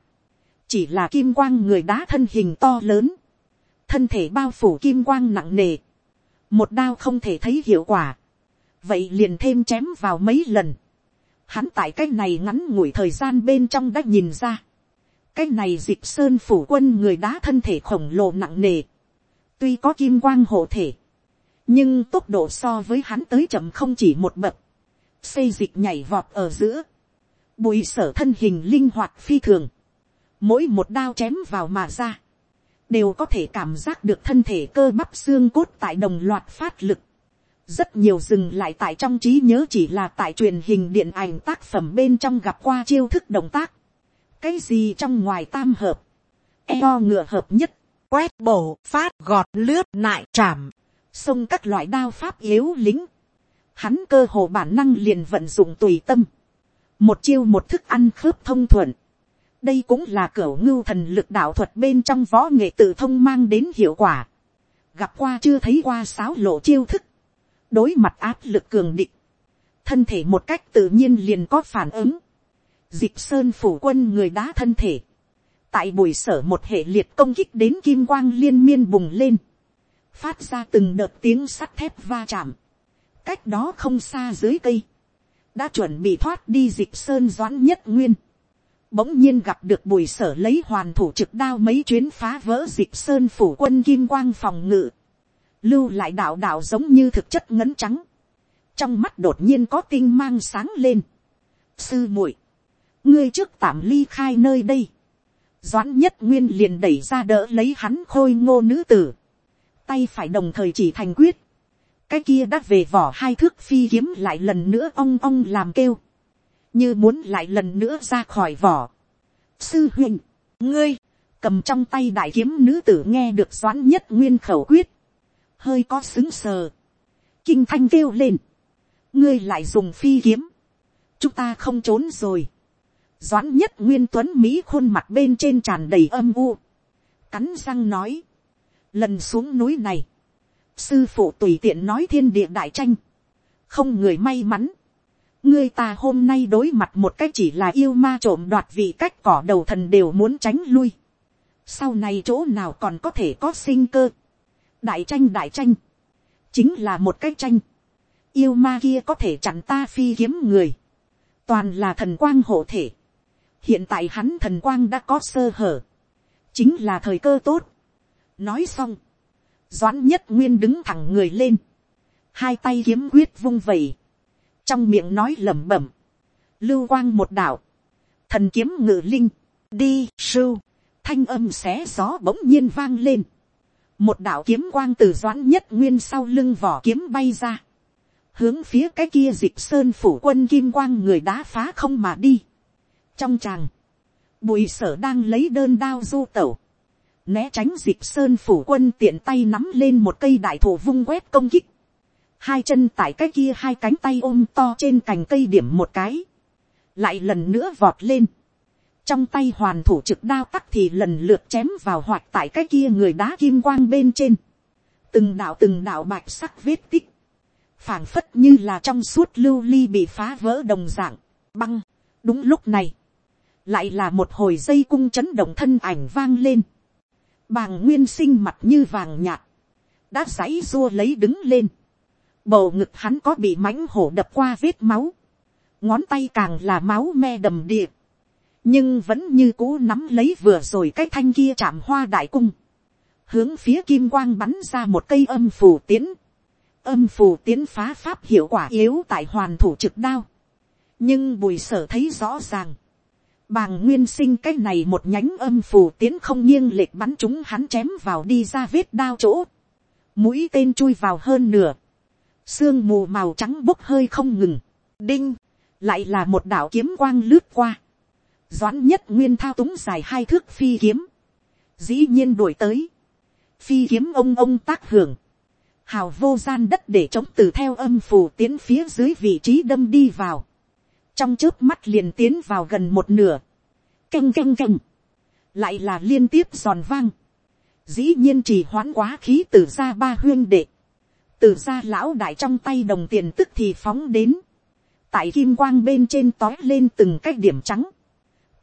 Chỉ là kim quang người đá thân hình to lớn. Thân thể bao phủ kim quang nặng nề. Một đao không thể thấy hiệu quả. Vậy liền thêm chém vào mấy lần hắn tại cái này ngắn ngủi thời gian bên trong đã nhìn ra. cái này dịp sơn phủ quân người đá thân thể khổng lồ nặng nề. tuy có kim quang hộ thể. nhưng tốc độ so với hắn tới chậm không chỉ một bậc. xây dịch nhảy vọt ở giữa. bùi sở thân hình linh hoạt phi thường. mỗi một đao chém vào mà ra, đều có thể cảm giác được thân thể cơ bắp xương cốt tại đồng loạt phát lực rất nhiều dừng lại tại trong trí nhớ chỉ là tại truyền hình điện ảnh tác phẩm bên trong gặp qua chiêu thức động tác. cái gì trong ngoài tam hợp, eo ngựa hợp nhất, quét bổ, phát, gọt, lướt, nại, chạm, xông các loại đao pháp yếu lính. Hắn cơ hồ bản năng liền vận dụng tùy tâm. Một chiêu một thức ăn khớp thông thuận. Đây cũng là cửa ngưu thần lực đạo thuật bên trong võ nghệ tự thông mang đến hiệu quả. Gặp qua chưa thấy qua sáo lộ chiêu thức. Đối mặt áp lực cường định. Thân thể một cách tự nhiên liền có phản ứng. Dịp sơn phủ quân người đá thân thể. Tại buổi sở một hệ liệt công kích đến kim quang liên miên bùng lên, phát ra từng đợt tiếng sắt thép va chạm, cách đó không xa dưới cây, đã chuẩn bị thoát đi dịp sơn doãn nhất nguyên, bỗng nhiên gặp được bùi sở lấy hoàn thủ trực đao mấy chuyến phá vỡ dịp sơn phủ quân kim quang phòng ngự, lưu lại đạo đạo giống như thực chất ngấn trắng, trong mắt đột nhiên có tinh mang sáng lên, sư muội, ngươi trước tạm ly khai nơi đây, doãn nhất nguyên liền đẩy ra đỡ lấy hắn khôi ngô nữ tử, tay phải đồng thời chỉ thành quyết, cái kia đã về vỏ hai thước phi kiếm lại lần nữa ong ong làm kêu, như muốn lại lần nữa ra khỏi vỏ. sư huynh, ngươi, cầm trong tay đại kiếm nữ tử nghe được doãn nhất nguyên khẩu quyết, hơi có xứng sờ, kinh thanh kêu lên, ngươi lại dùng phi kiếm, chúng ta không trốn rồi, doãn nhất nguyên tuấn mỹ khuôn mặt bên trên tràn đầy âm u, cắn răng nói, lần xuống núi này, sư phụ tùy tiện nói thiên địa đại tranh, không người may mắn, ngươi ta hôm nay đối mặt một cách chỉ là yêu ma trộm đoạt vị cách cỏ đầu thần đều muốn tránh lui, sau này chỗ nào còn có thể có sinh cơ, đại tranh đại tranh, chính là một cái tranh, yêu ma kia có thể chặn ta phi kiếm người, toàn là thần quang hộ thể, hiện tại hắn thần quang đã có sơ hở, chính là thời cơ tốt. nói xong, doãn nhất nguyên đứng thẳng người lên, hai tay kiếm quyết vung vẩy, trong miệng nói lẩm bẩm, lưu quang một đạo, thần kiếm ngự linh, đi sưu, thanh âm xé gió bỗng nhiên vang lên, một đạo kiếm quang từ doãn nhất nguyên sau lưng vỏ kiếm bay ra, hướng phía cái kia dịp sơn phủ quân kim quang người đá phá không mà đi. Trong tràng, bùi sở đang lấy đơn đao du tẩu, né tránh dịp sơn phủ quân tiện tay nắm lên một cây đại thổ vung quét công kích, hai chân tại cái kia hai cánh tay ôm to trên cành cây điểm một cái, lại lần nữa vọt lên, trong tay hoàn thủ trực đao tắc thì lần lượt chém vào hoạt tại cái kia người đá kim quang bên trên, từng đạo từng đạo bạch sắc vết tích, phảng phất như là trong suốt lưu ly bị phá vỡ đồng dạng, băng. đúng lúc này, lại là một hồi dây cung chấn động thân ảnh vang lên, bàng nguyên sinh mặt như vàng nhạt, đã giãy dua lấy đứng lên, bầu ngực hắn có bị mãnh hổ đập qua vết máu, ngón tay càng là máu me đầm điệp, nhưng vẫn như cũ nắm lấy vừa rồi cái thanh kia chạm hoa đại cung, hướng phía kim quang bắn ra một cây âm phù tiến, âm phù tiến phá pháp hiệu quả yếu tại hoàn thủ trực đao, nhưng bùi sở thấy rõ ràng, Bàng nguyên sinh cái này một nhánh âm phù tiến không nghiêng lệch bắn chúng hắn chém vào đi ra vết đao chỗ. Mũi tên chui vào hơn nửa. Sương mù màu trắng bốc hơi không ngừng. Đinh. Lại là một đạo kiếm quang lướt qua. Doãn nhất nguyên thao túng dài hai thước phi kiếm. Dĩ nhiên đuổi tới. Phi kiếm ông ông tác hưởng. Hào vô gian đất để chống từ theo âm phù tiến phía dưới vị trí đâm đi vào. Trong trước mắt liền tiến vào gần một nửa, canh canh canh, lại là liên tiếp giòn vang, dĩ nhiên chỉ hoãn quá khí từ ra ba huyên đệ, từ ra lão đại trong tay đồng tiền tức thì phóng đến, tại kim quang bên trên tói lên từng cái điểm trắng,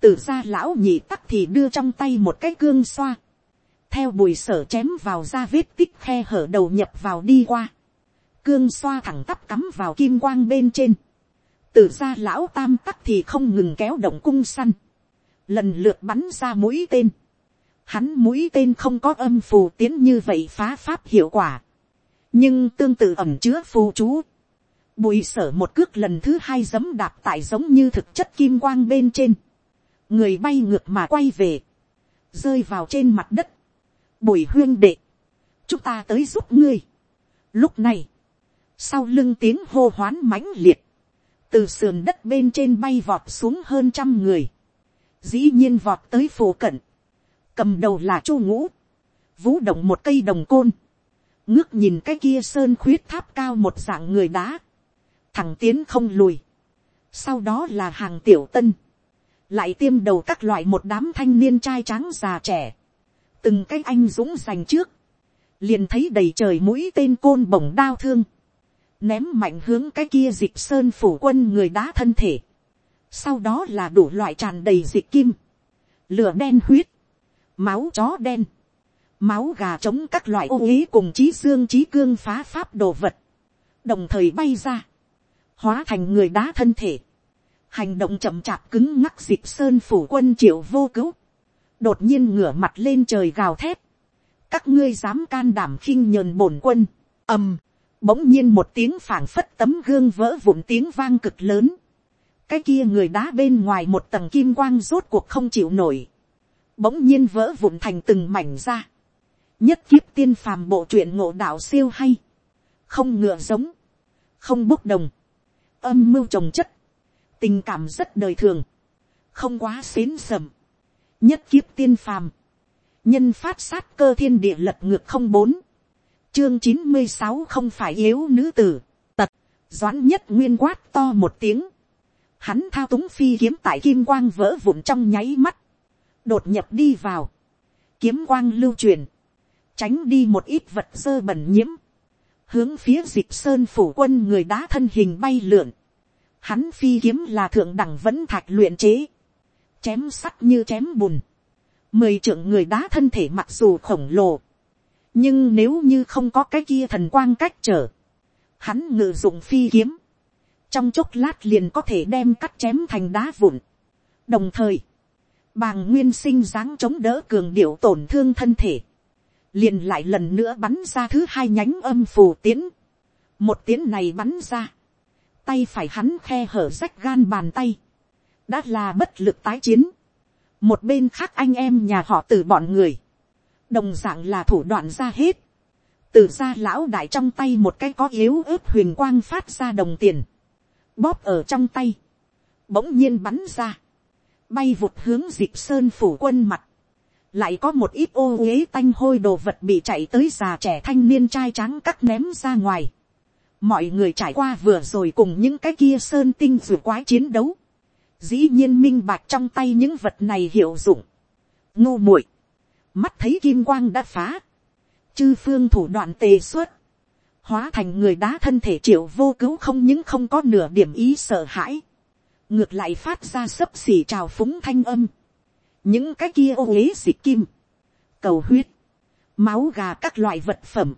từ ra lão nhị tắc thì đưa trong tay một cái cương xoa, theo bùi sở chém vào ra vết tích khe hở đầu nhập vào đi qua, cương xoa thẳng tắp cắm vào kim quang bên trên, từ ra lão tam tắc thì không ngừng kéo động cung săn, lần lượt bắn ra mũi tên, hắn mũi tên không có âm phù tiến như vậy phá pháp hiệu quả, nhưng tương tự ẩm chứa phù chú, bùi sở một cước lần thứ hai giấm đạp tại giống như thực chất kim quang bên trên, người bay ngược mà quay về, rơi vào trên mặt đất, bùi huyên đệ, chúng ta tới giúp ngươi. Lúc này, sau lưng tiếng hô hoán mãnh liệt, từ sườn đất bên trên bay vọt xuống hơn trăm người, dĩ nhiên vọt tới phổ cận, cầm đầu là chu ngũ, vũ động một cây đồng côn, ngước nhìn cái kia sơn khuyết tháp cao một dạng người đá, thẳng tiến không lùi, sau đó là hàng tiểu tân, lại tiêm đầu các loại một đám thanh niên trai trắng già trẻ, từng cái anh dũng giành trước, liền thấy đầy trời mũi tên côn bổng đao thương, ném mạnh hướng cái kia dịch sơn phủ quân người đá thân thể, sau đó là đủ loại tràn đầy dịch kim, lửa đen huyết, máu chó đen, máu gà chống các loại ô ý cùng trí xương trí cương phá pháp đồ vật, đồng thời bay ra, hóa thành người đá thân thể, hành động chậm chạp cứng ngắc dịp sơn phủ quân triệu vô cứu, đột nhiên ngửa mặt lên trời gào thét, các ngươi dám can đảm khinh nhờn bổn quân, ầm, bỗng nhiên một tiếng phảng phất tấm gương vỡ vụn tiếng vang cực lớn, cái kia người đá bên ngoài một tầng kim quang rốt cuộc không chịu nổi, bỗng nhiên vỡ vụn thành từng mảnh ra, nhất kiếp tiên phàm bộ truyện ngộ đạo siêu hay, không ngựa giống, không bốc đồng, âm mưu trồng chất, tình cảm rất đời thường, không quá xến sầm, nhất kiếp tiên phàm, nhân phát sát cơ thiên địa lật ngược không bốn, chương chín mươi sáu không phải yếu nữ tử, tật, doãn nhất nguyên quát to một tiếng, hắn thao túng phi kiếm tại kim quang vỡ vụn trong nháy mắt, đột nhập đi vào, kiếm quang lưu truyền, tránh đi một ít vật sơ bẩn nhiễm, hướng phía dịp sơn phủ quân người đá thân hình bay lượn, hắn phi kiếm là thượng đẳng vẫn thạch luyện chế, chém sắt như chém bùn, mười trưởng người đá thân thể mặc dù khổng lồ, nhưng nếu như không có cái kia thần quang cách trở, hắn ngự dụng phi kiếm, trong chốc lát liền có thể đem cắt chém thành đá vụn. đồng thời, bàng nguyên sinh dáng chống đỡ cường điệu tổn thương thân thể, liền lại lần nữa bắn ra thứ hai nhánh âm phù tiến. một tiến này bắn ra, tay phải hắn khe hở rách gan bàn tay, đã là bất lực tái chiến. một bên khác anh em nhà họ từ bọn người, đồng d ạ n g là thủ đoạn ra hết, từ ra lão đại trong tay một cái có yếu ớt huyền quang phát ra đồng tiền, bóp ở trong tay, bỗng nhiên bắn ra, bay vụt hướng dịp sơn phủ quân mặt, lại có một ít ô uế tanh hôi đồ vật bị chạy tới già trẻ thanh niên trai trắng cắt ném ra ngoài, mọi người trải qua vừa rồi cùng những cái kia sơn tinh vừa quái chiến đấu, dĩ nhiên minh bạch trong tay những vật này hiệu dụng, ngu muội, mắt thấy kim quang đã phá, chư phương thủ đoạn tề xuất, hóa thành người đá thân thể triệu vô cứu không những không có nửa điểm ý sợ hãi, ngược lại phát ra sấp xỉ trào phúng thanh âm, những cái kia ô ế xịt kim, cầu huyết, máu gà các loại vật phẩm,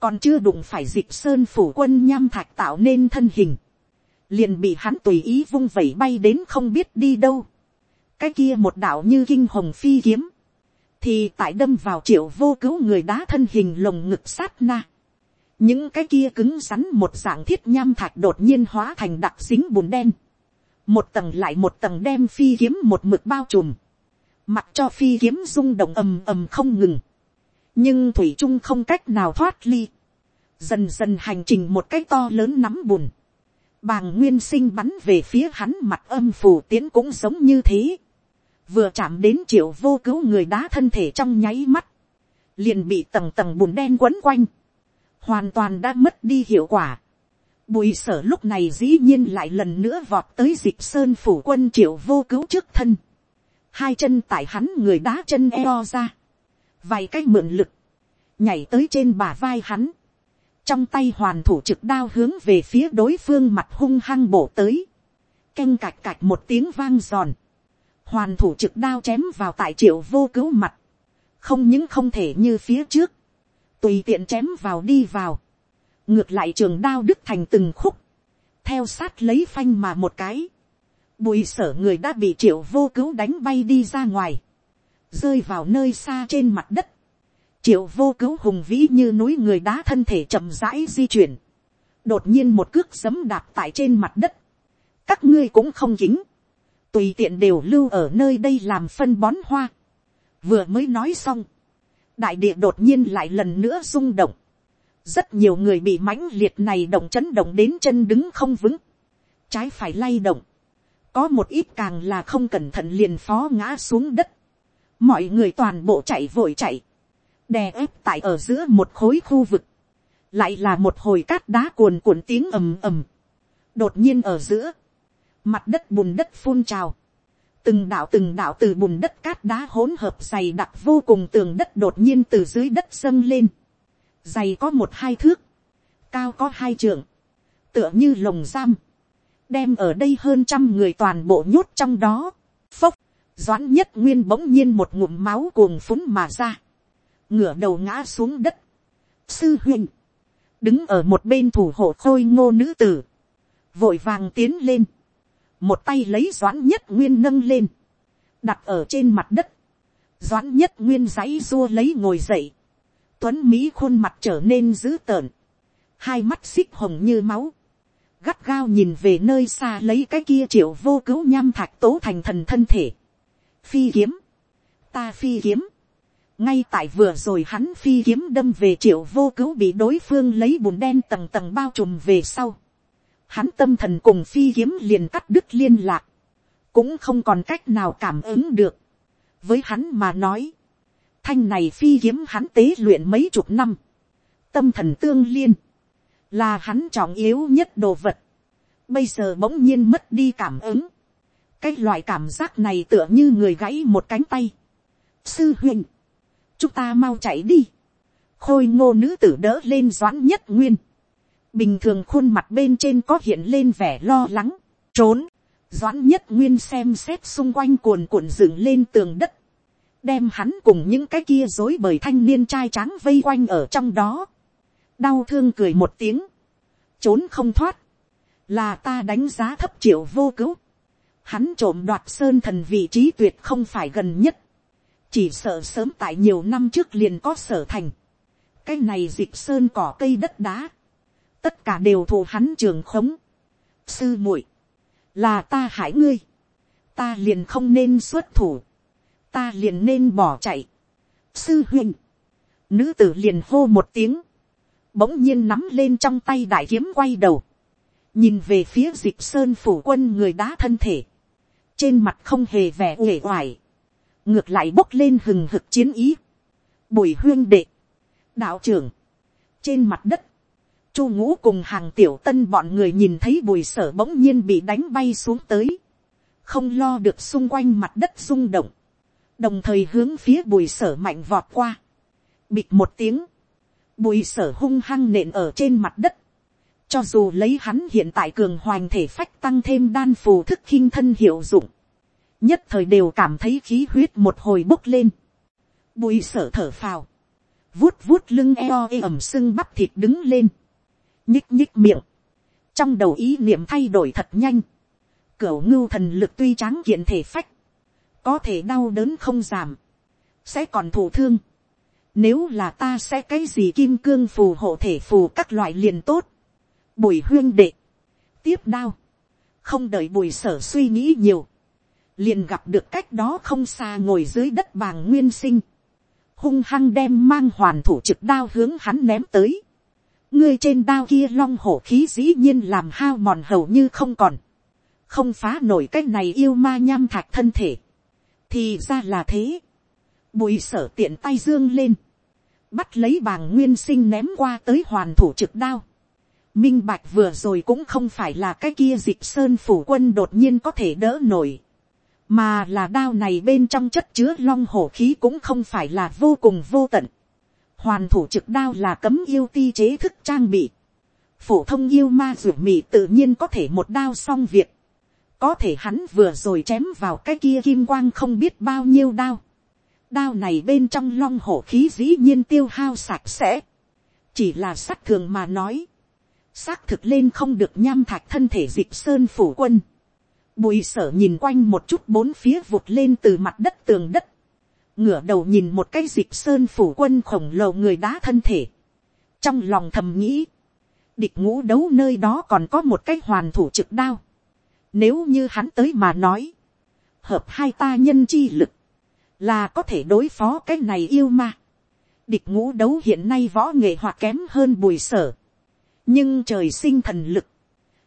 còn chưa đụng phải dịch sơn phủ quân nham thạch tạo nên thân hình, liền bị hắn tùy ý vung vẩy bay đến không biết đi đâu. cái kia một đạo như kinh hồng phi kiếm, thì tại đâm vào triệu vô cứu người đá thân hình lồng ngực sát na. những cái kia cứng rắn một dạng thiết nham thạch đột nhiên hóa thành đặc xính bùn đen. một tầng lại một tầng đem phi kiếm một mực bao trùm. mặc cho phi kiếm rung động ầm ầm không ngừng nhưng thủy trung không cách nào thoát ly, dần dần hành trình một cái to lớn nắm bùn, bàng nguyên sinh bắn về phía hắn mặt âm phù tiến cũng giống như thế, vừa chạm đến triệu vô cứu người đá thân thể trong nháy mắt, liền bị tầng tầng bùn đen quấn quanh, hoàn toàn đã mất đi hiệu quả. Bùi sở lúc này dĩ nhiên lại lần nữa vọt tới dịp sơn phủ quân triệu vô cứu trước thân. Hai chân tại hắn người đá chân eo ra vài cái mượn lực, nhảy tới trên bả vai hắn, trong tay hoàn thủ trực đao hướng về phía đối phương mặt hung hăng bổ tới, canh cạch cạch một tiếng vang giòn, hoàn thủ trực đao chém vào tại triệu vô cứu mặt, không những không thể như phía trước, tùy tiện chém vào đi vào, ngược lại trường đao đứt thành từng khúc, theo sát lấy phanh mà một cái, bùi sở người đã bị triệu vô cứu đánh bay đi ra ngoài, rơi vào nơi xa trên mặt đất, triệu vô cứu hùng vĩ như núi người đá thân thể chậm rãi di chuyển, đột nhiên một cước giấm đạp tại trên mặt đất, các ngươi cũng không dính, tùy tiện đều lưu ở nơi đây làm phân bón hoa, vừa mới nói xong, đại địa đột nhiên lại lần nữa rung động, rất nhiều người bị mãnh liệt này động chấn động đến chân đứng không vững, trái phải lay động, có một ít càng là không cẩn thận liền phó ngã xuống đất, mọi người toàn bộ chạy vội chạy, đè ép tại ở giữa một khối khu vực, lại là một hồi cát đá cuồn cuộn tiếng ầm ầm, đột nhiên ở giữa, mặt đất bùn đất phun trào, từng đạo từng đạo từ bùn đất cát đá hỗn hợp dày đặc vô cùng tường đất đột nhiên từ dưới đất dâng lên, dày có một hai thước, cao có hai trượng, tựa như lồng giam, đem ở đây hơn trăm người toàn bộ nhốt trong đó, phốc, doãn nhất nguyên bỗng nhiên một ngụm máu cuồng phúng mà ra, ngửa đầu ngã xuống đất, sư huynh, đứng ở một bên thủ hộ khôi ngô nữ tử, vội vàng tiến lên, một tay lấy doãn nhất nguyên nâng lên, đặt ở trên mặt đất, doãn nhất nguyên giấy dua lấy ngồi dậy, tuấn mỹ khuôn mặt trở nên dữ tợn, hai mắt xích hồng như máu, gắt gao nhìn về nơi xa lấy cái kia triệu vô cứu nham thạch tố thành thần thân thể, phi kiếm, ta phi kiếm, ngay tại vừa rồi hắn phi kiếm đâm về triệu vô cứu bị đối phương lấy bùn đen tầng tầng bao trùm về sau, hắn tâm thần cùng phi kiếm liền cắt đứt liên lạc, cũng không còn cách nào cảm ứng được. với hắn mà nói, thanh này phi kiếm hắn tế luyện mấy chục năm, tâm thần tương liên, là hắn trọng yếu nhất đồ vật, bây giờ bỗng nhiên mất đi cảm ứng, cái loại cảm giác này tựa như người gãy một cánh tay. sư huynh, chúng ta mau chạy đi, khôi ngô nữ tử đỡ lên doãn nhất nguyên, bình thường khuôn mặt bên trên có hiện lên vẻ lo lắng, trốn, doãn nhất nguyên xem xét xung quanh cuồn cuộn dựng lên tường đất, đem hắn cùng những cái kia dối bởi thanh niên trai tráng vây quanh ở trong đó, đau thương cười một tiếng, trốn không thoát, là ta đánh giá thấp triệu vô cứu, hắn trộm đoạt sơn thần vị trí tuyệt không phải gần nhất, chỉ sợ sớm tại nhiều năm trước liền có sở thành, cái này dịp sơn cỏ cây đất đá, tất cả đều thù hắn trường khống. sư muội, là ta hại ngươi, ta liền không nên xuất thủ, ta liền nên bỏ chạy. sư huynh, nữ tử liền hô một tiếng, bỗng nhiên nắm lên trong tay đại kiếm quay đầu, nhìn về phía dịp sơn phủ quân người đá thân thể, trên mặt không hề vẻ uể oải, ngược lại bốc lên hừng hực chiến ý, bùi huyên đệ, đạo trưởng, trên mặt đất, chu ngũ cùng hàng tiểu tân bọn người nhìn thấy bùi sở bỗng nhiên bị đánh bay xuống tới, không lo được xung quanh mặt đất rung động, đồng thời hướng phía bùi sở mạnh vọt qua, bịt một tiếng, bùi sở hung hăng nện ở trên mặt đất, cho dù lấy hắn hiện tại cường hoành thể phách tăng thêm đan phù thức khinh thân hiệu dụng, nhất thời đều cảm thấy khí huyết một hồi bốc lên, bùi sở thở phào, vuốt vuốt lưng eo ê ẩm sưng bắp thịt đứng lên, nhích nhích miệng, trong đầu ý niệm thay đổi thật nhanh, cửu ngưu thần lực tuy tráng kiện thể phách, có thể đau đớn không giảm, sẽ còn thụ thương. Nếu là ta sẽ cái gì kim cương phù hộ thể phù các loại liền tốt. Bùi huyên đệ. Tiếp đao. Không đợi bùi sở suy nghĩ nhiều. Liền gặp được cách đó không xa ngồi dưới đất bàng nguyên sinh. Hung hăng đem mang hoàn thủ trực đao hướng hắn ném tới ngươi trên đao kia long hổ khí dĩ nhiên làm hao mòn hầu như không còn, không phá nổi cái này yêu ma nham thạch thân thể, thì ra là thế, bùi sở tiện tay dương lên, bắt lấy bàng nguyên sinh ném qua tới hoàn thủ trực đao, minh bạch vừa rồi cũng không phải là cái kia dịp sơn phủ quân đột nhiên có thể đỡ nổi, mà là đao này bên trong chất chứa long hổ khí cũng không phải là vô cùng vô tận, hoàn thủ trực đao là cấm yêu ti chế thức trang bị. phổ thông yêu ma ruột mị tự nhiên có thể một đao xong việc. có thể hắn vừa rồi chém vào cái kia kim quang không biết bao nhiêu đao. đao này bên trong long hổ khí dĩ nhiên tiêu hao sạch sẽ. chỉ là sắt thường mà nói xác thực lên không được nham thạch thân thể dịp sơn phủ quân. bùi sở nhìn quanh một chút bốn phía vụt lên từ mặt đất tường đất ngửa đầu nhìn một cái dịp sơn phủ quân khổng lồ người đá thân thể. Trong lòng thầm nghĩ, địch ngũ đấu nơi đó còn có một cái hoàn thủ trực đao. Nếu như hắn tới mà nói, hợp hai ta nhân chi lực, là có thể đối phó cái này yêu ma. địch ngũ đấu hiện nay võ nghệ hoặc kém hơn bùi sở, nhưng trời sinh thần lực,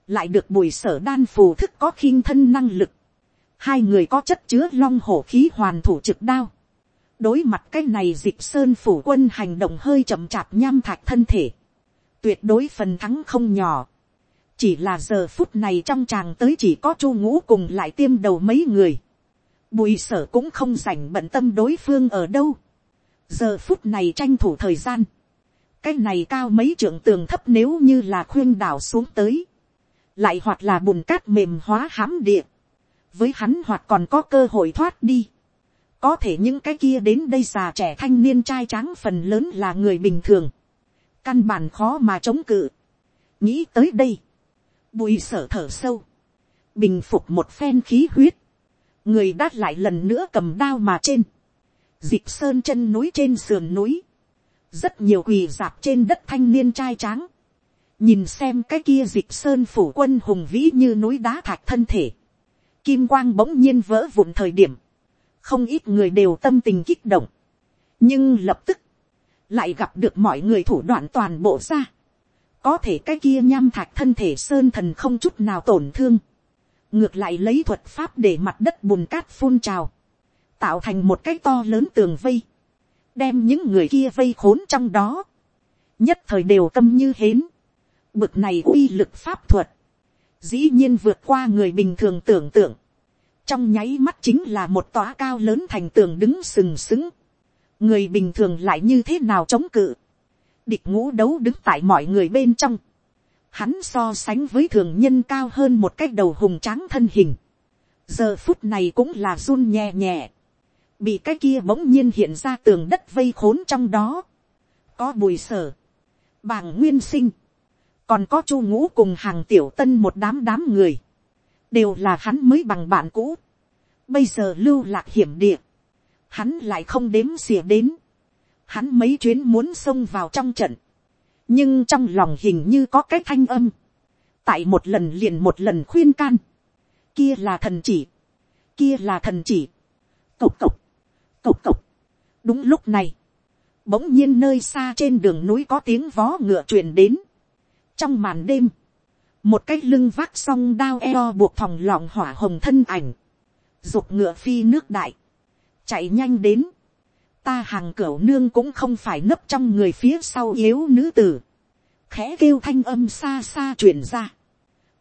lại được bùi sở đan phù thức có khiên thân năng lực, hai người có chất chứa long hổ khí hoàn thủ trực đao, đối mặt cái này dịp sơn phủ quân hành động hơi chậm chạp nham thạch thân thể, tuyệt đối phần thắng không nhỏ, chỉ là giờ phút này trong tràng tới chỉ có chu ngũ cùng lại tiêm đầu mấy người, bùi sở cũng không dành bận tâm đối phương ở đâu, giờ phút này tranh thủ thời gian, cái này cao mấy trượng tường thấp nếu như là khuyên đảo xuống tới, lại hoặc là bùn cát mềm hóa hãm địa, với hắn hoặc còn có cơ hội thoát đi. có thể những cái kia đến đây già trẻ thanh niên trai tráng phần lớn là người bình thường, căn bản khó mà chống cự. nghĩ tới đây, bùi sở thở sâu, bình phục một phen khí huyết, người đát lại lần nữa cầm đao mà trên, dịp sơn chân núi trên sườn núi, rất nhiều quỳ dạp trên đất thanh niên trai tráng, nhìn xem cái kia dịch sơn phủ quân hùng vĩ như núi đá thạch thân thể, kim quang bỗng nhiên vỡ vụn thời điểm, không ít người đều tâm tình kích động, nhưng lập tức, lại gặp được mọi người thủ đoạn toàn bộ ra, có thể cái kia nham thạch thân thể sơn thần không chút nào tổn thương, ngược lại lấy thuật pháp để mặt đất bùn cát phun trào, tạo thành một cái to lớn tường vây, đem những người kia vây khốn trong đó, nhất thời đều tâm như hến, bực này uy lực pháp thuật, dĩ nhiên vượt qua người bình thường tưởng tượng, trong nháy mắt chính là một tòa cao lớn thành tường đứng sừng sững, người bình thường lại như thế nào chống cự, địch ngũ đấu đứng tại mọi người bên trong, hắn so sánh với thường nhân cao hơn một cái đầu hùng tráng thân hình, giờ phút này cũng là run nhẹ nhẹ, bị cái kia bỗng nhiên hiện ra tường đất vây khốn trong đó, có bùi sở, bàng nguyên sinh, còn có chu ngũ cùng hàng tiểu tân một đám đám người, đều là hắn mới bằng bạn cũ, bây giờ lưu lạc hiểm địa, hắn lại không đếm xỉa đến, hắn mấy chuyến muốn xông vào trong trận, nhưng trong lòng hình như có cái thanh âm, tại một lần liền một lần khuyên can, kia là thần chỉ, kia là thần chỉ, cộc cộc, cộc cộc. đúng lúc này, bỗng nhiên nơi xa trên đường núi có tiếng vó ngựa truyền đến, trong màn đêm, một cái lưng vác song đao eo buộc phòng lọng hỏa hồng thân ảnh, dục ngựa phi nước đại, chạy nhanh đến, ta hàng cửa nương cũng không phải nấp trong người phía sau yếu nữ tử, khẽ kêu thanh âm xa xa truyền ra,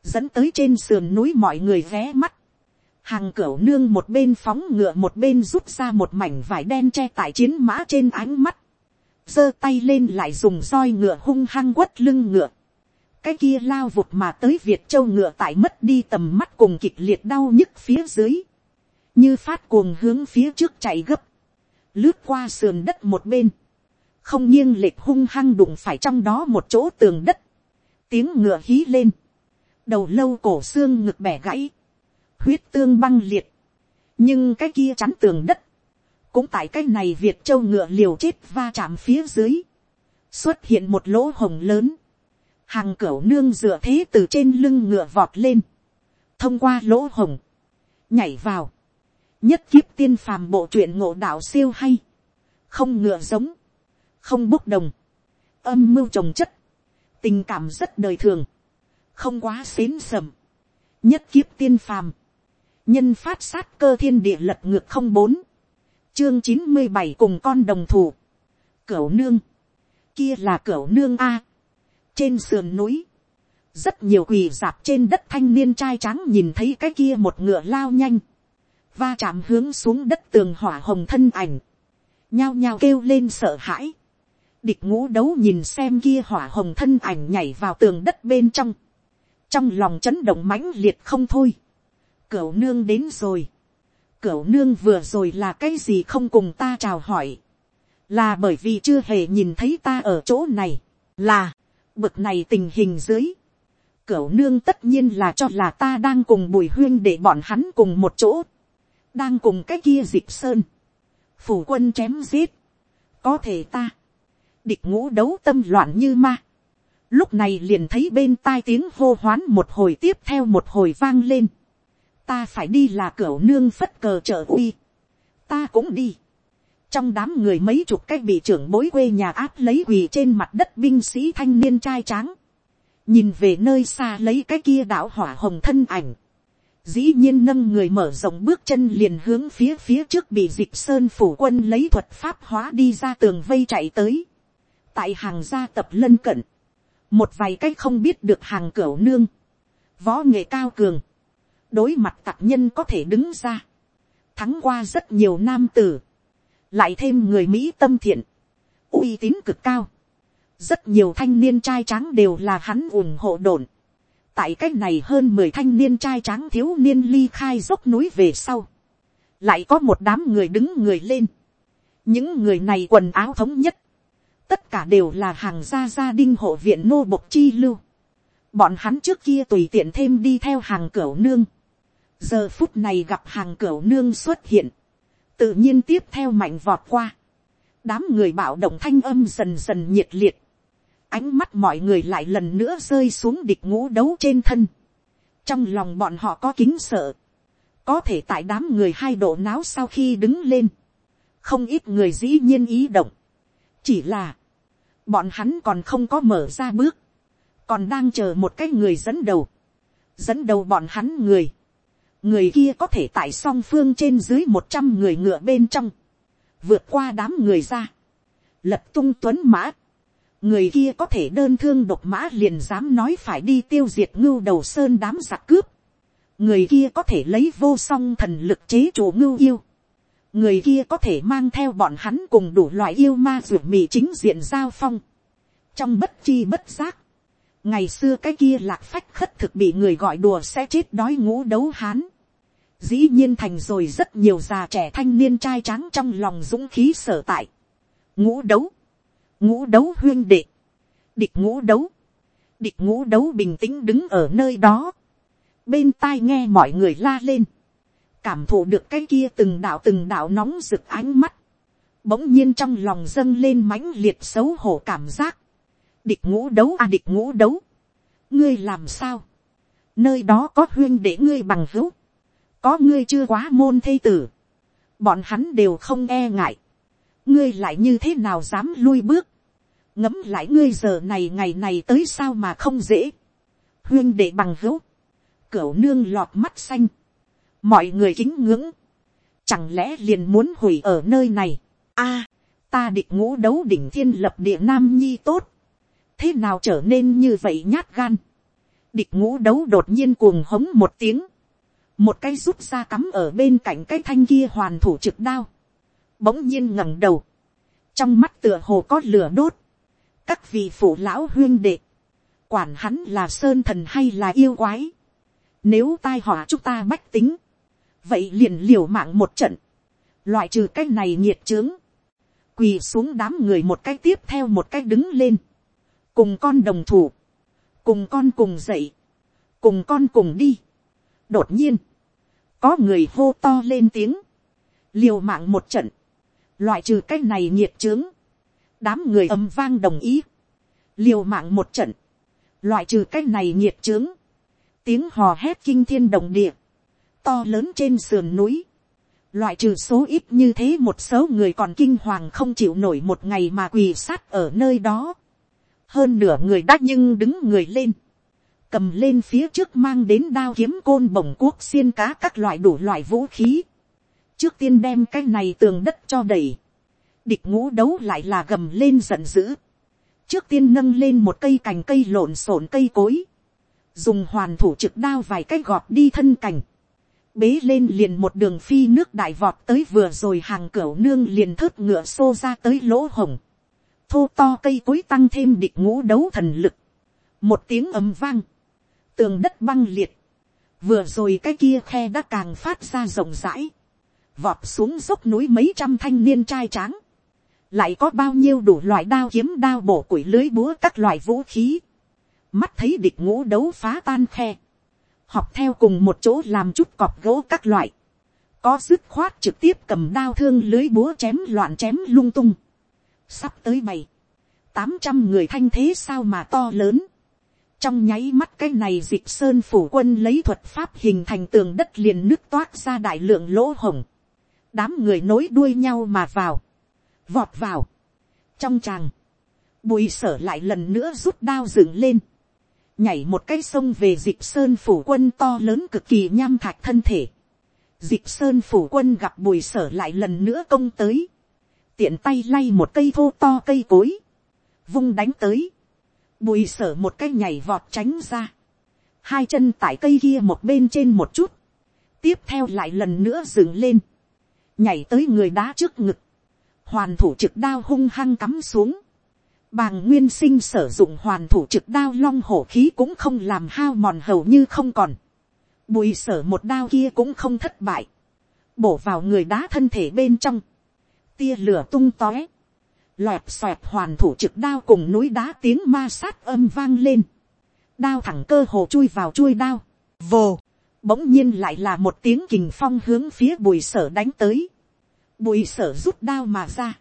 dẫn tới trên sườn núi mọi người ghé mắt, hàng cửa nương một bên phóng ngựa một bên rút ra một mảnh vải đen che tại chiến mã trên ánh mắt, giơ tay lên lại dùng roi ngựa hung hăng quất lưng ngựa, cái kia lao vụt mà tới việt châu ngựa tại mất đi tầm mắt cùng kịch liệt đau nhức phía dưới, như phát cuồng hướng phía trước chạy gấp, lướt qua sườn đất một bên, không nghiêng lệch hung hăng đụng phải trong đó một chỗ tường đất, tiếng ngựa hí lên, đầu lâu cổ xương ngực bẻ gãy, huyết tương băng liệt, nhưng cái kia chắn tường đất, cũng tại cái này việt châu ngựa liều chết va chạm phía dưới, xuất hiện một lỗ hồng lớn, hàng cửu nương dựa thế từ trên lưng ngựa vọt lên, thông qua lỗ hồng, nhảy vào, nhất kiếp tiên phàm bộ truyện ngộ đạo siêu hay, không ngựa giống, không bốc đồng, âm mưu trồng chất, tình cảm rất đời thường, không quá xến sầm, nhất kiếp tiên phàm, nhân phát sát cơ thiên địa lật ngược không bốn, chương chín mươi bảy cùng con đồng thù, cửu nương, kia là cửu nương a, trên sườn núi, rất nhiều quỳ dạp trên đất thanh niên trai trắng nhìn thấy cái kia một ngựa lao nhanh, va chạm hướng xuống đất tường hỏa hồng thân ảnh, nhao nhao kêu lên sợ hãi, địch ngũ đấu nhìn xem kia hỏa hồng thân ảnh nhảy vào tường đất bên trong, trong lòng chấn động mãnh liệt không thôi, cửu nương đến rồi, cửu nương vừa rồi là cái gì không cùng ta chào hỏi, là bởi vì chưa hề nhìn thấy ta ở chỗ này, là, bực này tình hình dưới, cửu nương tất nhiên là cho là ta đang cùng bùi huyên để bọn hắn cùng một chỗ, đang cùng cái kia dịp sơn, phủ quân chém giết, có thể ta, địch ngũ đấu tâm loạn như ma, lúc này liền thấy bên tai tiếng hô hoán một hồi tiếp theo một hồi vang lên, ta phải đi là cửa nương phất cờ trợ uy, ta cũng đi. trong đám người mấy chục cái bị trưởng bối quê nhà áp lấy quỳ trên mặt đất binh sĩ thanh niên trai tráng. nhìn về nơi xa lấy cái kia đảo hỏa hồng thân ảnh. dĩ nhiên nâng người mở rộng bước chân liền hướng phía phía trước bị dịch sơn phủ quân lấy thuật pháp hóa đi ra tường vây chạy tới. tại hàng gia tập lân cận, một vài cách không biết được hàng cửa nương, võ nghệ cao cường, đối mặt tặc nhân có thể đứng ra, thắng qua rất nhiều nam tử, lại thêm người mỹ tâm thiện, uy tín cực cao, rất nhiều thanh niên trai tráng đều là hắn ủng hộ đồn. tại c á c h này hơn mười thanh niên trai tráng thiếu niên ly khai dốc núi về sau, lại có một đám người đứng người lên, những người này quần áo thống nhất, tất cả đều là hàng gia gia đinh hộ viện nô bộc chi lưu, bọn hắn trước kia tùy tiện thêm đi theo hàng cửa nương, giờ phút này gặp hàng cửa nương xuất hiện, tự nhiên tiếp theo mạnh vọt qua, đám người bạo động thanh âm dần dần nhiệt liệt, ánh mắt mọi người lại lần nữa rơi xuống địch ngũ đấu trên thân, trong lòng bọn họ có kính sợ, có thể tại đám người hai độ náo sau khi đứng lên, không ít người dĩ nhiên ý động, chỉ là, bọn hắn còn không có mở ra bước, còn đang chờ một cái người dẫn đầu, dẫn đầu bọn hắn người, người kia có thể tại song phương trên dưới một trăm người ngựa bên trong, vượt qua đám người ra, lật tung tuấn mã, người kia có thể đơn thương độc mã liền dám nói phải đi tiêu diệt ngưu đầu sơn đám giặc cướp, người kia có thể lấy vô song thần lực chế chủ ngưu yêu, người kia có thể mang theo bọn hắn cùng đủ loại yêu ma ruột mì chính diện giao phong, trong bất chi bất giác, ngày xưa cái kia lạc phách khất thực bị người gọi đùa sẽ chết đói ngũ đấu hán. dĩ nhiên thành rồi rất nhiều già trẻ thanh niên trai tráng trong lòng dũng khí sở tại. ngũ đấu, ngũ đấu huyên đệ, địch ngũ đấu, địch ngũ đấu bình tĩnh đứng ở nơi đó, bên tai nghe mọi người la lên, cảm thụ được cái kia từng đạo từng đạo nóng rực ánh mắt, bỗng nhiên trong lòng dâng lên mãnh liệt xấu hổ cảm giác, địch ngũ đấu à địch ngũ đấu, ngươi làm sao, nơi đó có huyên để ngươi bằng hữu, có ngươi chưa quá môn thây tử, bọn hắn đều không e ngại, ngươi lại như thế nào dám lui bước, ngấm lại ngươi giờ này ngày này tới sao mà không dễ, huyên để bằng hữu, cửu nương lọt mắt xanh, mọi người kính ngưỡng, chẳng lẽ liền muốn hủy ở nơi này, a, ta địch ngũ đấu đỉnh thiên lập địa nam nhi tốt, thế nào trở nên như vậy nhát gan. địch ngũ đấu đột nhiên cuồng hống một tiếng. một cái rút ra cắm ở bên cạnh cái thanh kia hoàn thủ trực đao. bỗng nhiên ngẩng đầu. trong mắt tựa hồ có lửa đốt. các vị phụ lão huyên đệ. quản hắn là sơn thần hay là yêu quái. nếu tai họa chúng ta bách tính. vậy liền liều mạng một trận. loại trừ cái này nhiệt trướng quỳ xuống đám người một cái tiếp theo một cái đứng lên cùng con đồng thủ, cùng con cùng dậy, cùng con cùng đi. đột nhiên, có người hô to lên tiếng, liều mạng một trận, loại trừ cái này nhiệt trướng, đám người ầm vang đồng ý, liều mạng một trận, loại trừ cái này nhiệt trướng, tiếng hò hét kinh thiên đồng địa, to lớn trên sườn núi, loại trừ số ít như thế một số người còn kinh hoàng không chịu nổi một ngày mà quỳ sát ở nơi đó hơn nửa người đã nhưng đứng người lên, cầm lên phía trước mang đến đao kiếm côn bổng cuốc xiên cá các loại đủ loại vũ khí, trước tiên đem cái này tường đất cho đầy, địch ngũ đấu lại là gầm lên giận dữ, trước tiên nâng lên một cây cành cây lộn xộn cây cối, dùng hoàn thủ trực đao vài cái gọt đi thân cành, bế lên liền một đường phi nước đại vọt tới vừa rồi hàng cửa nương liền thớt ngựa xô ra tới lỗ hồng, thô to cây cối tăng thêm địch ngũ đấu thần lực, một tiếng ầm vang, tường đất băng liệt, vừa rồi cái kia khe đã càng phát ra rộng rãi, vọt xuống dốc núi mấy trăm thanh niên trai tráng, lại có bao nhiêu đủ loại đao kiếm đao bổ củi lưới búa các loại vũ khí, mắt thấy địch ngũ đấu phá tan khe, học theo cùng một chỗ làm chút cọp gỗ các loại, có dứt khoát trực tiếp cầm đao thương lưới búa chém loạn chém lung tung, sắp tới mày, tám trăm người thanh thế sao mà to lớn, trong nháy mắt cái này dịp sơn phủ quân lấy thuật pháp hình thành tường đất liền nước toát ra đại lượng lỗ hồng, đám người nối đuôi nhau mà vào, vọt vào, trong tràng, bùi sở lại lần nữa rút đao dựng lên, nhảy một cái sông về dịp sơn phủ quân to lớn cực kỳ nham thạch thân thể, dịp sơn phủ quân gặp bùi sở lại lần nữa công tới, tiện tay lay một cây thô to cây cối, vung đánh tới, bùi sở một cái nhảy vọt tránh ra, hai chân tại cây kia một bên trên một chút, tiếp theo lại lần nữa dừng lên, nhảy tới người đá trước ngực, hoàn thủ trực đao hung hăng cắm xuống, bàng nguyên sinh sử dụng hoàn thủ trực đao long hổ khí cũng không làm hao mòn hầu như không còn, bùi sở một đao kia cũng không thất bại, bổ vào người đá thân thể bên trong, tia lửa tung tóe, loẹt xoẹt hoàn thủ trực đao cùng núi đá tiếng ma sát âm vang lên, đao thẳng cơ hồ chui vào chui đao, vồ, bỗng nhiên lại là một tiếng kình phong hướng phía bùi sở đánh tới, bùi sở rút đao mà ra,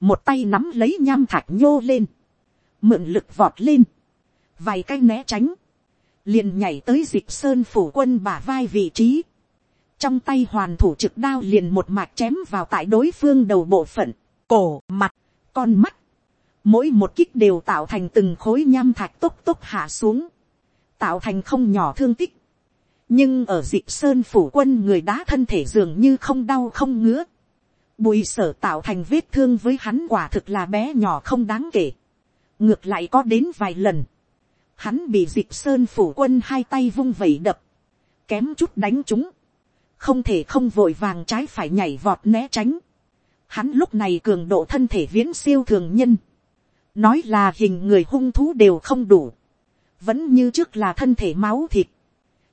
một tay nắm lấy nham thạch nhô lên, mượn lực vọt lên, vài cái né tránh, liền nhảy tới dịp sơn phủ quân bả vai vị trí, trong tay hoàn thủ trực đao liền một mạch chém vào tại đối phương đầu bộ phận, cổ, mặt, con mắt, mỗi một kích đều tạo thành từng khối nham thạch tốc tốc hạ xuống, tạo thành không nhỏ thương tích. nhưng ở dịp sơn phủ quân người đá thân thể dường như không đau không ngứa. bùi sở tạo thành vết thương với hắn quả thực là bé nhỏ không đáng kể. ngược lại có đến vài lần. hắn bị dịp sơn phủ quân hai tay vung vẩy đập, kém chút đánh chúng, không thể không vội vàng trái phải nhảy vọt né tránh. Hắn lúc này cường độ thân thể viễn siêu thường nhân nói là hình người hung thú đều không đủ, vẫn như trước là thân thể máu thịt.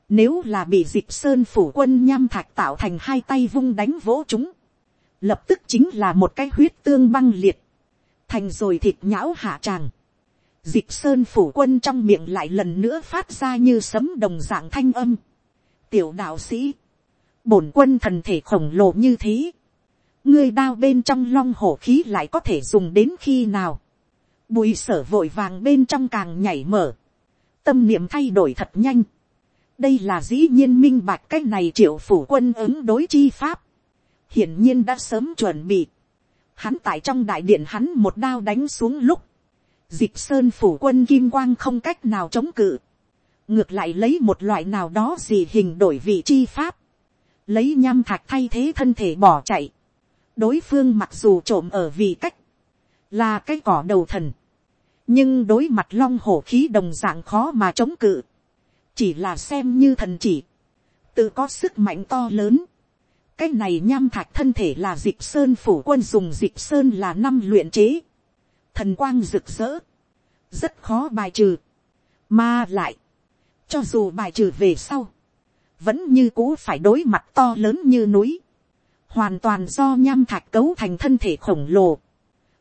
Nếu là bị dịp sơn phủ quân nham thạch tạo thành hai tay vung đánh vỗ chúng, lập tức chính là một cái huyết tương băng liệt, thành rồi thịt nhão hạ tràng. Dịp sơn phủ quân trong miệng lại lần nữa phát ra như sấm đồng dạng thanh âm. Tiểu đạo sĩ, bổn quân thần thể khổng lồ như thế, ngươi đao bên trong long hổ khí lại có thể dùng đến khi nào Bùi sở vội vàng bên trong càng nhảy mở. Tâm niệm thay đổi thật nhanh. Đây là dĩ nhiên minh bạch cách này triệu phủ quân ứng đối chi pháp. Hiển nhiên đã sớm chuẩn bị. Hắn tại trong đại điện hắn một đao đánh xuống lúc. Dịch sơn phủ quân kim quang không cách nào chống cự. Ngược lại lấy một loại nào đó gì hình đổi vị chi pháp. Lấy nham thạch thay thế thân thể bỏ chạy. Đối phương mặc dù trộm ở vị cách là cái cỏ đầu thần, nhưng đối mặt long hổ khí đồng dạng khó mà chống cự, chỉ là xem như thần chỉ, tự có sức mạnh to lớn. cái này nham thạch thân thể là dịp sơn phủ quân dùng dịp sơn là năm luyện chế, thần quang rực rỡ, rất khó bài trừ, mà lại, cho dù bài trừ về sau, vẫn như cũ phải đối mặt to lớn như núi, hoàn toàn do nham thạch cấu thành thân thể khổng lồ,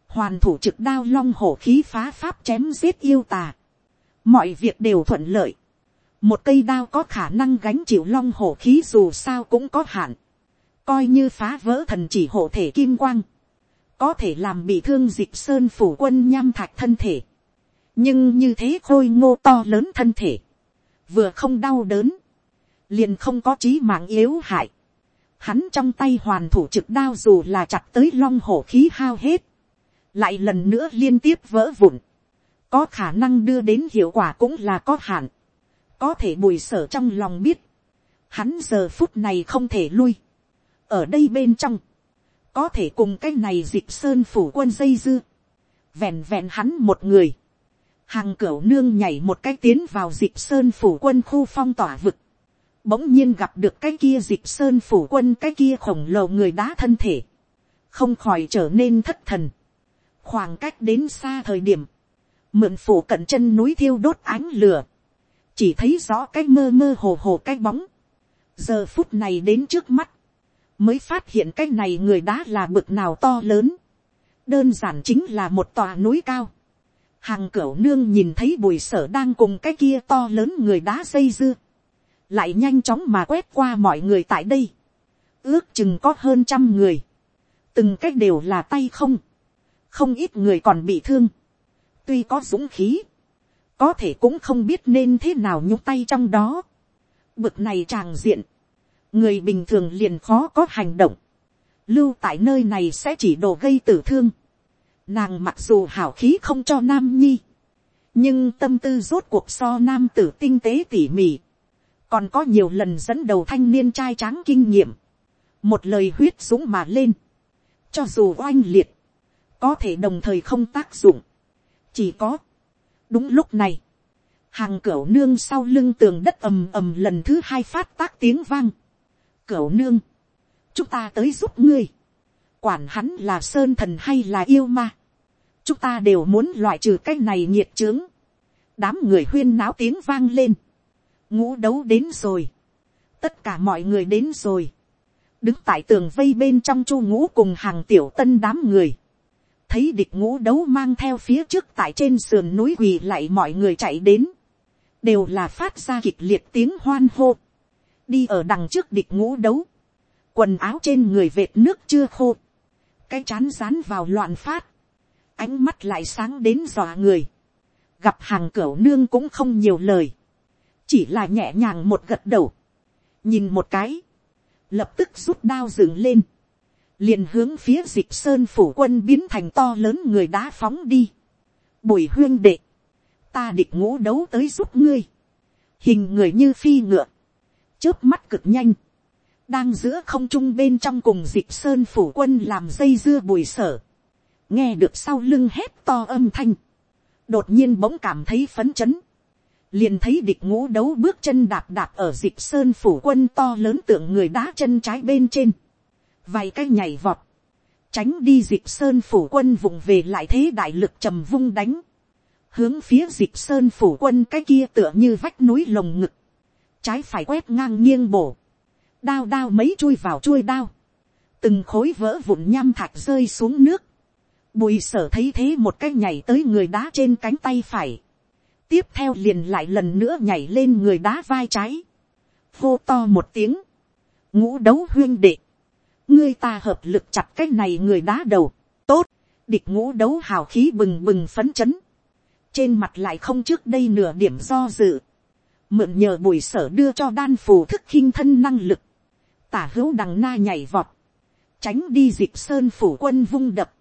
hoàn thủ trực đao long hổ khí phá pháp chém giết yêu tà. mọi việc đều thuận lợi. một cây đao có khả năng gánh chịu long hổ khí dù sao cũng có hạn. coi như phá vỡ thần chỉ hộ thể kim quang. có thể làm bị thương dịp sơn phủ quân nham thạch thân thể. nhưng như thế khôi ngô to lớn thân thể. vừa không đau đớn liền không có trí mạng yếu hại. Hắn trong tay hoàn thủ trực đao dù là chặt tới long hổ khí hao hết. Lại lần nữa liên tiếp vỡ vụn, có khả năng đưa đến hiệu quả cũng là có hạn, có thể bùi sở trong lòng biết, hắn giờ phút này không thể lui, ở đây bên trong, có thể cùng cái này dịp sơn phủ quân dây dưa, vẹn vẹn hắn một người, hàng cửu nương nhảy một cái tiến vào dịp sơn phủ quân khu phong tỏa vực, bỗng nhiên gặp được cái kia dịp sơn phủ quân cái kia khổng lồ người đá thân thể, không khỏi trở nên thất thần. khoảng cách đến xa thời điểm, mượn phủ cận chân núi thiêu đốt ánh lửa, chỉ thấy rõ cái mơ mơ hồ hồ cái bóng, giờ phút này đến trước mắt, mới phát hiện cái này người đá là bực nào to lớn, đơn giản chính là một tòa núi cao, hàng cửu nương nhìn thấy bùi sở đang cùng cái kia to lớn người đá xây dưa, lại nhanh chóng mà quét qua mọi người tại đây, ước chừng có hơn trăm người, từng cách đều là tay không, không ít người còn bị thương, tuy có dũng khí, có thể cũng không biết nên thế nào nhúc tay trong đó. Bực này tràng diện, người bình thường liền khó có hành động, lưu tại nơi này sẽ chỉ đồ gây tử thương. Nàng mặc dù hảo khí không cho nam nhi, nhưng tâm tư rốt cuộc so nam tử tinh tế tỉ mỉ, còn có nhiều lần dẫn đầu thanh niên trai tráng kinh nghiệm, một lời huyết dũng mà lên, cho dù oanh liệt, có thể đồng thời không tác dụng, chỉ có, đúng lúc này, hàng cửa nương sau lưng tường đất ầm ầm lần thứ hai phát tác tiếng vang, cửa nương, chúng ta tới giúp ngươi, quản hắn là sơn thần hay là yêu ma, chúng ta đều muốn loại trừ cái này nhiệt trướng, đám người huyên náo tiếng vang lên, ngũ đấu đến rồi, tất cả mọi người đến rồi, đứng tại tường vây bên trong chu ngũ cùng hàng tiểu tân đám người, thấy địch ngũ đấu mang theo phía trước tại trên sườn núi quỳ lại mọi người chạy đến, đều là phát ra kịch liệt tiếng hoan hô, đi ở đằng trước địch ngũ đấu, quần áo trên người vệt nước chưa khô, cái chán rán vào loạn phát, ánh mắt lại sáng đến dọa người, gặp hàng cửa nương cũng không nhiều lời, chỉ là nhẹ nhàng một gật đầu, nhìn một cái, lập tức rút đao dựng lên, liền hướng phía dịch sơn phủ quân biến thành to lớn người đá phóng đi. Bùi huyên đệ, ta địch ngũ đấu tới giúp ngươi, hình người như phi ngựa, chớp mắt cực nhanh, đang giữa không trung bên trong cùng dịch sơn phủ quân làm dây dưa bùi sở, nghe được sau lưng hét to âm thanh, đột nhiên bỗng cảm thấy phấn chấn, liền thấy địch ngũ đấu bước chân đạp đạp ở dịch sơn phủ quân to lớn tượng người đá chân trái bên trên, vài cái nhảy vọt, tránh đi dịch sơn phủ quân vùng về lại thế đại lực trầm vung đánh, hướng phía dịch sơn phủ quân cái kia tựa như vách núi lồng ngực, trái phải quét ngang nghiêng bổ, đao đao mấy chui vào chui đao, từng khối vỡ vụn nham thạch rơi xuống nước, bùi sở thấy thế một cái nhảy tới người đá trên cánh tay phải, tiếp theo liền lại lần nữa nhảy lên người đá vai trái, hô to một tiếng, ngũ đấu huyên đệ, ngươi ta hợp lực chặt cái này người đá đầu, tốt, địch ngũ đấu hào khí bừng bừng phấn chấn, trên mặt lại không trước đây nửa điểm do dự, mượn nhờ bùi sở đưa cho đan phù thức khinh thân năng lực, tả hữu đằng na nhảy vọt, tránh đi dịp sơn phủ quân vung đập,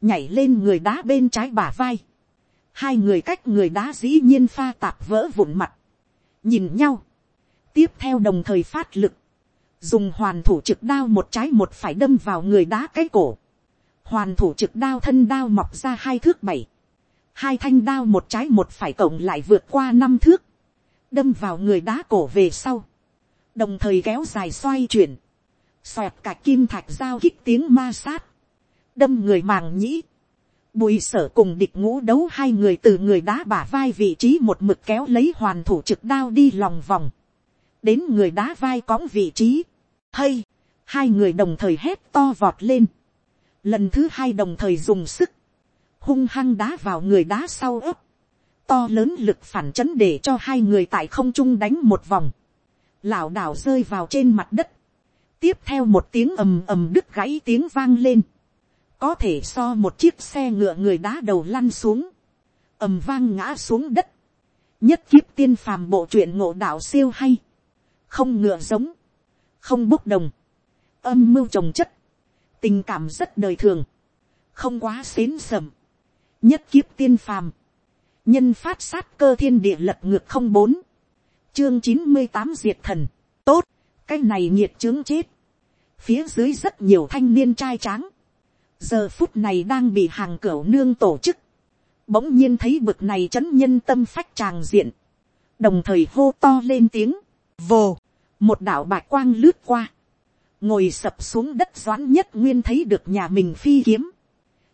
nhảy lên người đá bên trái bả vai, hai người cách người đá dĩ nhiên pha tạp vỡ vụn mặt, nhìn nhau, tiếp theo đồng thời phát lực, dùng hoàn thủ trực đao một trái một phải đâm vào người đá cái cổ, hoàn thủ trực đao thân đao mọc ra hai thước bảy, hai thanh đao một trái một phải cộng lại vượt qua năm thước, đâm vào người đá cổ về sau, đồng thời kéo dài xoay chuyển, xoẹt cả kim thạch giao kích tiếng ma sát, đâm người màng nhĩ, bùi sở cùng địch ngũ đấu hai người từ người đá bả vai vị trí một mực kéo lấy hoàn thủ trực đao đi lòng vòng, đến người đá vai cõng vị trí, hay, hai người đồng thời hét to vọt lên, lần thứ hai đồng thời dùng sức, hung hăng đá vào người đá sau ấp, to lớn lực phản chấn để cho hai người tại không trung đánh một vòng, lão đảo rơi vào trên mặt đất, tiếp theo một tiếng ầm ầm đứt gãy tiếng vang lên, có thể so một chiếc xe ngựa người đá đầu lăn xuống, ầm vang ngã xuống đất, nhất kiếp tiên phàm bộ truyện ngộ đạo siêu hay, không ngựa giống, không bốc đồng, âm mưu trồng chất, tình cảm rất đời thường, không quá xến sầm, nhất kiếp tiên phàm, nhân phát sát cơ thiên địa lật ngược không bốn, chương chín mươi tám diệt thần, tốt, cái này nhiệt trướng chết, phía dưới rất nhiều thanh niên trai tráng, giờ phút này đang bị hàng cửa nương tổ chức, bỗng nhiên thấy bực này chấn nhân tâm phách tràng diện, đồng thời hô to lên tiếng, vồ, một đạo bạch quang lướt qua, ngồi sập xuống đất doãn nhất nguyên thấy được nhà mình phi kiếm,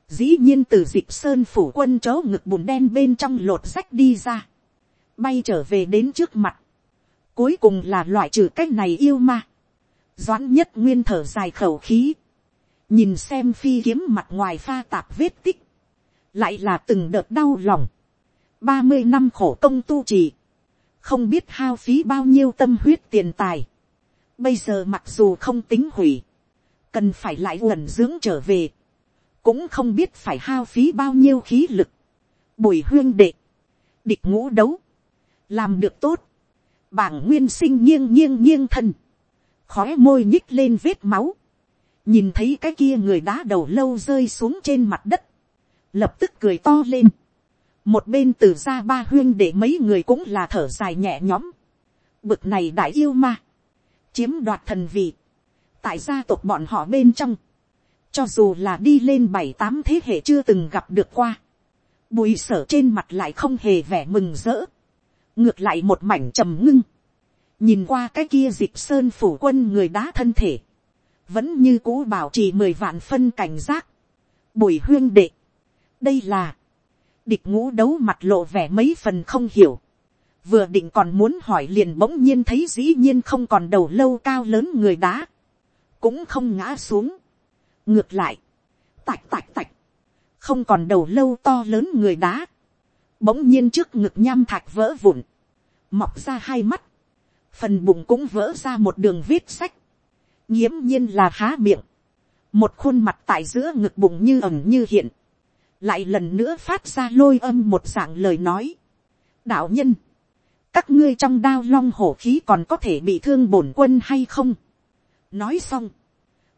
dĩ nhiên từ dịp sơn phủ quân chớ ngực bùn đen bên trong lột rách đi ra, bay trở về đến trước mặt, cuối cùng là loại trừ cái này yêu ma, doãn nhất nguyên thở dài khẩu khí, nhìn xem phi kiếm mặt ngoài pha tạp vết tích, lại là từng đợt đau lòng, ba mươi năm khổ công tu trì, không biết hao phí bao nhiêu tâm huyết tiền tài, bây giờ mặc dù không tính hủy, cần phải lại uẩn dưỡng trở về, cũng không biết phải hao phí bao nhiêu khí lực, bùi huyên đệ, địch ngũ đấu, làm được tốt, bảng nguyên sinh nghiêng nghiêng nghiêng thân, khói môi nhích lên vết máu, nhìn thấy cái kia người đá đầu lâu rơi xuống trên mặt đất, lập tức cười to lên, một bên từ ra ba huyên để mấy người cũng là thở dài nhẹ nhõm, bực này đại yêu ma, chiếm đoạt thần vị, tại gia tộc bọn họ bên trong, cho dù là đi lên bảy tám thế hệ chưa từng gặp được qua, bùi sở trên mặt lại không hề vẻ mừng rỡ, ngược lại một mảnh trầm ngưng, nhìn qua cái kia dịp sơn phủ quân người đá thân thể, vẫn như cũ bảo trì mười vạn phân cảnh giác, bùi huyên đệ, đây là, địch ngũ đấu mặt lộ vẻ mấy phần không hiểu, vừa định còn muốn hỏi liền bỗng nhiên thấy dĩ nhiên không còn đầu lâu cao lớn người đá, cũng không ngã xuống, ngược lại, tạch tạch tạch, không còn đầu lâu to lớn người đá, bỗng nhiên trước ngực nham thạch vỡ vụn, mọc ra hai mắt, phần bụng cũng vỡ ra một đường viết sách, nghiễm nhiên là há miệng, một khuôn mặt tại giữa ngực bụng như ẩm như hiện, lại lần nữa phát ra lôi âm một dạng lời nói. đạo nhân, các ngươi trong đao long hổ khí còn có thể bị thương bổn quân hay không. nói xong,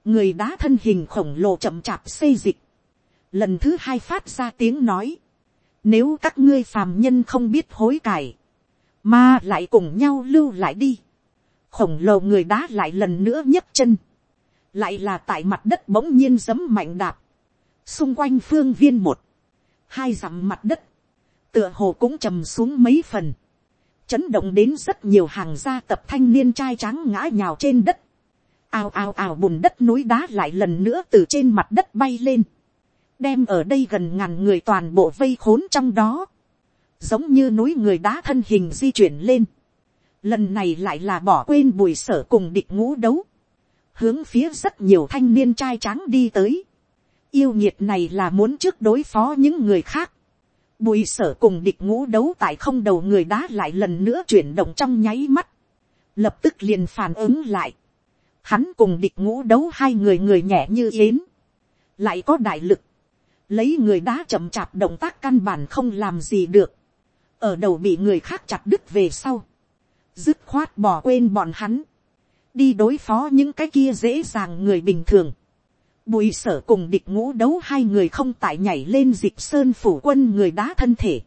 người đá thân hình khổng lồ chậm chạp xây dịch, lần thứ hai phát ra tiếng nói, nếu các ngươi phàm nhân không biết hối cải, mà lại cùng nhau lưu lại đi, khổng lồ người đá lại lần nữa nhấc chân, lại là tại mặt đất bỗng nhiên giấm mạnh đạp, xung quanh phương viên một, hai dặm mặt đất, tựa hồ cũng trầm xuống mấy phần, chấn động đến rất nhiều hàng gia tập thanh niên trai trắng ngã nhào trên đất, ào ào ào bùn đất núi đá lại lần nữa từ trên mặt đất bay lên, đem ở đây gần ngàn người toàn bộ vây khốn trong đó, giống như núi người đá thân hình di chuyển lên, lần này lại là bỏ quên bùi sở cùng địch ngũ đấu, hướng phía rất nhiều thanh niên trai tráng đi tới, yêu nhiệt này là muốn trước đối phó những người khác, bùi sở cùng địch ngũ đấu tại không đầu người đá lại lần nữa chuyển động trong nháy mắt, lập tức liền phản ứng lại, hắn cùng địch ngũ đấu hai người người nhẹ như yến, lại có đại lực, lấy người đá chậm chạp động tác căn bản không làm gì được, ở đầu bị người khác chặt đứt về sau, dứt khoát bỏ quên bọn hắn, đi đối phó những cái kia dễ dàng người bình thường. Bùi sở cùng địch ngũ đấu hai người không tại nhảy lên dịp sơn phủ quân người đá thân thể.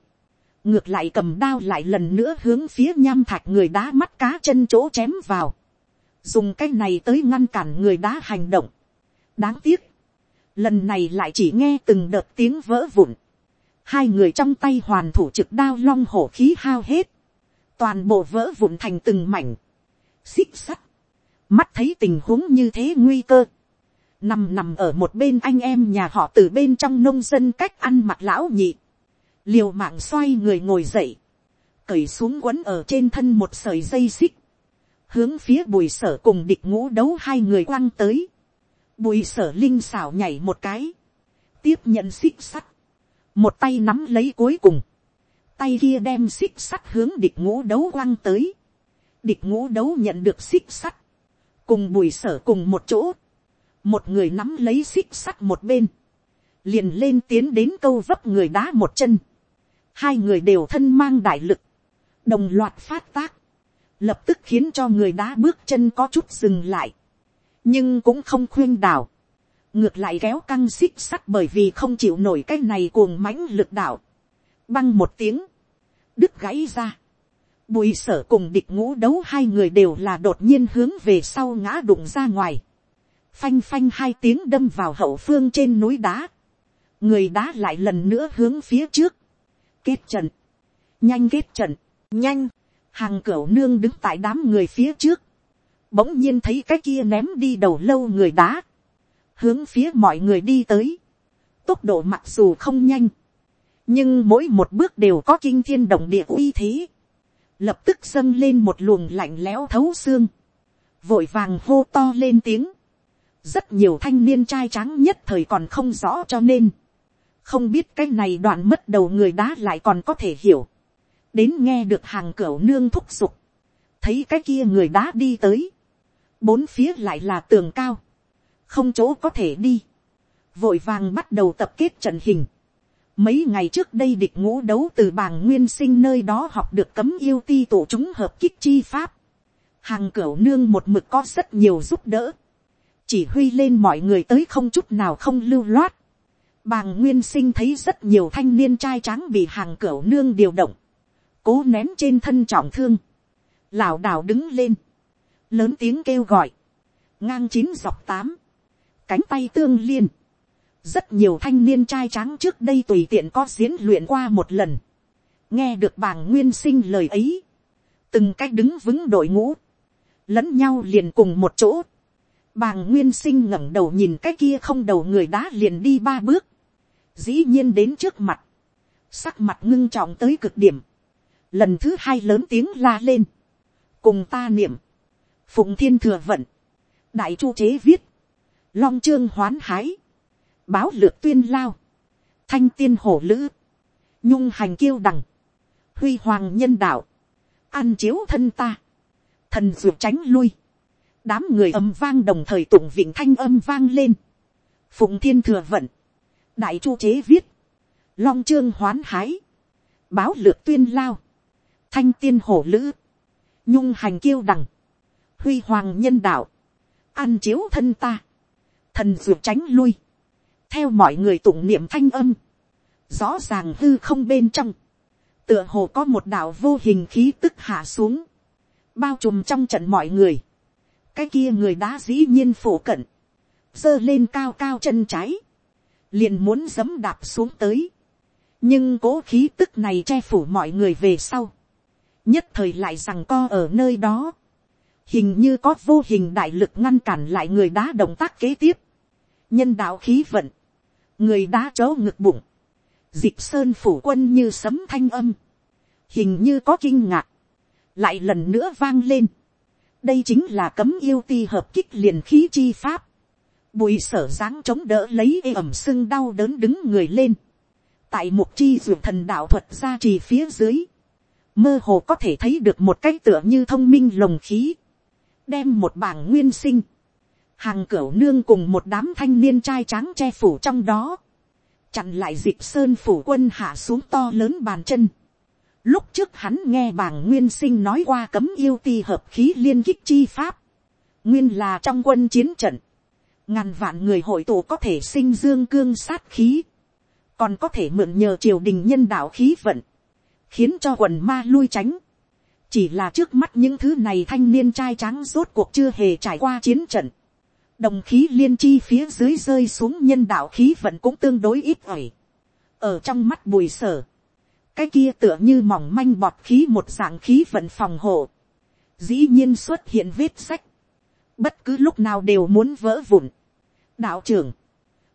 Ngược lại cầm đao lại lần nữa hướng phía nham thạch người đá mắt cá chân chỗ chém vào. Dùng cái này tới ngăn cản người đá hành động. Đáng tiếc. Lần này lại chỉ nghe từng đợt tiếng vỡ vụn. Hai người trong tay hoàn thủ trực đao long hổ khí hao hết. Toàn bộ vỡ vụn thành từng mảnh. Xích sắt. Mắt thấy tình huống như thế nguy cơ. Nằm nằm ở một bên anh em nhà họ từ bên trong nông dân cách ăn mặc lão nhị. Liều mạng xoay người ngồi dậy. Cởi xuống quấn ở trên thân một sợi dây xích. Hướng phía bùi sở cùng địch ngũ đấu hai người quăng tới. Bùi sở linh xảo nhảy một cái. Tiếp nhận xích sắt một tay nắm lấy cuối cùng, tay kia đem xích sắt hướng địch ngũ đấu quăng tới, địch ngũ đấu nhận được xích sắt, cùng bùi sở cùng một chỗ, một người nắm lấy xích sắt một bên, liền lên tiến đến câu vấp người đá một chân, hai người đều thân mang đại lực, đồng loạt phát tác, lập tức khiến cho người đá bước chân có chút dừng lại, nhưng cũng không khuyên đảo, ngược lại kéo căng xích sắt bởi vì không chịu nổi cái này cuồng mãnh lực đảo băng một tiếng, đứt gãy ra, bùi sở cùng địch ngũ đấu hai người đều là đột nhiên hướng về sau ngã đụng ra ngoài, phanh phanh hai tiếng đâm vào hậu phương trên núi đá, người đá lại lần nữa hướng phía trước, kết trận, nhanh kết trận, nhanh, hàng cửa nương đứng tại đám người phía trước, bỗng nhiên thấy cái kia ném đi đầu lâu người đá, hướng phía mọi người đi tới. Tốc độ mặc dù không nhanh, nhưng mỗi một bước đều có kinh thiên động địa uy thế. Lập tức dâng lên một luồng lạnh lẽo thấu xương. Vội vàng hô to lên tiếng. Rất nhiều thanh niên trai trắng nhất thời còn không rõ cho nên. Không biết cái này đoạn mất đầu người đá lại còn có thể hiểu. Đến nghe được hàng cửa nương thúc giục. Thấy cái kia người đá đi tới. Bốn phía lại là tường cao không chỗ có thể đi, vội vàng bắt đầu tập kết trận hình. Mấy ngày trước đây địch ngũ đấu từ bàng nguyên sinh nơi đó học được cấm yêu ti tổ chúng hợp kích chi pháp. Hàng cửu nương một mực có rất nhiều giúp đỡ. chỉ huy lên mọi người tới không chút nào không lưu loát. Bàng nguyên sinh thấy rất nhiều thanh niên trai tráng bị hàng cửu nương điều động, cố nén trên thân trọng thương, lão đảo đứng lên, lớn tiếng kêu gọi, ngang chín dọc tám, cánh tay tương liên, rất nhiều thanh niên trai tráng trước đây tùy tiện có diễn luyện qua một lần, nghe được bàng nguyên sinh lời ấy, từng cách đứng vững đội ngũ, lẫn nhau liền cùng một chỗ, bàng nguyên sinh ngẩng đầu nhìn cái kia không đầu người đá liền đi ba bước, dĩ nhiên đến trước mặt, sắc mặt ngưng trọng tới cực điểm, lần thứ hai lớn tiếng la lên, cùng ta niệm, phụng thiên thừa vận, đại chu chế viết, long trương hoán hái, báo lược tuyên lao, thanh tiên hổ lữ, nhung hành kiêu đằng, huy hoàng nhân đạo, ăn chiếu thân ta, thần ruột tránh lui, đám người âm vang đồng thời tụng vịnh thanh âm vang lên, phụng thiên thừa vận, đại chu chế viết, long trương hoán hái, báo lược tuyên lao, thanh tiên hổ lữ, nhung hành kiêu đằng, huy hoàng nhân đạo, ăn chiếu thân ta, thần ruột tránh lui, theo mọi người tụng niệm thanh âm, rõ ràng hư không bên trong, tựa hồ có một đạo vô hình khí tức hạ xuống, bao trùm trong trận mọi người, cái kia người đá dĩ nhiên phổ cận, giơ lên cao cao chân trái, liền muốn giấm đạp xuống tới, nhưng cố khí tức này che phủ mọi người về sau, nhất thời lại rằng co ở nơi đó, hình như có vô hình đại lực ngăn cản lại người đá động tác kế tiếp, nhân đạo khí vận, người đá chó ngực bụng, dịp sơn phủ quân như sấm thanh âm, hình như có kinh ngạc, lại lần nữa vang lên, đây chính là cấm yêu ti hợp kích liền khí chi pháp, bùi sở dáng chống đỡ lấy ê ẩm sưng đau đớn đứng người lên, tại mục chi ruột thần đạo thuật ra trì phía dưới, mơ hồ có thể thấy được một cái tựa như thông minh lồng khí, đem một bảng nguyên sinh, hàng cửu nương cùng một đám thanh niên trai tráng che phủ trong đó, chặn lại dịp sơn phủ quân hạ xuống to lớn bàn chân. Lúc trước hắn nghe bảng nguyên sinh nói qua cấm yêu ti hợp khí liên kích chi pháp, nguyên là trong quân chiến trận, ngàn vạn người hội tụ có thể sinh dương cương sát khí, còn có thể mượn nhờ triều đình nhân đạo khí vận, khiến cho quần ma lui tránh. chỉ là trước mắt những thứ này thanh niên trai trắng rốt cuộc chưa hề trải qua chiến trận, đồng khí liên chi phía dưới rơi xuống nhân đạo khí vận cũng tương đối ít ỏi. ở trong mắt bùi sở, cái kia tựa như mỏng manh bọt khí một dạng khí vận phòng hộ, dĩ nhiên xuất hiện vết sách, bất cứ lúc nào đều muốn vỡ vụn. đạo trưởng,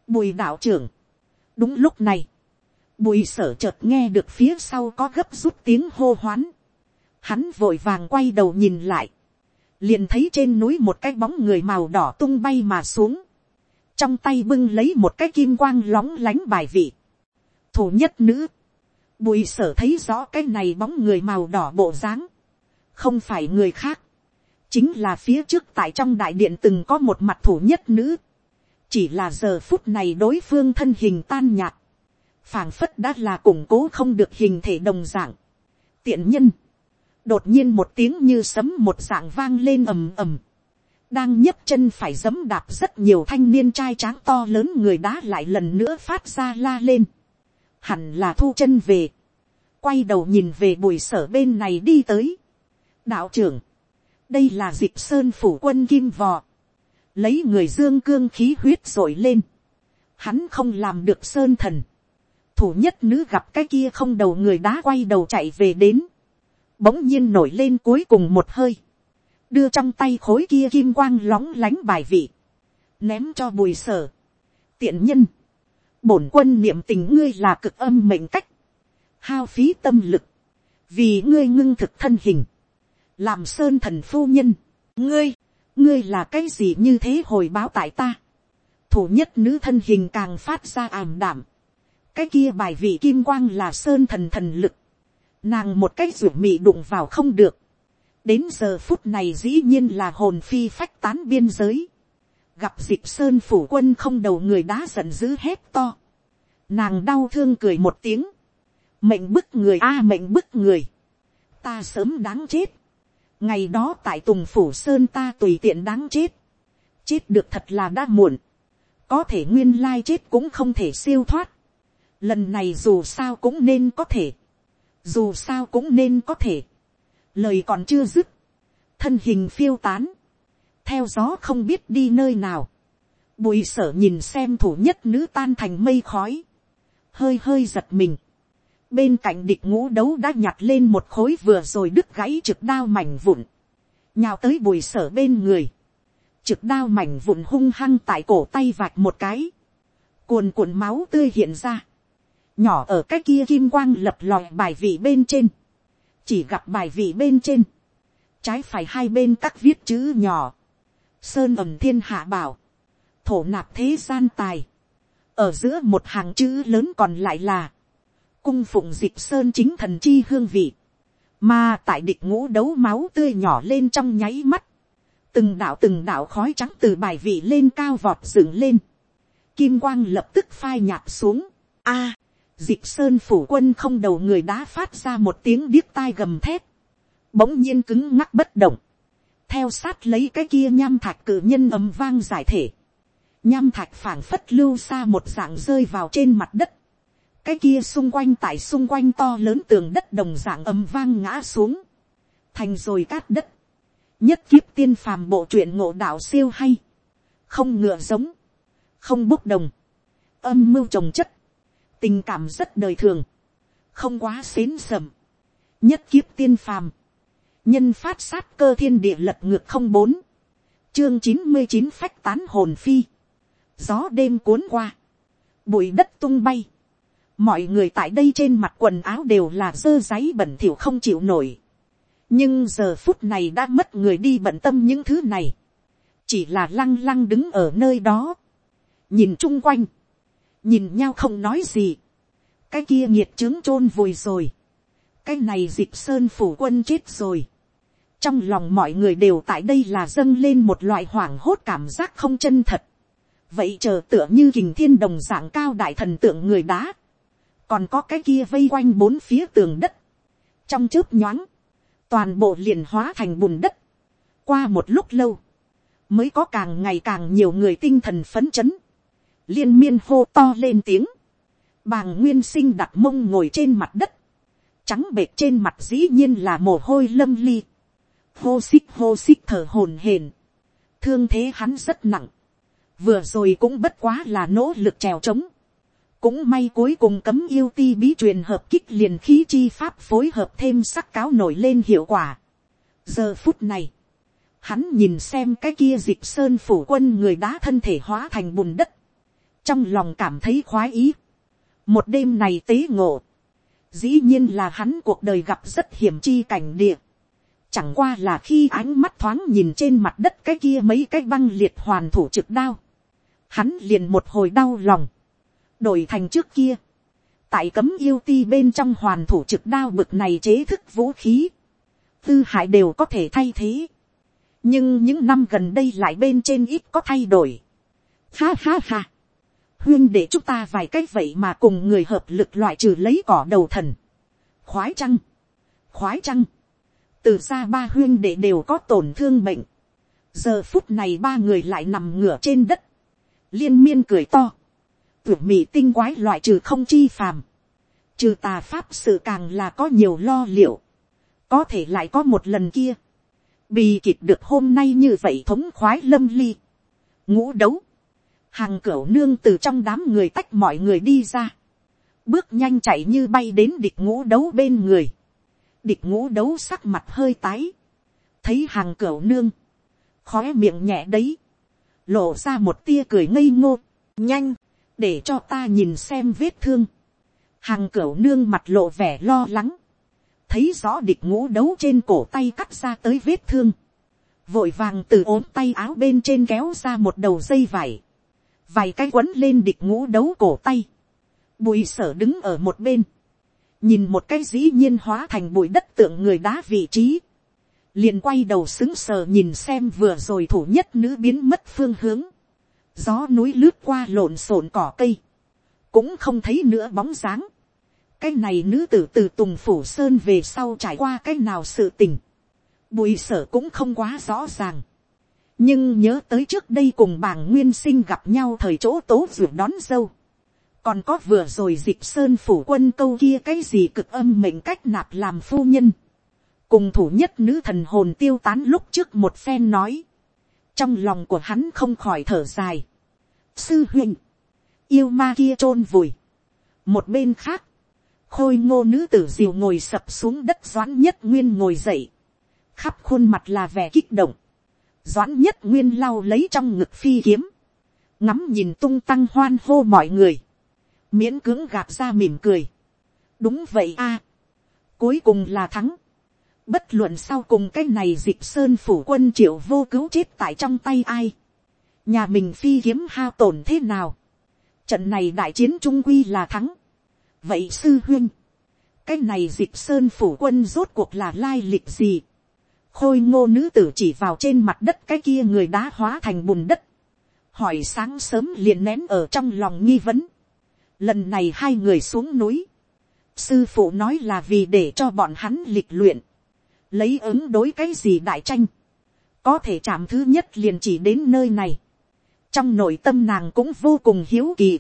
bùi đạo trưởng, đúng lúc này, bùi sở chợt nghe được phía sau có gấp rút tiếng hô hoán, hắn vội vàng quay đầu nhìn lại, liền thấy trên núi một cái bóng người màu đỏ tung bay mà xuống, trong tay bưng lấy một cái kim quang lóng lánh bài vị, thủ nhất nữ, bùi sở thấy rõ cái này bóng người màu đỏ bộ dáng, không phải người khác, chính là phía trước tại trong đại điện từng có một mặt thủ nhất nữ, chỉ là giờ phút này đối phương thân hình tan nhạt, phảng phất đã là củng cố không được hình thể đồng dạng. tiện nhân, đột nhiên một tiếng như sấm một dạng vang lên ầm ầm, đang nhấc chân phải giấm đạp rất nhiều thanh niên trai tráng to lớn người đá lại lần nữa phát ra la lên, hẳn là thu chân về, quay đầu nhìn về bùi sở bên này đi tới. đạo trưởng, đây là dịp sơn phủ quân kim vò, lấy người dương cương khí huyết dội lên, hắn không làm được sơn thần, thủ nhất nữ gặp cái kia không đầu người đá quay đầu chạy về đến, bỗng nhiên nổi lên cuối cùng một hơi, đưa trong tay khối kia kim quang lóng lánh bài vị, ném cho bùi sở. tiện nhân, bổn quân niệm tình ngươi là cực âm mệnh cách, hao phí tâm lực, vì ngươi ngưng thực thân hình, làm sơn thần phu nhân, ngươi, ngươi là cái gì như thế hồi báo tại ta, thủ nhất nữ thân hình càng phát ra ảm đảm, cái kia bài vị kim quang là sơn thần thần lực, nàng một cái ruột mị đụng vào không được, đến giờ phút này dĩ nhiên là hồn phi phách tán biên giới, gặp dịp sơn phủ quân không đầu người đá giận dữ hét to, nàng đau thương cười một tiếng, mệnh bức người a à, mệnh bức người, ta sớm đáng chết, ngày đó tại tùng phủ sơn ta tùy tiện đáng chết, chết được thật là đã muộn, có thể nguyên lai chết cũng không thể siêu thoát, lần này dù sao cũng nên có thể, dù sao cũng nên có thể, lời còn chưa dứt, thân hình phiêu tán, theo gió không biết đi nơi nào, bùi sở nhìn xem thủ nhất nữ tan thành mây khói, hơi hơi giật mình, bên cạnh địch ngũ đấu đã nhặt lên một khối vừa rồi đứt gãy trực đao mảnh vụn, nhào tới bùi sở bên người, trực đao mảnh vụn hung hăng tại cổ tay vạch một cái, cuồn cuộn máu tươi hiện ra, nhỏ ở cái kia kim quang lập lòi bài vị bên trên, chỉ gặp bài vị bên trên, trái phải hai bên các viết chữ nhỏ, sơn ẩm thiên hạ bảo, thổ nạp thế gian tài, ở giữa một hàng chữ lớn còn lại là, cung phụng dịch sơn chính thần chi hương vị, mà tại địch ngũ đấu máu tươi nhỏ lên trong nháy mắt, từng đạo từng đạo khói trắng từ bài vị lên cao vọt dựng lên, kim quang lập tức phai nhạt xuống, a, dịch sơn phủ quân không đầu người đá phát ra một tiếng điếc tai gầm thét, bỗng nhiên cứng ngắc bất động, theo sát lấy cái kia nham thạch cử nhân ầm vang giải thể, nham thạch phảng phất lưu xa một dạng rơi vào trên mặt đất, cái kia xung quanh tại xung quanh to lớn tường đất đồng dạng ầm vang ngã xuống, thành rồi cát đất, nhất kiếp tiên phàm bộ truyện ngộ đạo siêu hay, không ngựa giống, không bốc đồng, âm mưu trồng chất, tình cảm rất đời thường, không quá xến sầm, nhất kiếp tiên phàm, nhân phát sát cơ thiên địa lật ngược không bốn, chương chín mươi chín phách tán hồn phi, gió đêm cuốn qua, bụi đất tung bay, mọi người tại đây trên mặt quần áo đều là dơ giấy bẩn thỉu không chịu nổi, nhưng giờ phút này đã mất người đi bận tâm những thứ này, chỉ là lăng lăng đứng ở nơi đó, nhìn chung quanh, nhìn nhau không nói gì, cái kia nhiệt trướng chôn vùi rồi, cái này dịp sơn phủ quân chết rồi, trong lòng mọi người đều tại đây là dâng lên một loại hoảng hốt cảm giác không chân thật, vậy chờ tựa như kình thiên đồng dạng cao đại thần tượng người đá, còn có cái kia vây quanh bốn phía tường đất, trong chớp nhoáng, toàn bộ liền hóa thành bùn đất, qua một lúc lâu, mới có càng ngày càng nhiều người tinh thần phấn chấn, liên miên hô to lên tiếng, bàng nguyên sinh đặt mông ngồi trên mặt đất, trắng bệt trên mặt dĩ nhiên là mồ hôi lâm ly, hô xích hô xích thở hồn hền, thương thế hắn rất nặng, vừa rồi cũng bất quá là nỗ lực trèo trống, cũng may cuối cùng cấm yêu ti bí truyền hợp kích liền khí chi pháp phối hợp thêm sắc cáo nổi lên hiệu quả. giờ phút này, hắn nhìn xem cái kia dịp sơn phủ quân người đá thân thể hóa thành bùn đất, trong lòng cảm thấy khoái ý. một đêm này tế ngộ, dĩ nhiên là hắn cuộc đời gặp rất hiểm chi cảnh địa. chẳng qua là khi ánh mắt thoáng nhìn trên mặt đất cái kia mấy cái băng liệt hoàn thủ trực đao, hắn liền một hồi đau lòng, đổi thành trước kia, tại cấm yêu ti bên trong hoàn thủ trực đao bực này chế thức vũ khí, tư hại đều có thể thay thế, nhưng những năm gần đây lại bên trên ít có thay đổi. Ha ha ha, huyên để chúng ta vài cách vậy mà cùng người hợp lực loại trừ lấy cỏ đầu thần, khoái trăng, khoái trăng, từ xa ba huyên để đều có tổn thương bệnh, giờ phút này ba người lại nằm ngửa trên đất, liên miên cười to, tưởng mỹ tinh quái loại trừ không chi phàm, trừ tà pháp sự càng là có nhiều lo liệu, có thể lại có một lần kia, bì kịp được hôm nay như vậy thống khoái lâm ly, ngũ đấu, hàng cửa nương từ trong đám người tách mọi người đi ra, bước nhanh chạy như bay đến địch ngũ đấu bên người, địch ngũ đấu sắc mặt hơi tái, thấy hàng cửa nương, khói miệng nhẹ đấy, lộ ra một tia cười ngây ngô, nhanh, để cho ta nhìn xem vết thương. hàng cửa nương mặt lộ vẻ lo lắng, thấy rõ địch ngũ đấu trên cổ tay cắt ra tới vết thương, vội vàng từ ốm tay áo bên trên kéo ra một đầu dây vải, vài cái quấn lên địch ngũ đấu cổ tay, bùi sở đứng ở một bên, nhìn một cái dĩ nhiên hóa thành bụi đất tượng người đá vị trí, liền quay đầu xứng sờ nhìn xem vừa rồi thủ nhất nữ biến mất phương hướng, gió núi lướt qua lộn xộn cỏ cây, cũng không thấy nữa bóng dáng. cái này nữ tử từ tùng phủ sơn về sau trải qua cái nào sự tình, bùi sở cũng không quá rõ ràng nhưng nhớ tới trước đây cùng bàng nguyên sinh gặp nhau thời chỗ tố ruột đón dâu, còn có vừa rồi dịp sơn phủ quân câu kia cái gì cực âm mệnh cách nạp làm phu nhân, cùng thủ nhất nữ thần hồn tiêu tán lúc trước một phen nói, trong lòng của hắn không khỏi thở dài, sư huynh, yêu ma kia t r ô n vùi, một bên khác, khôi ngô nữ tử diều ngồi sập xuống đất doãn nhất nguyên ngồi dậy, khắp khuôn mặt là vẻ kích động, doãn nhất nguyên lau lấy trong ngực phi kiếm, ngắm nhìn tung tăng hoan hô mọi người, miễn cưỡng gạt ra mỉm cười. đúng vậy a, cuối cùng là thắng, Bất luận sau cùng cái này dịp sơn phủ quân triệu vô cứu chết tại trong tay ai. Nhà mình phi kiếm hao tổn thế nào. Trận này đại chiến trung quy là thắng. Vậy sư huynh. Cái này dịp sơn phủ quân rốt cuộc là lai lịch gì. Khôi ngô nữ tử chỉ vào trên mặt đất cái kia người đá hóa thành bùn đất. Hỏi sáng sớm liền nén ở trong lòng nghi vấn. Lần này hai người xuống núi. Sư phụ nói là vì để cho bọn hắn lịch luyện. Lấy ứng đối cái gì đại tranh, có thể chạm thứ nhất liền chỉ đến nơi này, trong nội tâm nàng cũng vô cùng hiếu kỳ,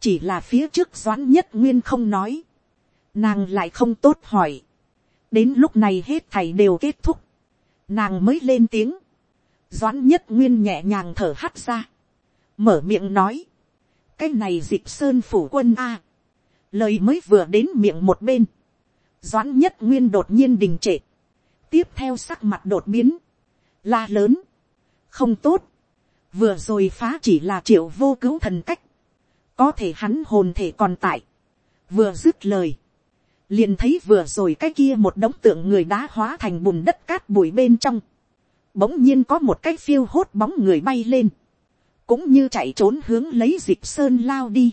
chỉ là phía trước doãn nhất nguyên không nói, nàng lại không tốt hỏi, đến lúc này hết thầy đều kết thúc, nàng mới lên tiếng, doãn nhất nguyên nhẹ nhàng thở hắt ra, mở miệng nói, cái này dịp sơn phủ quân a, lời mới vừa đến miệng một bên, doãn nhất nguyên đột nhiên đình trệ, tiếp theo sắc mặt đột biến, la lớn, không tốt, vừa rồi phá chỉ là triệu vô cứu thần cách, có thể hắn hồn thể còn tại, vừa dứt lời, liền thấy vừa rồi cái kia một đống tượng người đá hóa thành bùn đất cát bụi bên trong, bỗng nhiên có một cái phiêu hốt bóng người bay lên, cũng như chạy trốn hướng lấy dịch sơn lao đi,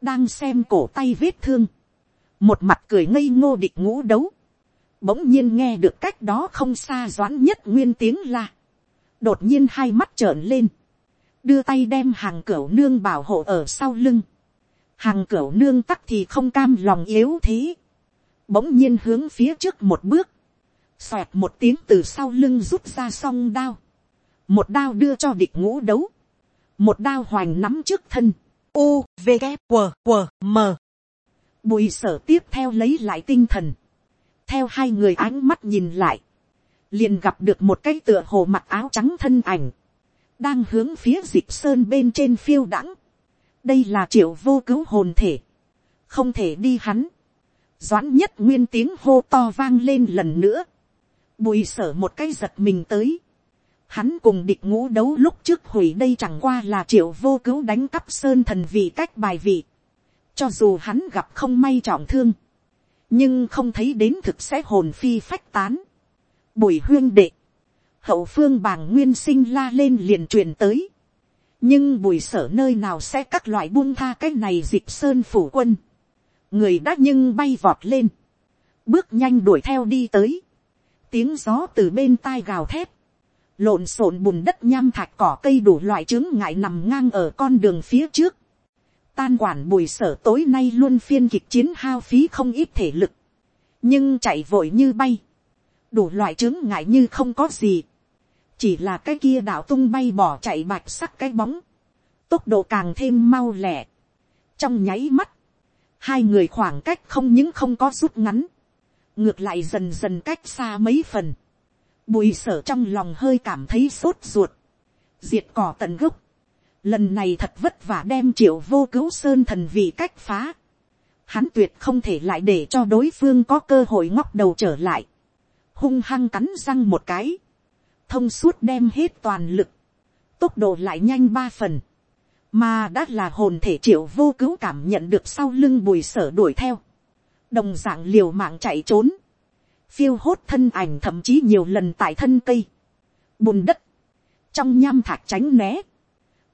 đang xem cổ tay vết thương, một mặt cười ngây ngô địch ngũ đấu, bỗng nhiên nghe được cách đó không xa doãn nhất nguyên tiếng la, đột nhiên hai mắt trợn lên, đưa tay đem hàng cửa nương bảo hộ ở sau lưng, hàng cửa nương tắc thì không cam lòng yếu thế, bỗng nhiên hướng phía trước một bước, xoẹt một tiếng từ sau lưng rút ra song đao, một đao đưa cho địch ngũ đấu, một đao hoành nắm trước thân, u v g q q m bùi sở tiếp theo lấy lại tinh thần, theo hai người ánh mắt nhìn lại, liền gặp được một cái tựa hồ mặc áo trắng thân ảnh, đang hướng phía dịp sơn bên trên phiêu đãng. đây là triệu vô cứu hồn thể, không thể đi hắn doãn nhất nguyên tiếng hô to vang lên lần nữa, bùi sở một cái giật mình tới. Hắn cùng địch ngũ đấu lúc trước hủy đây chẳng qua là triệu vô cứu đánh cắp sơn thần vị cách bài vị. Cho dù hắn gặp không may trọng thương nhưng không thấy đến thực sẽ hồn phi phách tán. Bùi huyên đệ, hậu phương bàng nguyên sinh la lên liền truyền tới. nhưng bùi sở nơi nào sẽ các loại buông tha cái này dịp sơn phủ quân người đã nhưng bay vọt lên, bước nhanh đuổi theo đi tới. tiếng gió từ bên tai gào thét, lộn xộn bùn đất nham thạch cỏ cây đủ loại trứng ngại nằm ngang ở con đường phía trước. Tan quản bùi sở tối nay luôn phiên kịch chiến hao phí không ít thể lực, nhưng chạy vội như bay, đủ loại chứng ngại như không có gì, chỉ là cái kia đạo tung bay bỏ chạy bạch sắc cái bóng, tốc độ càng thêm mau lẹ. trong nháy mắt, hai người khoảng cách không những không có rút ngắn, ngược lại dần dần cách xa mấy phần, bùi sở trong lòng hơi cảm thấy sốt ruột, diệt cỏ tận gốc, lần này thật vất vả đem triệu vô cứu sơn thần vì cách phá. Hắn tuyệt không thể lại để cho đối phương có cơ hội ngóc đầu trở lại. Hung hăng cắn răng một cái. Thông suốt đem hết toàn lực. Tốc độ lại nhanh ba phần. Mà đã là hồn thể triệu vô cứu cảm nhận được sau lưng bùi sở đuổi theo. Đồng dạng liều mạng chạy trốn. Phiêu hốt thân ảnh thậm chí nhiều lần tại thân cây. Bùn đất. Trong nham thạch tránh né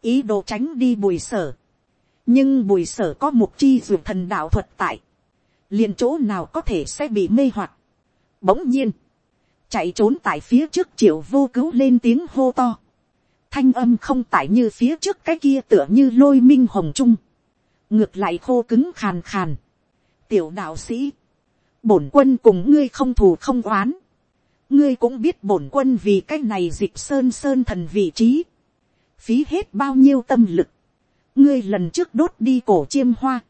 ý đồ tránh đi bùi sở. nhưng bùi sở có mục chi dù thần đạo thuật tại, liền chỗ nào có thể sẽ bị mê hoặc. bỗng nhiên, chạy trốn tại phía trước triệu vô cứu lên tiếng hô to thanh âm không tải như phía trước cái kia tựa như lôi minh hồng trung. ngược lại khô cứng khàn khàn. tiểu đạo sĩ, bổn quân cùng ngươi không thù không oán. ngươi cũng biết bổn quân vì cái này dịp sơn sơn thần vị trí, phí hết bao nhiêu tâm lực, ngươi lần trước đốt đi cổ chiêm hoa,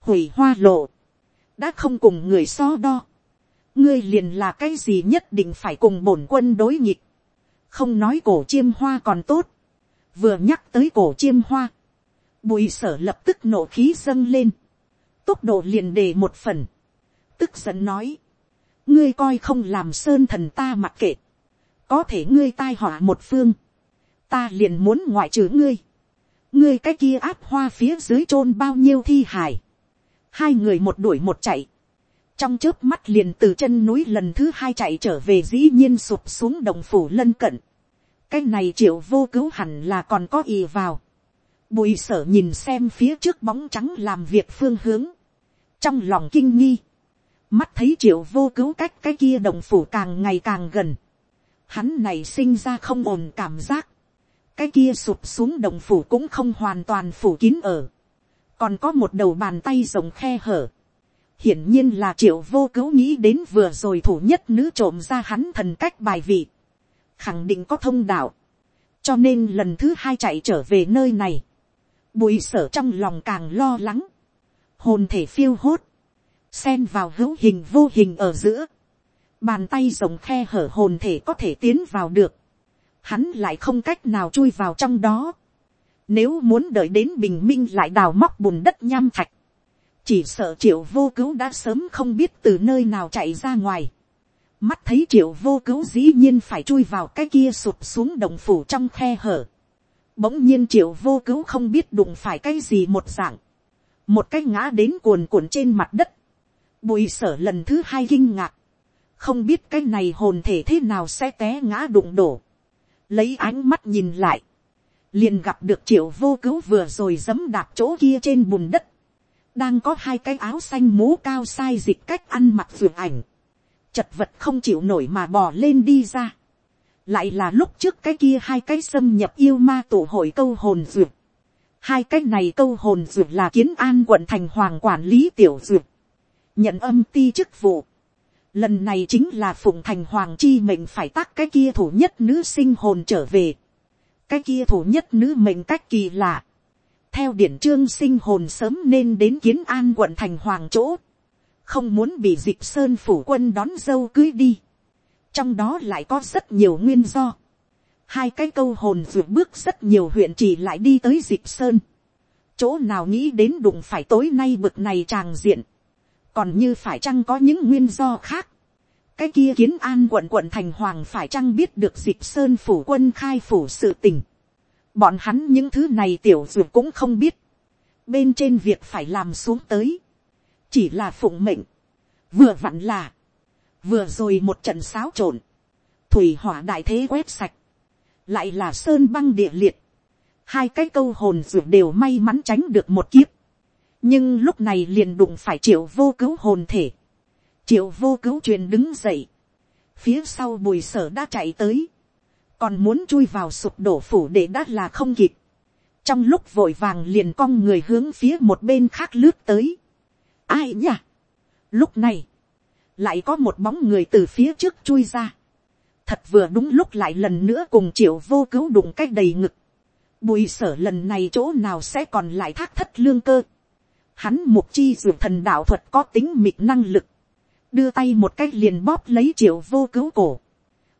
hủy hoa lộ, đã không cùng người so đo, ngươi liền là cái gì nhất định phải cùng bổn quân đối nghịch, không nói cổ chiêm hoa còn tốt, vừa nhắc tới cổ chiêm hoa, bùi sở lập tức nổ khí dâng lên, tốc độ liền đề một phần, tức giận nói, ngươi coi không làm sơn thần ta mặc kệ, có thể ngươi tai họa một phương, ta liền muốn ngoại trừ ngươi, ngươi cái kia áp hoa phía dưới chôn bao nhiêu thi hài, hai người một đuổi một chạy, trong trước mắt liền từ chân núi lần thứ hai chạy trở về dĩ nhiên sụp xuống đồng phủ lân cận, cái này triệu vô cứu hẳn là còn có ý vào, bùi sở nhìn xem phía trước bóng trắng làm việc phương hướng, trong lòng kinh nghi, mắt thấy triệu vô cứu cách cái kia đồng phủ càng ngày càng gần, hắn này sinh ra không ổn cảm giác, cái kia sụp xuống đồng phủ cũng không hoàn toàn phủ kín ở, còn có một đầu bàn tay rồng khe hở, hiển nhiên là triệu vô cứu nghĩ đến vừa rồi thủ nhất nữ trộm ra hắn thần cách bài vị, khẳng định có thông đạo, cho nên lần thứ hai chạy trở về nơi này, bùi sở trong lòng càng lo lắng, hồn thể phiêu hốt, xen vào hữu hình vô hình ở giữa, bàn tay rồng khe hở hồn thể có thể tiến vào được, hắn lại không cách nào chui vào trong đó, nếu muốn đợi đến bình minh lại đào móc bùn đất nham thạch, chỉ sợ triệu vô cứu đã sớm không biết từ nơi nào chạy ra ngoài, mắt thấy triệu vô cứu dĩ nhiên phải chui vào cái kia sụp xuống đồng phủ trong khe hở, bỗng nhiên triệu vô cứu không biết đụng phải cái gì một dạng, một cái ngã đến cuồn cuộn trên mặt đất, bùi sở lần thứ hai kinh ngạc, không biết cái này hồn thể thế nào sẽ té ngã đụng đổ, lấy ánh mắt nhìn lại, liền gặp được triệu vô cứu vừa rồi giấm đạp chỗ kia trên bùn đất, đang có hai cái áo xanh mố cao sai dịch cách ăn mặc vượt ảnh, chật vật không chịu nổi mà bò lên đi ra, lại là lúc trước cái kia hai cái xâm nhập yêu ma tổ hội câu hồn duyệt. hai cái này câu hồn duyệt là kiến an quận thành hoàng quản lý tiểu duyệt. nhận âm ti chức vụ. lần này chính là phụng thành hoàng chi mệnh phải tác cái kia thủ nhất nữ sinh hồn trở về. cái kia thủ nhất nữ mệnh cách kỳ lạ theo điển trương sinh hồn sớm nên đến kiến an quận thành hoàng chỗ. không muốn bị dịch sơn phủ quân đón dâu cưới đi trong đó lại có rất nhiều nguyên do. hai cái câu hồn vượt bước rất nhiều huyện chỉ lại đi tới dịch sơn. chỗ nào nghĩ đến đụng phải tối nay bực này tràng diện. còn như phải chăng có những nguyên do khác. cái kia kiến an quận quận thành hoàng phải chăng biết được dịp sơn phủ quân khai phủ sự tình bọn hắn những thứ này tiểu dược cũng không biết. bên trên việc phải làm xuống tới. chỉ là phụng mệnh. vừa vặn là. Vừa rồi một trận xáo trộn, thủy hỏa đại thế quét sạch, lại là sơn băng địa liệt, hai cái câu hồn ruột đều may mắn tránh được một kiếp, nhưng lúc này liền đụng phải triệu vô cứu hồn thể, triệu vô cứu truyền đứng dậy, phía sau bùi sở đã chạy tới, còn muốn chui vào sụp đổ phủ để đã là không kịp, trong lúc vội vàng liền cong người hướng phía một bên khác lướt tới, ai nhỉ? lúc này, lại có một bóng người từ phía trước chui ra. thật vừa đúng lúc lại lần nữa cùng triệu vô cứu đụng cách đầy ngực. bùi sở lần này chỗ nào sẽ còn lại thác thất lương cơ. hắn mục chi dù thần đạo thuật có tính mịt năng lực. đưa tay một cách liền bóp lấy triệu vô cứu cổ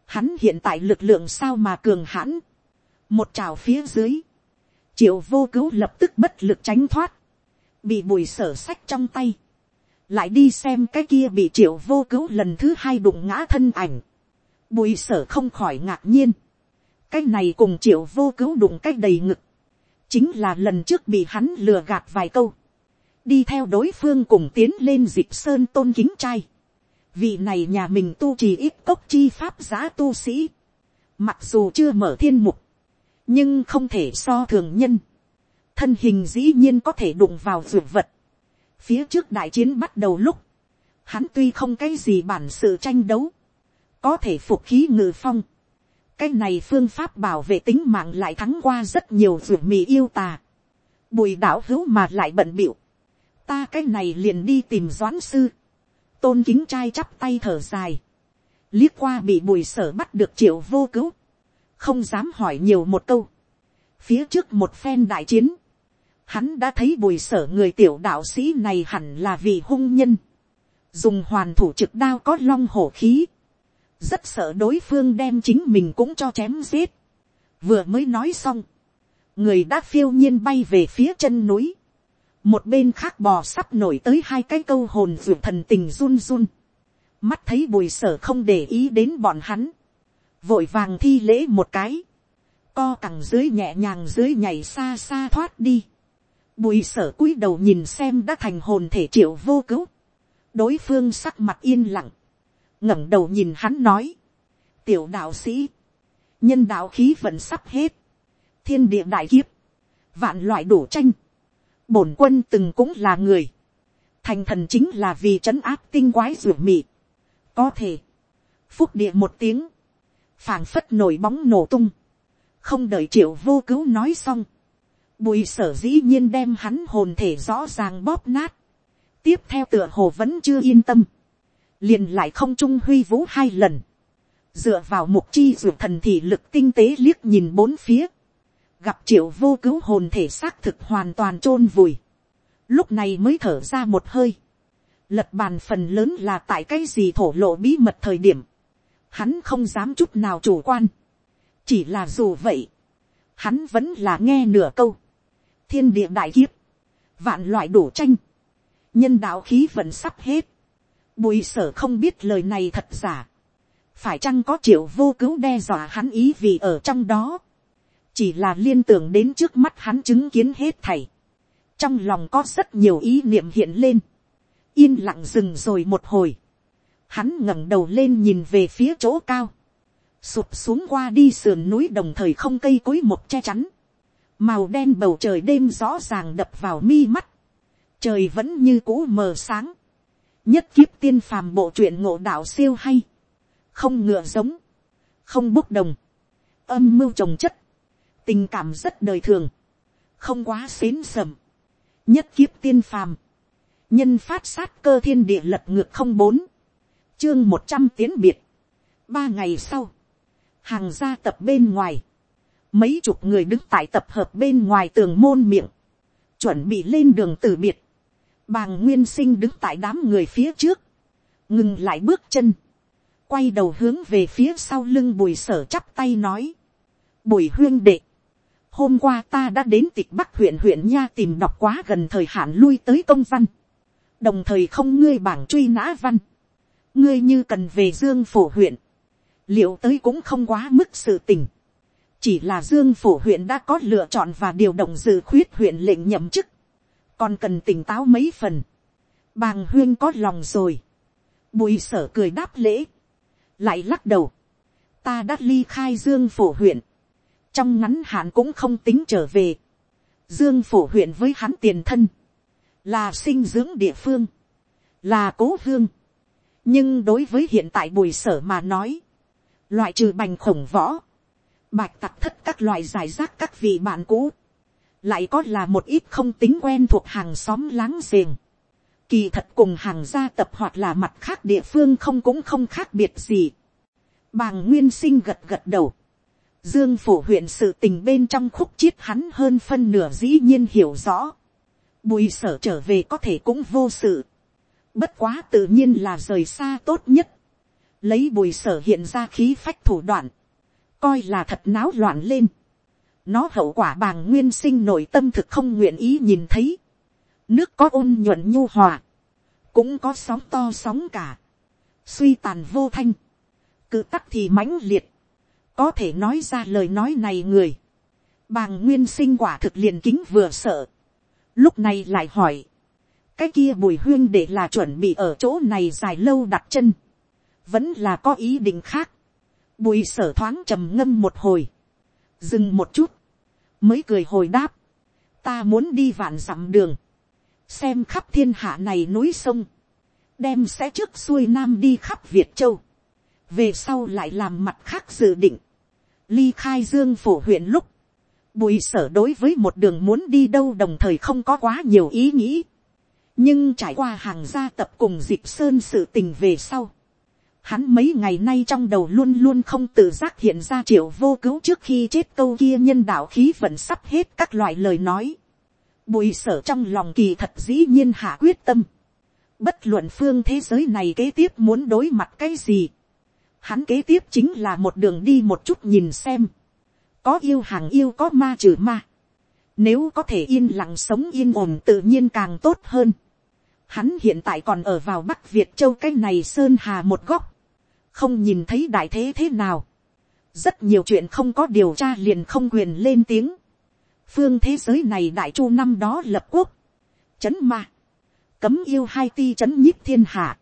hắn hiện tại lực lượng sao mà cường hãn. một trào phía dưới. triệu vô cứu lập tức bất lực tránh thoát. bị bùi sở sách trong tay lại đi xem cái kia bị triệu vô cứu lần thứ hai đụng ngã thân ảnh, bùi sở không khỏi ngạc nhiên, cái này cùng triệu vô cứu đụng cái đầy ngực, chính là lần trước bị hắn lừa gạt vài câu, đi theo đối phương cùng tiến lên dịp sơn tôn kính trai, vị này nhà mình tu trì ít cốc chi pháp giá tu sĩ, mặc dù chưa mở thiên mục, nhưng không thể so thường nhân, thân hình dĩ nhiên có thể đụng vào ruột vật, Phía trước đại chiến bắt đầu lúc, hắn tuy không cái gì bản sự tranh đấu, có thể phục khí ngự phong. Cái này phương pháp bảo vệ tính mạng lại thắng qua rất nhiều ruột mì yêu tà. Bùi đảo hữu mà lại bận biểu. Ta cái này liền đi tìm doãn sư. Tôn kính trai chắp tay thở dài. liếc qua bị bùi sở bắt được triệu vô cứu, không dám hỏi nhiều một câu, phía trước một phen đại chiến, hắn đã thấy bùi sở người tiểu đạo sĩ này hẳn là vì hung nhân, dùng hoàn thủ trực đao có long hổ khí, rất sợ đối phương đem chính mình cũng cho chém giết, vừa mới nói xong, người đã phiêu nhiên bay về phía chân núi, một bên khác bò sắp nổi tới hai cái câu hồn ruột thần tình run run, mắt thấy bùi sở không để ý đến bọn hắn, vội vàng thi lễ một cái, co cẳng dưới nhẹ nhàng dưới nhảy xa xa thoát đi, bùi sở cúi đầu nhìn xem đã thành hồn thể triệu vô cứu, đối phương sắc mặt yên lặng, ngẩng đầu nhìn hắn nói, tiểu đạo sĩ, nhân đạo khí vẫn sắp hết, thiên địa đại kiếp, vạn loại đổ tranh, bổn quân từng cũng là người, thành thần chính là vì trấn áp tinh quái ruột mị, có thể, phúc địa một tiếng, phảng phất nổi bóng nổ tung, không đợi triệu vô cứu nói xong, bùi sở dĩ nhiên đem hắn hồn thể rõ ràng bóp nát, tiếp theo tựa hồ vẫn chưa yên tâm, liền lại không trung huy vũ hai lần, dựa vào mục chi ruột thần thị lực tinh tế liếc nhìn bốn phía, gặp triệu vô cứu hồn thể xác thực hoàn toàn chôn vùi, lúc này mới thở ra một hơi, lật bàn phần lớn là tại cái gì thổ lộ bí mật thời điểm, hắn không dám chút nào chủ quan, chỉ là dù vậy, hắn vẫn là nghe nửa câu, thiên địa đại kiếp, vạn loại đổ tranh, nhân đạo khí vẫn sắp hết, bùi sở không biết lời này thật giả, phải chăng có triệu vô cứu đe dọa hắn ý vì ở trong đó, chỉ là liên tưởng đến trước mắt hắn chứng kiến hết thảy, trong lòng có rất nhiều ý niệm hiện lên, yên lặng dừng rồi một hồi, hắn ngẩng đầu lên nhìn về phía chỗ cao, sụp xuống qua đi sườn núi đồng thời không cây cối một che chắn, màu đen bầu trời đêm rõ ràng đập vào mi mắt, trời vẫn như cũ mờ sáng, nhất kiếp tiên phàm bộ truyện ngộ đạo siêu hay, không ngựa giống, không bốc đồng, âm mưu trồng chất, tình cảm rất đời thường, không quá xến sầm, nhất kiếp tiên phàm, nhân phát sát cơ thiên địa lật ngược không bốn, chương một trăm tiến biệt, ba ngày sau, hàng gia tập bên ngoài, mấy chục người đứng tại tập hợp bên ngoài tường môn miệng, chuẩn bị lên đường từ biệt, bàng nguyên sinh đứng tại đám người phía trước, ngừng lại bước chân, quay đầu hướng về phía sau lưng bùi sở chắp tay nói, bùi huyên đệ, hôm qua ta đã đến tịch bắc huyện huyện nha tìm đọc quá gần thời hạn lui tới công văn, đồng thời không ngươi bảng truy nã văn, ngươi như cần về dương phổ huyện, liệu tới cũng không quá mức sự tình, chỉ là dương phổ huyện đã có lựa chọn và điều động dự khuyết huyện lệnh nhậm chức, còn cần tỉnh táo mấy phần, bàng huyên có lòng rồi, bùi sở cười đáp lễ, lại lắc đầu, ta đã ly khai dương phổ huyện, trong ngắn hạn cũng không tính trở về, dương phổ huyện với hắn tiền thân, là sinh dưỡng địa phương, là cố hương, nhưng đối với hiện tại bùi sở mà nói, loại trừ bành khổng võ, bạch tặc thất các loại giải rác các vị bạn cũ, lại có là một ít không tính quen thuộc hàng xóm láng giềng, kỳ thật cùng hàng gia tập hoặc là mặt khác địa phương không cũng không khác biệt gì. Bàng nguyên sinh gật gật đầu. Dương phủ huyện sự tình bên trong khúc chiết hắn hơn phân nửa dĩ nhiên hiểu rõ. Bùi sở trở về có thể cũng vô sự. Bất quá tự nhiên là rời xa tốt nhất. Lấy bùi sở hiện ra khí phách thủ đoạn. Coi là thật náo loạn lên. Nó hậu quả bàng nguyên sinh nội tâm thực không nguyện ý nhìn thấy. Nước có ôn nhuận nhu hòa. Cũng có sóng to sóng cả. Suy tàn vô thanh. Cự tắc thì mãnh liệt. Có thể nói ra lời nói này người. Bàng nguyên sinh quả thực liền kính vừa sợ. Lúc này lại hỏi. Cái kia bùi huyên để là chuẩn bị ở chỗ này dài lâu đặt chân. Vẫn là có ý định khác. Bùi sở thoáng trầm ngâm một hồi. Dừng một chút mới cười hồi đáp, ta muốn đi vạn dặm đường, xem khắp thiên hạ này núi sông, đem sẽ trước xuôi nam đi khắp việt châu, về sau lại làm mặt khác dự định, ly khai dương phổ huyện lúc, bùi sở đối với một đường muốn đi đâu đồng thời không có quá nhiều ý nghĩ, nhưng trải qua hàng gia tập cùng dịp sơn sự tình về sau, Hắn mấy ngày nay trong đầu luôn luôn không tự giác hiện ra triệu vô cứu trước khi chết câu kia nhân đạo khí vẫn sắp hết các loại lời nói. Bùi sở trong lòng kỳ thật dĩ nhiên hạ quyết tâm. Bất luận phương thế giới này kế tiếp muốn đối mặt cái gì. Hắn kế tiếp chính là một đường đi một chút nhìn xem. Có yêu hàng yêu có ma trừ ma. Nếu có thể yên lặng sống yên ổn tự nhiên càng tốt hơn. Hắn hiện tại còn ở vào Bắc Việt Châu cái này Sơn Hà một góc. Không nhìn thấy đại thế thế nào. Rất nhiều chuyện không có điều tra liền không quyền lên tiếng. Phương thế giới này đại chu năm đó lập quốc. Chấn ma. Cấm yêu hai ti chấn nhíp thiên hạ.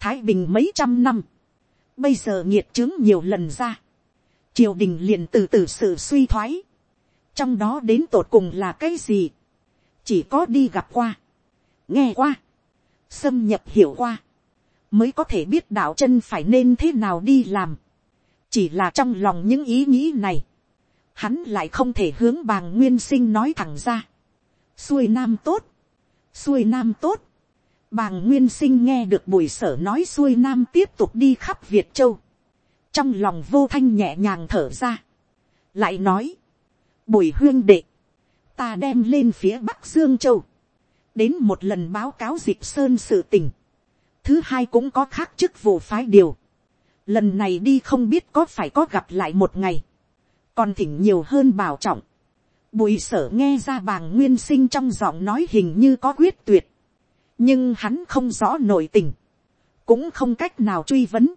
Thái Bình mấy trăm năm. Bây giờ nghiệt chứng nhiều lần ra. Triều đình liền từ từ sự suy thoái. Trong đó đến tột cùng là cái gì, chỉ có đi gặp qua, nghe qua, xâm nhập hiểu qua, mới có thể biết đạo chân phải nên thế nào đi làm, chỉ là trong lòng những ý nghĩ này, hắn lại không thể hướng bàng nguyên sinh nói thẳng ra, xuôi nam tốt, xuôi nam tốt, bàng nguyên sinh nghe được bùi sở nói xuôi nam tiếp tục đi khắp việt châu, trong lòng vô thanh nhẹ nhàng thở ra, lại nói, bùi huyên đệ, ta đem lên phía bắc dương châu, đến một lần báo cáo dịp sơn sự tình, thứ hai cũng có khác chức vụ phái điều, lần này đi không biết có phải có gặp lại một ngày, còn thỉnh nhiều hơn bảo trọng, bùi sở nghe ra bàng nguyên sinh trong giọng nói hình như có quyết tuyệt, nhưng hắn không rõ nội tình, cũng không cách nào truy vấn,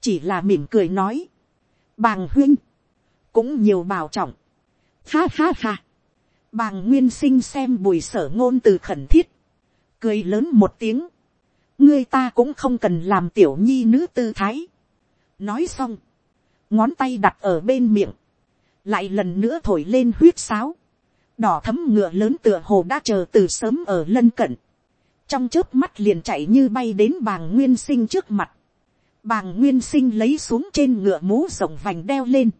chỉ là mỉm cười nói, bàng huyên, cũng nhiều bào trọng, Ha ha ha. Bàng nguyên sinh xem bùi sở ngôn từ khẩn thiết. Cười lớn một tiếng. Ngươi ta cũng không cần làm tiểu nhi nữ tư thái. Nói xong. Ngón tay đặt ở bên miệng. Lại lần nữa thổi lên huyết sáo. Đỏ thấm ngựa lớn tựa hồ đã chờ từ sớm ở lân cận. Trong trước mắt liền chạy như bay đến bàng nguyên sinh trước mặt. Bàng nguyên sinh lấy xuống trên ngựa mũ rộng vành đeo lên.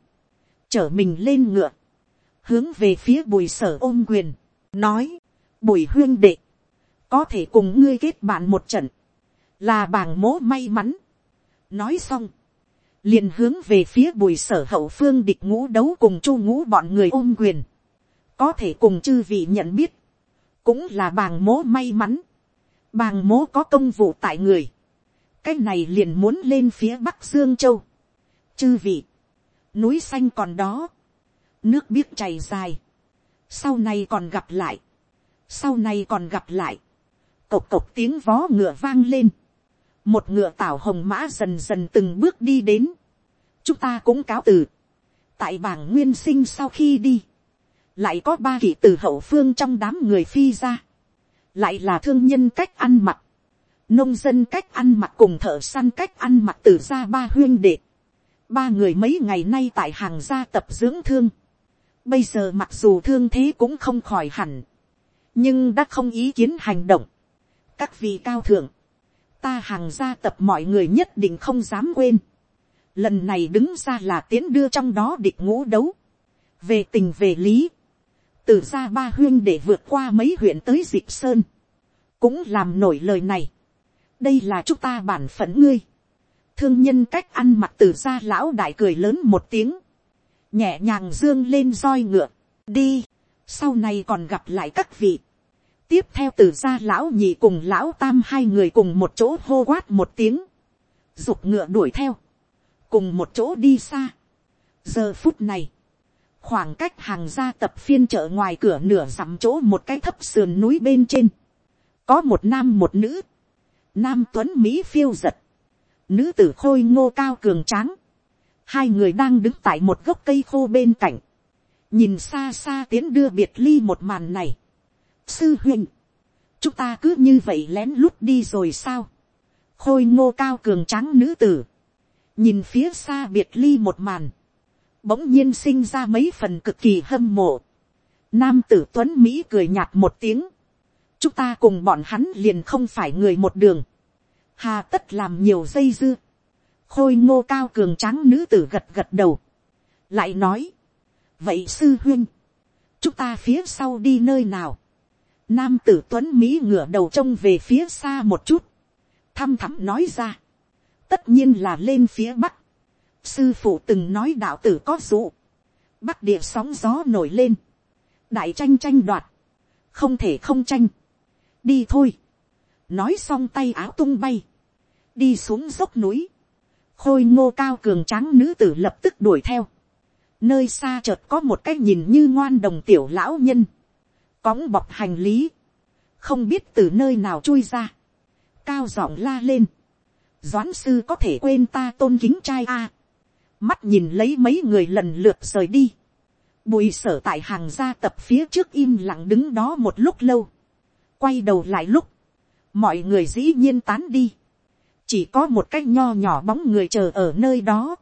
Chở mình lên ngựa hướng về phía bùi sở ôm quyền, nói, bùi huyên đệ, có thể cùng ngươi kết bạn một trận, là bàng mố may mắn. nói xong, liền hướng về phía bùi sở hậu phương địch ngũ đấu cùng chu ngũ bọn người ôm quyền, có thể cùng chư vị nhận biết, cũng là bàng mố may mắn, bàng mố có công vụ tại người, cái này liền muốn lên phía bắc dương châu, chư vị, núi xanh còn đó, nước biếc chảy dài, sau này còn gặp lại, sau này còn gặp lại, cộc cộc tiếng vó ngựa vang lên, một ngựa tảo hồng mã dần dần từng bước đi đến, chúng ta cũng cáo từ, tại bảng nguyên sinh sau khi đi, lại có ba kỵ từ hậu phương trong đám người phi ra, lại là thương nhân cách ăn mặc, nông dân cách ăn mặc cùng thợ săn cách ăn mặc từ ra ba huyên đệ, ba người mấy ngày nay tại hàng gia tập dưỡng thương, Bây giờ mặc dù thương thế cũng không khỏi hẳn. Nhưng đã không ý kiến hành động. Các vị cao thượng. Ta hàng gia tập mọi người nhất định không dám quên. Lần này đứng ra là tiến đưa trong đó địch ngũ đấu. Về tình về lý. Từ ra ba huyên để vượt qua mấy huyện tới dịp sơn. Cũng làm nổi lời này. Đây là chúng ta bản phận ngươi. Thương nhân cách ăn mặc từ ra lão đại cười lớn một tiếng nhẹ nhàng dương lên roi ngựa, đi, sau này còn gặp lại các vị. tiếp theo từ ra lão nhị cùng lão tam hai người cùng một chỗ hô quát một tiếng, giục ngựa đuổi theo, cùng một chỗ đi xa. giờ phút này, khoảng cách hàng gia tập phiên chợ ngoài cửa nửa dặm chỗ một cái thấp sườn núi bên trên, có một nam một nữ, nam tuấn mỹ phiêu giật, nữ tử khôi ngô cao cường tráng, hai người đang đứng tại một gốc cây khô bên cạnh, nhìn xa xa tiến đưa biệt ly một màn này. sư huynh, chúng ta cứ như vậy lén lút đi rồi sao, khôi ngô cao cường trắng nữ tử, nhìn phía xa biệt ly một màn, bỗng nhiên sinh ra mấy phần cực kỳ hâm mộ. Nam tử tuấn Mỹ cười nhạt một tiếng. Chúng ta cùng bọn hắn liền không phải người một đường. Hà tất làm nhiều dây dưa. Khôi ngô cao cường trắng nữ tử gật gật đầu, lại nói, vậy sư huyên, chúng ta phía sau đi nơi nào, nam tử tuấn mỹ ngửa đầu trông về phía xa một chút, thăm thẳm nói ra, tất nhiên là lên phía bắc, sư phụ từng nói đạo tử có dụ, bắc địa sóng gió nổi lên, đại tranh tranh đoạt, không thể không tranh, đi thôi, nói xong tay áo tung bay, đi xuống dốc núi, khôi ngô cao cường trắng nữ tử lập tức đuổi theo, nơi xa chợt có một cái nhìn như ngoan đồng tiểu lão nhân, cõng bọc hành lý, không biết từ nơi nào chui ra, cao giọng la lên, doãn sư có thể quên ta tôn kính trai a, mắt nhìn lấy mấy người lần lượt rời đi, bùi sở tại hàng gia tập phía trước im lặng đứng đó một lúc lâu, quay đầu lại lúc, mọi người dĩ nhiên tán đi, chỉ có một cái nho nhỏ bóng người chờ ở nơi đó,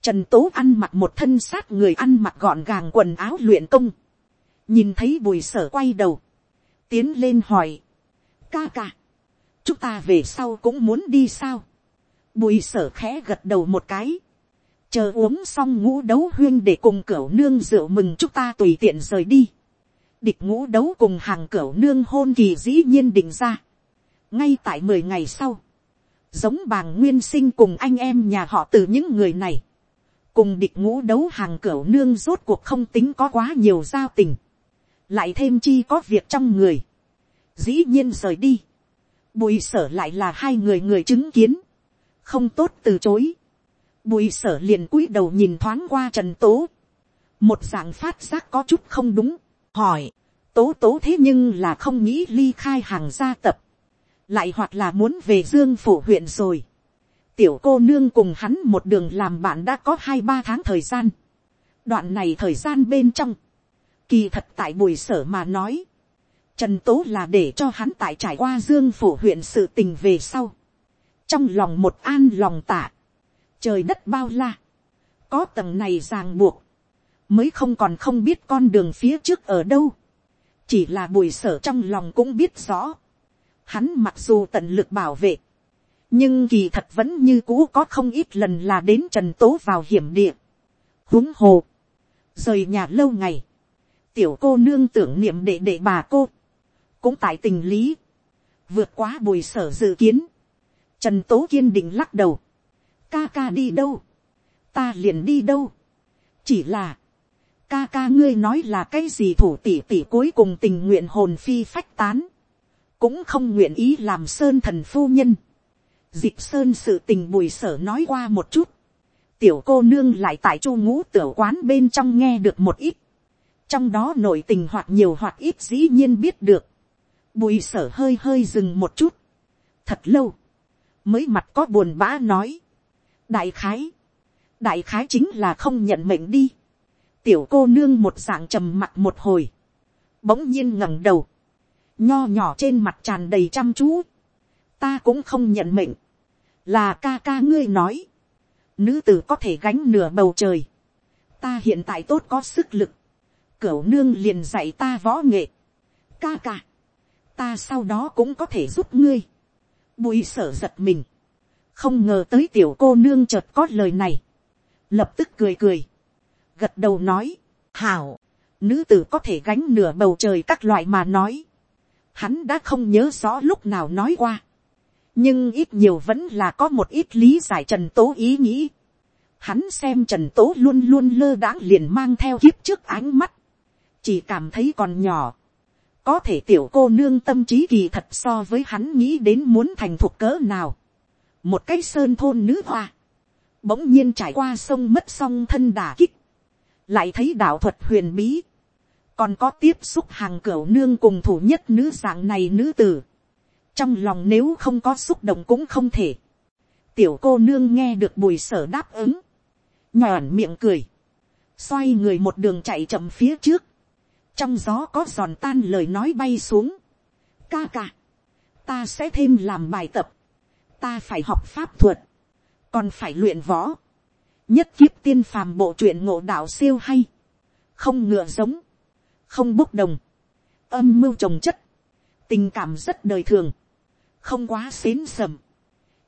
trần tố ăn mặc một thân sát người ăn mặc gọn gàng quần áo luyện công, nhìn thấy bùi sở quay đầu, tiến lên hỏi, ca ca, chúng ta về sau cũng muốn đi sao, bùi sở khẽ gật đầu một cái, chờ uống xong ngũ đấu huyên để cùng cửa nương rượu mừng chúng ta tùy tiện rời đi, địch ngũ đấu cùng hàng cửa nương hôn kỳ dĩ nhiên định ra, ngay tại mười ngày sau, giống bàng nguyên sinh cùng anh em nhà họ từ những người này, cùng địch ngũ đấu hàng cửa nương rốt cuộc không tính có quá nhiều giao tình, lại thêm chi có việc trong người, dĩ nhiên rời đi, bùi sở lại là hai người người chứng kiến, không tốt từ chối, bùi sở liền cúi đầu nhìn thoáng qua trần tố, một dạng phát giác có chút không đúng, hỏi, tố tố thế nhưng là không nghĩ ly khai hàng gia tập, lại hoặc là muốn về dương phủ huyện rồi, tiểu cô nương cùng hắn một đường làm bạn đã có hai ba tháng thời gian, đoạn này thời gian bên trong, kỳ thật tại bùi sở mà nói, trần tố là để cho hắn tại trải qua dương phủ huyện sự tình về sau, trong lòng một an lòng tạ, trời đất bao la, có tầng này ràng buộc, mới không còn không biết con đường phía trước ở đâu, chỉ là bùi sở trong lòng cũng biết rõ, hắn mặc dù tận lực bảo vệ, nhưng kỳ thật vẫn như cũ có không ít lần là đến trần tố vào hiểm địa, huống hồ, rời nhà lâu ngày, tiểu cô nương tưởng niệm đệ đệ bà cô, cũng tại tình lý, vượt quá bùi sở dự kiến, trần tố kiên định lắc đầu, ca ca đi đâu, ta liền đi đâu, chỉ là, ca ca ngươi nói là cái gì thủ tỷ tỷ cuối cùng tình nguyện hồn phi phách tán, cũng không nguyện ý làm sơn thần phu nhân, Dịp sơn sự tình bùi sở nói qua một chút, tiểu cô nương lại tại chu ngũ tiểu quán bên trong nghe được một ít, trong đó nội tình hoặc nhiều hoặc ít dĩ nhiên biết được, bùi sở hơi hơi dừng một chút, thật lâu, mới mặt có buồn bã nói, đại khái, đại khái chính là không nhận mệnh đi, tiểu cô nương một dạng trầm mặt một hồi, bỗng nhiên ngẩng đầu, nho nhỏ trên mặt tràn đầy chăm chú, ta cũng không nhận mệnh, là ca ca ngươi nói, nữ tử có thể gánh nửa bầu trời, ta hiện tại tốt có sức lực, cửu nương liền dạy ta võ nghệ, ca ca, ta sau đó cũng có thể giúp ngươi, bùi sở giật mình, không ngờ tới tiểu cô nương chợt có lời này, lập tức cười cười, gật đầu nói, hảo, nữ tử có thể gánh nửa bầu trời các loại mà nói, hắn đã không nhớ rõ lúc nào nói qua, nhưng ít nhiều vẫn là có một ít lý giải trần tố ý nghĩ. Hắn xem trần tố luôn luôn lơ đãng liền mang theo kiếp trước ánh mắt, chỉ cảm thấy còn nhỏ. có thể tiểu cô nương tâm trí kỳ thật so với hắn nghĩ đến muốn thành thuộc cỡ nào một cái sơn thôn nữ hoa, bỗng nhiên trải qua sông mất song thân đà kích, lại thấy đạo thuật huyền bí, còn có tiếp xúc hàng cửa nương cùng thủ nhất nữ dạng này nữ tử. Trong lòng nếu không có xúc động cũng không thể. tiểu cô nương nghe được bùi sở đáp ứng, nhòn miệng cười, xoay người một đường chạy chậm phía trước, trong gió có giòn tan lời nói bay xuống, ca ca, ta sẽ thêm làm bài tập, ta phải học pháp thuật, còn phải luyện võ, nhất kiếp tiên phàm bộ truyện ngộ đạo siêu hay, không ngựa giống, không bốc đồng, âm mưu trồng chất, tình cảm rất đời thường, không quá xến sầm,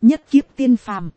nhất kiếp tiên phàm,